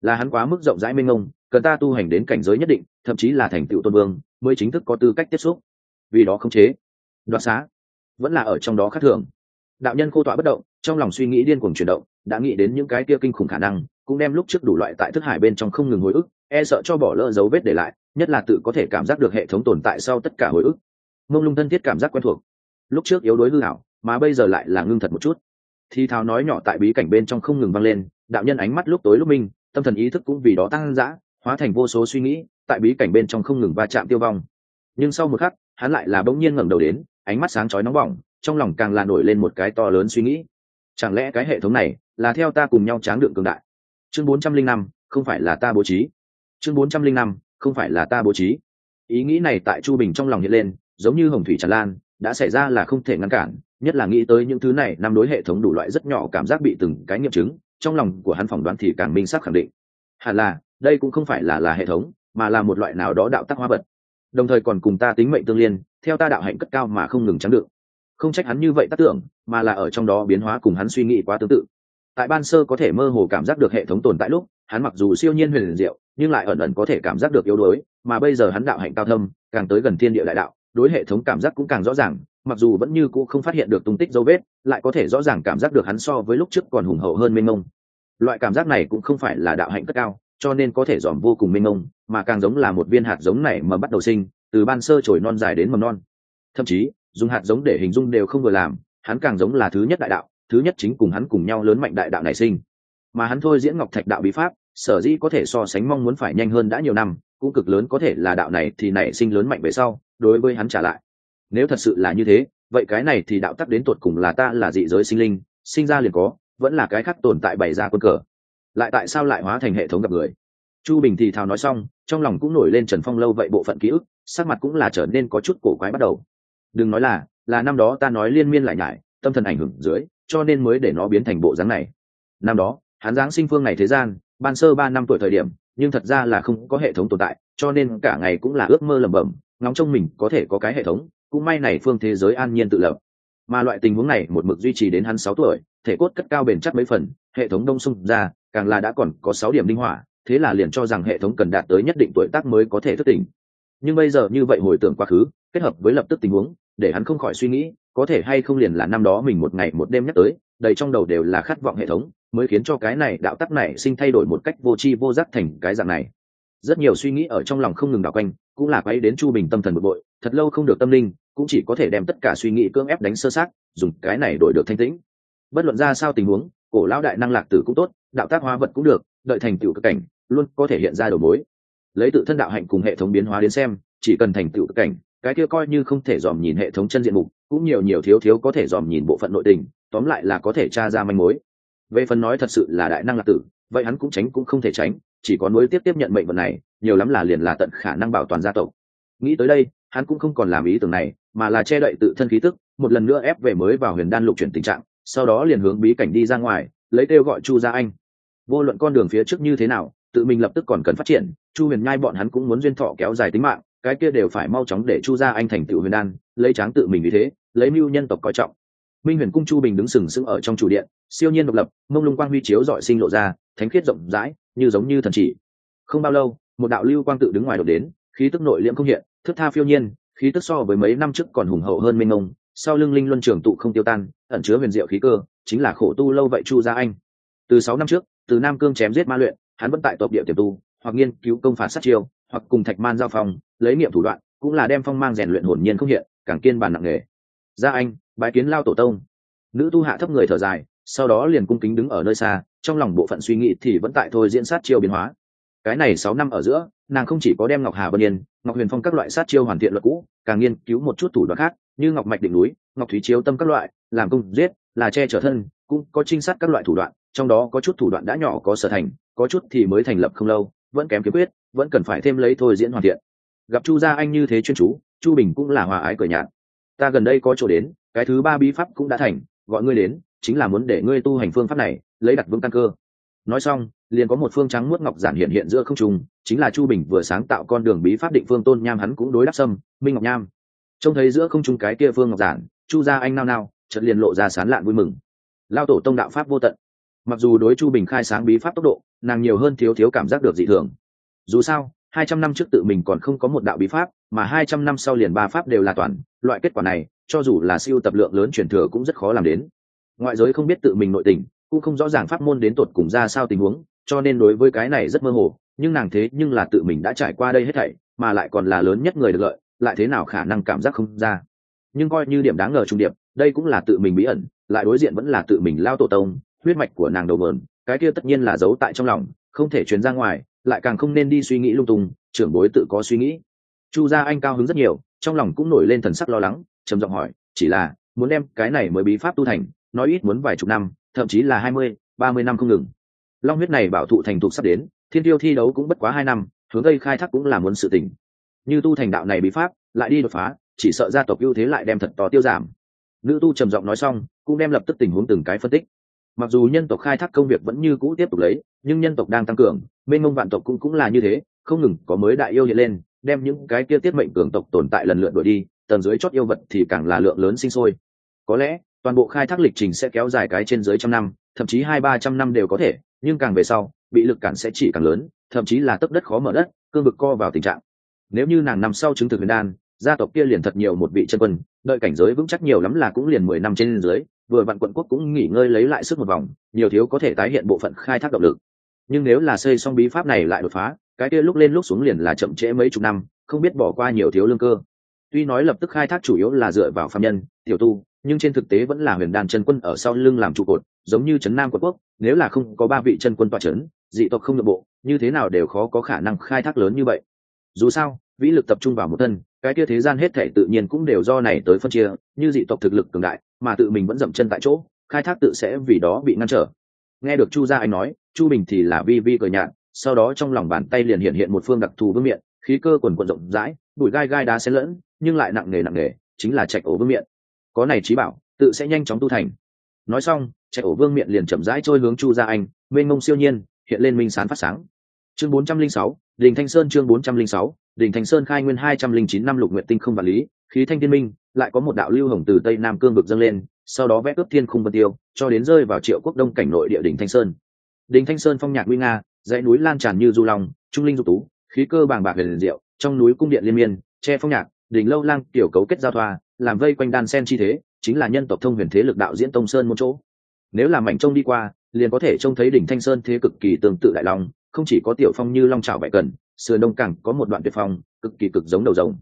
Là hắn quá mức rộng rãi minh ngông, cần ta tu hành đến cảnh giới nhất định thậm chí là thành tựu tôn vương mới chính thức có tư cách tiếp xúc. Vì đó không chế. Đoạt xá. Vẫn là ở trong đó khác thường. Đạo nhân khô tọa bất động trong lòng suy nghĩ điên cuồng chuyển động đã nghĩ đến những cái kia kinh khủng khả năng cũng đem lúc trước đủ loại tại thức hải bên trong không ngừng hồi ức e sợ cho bỏ lỡ dấu vết để lại nhất là tự có thể cảm giác được hệ thống tồn tại sau tất cả hồi ức. Mông lung thân thiết cảm giác quen thuộc. Lúc trước yếu đuối hư hảo mà bây giờ lại là ngưng thật một chút thì thào nói nhỏ tại bí cảnh bên trong không ngừng vang lên, đạo nhân ánh mắt lúc tối lúc minh, tâm thần ý thức cũng vì đó tăng dã, hóa thành vô số suy nghĩ, tại bí cảnh bên trong không ngừng va chạm tiêu vong. Nhưng sau một khắc, hắn lại là bỗng nhiên ngẩng đầu đến, ánh mắt sáng chói nóng bỏng, trong lòng càng là nổi lên một cái to lớn suy nghĩ. Chẳng lẽ cái hệ thống này là theo ta cùng nhau tráng đựng cường đại? Chương bốn trăm linh năm, không phải là ta bố trí. Chương bốn trăm linh năm, không phải là ta bố trí. Ý nghĩ này tại chu bình trong lòng hiện lên, giống như hồng thủy tràn lan đã xảy ra là không thể ngăn cản, nhất là nghĩ tới những thứ này nằm đối hệ thống đủ loại rất nhỏ cảm giác bị từng cái nghiệm chứng, trong lòng của hắn phỏng đoán thì càng minh xác khẳng định. Hẳn là, đây cũng không phải là là hệ thống, mà là một loại nào đó đạo tắc hóa vật. Đồng thời còn cùng ta tính mệnh tương liên, theo ta đạo hạnh cất cao mà không ngừng trắng đựng không trách hắn như vậy tác tưởng, mà là ở trong đó biến hóa cùng hắn suy nghĩ quá tương tự. Tại ban sơ có thể mơ hồ cảm giác được hệ thống tồn tại lúc, hắn mặc dù siêu nhiên huyền diệu, nhưng lại ẩn ẩn có thể cảm giác được yếu đuối, mà bây giờ hắn đạo hạnh cao thâm, càng tới gần thiên địa đại đạo đối hệ thống cảm giác cũng càng rõ ràng, mặc dù vẫn như cũ không phát hiện được tung tích dấu vết, lại có thể rõ ràng cảm giác được hắn so với lúc trước còn hùng hậu hơn mênh mông. Loại cảm giác này cũng không phải là đạo hạnh cất cao, cho nên có thể dòm vô cùng mênh mông, mà càng giống là một viên hạt giống này mà bắt đầu sinh, từ ban sơ trồi non dài đến mầm non. Thậm chí, dùng hạt giống để hình dung đều không vừa làm, hắn càng giống là thứ nhất đại đạo, thứ nhất chính cùng hắn cùng nhau lớn mạnh đại đạo nảy sinh. Mà hắn thôi diễn ngọc thạch đạo bí pháp, sở dĩ có thể so sánh mong muốn phải nhanh hơn đã nhiều năm, cũng cực lớn có thể là đạo này thì nảy sinh lớn mạnh về sau đối với hắn trả lại. Nếu thật sự là như thế, vậy cái này thì đạo tắc đến tột cùng là ta là dị giới sinh linh, sinh ra liền có, vẫn là cái khác tồn tại bày ra quân cờ. Lại tại sao lại hóa thành hệ thống gặp người? Chu bình thì thào nói xong, trong lòng cũng nổi lên trần phong lâu vậy bộ phận ký ức, sắc mặt cũng là trở nên có chút cổ quái bắt đầu. Đừng nói là là năm đó ta nói liên miên lại nhải, tâm thần ảnh hưởng dưới, cho nên mới để nó biến thành bộ dáng này. Năm đó, hắn giáng sinh phương này thế gian, ban sơ ba năm tuổi thời điểm, nhưng thật ra là không có hệ thống tồn tại, cho nên cả ngày cũng là ước mơ lẩm bẩm ngóng trông mình có thể có cái hệ thống, cũng may này phương thế giới an nhiên tự lập. Mà loại tình huống này một mực duy trì đến hắn sáu tuổi, thể cốt cất cao bền chắc mấy phần, hệ thống đông sung ra, càng là đã còn có sáu điểm linh hỏa, thế là liền cho rằng hệ thống cần đạt tới nhất định tuổi tác mới có thể thức tỉnh. Nhưng bây giờ như vậy hồi tưởng quá khứ, kết hợp với lập tức tình huống, để hắn không khỏi suy nghĩ, có thể hay không liền là năm đó mình một ngày một đêm nhắc tới, đầy trong đầu đều là khát vọng hệ thống, mới khiến cho cái này đạo tắc này sinh thay đổi một cách vô tri vô giác thành cái dạng này. Rất nhiều suy nghĩ ở trong lòng không ngừng đảo quanh cũng là quấy đến chu bình tâm thần bực bội, thật lâu không được tâm linh, cũng chỉ có thể đem tất cả suy nghĩ cưỡng ép đánh sơ sát dùng cái này đổi được thanh tĩnh. Bất luận ra sao tình huống, cổ lão đại năng lạc tử cũng tốt, đạo tác hóa vật cũng được, đợi thành tựu cực cảnh, luôn có thể hiện ra đầu mối. Lấy tự thân đạo hạnh cùng hệ thống biến hóa đến xem, chỉ cần thành tựu cực cảnh, cái kia coi như không thể dòm nhìn hệ thống chân diện mục, cũng nhiều nhiều thiếu thiếu có thể dòm nhìn bộ phận nội tình, tóm lại là có thể tra ra manh mối. Về phần nói thật sự là đại năng lạc tử, vậy hắn cũng tránh cũng không thể tránh chỉ có nối tiếp tiếp nhận mệnh vận này, nhiều lắm là liền là tận khả năng bảo toàn gia tộc. Nghĩ tới đây, hắn cũng không còn làm ý tưởng này, mà là che đậy tự thân khí tức, một lần nữa ép về mới vào huyền đan lục chuyển tình trạng, sau đó liền hướng bí cảnh đi ra ngoài, lấy kêu gọi chu gia anh. Vô luận con đường phía trước như thế nào, tự mình lập tức còn cần phát triển, chu huyền nhai bọn hắn cũng muốn duyên thọ kéo dài tính mạng, cái kia đều phải mau chóng để chu gia anh thành tựu huyền đan, lấy tráng tự mình vì thế, lấy mưu nhân tộc coi trọng minh huyền cung chu bình đứng sừng sững ở trong chủ điện, siêu nhiên độc lập, mông lung quang huy chiếu dọi sinh lộ ra, thánh khiết rộng rãi, như giống như thần chỉ. Không bao lâu, một đạo lưu quang tự đứng ngoài đột đến, khí tức nội liễm không hiện, thức tha phiêu nhiên, khí tức so với mấy năm trước còn hùng hậu hơn minh ông sau lưng linh luân trường tụ không tiêu tan, ẩn chứa huyền diệu khí cơ, chính là khổ tu lâu vậy chu gia anh. Từ sáu năm trước, từ nam cương chém giết ma luyện, hắn vẫn tại tộc địa tiềm tu, hoặc nghiên cứu công phạt sát chiêu, hoặc cùng thạch man giao phòng lấy niệm thủ đoạn, cũng là đem phong mang rèn luyện hồn nhiên không hiện, càng kiên bản nặng nghề gia anh, bái kiến lao tổ tông. Nữ tu hạ thấp người thở dài, sau đó liền cung kính đứng ở nơi xa, trong lòng bộ phận suy nghĩ thì vẫn tại thôi diễn sát chiêu biến hóa. Cái này sáu năm ở giữa, nàng không chỉ có đem ngọc hà bân yên, ngọc huyền phong các loại sát chiêu hoàn thiện luật cũ, càng nghiên cứu một chút thủ đoạn khác, như ngọc mạch đỉnh núi, ngọc thúy chiếu tâm các loại, làm công giết, là che chở thân, cũng có trinh sát các loại thủ đoạn, trong đó có chút thủ đoạn đã nhỏ có sở thành, có chút thì mới thành lập không lâu, vẫn kém kiếm quyết, vẫn cần phải thêm lấy thôi diễn hoàn thiện. Gặp chu gia anh như thế chuyên chú, chu bình cũng là hòa ái cởi nhạt ta gần đây có chỗ đến, cái thứ ba bí pháp cũng đã thành, gọi ngươi đến, chính là muốn để ngươi tu hành phương pháp này, lấy đặt vững căn cơ. Nói xong, liền có một phương trắng muốt ngọc giản hiện hiện giữa không trung, chính là chu bình vừa sáng tạo con đường bí pháp định phương tôn nham hắn cũng đối đáp sâm, minh ngọc nham. Trông thấy giữa không trung cái kia phương ngọc giản, chu gia anh nao nao, chợt liền lộ ra sán lạn vui mừng. Lao tổ tông đạo pháp vô tận. Mặc dù đối chu bình khai sáng bí pháp tốc độ, nàng nhiều hơn thiếu thiếu cảm giác được dị thường. Dù sao hai trăm năm trước tự mình còn không có một đạo bí pháp, mà hai trăm năm sau liền ba pháp đều là toàn. Loại kết quả này, cho dù là siêu tập lượng lớn truyền thừa cũng rất khó làm đến. Ngoại giới không biết tự mình nội tình, cũng không rõ ràng pháp môn đến tột cùng ra sao tình huống, cho nên đối với cái này rất mơ hồ. Nhưng nàng thế nhưng là tự mình đã trải qua đây hết thảy, mà lại còn là lớn nhất người được lợi, lại thế nào khả năng cảm giác không ra. Nhưng coi như điểm đáng ngờ trung điệp, đây cũng là tự mình bí ẩn, lại đối diện vẫn là tự mình lao tổ tông, huyết mạch của nàng đầu mờn cái kia tất nhiên là giấu tại trong lòng, không thể truyền ra ngoài lại càng không nên đi suy nghĩ lung tung, trưởng bối tự có suy nghĩ. Chu gia anh cao hứng rất nhiều, trong lòng cũng nổi lên thần sắc lo lắng, trầm giọng hỏi, chỉ là, muốn đem cái này mới bí pháp tu thành, nói ít muốn vài chục năm, thậm chí là hai mươi, ba mươi năm không ngừng. Long huyết này bảo thụ thành thục sắp đến, thiên tiêu thi đấu cũng bất quá hai năm, hướng tây khai thác cũng là muốn sự tình. như tu thành đạo này bí pháp, lại đi đột phá, chỉ sợ gia tộc ưu thế lại đem thật to tiêu giảm. Nữ tu trầm giọng nói xong, cũng đem lập tức tình huống từng cái phân tích. Mặc dù nhân tộc khai thác công việc vẫn như cũ tiếp tục lấy, nhưng nhân tộc đang tăng cường mênh mông vạn tộc cũng cũng là như thế, không ngừng có mới đại yêu hiện lên, đem những cái kia tiết mệnh cường tộc tồn tại lần lượt đuổi đi, tầng dưới chót yêu vật thì càng là lượng lớn sinh sôi. Có lẽ, toàn bộ khai thác lịch trình sẽ kéo dài cái trên dưới trăm năm, thậm chí hai, ba trăm năm đều có thể, nhưng càng về sau, bị lực cản sẽ chỉ càng lớn, thậm chí là tấp đất khó mở đất, cương vực co vào tình trạng. Nếu như nàng nằm sau chứng thực huyền đan, gia tộc kia liền thật nhiều một vị chân quân, đợi cảnh giới vững chắc nhiều lắm là cũng liền mười năm trên dưới, vừa vạn quận quốc cũng nghỉ ngơi lấy lại sức một vòng, nhiều thiếu có thể tái hiện bộ phận khai thác động lực nhưng nếu là xây xong bí pháp này lại đột phá, cái kia lúc lên lúc xuống liền là chậm trễ mấy chục năm, không biết bỏ qua nhiều thiếu lương cơ. Tuy nói lập tức khai thác chủ yếu là dựa vào phạm nhân, tiểu tu, nhưng trên thực tế vẫn là huyền đan chân quân ở sau lưng làm trụ cột, giống như trấn nam quận quốc, nếu là không có ba vị chân quân tọa trấn, dị tộc không nội bộ, như thế nào đều khó có khả năng khai thác lớn như vậy. Dù sao, vĩ lực tập trung vào một thân, cái kia thế gian hết thể tự nhiên cũng đều do này tới phân chia, như dị tộc thực lực cường đại, mà tự mình vẫn dậm chân tại chỗ, khai thác tự sẽ vì đó bị ngăn trở nghe được chu gia anh nói, chu bình thì là vi vi cờ nhạt, sau đó trong lòng bàn tay liền hiện hiện một phương đặc thù vương miệng khí cơ quần quần rộng rãi, bụi gai gai đá xen lẫn, nhưng lại nặng nề nặng nề, chính là trạch ổ vương miệng có này trí bảo, tự sẽ nhanh chóng tu thành. Nói xong, trạch ổ vương miệng liền chậm rãi trôi hướng chu gia anh, mênh mông siêu nhiên, hiện lên minh sán phát sáng. Chương bốn trăm linh sáu, đình thanh sơn chương bốn trăm linh sáu, đình thanh sơn khai nguyên hai trăm linh chín năm lục nguyện tinh không vật lý, khí thanh thiên minh, lại có một đạo lưu hồng từ tây nam cương vực dâng lên sau đó vẽ cướp thiên khung vân tiêu, cho đến rơi vào triệu quốc đông cảnh nội địa đỉnh thanh sơn. Đỉnh thanh sơn phong nhạc nguy nga, dãy núi lan tràn như du long, trung linh dục tú, khí cơ bàng bạc liền diệu, trong núi cung điện liên miên, che phong nhạc, đỉnh lâu lang tiểu cấu kết giao thoa, làm vây quanh đan sen chi thế, chính là nhân tộc thông huyền thế lực đạo diễn tông sơn một chỗ. Nếu làm mảnh trông đi qua, liền có thể trông thấy đỉnh thanh sơn thế cực kỳ tương tự đại long, không chỉ có tiểu phong như long trào bại cần sườn đông cẳng có một đoạn tuyệt phong, cực kỳ cực giống đầu rồng.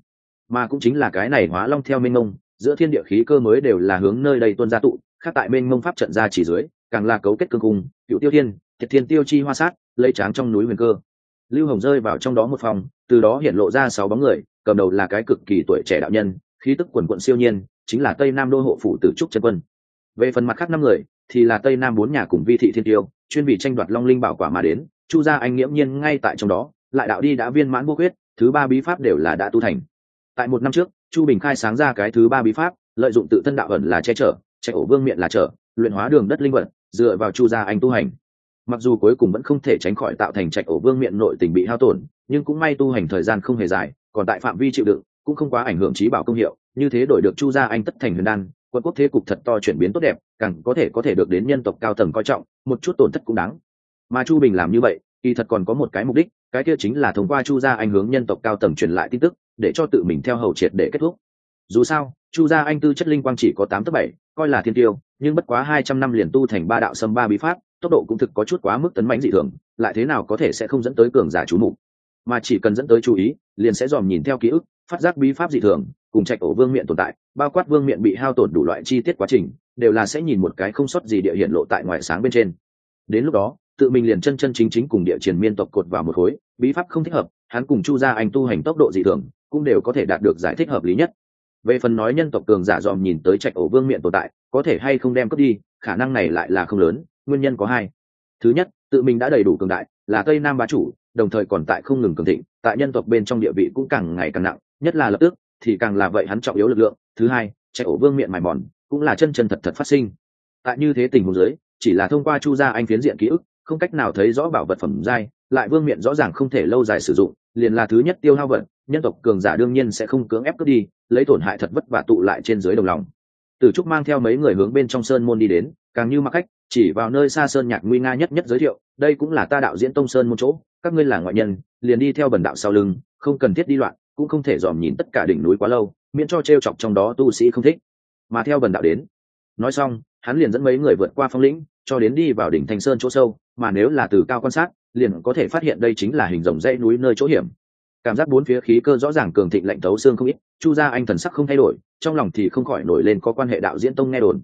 Mà cũng chính là cái này hóa long theo minh ngông giữa thiên địa khí cơ mới đều là hướng nơi đây tuân gia tụ, khác tại bên mông pháp trận ra chỉ dưới, càng là cấu kết cương cung, cựu tiêu thiên, thiệt thiên tiêu chi hoa sát, lấy tráng trong núi huyền cơ. Lưu hồng rơi vào trong đó một phòng, từ đó hiện lộ ra sáu bóng người, cầm đầu là cái cực kỳ tuổi trẻ đạo nhân, khí tức quần quận siêu nhiên, chính là tây nam đô hộ phủ tử trúc chân quân. Về phần mặt khác năm người, thì là tây nam bốn nhà cùng vi thị thiên tiêu, chuyên vì tranh đoạt long linh bảo quả mà đến, chu gia anh nghiễm nhiên ngay tại trong đó, lại đạo đi đã viên mãn vô huyết thứ ba bí pháp đều là đã tu thành. Tại một năm trước chu bình khai sáng ra cái thứ ba bí pháp, lợi dụng tự thân đạo ẩn là che chở chạy ổ vương miệng là trở, luyện hóa đường đất linh vật, dựa vào chu gia anh tu hành. Mặc dù cuối cùng vẫn không thể tránh khỏi tạo thành trạch ổ vương miệng nội tình bị hao tổn, nhưng cũng may tu hành thời gian không hề dài, còn tại phạm vi chịu đựng, cũng không quá ảnh hưởng trí bảo công hiệu, như thế đổi được chu gia anh tất thành huyền đan, quân quốc thế cục thật to chuyển biến tốt đẹp, càng có thể có thể được đến nhân tộc cao tầng coi trọng, một chút tổn thất cũng đáng. Mà chu bình làm như vậy kỳ thật còn có một cái mục đích, cái kia chính là thông qua chu gia anh hướng nhân tộc cao tầng truyền lại tin tức, để cho tự mình theo hầu triệt để kết thúc. Dù sao, chu gia anh tư chất linh quang chỉ có tám tấc bảy, coi là thiên tiêu, nhưng bất quá hai trăm năm liền tu thành ba đạo sâm ba bí pháp, tốc độ cũng thực có chút quá mức tấn mãnh dị thường, lại thế nào có thể sẽ không dẫn tới cường giả chú mục. Mà chỉ cần dẫn tới chú ý, liền sẽ dòm nhìn theo ký ức, phát giác bí pháp dị thường, cùng trạch ổ vương miện tồn tại, bao quát vương miện bị hao tổn đủ loại chi tiết quá trình, đều là sẽ nhìn một cái không sót gì địa hiện lộ tại ngoài sáng bên trên. Đến lúc đó tự mình liền chân chân chính chính cùng địa triển miên tộc cột vào một khối, bí pháp không thích hợp, hắn cùng chu gia anh tu hành tốc độ dị thường, cũng đều có thể đạt được giải thích hợp lý nhất. Về phần nói nhân tộc cường giả dòm nhìn tới trạch ổ vương miện tồn tại, có thể hay không đem cướp đi, khả năng này lại là không lớn, nguyên nhân có hai. Thứ nhất, tự mình đã đầy đủ cường đại, là tây nam bá chủ, đồng thời còn tại không ngừng cường thịnh, tại nhân tộc bên trong địa vị cũng càng ngày càng nặng, nhất là lập tức, thì càng là vậy hắn trọng yếu lực lượng. Thứ hai chạy ổ vương miệng mài mòn, cũng là chân chân thật thật phát sinh. Tại như thế tình huống giới chỉ là thông qua chu gia anh phiến diện ký ức không cách nào thấy rõ bảo vật phẩm giai, lại vương miệng rõ ràng không thể lâu dài sử dụng, liền là thứ nhất tiêu hao vật. nhân tộc cường giả đương nhiên sẽ không cưỡng ép cướp đi, lấy tổn hại thật vất và tụ lại trên dưới đồng lòng tử trúc mang theo mấy người hướng bên trong sơn môn đi đến, càng như mặc khách, chỉ vào nơi xa sơn nhạc nguy nga nhất nhất giới thiệu, đây cũng là ta đạo diễn tông sơn môn chỗ, các ngươi là ngoại nhân, liền đi theo bần đạo sau lưng, không cần thiết đi loạn, cũng không thể dòm nhìn tất cả đỉnh núi quá lâu, miễn cho t r e o chọc trong đó tu sĩ không thích mà theo bần đạo đến, nói xong, hắn liền dẫn mấy người vượt qua phong lĩnh cho đến đi vào đỉnh thanh sơn chỗ sâu, mà nếu là từ cao quan sát, liền có thể phát hiện đây chính là hình rồng dãy núi nơi chỗ hiểm. Cảm giác bốn phía khí cơ rõ ràng cường thịnh lạnh tấu xương không ít, chu gia anh thần sắc không thay đổi, trong lòng thì không khỏi nổi lên có quan hệ đạo diễn tông nghe đồn.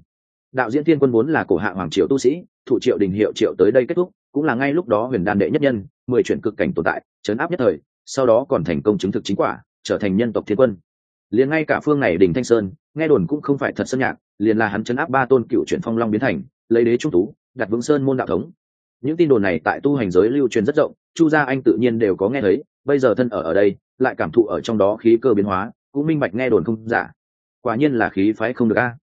Đạo diễn thiên quân vốn là cổ hạ hoàng triều tu sĩ thụ triệu đình hiệu triệu tới đây kết thúc, cũng là ngay lúc đó huyền đan đệ nhất nhân, mười chuyển cực cảnh tồn tại chấn áp nhất thời, sau đó còn thành công chứng thực chính quả, trở thành nhân tộc thiên quân. Liền ngay cả phương này đình thanh sơn, nghe đồn cũng không phải thật sân nhạc, liền là hắn chấn áp ba tôn cựu chuyển phong long biến thành lấy đế trung tú, đặt vững sơn môn đạo thống. Những tin đồn này tại tu hành giới lưu truyền rất rộng, chu gia anh tự nhiên đều có nghe thấy, bây giờ thân ở ở đây, lại cảm thụ ở trong đó khí cơ biến hóa, cũng minh bạch nghe đồn không giả. Quả nhiên là khí phái không được a.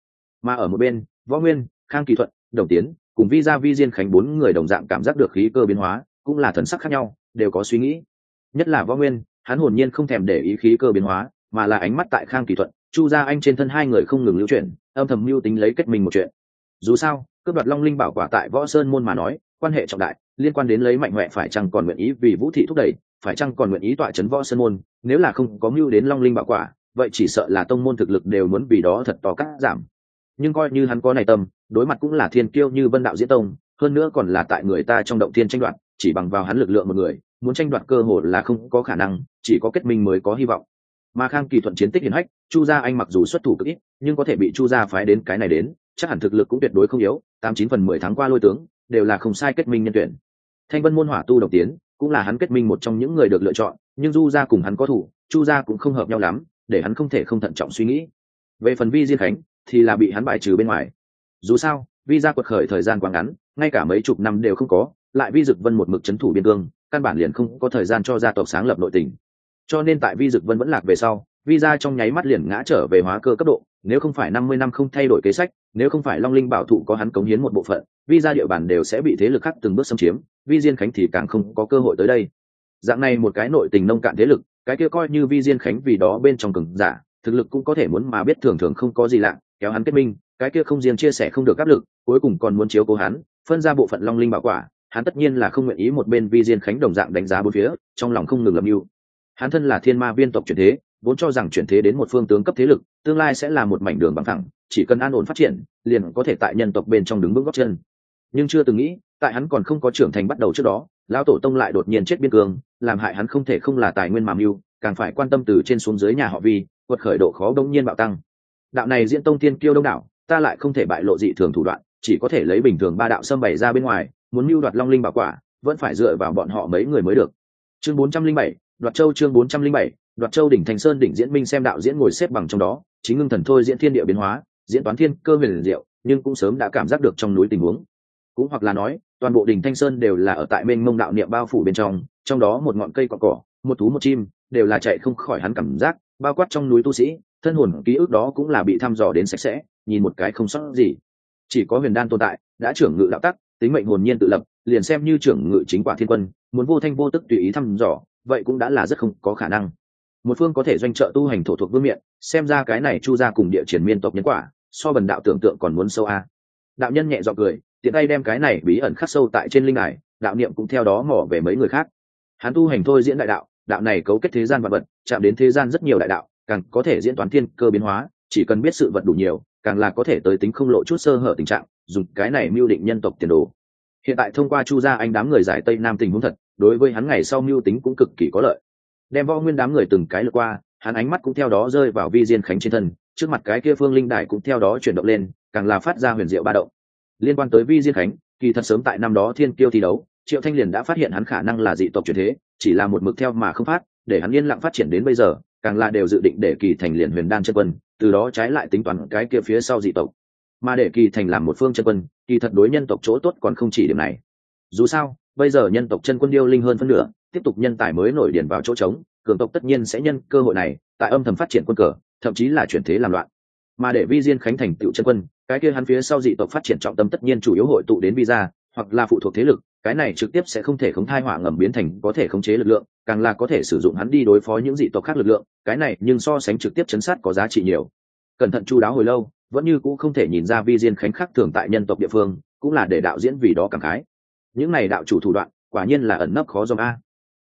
Mà ở một bên, võ nguyên, khang kỳ thuận, đồng tiến, cùng vi gia vi diên khánh bốn người đồng dạng cảm giác được khí cơ biến hóa, cũng là thần sắc khác nhau, đều có suy nghĩ. Nhất là võ nguyên, hắn hồn nhiên không thèm để ý khí cơ biến hóa, mà là ánh mắt tại khang kỳ thuận, chu gia anh trên thân hai người không ngừng lưu chuyển, âm thầm mưu tính lấy kết mình một chuyện. Dù sao cướp đoạt long linh bảo quả tại võ sơn môn mà nói, quan hệ trọng đại, liên quan đến lấy mạnh mẽ phải chăng còn nguyện ý vì vũ thị thúc đẩy, phải chăng còn nguyện ý tọa chấn võ sơn môn, nếu là không có mưu đến long linh bảo quả, vậy chỉ sợ là tông môn thực lực đều muốn vì đó thật to cắt giảm. Nhưng coi như hắn có này tâm, đối mặt cũng là thiên kiêu như vân đạo diễn tông, hơn nữa còn là tại người ta trong động thiên tranh đoạt, chỉ bằng vào hắn lực lượng một người, muốn tranh đoạt cơ hội là không có khả năng, chỉ có kết minh mới có hy vọng. Mà khang kỳ thuận chiến tích hiển hách, chu gia anh mặc dù xuất thủ cực ít, nhưng có thể bị chu gia phái đến cái này đến chắc hẳn thực lực cũng tuyệt đối không yếu, tám chín phần mười tháng qua lôi tướng, đều là không sai kết minh nhân tuyển. Thanh vân môn hỏa tu độc tiến, cũng là hắn kết minh một trong những người được lựa chọn, nhưng du gia cùng hắn có thủ, chu gia cũng không hợp nhau lắm, để hắn không thể không thận trọng suy nghĩ. Về phần vi diên khánh, thì là bị hắn bại trừ bên ngoài. Dù sao, vi gia quật khởi thời gian quá ngắn, ngay cả mấy chục năm đều không có, lại vi dực vân một mực c h ấ n thủ biên cương, căn bản liền không có thời gian cho gia tộc sáng lập nội tình. Cho nên tại vi dực vân vẫn lạc về sau, vi gia trong nháy mắt liền ngã trở về hóa cơ cấp độ nếu không phải năm mươi năm không thay đổi kế sách, nếu không phải long linh bảo thụ có hắn cống hiến một bộ phận vi gia địa bàn đều sẽ bị thế lực khác từng bước xâm chiếm, vi diên khánh thì càng không có cơ hội tới đây. Dạng này một cái nội tình nông cạn thế lực, cái kia coi như vi diên khánh vì đó bên trong cường giả, thực lực cũng có thể muốn mà biết thường thường không có gì lạ, kéo hắn kết minh, cái kia không riêng chia sẻ không được áp lực, cuối cùng còn muốn chiếu cố hắn, phân ra bộ phận long linh bảo quả, hắn tất nhiên là không nguyện ý một bên vi diên khánh đồng dạng đánh giá bốn phía, trong lòng không ngừng lầm mưu hắn thân là thiên ma viên tộc chuyển thế vốn cho rằng chuyển thế đến một phương tướng cấp thế lực, tương lai sẽ là một mảnh đường bằng thẳng chỉ cần an ổn phát triển, liền có thể tại nhân tộc bên trong đứng bước góc chân. Nhưng chưa từng nghĩ, tại hắn còn không có trưởng thành bắt đầu trước đó, lão tổ tông lại đột nhiên chết biên cương, làm hại hắn không thể không là tài nguyên mà mưu, càng phải quan tâm từ trên xuống dưới nhà họ vi, quật khởi độ khó đông nhiên bạo tăng. Đạo này diễn tông tiên kiêu đông đảo, ta lại không thể bại lộ dị thường thủ đoạn, chỉ có thể lấy bình thường ba đạo xâm bày ra bên ngoài, muốn mưu đoạt long linh bảo quả, vẫn phải dựa vào bọn họ mấy người mới được. Chương bốn trăm linh bảy, đoạt châu chương bốn trăm linh bảy đoạt châu đỉnh thành sơn đỉnh diễn minh xem đạo diễn ngồi xếp bằng trong đó, chính ngưng thần thôi diễn thiên địa biến hóa, diễn toán thiên cơ huyền diệu, nhưng cũng sớm đã cảm giác được trong núi tình huống. Cũng hoặc là nói, toàn bộ đỉnh thanh sơn đều là ở tại mênh mông đạo niệm bao phủ bên trong trong đó một ngọn cây cọ cỏ, một thú một chim, đều là chạy không khỏi hắn cảm giác, bao quát trong núi tu sĩ, thân hồn ký ức đó cũng là bị thăm dò đến sạch sẽ, nhìn một cái không sót gì. Chỉ có huyền đan tồn tại, đã trưởng ngự đạo tắc, tính mệnh hồn nhiên tự lập, liền xem như trưởng ngự chính quả thiên quân, muốn vô thanh vô tức tùy ý thăm dò, vậy cũng đã là rất không có khả năng một phương có thể doanh trợ tu hành thổ thuộc vương miện, xem ra cái này chu ra cùng địa triển miên tộc nhân quả, so bần đạo tưởng tượng còn muốn sâu a. Đạo nhân nhẹ dọn cười, tiện tay đem cái này bí ẩn khắc sâu tại trên linh ải đạo niệm cũng theo đó mỏ về mấy người khác. Hắn tu hành thôi diễn đại đạo đạo này cấu kết thế gian vật vật, chạm đến thế gian rất nhiều đại đạo, càng có thể diễn toán thiên cơ biến hóa, chỉ cần biết sự vật đủ nhiều, càng là có thể tới tính không lộ chút sơ hở tình trạng, dùng cái này mưu định nhân tộc tiền đồ. Hiện tại thông qua chu gia anh đám người giải tây nam tình huống thật, đối với hắn ngày sau mưu tính cũng cực kỳ có lợi đem võ nguyên đám người từng cái lượt qua, hắn ánh mắt cũng theo đó rơi vào vi diên khánh trên thân, trước mặt cái kia phương linh đài cũng theo đó chuyển động lên, càng là phát ra huyền diệu ba động. Liên quan tới vi diên khánh, kỳ thật sớm tại năm đó thiên kiêu thi đấu, triệu thanh liền đã phát hiện hắn khả năng là dị tộc truyền thế, chỉ là một mực theo mà không phát, để hắn yên lặng phát triển đến bây giờ, càng là đều dự định để kỳ thành liền huyền đan chân quân, từ đó trái lại tính toán cái kia phía sau dị tộc. Mà để kỳ thành làm một phương chân quân, kỳ thật đối nhân tộc chỗ tốt còn không chỉ điểm này. Dù sao, bây giờ nhân tộc chân quân điêu linh hơn phân nửa tiếp tục nhân tài mới nổi điền vào chỗ trống, cường tộc tất nhiên sẽ nhân cơ hội này, tại âm thầm phát triển quân cờ, thậm chí là chuyển thế làm loạn. Mà để vi diên khánh thành tựu chân quân, cái kia hắn phía sau dị tộc phát triển trọng tâm tất nhiên chủ yếu hội tụ đến visa, hoặc là phụ thuộc thế lực, cái này trực tiếp sẽ không thể khống thai hỏa ngầm biến thành có thể khống chế lực lượng, càng là có thể sử dụng hắn đi đối phó những dị tộc khác lực lượng, cái này nhưng so sánh trực tiếp chấn sát có giá trị nhiều. Cẩn thận chu đáo hồi lâu, vẫn như cũng không thể nhìn ra vi diên khánh khắc thường tại nhân tộc địa phương, cũng là để đạo diễn vì đó cảm khái. Những này đạo chủ thủ đoạn, quả nhiên là ẩn nấp khó dòng a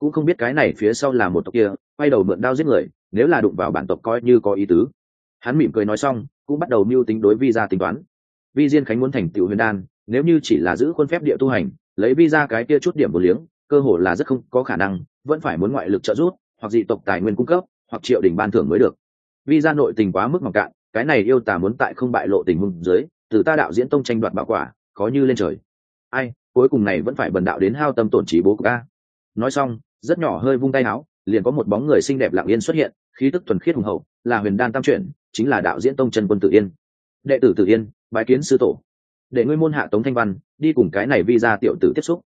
cũng không biết cái này phía sau là một tộc kia, quay đầu mượn đao giết người, nếu là đụng vào bản tộc coi như có ý tứ. Hắn mỉm cười nói xong, cũng bắt đầu mưu tính đối vi ra tính toán. Vi diên khánh muốn thành tựu huyền đan, nếu như chỉ là giữ khuôn phép địa tu hành, lấy vi ra cái kia chút điểm một liếng, cơ hội là rất không có khả năng, vẫn phải muốn ngoại lực trợ giúp, hoặc dị tộc tài nguyên cung cấp, hoặc triệu đình ban thưởng mới được. Vi ra nội tình quá mức mặc cạn, cái này yêu tà muốn tại không bại lộ tình huống dưới, từ ta đạo diễn tông tranh đoạt bảo quả, khó như lên trời. Ai, cuối cùng này vẫn phải bần đạo đến hao tâm tổn trí bố của ca nói xong rất nhỏ hơi vung tay áo, liền có một bóng người xinh đẹp lặng yên xuất hiện, khí tức thuần khiết hùng hậu, là huyền đan tam chuyển, chính là đạo diễn tông trần quân tự yên. Đệ tử tự yên, bái kiến sư tổ. Để ngươi môn hạ tống thanh văn, đi cùng cái này vi ra tiểu tử tiếp xúc.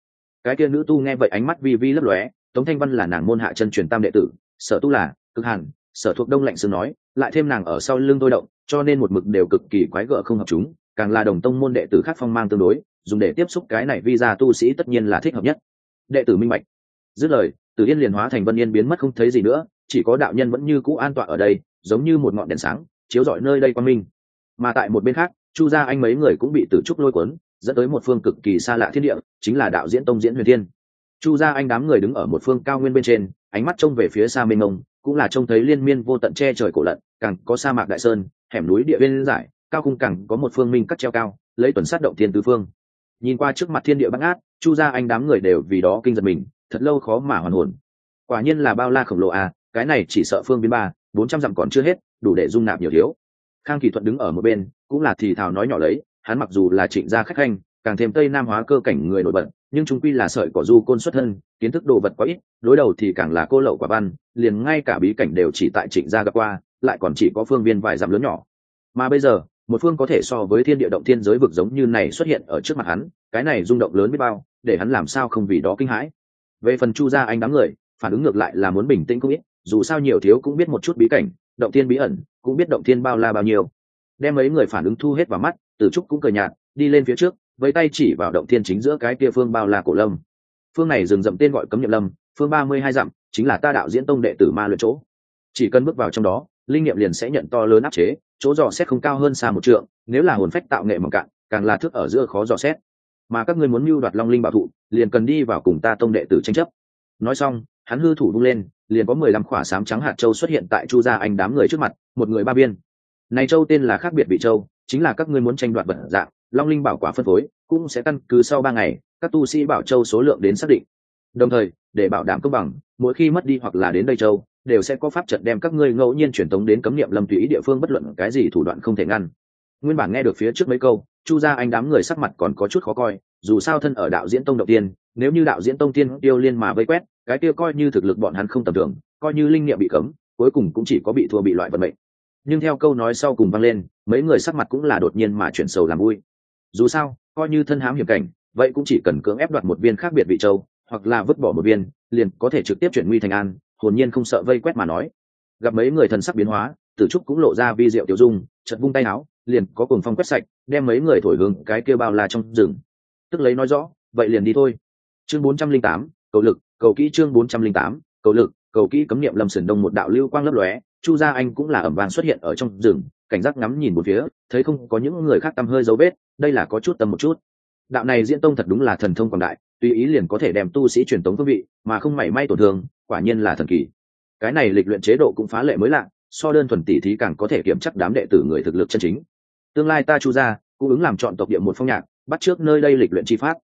Cái kia nữ tu nghe vậy ánh mắt vi vi lấp lóe, tống thanh văn là nàng môn hạ chân truyền tam đệ tử, sở tu là, cực hàn sở thuộc đông lạnh sương nói, lại thêm nàng ở sau lưng tôi động, cho nên một mực đều cực kỳ quái gở không hợp chúng, càng là đồng tông môn đệ tử khác phong mang tương đối, dùng để tiếp xúc cái này vi ra tu sĩ tất nhiên là thích hợp nhất. Đệ tử minh bạch. Dứt lời tử yên liền hóa thành vân yên biến mất không thấy gì nữa, chỉ có đạo nhân vẫn như cũ an tọa ở đây, giống như một ngọn đèn sáng, chiếu rọi nơi đây quan minh. Mà tại một bên khác, chu gia anh mấy người cũng bị tử trúc lôi cuốn, dẫn tới một phương cực kỳ xa lạ thiên địa, chính là đạo diễn tông diễn huyền thiên. Chu gia anh đám người đứng ở một phương cao nguyên bên trên, ánh mắt trông về phía xa mênh mông, cũng là trông thấy liên miên vô tận che trời cổ lận, càng có sa mạc đại sơn, hẻm núi địa bên giải cao cung càng có một phương minh cắt treo cao, lấy tuần sát động thiên tứ phương. Nhìn qua trước mặt thiên địa băng át chu gia anh đám người đều vì đó kinh giật mình thật lâu khó mà hoàn hồn. Quả nhiên là bao la khổng lồ à cái này chỉ sợ phương biên ba, bốn trăm dặm còn chưa hết, đủ để dung nạp nhiều thiếu. Khang kỳ thuận đứng ở một bên, cũng là thì thào nói nhỏ lấy, hắn mặc dù là trịnh gia khách khanh, càng thêm tây nam hóa cơ cảnh người nổi bật, nhưng chúng quy là sợi cỏ du côn xuất thân, kiến thức đồ vật quá ít, đối đầu thì càng là cô lậu quả văn, liền ngay cả bí cảnh đều chỉ tại trịnh gia gặp qua, lại còn chỉ có phương viên vài dặm lớn nhỏ. Mà bây giờ, một phương có thể so với thiên địa động thiên giới vực giống như này xuất hiện ở trước mặt hắn, cái này rung động lớn biết bao, để hắn làm sao không vì đó kinh hãi về phần chu gia anh đám người, phản ứng ngược lại là muốn bình tĩnh cũng ít, dù sao nhiều thiếu cũng biết một chút bí cảnh, động thiên bí ẩn, cũng biết động thiên bao la bao nhiêu. Đem mấy người phản ứng thu hết vào mắt, từ trúc cũng cười nhạt, đi lên phía trước với tay chỉ vào động thiên chính giữa cái kia phương bao la cổ lâm. Phương này dừng dậm tên gọi cấm nhậm lâm, phương ba mươi hai dặm, chính là ta đạo diễn tông đệ tử ma luyện chỗ. Chỉ cần bước vào trong đó, linh nghiệm liền sẽ nhận to lớn áp chế, chỗ dò xét không cao hơn xa một trượng, nếu là hồn phách tạo nghệ mỏng cạn, càng là thước ở giữa khó dò xét mà các ngươi muốn mưu đoạt long linh bảo thụ, liền cần đi vào cùng ta tông đệ tử tranh chấp. Nói xong, hắn hư thủ vung lên, liền có mười lăm khỏa sám trắng hạt châu xuất hiện tại chu gia anh đám người trước mặt, một người ba biên này châu tên là khác biệt vị châu, chính là các ngươi muốn tranh đoạt vật dạng, long linh bảo quả phân phối, cũng sẽ căn cứ sau ba ngày, các tu sĩ bảo châu số lượng đến xác định. Đồng thời, để bảo đảm công bằng, mỗi khi mất đi hoặc là đến đây châu, đều sẽ có pháp trận đem các ngươi ngẫu nhiên truyền tống đến cấm niệm lâm tùy địa phương bất luận cái gì thủ đoạn không thể ngăn. Nguyên bản nghe được phía trước mấy câu chu gia anh đám người sắc mặt còn có chút khó coi, dù sao thân ở đạo diễn tông đầu tiên, nếu như đạo diễn tông tiên tiêu liên mà vây quét, cái kia coi như thực lực bọn hắn không tầm thường, coi như linh nghiệm bị cấm, cuối cùng cũng chỉ có bị thua bị loại vận mệnh. Nhưng theo câu nói sau cùng vang lên, mấy người sắc mặt cũng là đột nhiên mà chuyển sầu làm vui. Dù sao, coi như thân hám hiểm cảnh, vậy cũng chỉ cần cưỡng ép đoạt một viên khác biệt vị châu, hoặc là vứt bỏ một viên, liền có thể trực tiếp chuyển nguy thành an, hồn nhiên không sợ vây quét mà nói. Gặp mấy người thần sắc biến hóa, tử trúc cũng lộ ra vi diệu tiểu dung chật vung tay áo liền có cùng phong quét sạch, đem mấy người thổi hướng cái kia bao la trong rừng. Tức lấy nói rõ, vậy liền đi thôi. Chương bốn trăm linh tám, cầu lực, cầu kỹ chương bốn trăm linh tám, cầu lực, cầu kỹ cấm niệm lâm sườn đông một đạo lưu quang lấp lóe, chu gia anh cũng là ẩm vàng xuất hiện ở trong rừng, cảnh giác ngắm nhìn một phía, thấy không có những người khác tăm hơi dấu vết, đây là có chút tâm một chút. Đạo này diễn tông thật đúng là thần thông quảng đại, tùy ý liền có thể đem tu sĩ truyền tống phương vị, mà không mảy may tổn thương, quả nhiên là thần kỳ. Cái này lịch luyện chế độ cũng phá lệ mới lạ, so đơn thuần tỷ thí càng có thể kiểm chắc đám đệ tử người thực lực chân chính tương lai ta chu ra cung ứng làm chọn tộc địa một phong nhạc, bắt trước nơi đây lịch luyện chi pháp.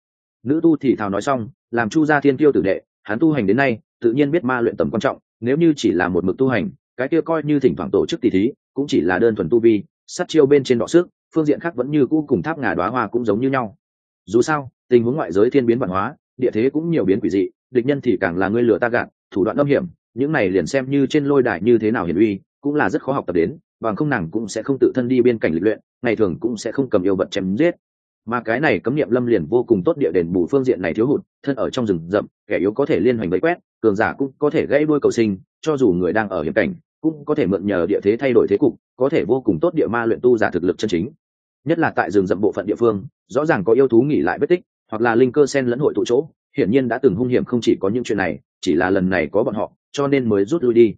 Nữ tu thì thào nói xong, làm chu gia thiên tiêu tử đệ, hắn tu hành đến nay, tự nhiên biết ma luyện tầm quan trọng, nếu như chỉ là một mực tu hành, cái kia coi như thỉnh thoảng tổ chức tỷ thí, cũng chỉ là đơn thuần tu vi, sát chiêu bên trên đọ sức, phương diện khác vẫn như cũ cùng tháp ngà đoá hoa cũng giống như nhau. Dù sao, tình huống ngoại giới thiên biến văn hóa, địa thế cũng nhiều biến quỷ dị, địch nhân thì càng là ngươi lừa ta gạt, thủ đoạn âm hiểm, những này liền xem như trên lôi đài như thế nào hiển uy, cũng là rất khó học tập đến bằng không nàng cũng sẽ không tự thân đi biên cảnh lịch luyện, ngày thường cũng sẽ không cầm yêu vật chém giết. Mà cái này cấm niệm lâm liền vô cùng tốt địa đền bù phương diện này thiếu hụt, thân ở trong rừng rậm, kẻ yếu có thể liên hoành bẫy quét, cường giả cũng có thể gãy đuôi cầu sinh, cho dù người đang ở hiểm cảnh, cũng có thể mượn nhờ địa thế thay đổi thế cục, có thể vô cùng tốt địa ma luyện tu giả thực lực chân chính. Nhất là tại rừng rậm bộ phận địa phương, rõ ràng có yêu thú nghỉ lại vết tích, hoặc là linh cơ sen lẫn hội tụ chỗ, hiển nhiên đã từng hung hiểm không chỉ có những chuyện này, chỉ là lần này có bọn họ, cho nên mới rút lui đi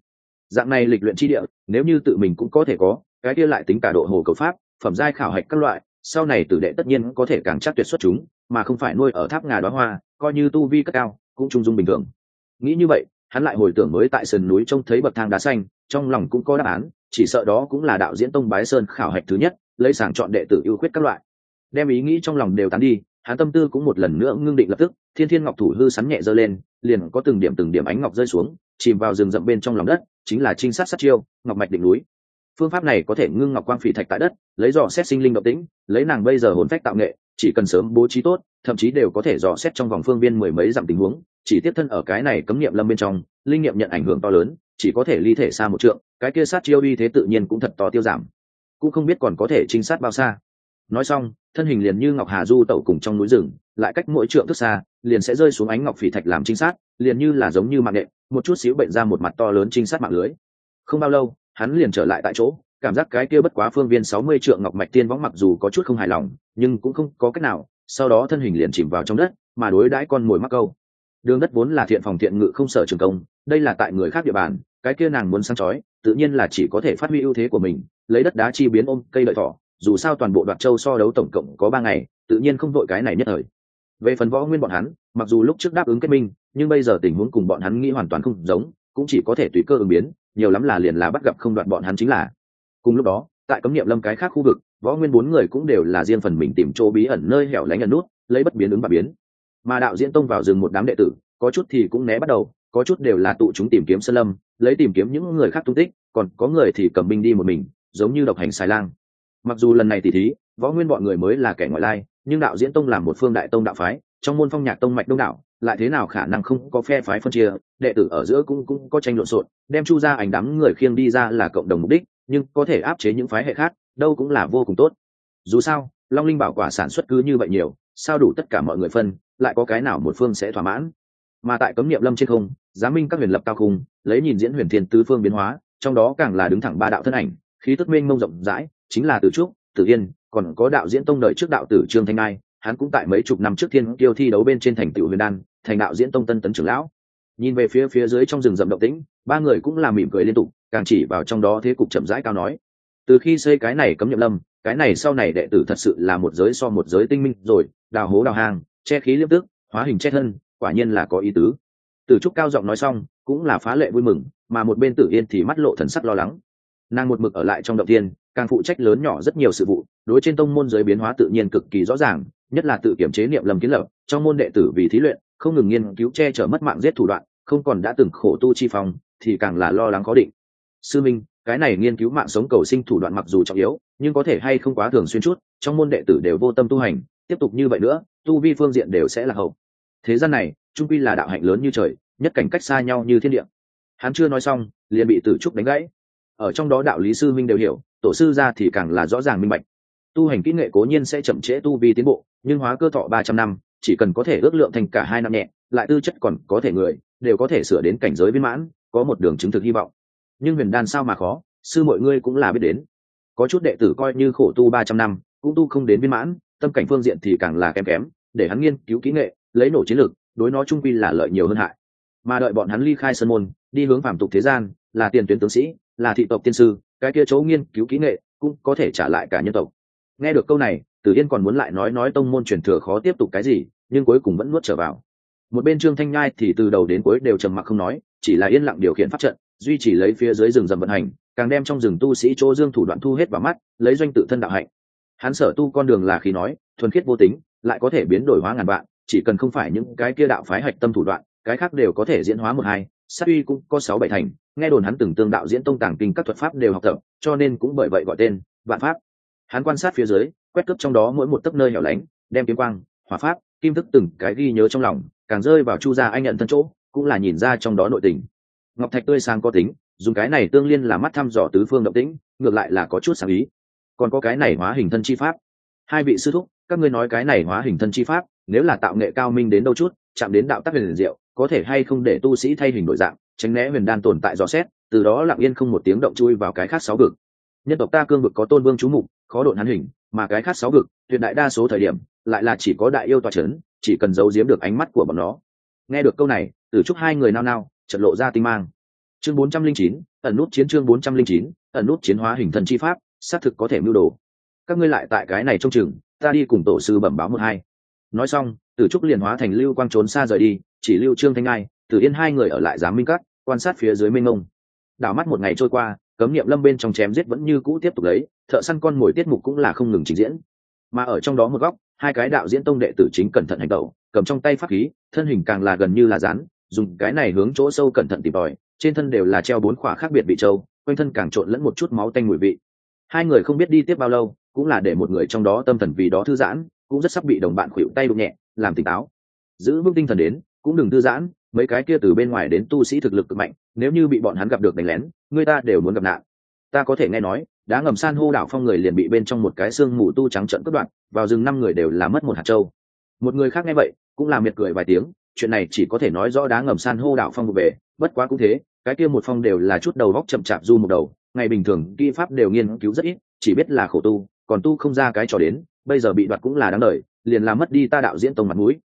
dạng này lịch luyện chi địa, nếu như tự mình cũng có thể có, cái kia lại tính cả độ hồ cầu pháp, phẩm giai khảo hạch các loại, sau này tử đệ tất nhiên có thể càng chắc tuyệt xuất chúng, mà không phải nuôi ở tháp ngà đoá hoa, coi như tu vi cất cao, cũng trung dung bình thường. Nghĩ như vậy, hắn lại hồi tưởng mới tại sườn núi trông thấy bậc thang đá xanh, trong lòng cũng có đáp án, chỉ sợ đó cũng là đạo diễn tông bái sơn khảo hạch thứ nhất, lấy sàng chọn đệ tử ưu khuyết các loại. Đem ý nghĩ trong lòng đều tán đi hắn tâm tư cũng một lần nữa ngưng định lập tức, thiên thiên ngọc thủ hư sắn nhẹ giơ lên, liền có từng điểm từng điểm ánh ngọc rơi xuống, chìm vào rừng rậm bên trong lòng đất, chính là trinh sát sát chiêu, ngọc mạch đỉnh núi. Phương pháp này có thể ngưng ngọc quang phỉ thạch tại đất, lấy dò xét sinh linh động tĩnh, lấy nàng bây giờ hồn phách tạo nghệ, chỉ cần sớm bố trí tốt, thậm chí đều có thể dò xét trong vòng phương viên mười mấy dặm tình huống, chỉ tiếp thân ở cái này cấm niệm lâm bên trong, linh nghiệm nhận ảnh hưởng to lớn, chỉ có thể ly thể xa một trượng, cái kia sát chiêu uy thế tự nhiên cũng thật to tiêu giảm. Cũng không biết còn có thể trinh sát bao xa nói xong, thân hình liền như ngọc hà du tẩu cùng trong núi rừng, lại cách mỗi trượng thức xa, liền sẽ rơi xuống ánh ngọc phỉ thạch làm trinh sát, liền như là giống như mạng nệm một chút xíu bệnh ra một mặt to lớn trinh sát mạng lưới. Không bao lâu, hắn liền trở lại tại chỗ, cảm giác cái kia bất quá phương viên sáu mươi trượng ngọc mạch tiên võng mặc dù có chút không hài lòng, nhưng cũng không có cách nào, sau đó thân hình liền chìm vào trong đất, mà đối đãi con mồi mắc câu. Đường đất vốn là thiện phòng thiện ngự không sở trường công, đây là tại người khác địa bàn, cái kia nàng muốn săn chói, tự nhiên là chỉ có thể phát huy ưu thế của mình, lấy đất đá chi biến ôm cây lợi thỏ dù sao toàn bộ đoạt châu so đấu tổng cộng có ba ngày, tự nhiên không vội cái này nhất thời. Về phần võ nguyên bọn hắn, mặc dù lúc trước đáp ứng kết minh, nhưng bây giờ tình huống cùng bọn hắn nghĩ hoàn toàn không giống, cũng chỉ có thể tùy cơ ứng biến, nhiều lắm là liền là bắt gặp không đoạt bọn hắn chính là. Cùng lúc đó, tại cấm niệm lâm cái khác khu vực, võ nguyên bốn người cũng đều là riêng phần mình tìm chỗ bí ẩn nơi hẻo lánh ẩn nút, lấy bất biến ứng và biến. Mà đạo diễn tông vào rừng một đám đệ tử, có chút thì cũng né bắt đầu, có chút đều là tụ chúng tìm kiếm sơn lâm, lấy tìm kiếm những người khác tung tích, còn có người thì cầm binh đi một mình, giống như độc hành xài lang mặc dù lần này tỉ thí, võ nguyên bọn người mới là kẻ ngoại lai, nhưng đạo diễn tông là một phương đại tông đạo phái, trong môn phong nhạc tông mạch đông đạo lại thế nào khả năng không có phe phái phân chia, đệ tử ở giữa cũng cũng có tranh lộn xộn, đem chu ra ảnh đám người khiêng đi ra là cộng đồng mục đích, nhưng có thể áp chế những phái hệ khác, đâu cũng là vô cùng tốt. Dù sao, long linh bảo quả sản xuất cứ như vậy nhiều, sao đủ tất cả mọi người phân, lại có cái nào một phương sẽ thỏa mãn? Mà tại cấm niệm lâm trên không giá minh các huyền lập cao khung lấy nhìn diễn huyền thiên tứ phương biến hóa, trong đó càng là đứng thẳng ba đạo thân ảnh khí tức mênh mông rộng rãi, chính là từ trúc, tử yên, còn có đạo diễn tông đời trước đạo tử trương thanh ai hắn cũng tại mấy chục năm trước thiên tiêu thi đấu bên trên thành tựu huyền đan, thành đạo diễn tông tân tấn trưởng lão. Nhìn về phía phía dưới trong rừng rậm động tĩnh, ba người cũng là mỉm cười liên tục, càng chỉ vào trong đó thế cục chậm rãi cao nói. Từ khi xây cái này cấm nhậm lâm, cái này sau này đệ tử thật sự là một giới so một giới tinh minh rồi, đào hố đào hang, che khí liếp tức hóa hình chết thân, quả nhiên là có ý tứ. Từ trúc cao giọng nói xong, cũng là phá lệ vui mừng, mà một bên tử yên thì mắt lộ thần sắc lo lắng nàng một mực ở lại trong động tiên càng phụ trách lớn nhỏ rất nhiều sự vụ, đối trên tông môn giới biến hóa tự nhiên cực kỳ rõ ràng, nhất là tự kiểm chế niệm lầm kiến lập, trong môn đệ tử vì thí luyện, không ngừng nghiên cứu che chở mất mạng giết thủ đoạn, không còn đã từng khổ tu chi phòng thì càng là lo lắng có định. Sư minh, cái này nghiên cứu mạng sống cầu sinh thủ đoạn mặc dù trọng yếu, nhưng có thể hay không quá thường xuyên chút, trong môn đệ tử đều vô tâm tu hành, tiếp tục như vậy nữa, tu vi phương diện đều sẽ là hậu. Thế gian này, trung quy là đạo hạnh lớn như trời, nhất cảnh cách xa nhau như thiên địa. Hắn chưa nói xong, liền bị tử trúc đánh gãy ở trong đó đạo lý sư minh đều hiểu, tổ sư ra thì càng là rõ ràng minh bạch. Tu hành kỹ nghệ cố nhiên sẽ chậm trễ tu vi tiến bộ, nhưng hóa cơ thọ ba trăm năm, chỉ cần có thể ước lượng thành cả hai năm nhẹ, lại tư chất còn có thể người, đều có thể sửa đến cảnh giới viên mãn, có một đường chứng thực hy vọng. Nhưng huyền đan sao mà khó, sư mọi ngươi cũng là biết đến. Có chút đệ tử coi như khổ tu ba trăm năm, cũng tu không đến viên mãn, tâm cảnh phương diện thì càng là kém kém, để hắn nghiên cứu kỹ nghệ, lấy nổ chiến lược đối nó trung quy là lợi nhiều hơn hại. Mà đợi bọn hắn ly khai sân môn, đi hướng phàm tục thế gian, là tiền tuyến tướng sĩ là thị tộc tiên sư, cái kia chỗ nghiên cứu kỹ nghệ cũng có thể trả lại cả nhân tộc. Nghe được câu này, tử yên còn muốn lại nói nói tông môn truyền thừa khó tiếp tục cái gì, nhưng cuối cùng vẫn nuốt trở vào. Một bên trương thanh nhai thì từ đầu đến cuối đều trầm mặc không nói, chỉ là yên lặng điều khiển pháp trận, duy trì lấy phía dưới rừng rầm vận hành, càng đem trong rừng tu sĩ chỗ dương thủ đoạn thu hết vào mắt, lấy doanh tự thân đạo hạnh. Hắn sở tu con đường là khi nói, thuần khiết vô tính, lại có thể biến đổi hóa ngàn vạn, chỉ cần không phải những cái kia đạo phái hạch tâm thủ đoạn, cái khác đều có thể diễn hóa một hai, sát uy cũng có sáu bảy thành nghe đồn hắn từng tương đạo diễn tông tàng kinh các thuật pháp đều học tập, cho nên cũng bởi vậy gọi tên, vạn pháp. Hắn quan sát phía dưới, quét cướp trong đó mỗi một tấc nơi nhỏ lánh, đem kiếm quang, hỏa pháp, kim thức từng cái ghi nhớ trong lòng, càng rơi vào chu gia anh nhận thân chỗ, cũng là nhìn ra trong đó nội tình. Ngọc thạch tươi sáng có tính, dùng cái này tương liên là mắt thăm dò tứ phương động tĩnh, ngược lại là có chút sáng ý. Còn có cái này hóa hình thân chi pháp. Hai vị sư thúc, các ngươi nói cái này hóa hình thân chi pháp, nếu là tạo nghệ cao minh đến đâu chút, chạm đến đạo tác huyền diệu có thể hay không để tu sĩ thay hình đổi dạng, tránh né huyền đan tồn tại dò xét, từ đó lặng yên không một tiếng động chui vào cái khác sáu vực. Nhân tộc ta cương vực có tôn vương chú mục, khó độn hắn hình, mà cái khác sáu vực, tuyệt đại đa số thời điểm, lại là chỉ có đại yêu tòa c h ấ n chỉ cần giấu giếm được ánh mắt của bọn nó. Nghe được câu này từ chúc hai người nao nao trật lộ ra tinh mang. Chương bốn trăm linh chín, ẩn nút chiến chương bốn trăm linh chín, ẩn nút chiến hóa hình thần chi pháp, xác thực có thể mưu đồ. Các ngươi lại tại cái này trong chừng, ta đi cùng tổ sư bẩm báo một hai. Nói xong, tử trúc liền hóa thành lưu quang trốn xa rời đi chỉ lưu trương thanh ngai, tử yên hai người ở lại giám minh cắt quan sát phía dưới mênh mông. Đảo mắt một ngày trôi qua, cấm niệm lâm bên trong chém giết vẫn như cũ tiếp tục lấy, thợ săn con mồi tiết mục cũng là không ngừng trình diễn. Mà ở trong đó một góc, hai cái đạo diễn tông đệ tử chính cẩn thận hành động, cầm trong tay pháp khí, thân hình càng là gần như là rán dùng cái này hướng chỗ sâu cẩn thận tìm tòi, trên thân đều là treo bốn khỏa khác biệt bị trâu quanh thân càng trộn lẫn một chút máu tanh mùi vị. Hai người không biết đi tiếp bao lâu, cũng là để một người trong đó tâm thần vì đó thư giãn, cũng rất sắp bị đồng bạn khuỵu tay đụng nhẹ, làm tỉnh táo. Giữ vững tinh thần đến cũng đừng thư giãn, mấy cái kia từ bên ngoài đến tu sĩ thực lực cực mạnh, nếu như bị bọn hắn gặp được đánh lén, người ta đều muốn gặp nạn. Ta có thể nghe nói, đá ngầm san hô đảo phong người liền bị bên trong một cái xương mù tu trắng trận cất đoạn vào rừng năm người đều là mất một hạt trâu một người khác nghe vậy, cũng là miệt cười vài tiếng, chuyện này chỉ có thể nói rõ đá ngầm san hô đảo phong một về, bất quá cũng thế, cái kia một phong đều là chút đầu góc chậm chạp du một đầu, ngày bình thường kỹ pháp đều nghiên cứu rất ít, chỉ biết là khổ tu, còn tu không ra cái trò đến, bây giờ bị đoạt cũng là đáng lời liền làm mất đi ta đạo diễn tông mặt mũi.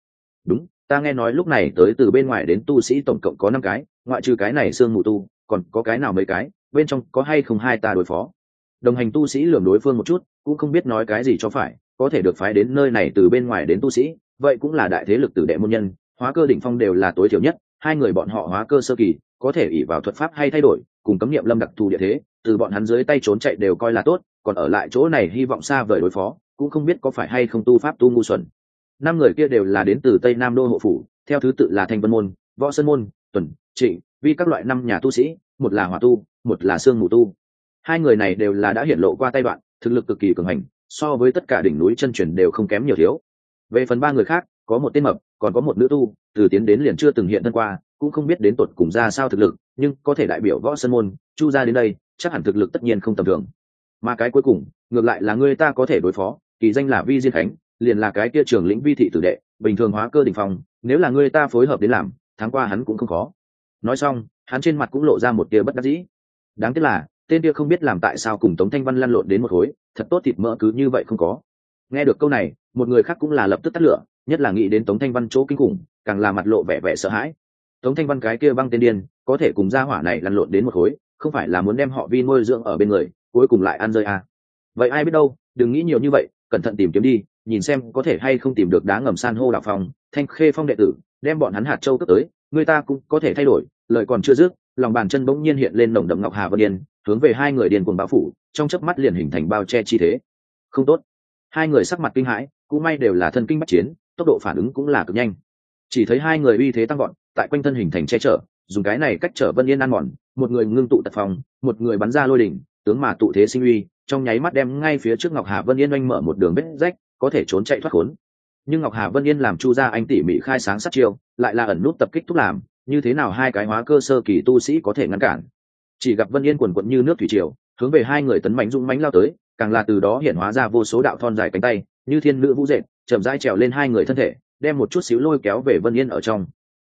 Đúng ta nghe nói lúc này tới từ bên ngoài đến tu sĩ tổng cộng có năm cái, ngoại trừ cái này xương mù tu, còn có cái nào mấy cái, bên trong có hay không hai ta đối phó? Đồng hành tu sĩ lường đối phương một chút, cũng không biết nói cái gì cho phải, có thể được phái đến nơi này từ bên ngoài đến tu sĩ, vậy cũng là đại thế lực tử đệ môn nhân, hóa cơ đỉnh phong đều là tối thiểu nhất, hai người bọn họ hóa cơ sơ kỳ, có thể ỉ vào thuật pháp hay thay đổi, cùng cấm niệm lâm đặc thù địa thế, từ bọn hắn dưới tay trốn chạy đều coi là tốt, còn ở lại chỗ này hy vọng xa vời đối phó, cũng không biết có phải hay không tu pháp tu ngu xuẩn năm người kia đều là đến từ tây nam đô hộ phủ, theo thứ tự là thanh vân môn, võ sơn môn, tuần, trịnh, Vi các loại năm nhà tu sĩ, một là hỏa tu, một là sương mù tu. Hai người này đều là đã hiện lộ qua tay đoạn thực lực cực kỳ cường hành, so với tất cả đỉnh núi chân truyền đều không kém nhiều thiếu. Về phần ba người khác, có một tên mập, còn có một nữ tu, từ tiến đến liền chưa từng hiện thân qua, cũng không biết đến tột cùng ra sao thực lực, nhưng có thể đại biểu võ sơn môn, chu ra đến đây, chắc hẳn thực lực tất nhiên không tầm thường. Mà cái cuối cùng, ngược lại là người ta có thể đối phó, kỳ danh là vi diên khánh liền là cái kia trường lĩnh vi thị tử đệ, bình thường hóa cơ đình phong phòng nếu là người ta phối hợp đến làm, tháng qua hắn cũng không khó. Nói xong, hắn trên mặt cũng lộ ra một tia bất đắc dĩ. Đáng tiếc là, tên kia không biết làm tại sao cùng tống thanh văn lăn lộn đến một khối, thật tốt thịt mỡ cứ như vậy không có. Nghe được câu này, một người khác cũng là lập tức tắt lửa, nhất là nghĩ đến tống thanh văn chỗ kinh khủng, càng là mặt lộ vẻ vẻ sợ hãi. Tống thanh văn cái kia băng tên điên, có thể cùng gia hỏa này lăn lộn đến một khối, không phải là muốn đem họ vi nuôi dưỡng ở bên người, cuối cùng lại ăn rơi à. vậy ai biết đâu, đừng nghĩ nhiều như vậy, cẩn thận tìm kiếm đi nhìn xem có thể hay không tìm được đá ngầm san hô đạo phong, thanh khê phong đệ tử, đem bọn hắn hạt châu cấp tới, người ta cũng có thể thay đổi, lời còn chưa dứt, lòng bàn chân bỗng nhiên hiện lên nồng đậm ngọc hà vân điên hướng về hai người điền cuồng bao phủ, trong chớp mắt liền hình thành bao che chi thế. Không tốt. Hai người sắc mặt kinh hãi, cũng may đều là thân kinh bắt chiến, tốc độ phản ứng cũng là cực nhanh. Chỉ thấy hai người uy thế tăng gọn tại quanh thân hình thành che chở, dùng cái này cách trở vân yên ăn mòn, một người ngưng tụ tật phòng một người bắn ra lôi đỉnh, tướng mà tụ thế sinh uy, trong nháy mắt đem ngay phía trước ngọc hà vân yên oanh mở một đường vết rách có thể trốn chạy thoát khốn. Nhưng ngọc hà vân yên làm chu gia anh tỉ mỉ khai sáng sát chiêu, lại là ẩn nút tập kích thúc làm, như thế nào hai cái hóa cơ sơ kỳ tu sĩ có thể ngăn cản? Chỉ gặp vân yên quần quận như nước thủy triều, hướng về hai người tấn mạnh dũng mánh lao tới, càng là từ đó hiện hóa ra vô số đạo thon dài cánh tay, như thiên nữ vũ dệt, chậm rãi trèo lên hai người thân thể, đem một chút xíu lôi kéo về vân yên ở trong.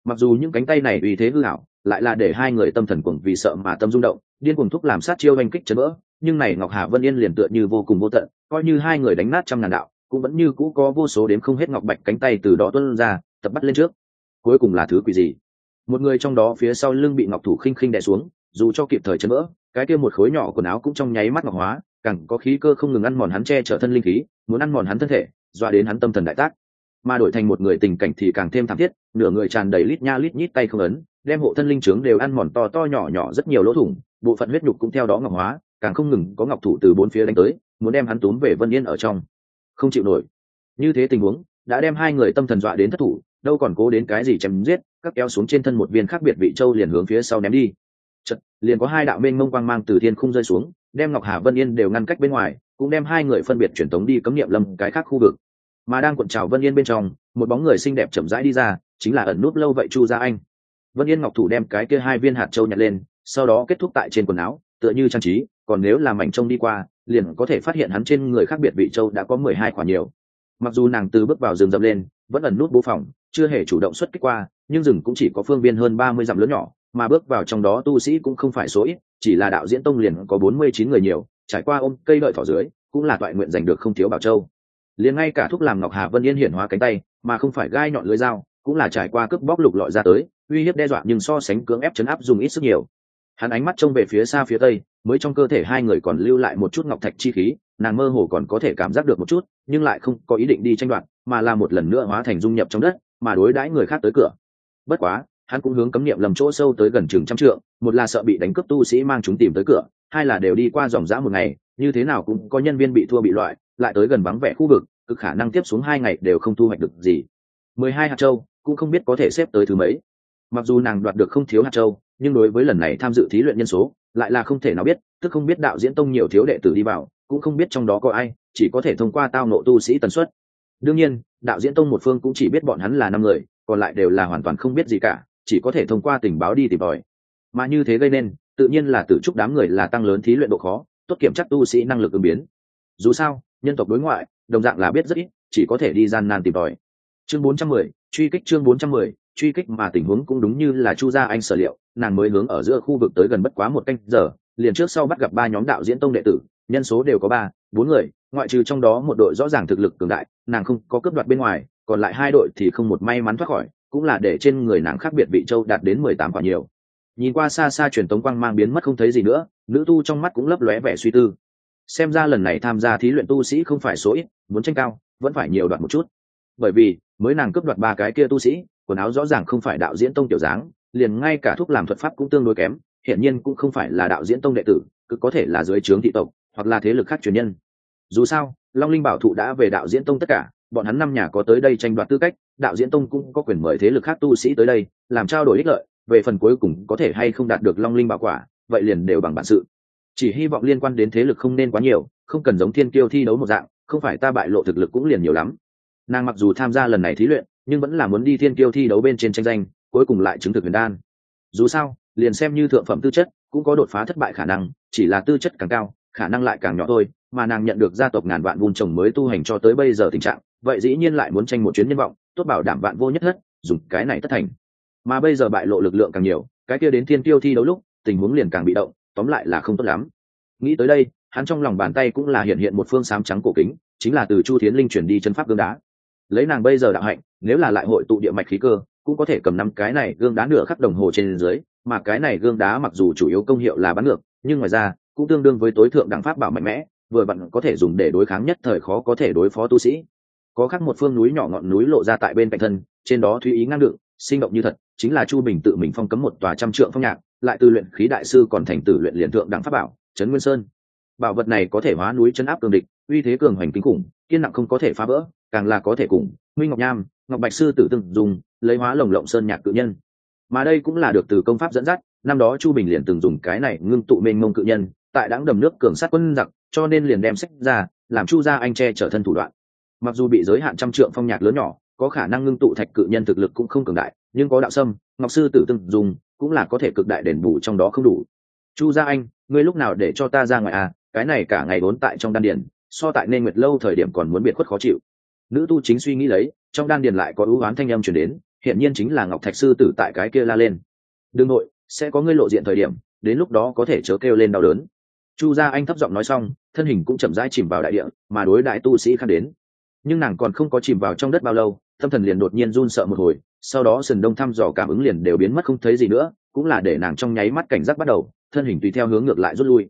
Mặc dù những cánh tay này uy thế hư hảo lại là để hai người tâm thần cuồng vì sợ mà tâm rung động, điên cuồng thúc làm sát chiêu oanh kích chấn vỡ, nhưng này ngọc hà vân yên liền tựa như vô cùng vô tận, coi như hai người đánh nát trăm ngàn đạo cũng vẫn như cũ có vô số đếm không hết ngọc bạch cánh tay từ đó tuân ra, tập bắt lên trước. Cuối cùng là thứ quỷ gì? Một người trong đó phía sau lưng bị ngọc thủ khinh khinh đè xuống, dù cho kịp thời chấn vỡ, cái kia một khối nhỏ quần áo cũng trong nháy mắt ngọc hóa, càng có khí cơ không ngừng ăn mòn hắn che chở thân linh khí, muốn ăn mòn hắn thân thể, dọa đến hắn tâm thần đại tác. Mà đổi thành một người tình cảnh thì càng thêm thảm thiết, nửa người tràn đầy lít nha lít nhít tay không ấn, đem hộ thân linh trướng đều ăn mòn to to nhỏ nhỏ rất nhiều lỗ thủng, bộ phận huyết nhục cũng theo đó ngọc hóa, càng không ngừng có ngọc thủ từ bốn phía đánh tới, muốn đem hắn túm về vân yên ở trong không chịu nổi. Như thế tình huống đã đem hai người tâm thần dọa đến thất thủ đâu còn cố đến cái gì chém giết các kéo xuống trên thân một viên khác biệt vị châu liền hướng phía sau ném đi. Chật, liền có hai đạo mênh mông quang mang từ thiên không rơi xuống đem ngọc hà vân yên đều ngăn cách bên ngoài cũng đem hai người phân biệt truyền tống đi cấm niệm lâm cái khác khu vực. Mà đang cuộn trào vân yên bên trong một bóng người xinh đẹp chậm rãi đi ra chính là ẩn núp lâu vậy chu gia anh. Vân yên ngọc thủ đem cái kia hai viên hạt châu nhặt lên sau đó kết thúc tại trên quần áo tựa như trang trí còn nếu làm mảnh trông đi qua liền có thể phát hiện hắn trên người khác biệt vị châu đã có mười hai khoản nhiều. Mặc dù nàng từ bước vào rừng dập lên, vẫn ẩn nút bố phòng, chưa hề chủ động xuất kích qua, nhưng rừng cũng chỉ có phương viên hơn ba mươi dặm lớn nhỏ, mà bước vào trong đó tu sĩ cũng không phải số ít, chỉ là đạo diễn tông liền có bốn mươi chín người nhiều, trải qua ôm cây đợi thỏ dưới, cũng là toại nguyện giành được không thiếu bảo châu. Liền ngay cả thuốc làm ngọc hà vân yên hiển hóa cánh tay, mà không phải gai nhọn lưới dao, cũng là trải qua cướp bóc lục lọi ra tới, uy hiếp đe dọa nhưng so sánh cưỡng ép chấn áp dùng ít sức nhiều. Hắn ánh mắt trông về phía xa phía tây mới trong cơ thể hai người còn lưu lại một chút ngọc thạch chi khí, nàng mơ hồ còn có thể cảm giác được một chút, nhưng lại không có ý định đi tranh đoạt, mà là một lần nữa hóa thành dung nhập trong đất, mà đối đãi người khác tới cửa. Bất quá, hắn cũng hướng cấm niệm lầm chỗ sâu tới gần chừng trăm trượng, một là sợ bị đánh cướp tu sĩ mang chúng tìm tới cửa, hai là đều đi qua dòng dã một ngày, như thế nào cũng có nhân viên bị thua bị loại, lại tới gần vắng vẻ khu vực, cực khả năng tiếp xuống hai ngày đều không thu hoạch được gì. Mười hai hạt châu cũng không biết có thể xếp tới thứ mấy. Mặc dù nàng đoạt được không thiếu hạt châu, nhưng đối với lần này tham dự thí luyện nhân số lại là không thể nào biết tức không biết đạo diễn tông nhiều thiếu đệ tử đi vào cũng không biết trong đó có ai chỉ có thể thông qua tao nộ tu sĩ tần suất. Đương nhiên đạo diễn tông một phương cũng chỉ biết bọn hắn là năm người còn lại đều là hoàn toàn không biết gì cả chỉ có thể thông qua tình báo đi tìm tòi. Mà như thế gây nên tự nhiên là tự trúc đám người là tăng lớn thí luyện độ khó tốt kiểm chắc tu sĩ năng lực ứng biến. Dù sao nhân tộc đối ngoại đồng dạng là biết rất ít chỉ có thể đi gian nan tìm tòi. Chương 410, truy kích chương 410, truy kích mà tình huống cũng đúng như là chu gia anh sở liệu, nàng mới hướng ở giữa khu vực tới gần bất quá một canh giờ, liền trước sau bắt gặp ba nhóm đạo diễn tông đệ tử, nhân số đều có ba, bốn người, ngoại trừ trong đó một đội rõ ràng thực lực cường đại, nàng không có cướp đoạt bên ngoài, còn lại hai đội thì không một may mắn thoát khỏi, cũng là để trên người nàng khác biệt vị châu đạt đến mười tám quả nhiều. Nhìn qua xa xa truyền tống quang mang biến mất không thấy gì nữa, nữ tu trong mắt cũng lấp lóe vẻ suy tư. Xem ra lần này tham gia thí luyện tu sĩ không phải số ít, muốn tranh cao, vẫn phải nhiều đoạt một chút. Bởi vì, mới nàng cướp đoạt ba cái kia tu sĩ quần áo rõ ràng không phải đạo diễn tông tiểu dáng, liền ngay cả thuốc làm thuật pháp cũng tương đối kém, hiển nhiên cũng không phải là đạo diễn tông đệ tử, cứ có thể là dưới trướng thị tộc, hoặc là thế lực khác truyền nhân. Dù sao, long linh bảo thụ đã về đạo diễn tông tất cả, bọn hắn năm nhà có tới đây tranh đoạt tư cách, đạo diễn tông cũng có quyền mời thế lực khác tu sĩ tới đây, làm trao đổi ích lợi, về phần cuối cùng có thể hay không đạt được long linh bảo quả, vậy liền đều bằng bản sự. Chỉ hy vọng liên quan đến thế lực không nên quá nhiều, không cần giống thiên kiêu thi đấu một dạng, không phải ta bại lộ thực lực cũng liền nhiều lắm. Nàng mặc dù tham gia lần này thí luyện nhưng vẫn là muốn đi thiên kiêu thi đấu bên trên tranh danh, cuối cùng lại chứng thực huyền đan. Dù sao, liền xem như thượng phẩm tư chất, cũng có đột phá thất bại khả năng, chỉ là tư chất càng cao, khả năng lại càng nhỏ thôi, mà nàng nhận được gia tộc ngàn vạn vun trồng mới tu hành cho tới bây giờ tình trạng, vậy dĩ nhiên lại muốn tranh một chuyến nhân vọng, tốt bảo đảm vạn vô nhất thất, dùng cái này tất thành. Mà bây giờ bại lộ lực lượng càng nhiều, cái kia đến thiên tiêu thi đấu lúc, tình huống liền càng bị động, tóm lại là không tốt lắm. Nghĩ tới đây, hắn trong lòng bàn tay cũng là hiện hiện một phương sám trắng cổ kính, chính là từ chu thiến linh chuyển đi chân pháp gương đá lấy nàng bây giờ đạo hạnh, nếu là lại hội tụ địa mạch khí cơ, cũng có thể cầm năm cái này gương đá nửa khắc đồng hồ trên dưới, mà cái này gương đá mặc dù chủ yếu công hiệu là bắn ngược, nhưng ngoài ra, cũng tương đương với tối thượng đẳng pháp bảo mạnh mẽ, vừa vặn có thể dùng để đối kháng nhất thời khó có thể đối phó tu sĩ. Có khắc một phương núi nhỏ ngọn núi lộ ra tại bên cạnh thân, trên đó thúy ý ngang đựng sinh động như thật, chính là chu bình tự mình phong cấm một tòa trăm trượng phong nhạc, lại từ luyện khí đại sư còn thành tử luyện liền thượng đẳng pháp bảo, trấn nguyên sơn. Bảo vật này có thể hóa núi chân áp cường địch, uy thế cường hoành kinh khủng, kiên nặng không có thể phá vỡ càng là có thể cùng minh ngọc nham, ngọc bạch sư tử từng dùng, lấy hóa lồng lộng sơn nhạc cự nhân. Mà đây cũng là được từ công pháp dẫn dắt, năm đó chu bình liền từng dùng cái này ngưng tụ mênh mông cự nhân, tại đáng đầm nước cường sát quân giặc, cho nên liền đem sách ra, làm chu gia anh che trở thân thủ đoạn. Mặc dù bị giới hạn trăm trượng phong nhạc lớn nhỏ, có khả năng ngưng tụ thạch cự nhân thực lực cũng không cường đại, nhưng có đạo sâm, ngọc sư tử từng dùng, cũng là có thể cực đại đền bù trong đó không đủ. Chu gia anh, ngươi lúc nào để cho ta ra ngoài à? Cái này cả ngày bốn tại trong đan điền, so tại nên nguyệt lâu thời điểm còn muốn biệt khuất khó chịu nữ tu chính suy nghĩ lấy, trong đan điền lại có ưu oán thanh âm chuyển đến hiện nhiên chính là ngọc thạch sư tử tại cái kia la lên. Đương nội, sẽ có ngươi lộ diện thời điểm, đến lúc đó có thể chớ kêu lên đau đớn. Chu gia anh thấp giọng nói xong, thân hình cũng chậm rãi chìm vào đại địa, mà đối đại tu sĩ khác đến. Nhưng nàng còn không có chìm vào trong đất bao lâu, tâm thần liền đột nhiên run sợ một hồi, sau đó sườn đông thăm dò cảm ứng liền đều biến mất không thấy gì nữa, cũng là để nàng trong nháy mắt cảnh giác bắt đầu, thân hình tùy theo hướng ngược lại rút lui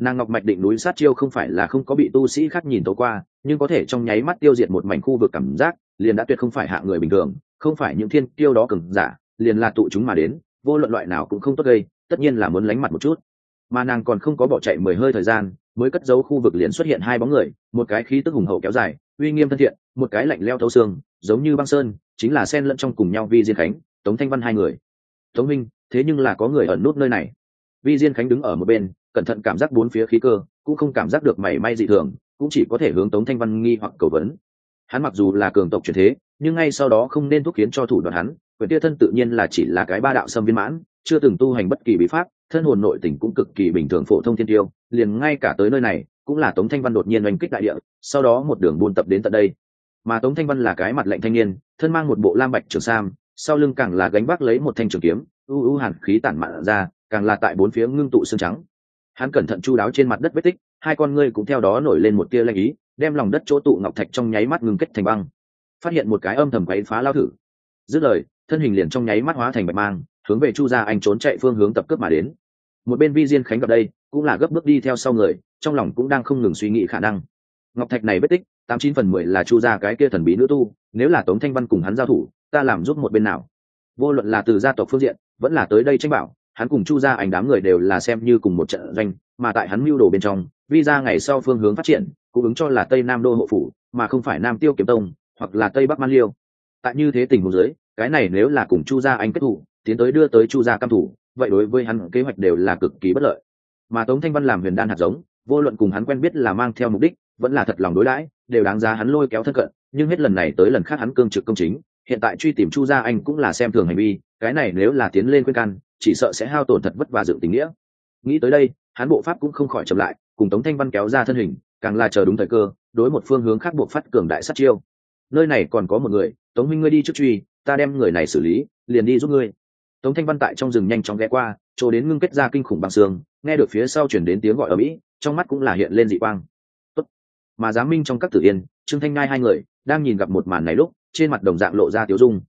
nàng ngọc mạch định núi sát chiêu không phải là không có bị tu sĩ khác nhìn tấu qua, nhưng có thể trong nháy mắt tiêu diệt một mảnh khu vực cảm giác, liền đã tuyệt không phải hạ người bình thường, không phải những thiên tiêu đó cừng giả, liền là tụ chúng mà đến, vô luận loại nào cũng không tốt gây, tất nhiên là muốn lánh mặt một chút. Mà nàng còn không có bỏ chạy mười hơi thời gian, mới cất giấu khu vực liền xuất hiện hai bóng người, một cái khí tức hùng hậu kéo dài, uy nghiêm thân thiện, một cái lạnh leo thấu xương, giống như băng sơn, chính là sen lẫn trong cùng nhau vi diên khánh, tống thanh văn hai người. Tống minh thế nhưng là có người ẩn nút nơi này. Vi diên khánh đứng ở một bên cẩn thận cảm giác bốn phía khí cơ, cũng không cảm giác được mảy may dị thường, cũng chỉ có thể hướng tống thanh văn nghi hoặc cầu vấn. Hắn mặc dù là cường tộc truyền thế, nhưng ngay sau đó không nên thúc khiến cho thủ đoạn hắn, quyền tia thân tự nhiên là chỉ là cái ba đạo xâm viên mãn, chưa từng tu hành bất kỳ bí pháp, thân hồn nội tình cũng cực kỳ bình thường phổ thông thiên tiêu, liền ngay cả tới nơi này, cũng là tống thanh văn đột nhiên oanh kích đại địa, sau đó một đường buôn tập đến tận đây. Mà tống thanh văn là cái mặt lạnh thanh niên, thân mang một bộ lam bạch trường sam, sau lưng càng là gánh vác lấy một thanh trường kiếm, u u hàn khí tản mạn ra, càng là tại bốn phía ngưng tụ xương trắng hắn cẩn thận chu đáo trên mặt đất vết tích, hai con ngươi cũng theo đó nổi lên một tia lanh ý, đem lòng đất chỗ tụ ngọc thạch trong nháy mắt ngừng kết thành băng. Phát hiện một cái âm thầm quấy phá lao thử. Dứt lời, thân hình liền trong nháy mắt hóa thành bạch mang, hướng về chu gia anh trốn chạy phương hướng tập cướp mà đến. Một bên vi diên khánh gặp đây, cũng là gấp bước đi theo sau người, trong lòng cũng đang không ngừng suy nghĩ khả năng. Ngọc thạch này bất tích, tám chín phần mười là chu gia cái kia thần bí nữ tu, nếu là tống thanh văn cùng hắn giao thủ, ta làm giúp một bên nào? Vô luận là từ gia tộc phương diện, vẫn là tới đây tranh bảo hắn cùng chu gia ảnh đám người đều là xem như cùng một trận doanh, mà tại hắn mưu đồ bên trong, vi ra ngày sau phương hướng phát triển, cũng ứng cho là tây nam đô hộ phủ, mà không phải nam tiêu kiếm tông, hoặc là tây bắc man liêu. Tại như thế tình huống giới cái này nếu là cùng chu gia anh kết thủ, tiến tới đưa tới chu gia cam thủ, vậy đối với hắn kế hoạch đều là cực kỳ bất lợi. Mà tống thanh văn làm huyền đan hạt giống, vô luận cùng hắn quen biết là mang theo mục đích, vẫn là thật lòng đối đãi, đều đáng giá hắn lôi kéo thân cận, nhưng hết lần này tới lần khác hắn cương trực công chính, hiện tại truy tìm chu gia anh cũng là xem thường hành vi, cái này nếu là tiến lên khuyên can chỉ sợ sẽ hao tổn thật vất và dự tình nghĩa. Nghĩ tới đây, hắn bộ pháp cũng không khỏi chậm lại, cùng tống thanh văn kéo ra thân hình, càng là chờ đúng thời cơ, đối một phương hướng khác buộc phát cường đại sát chiêu. Nơi này còn có một người, tống minh ngươi đi trước truy, ta đem người này xử lý, liền đi giúp ngươi. Tống thanh văn tại trong rừng nhanh chóng ghé qua, chỗ đến ngưng kết ra kinh khủng bằng xương, nghe được phía sau chuyển đến tiếng gọi ở mỹ, trong mắt cũng là hiện lên dị quang. Tốt. mà giám minh trong các tử yên, trương thanh ngai hai người, đang nhìn gặp một màn này lúc, trên mặt đồng dạng lộ ra tiếu dung.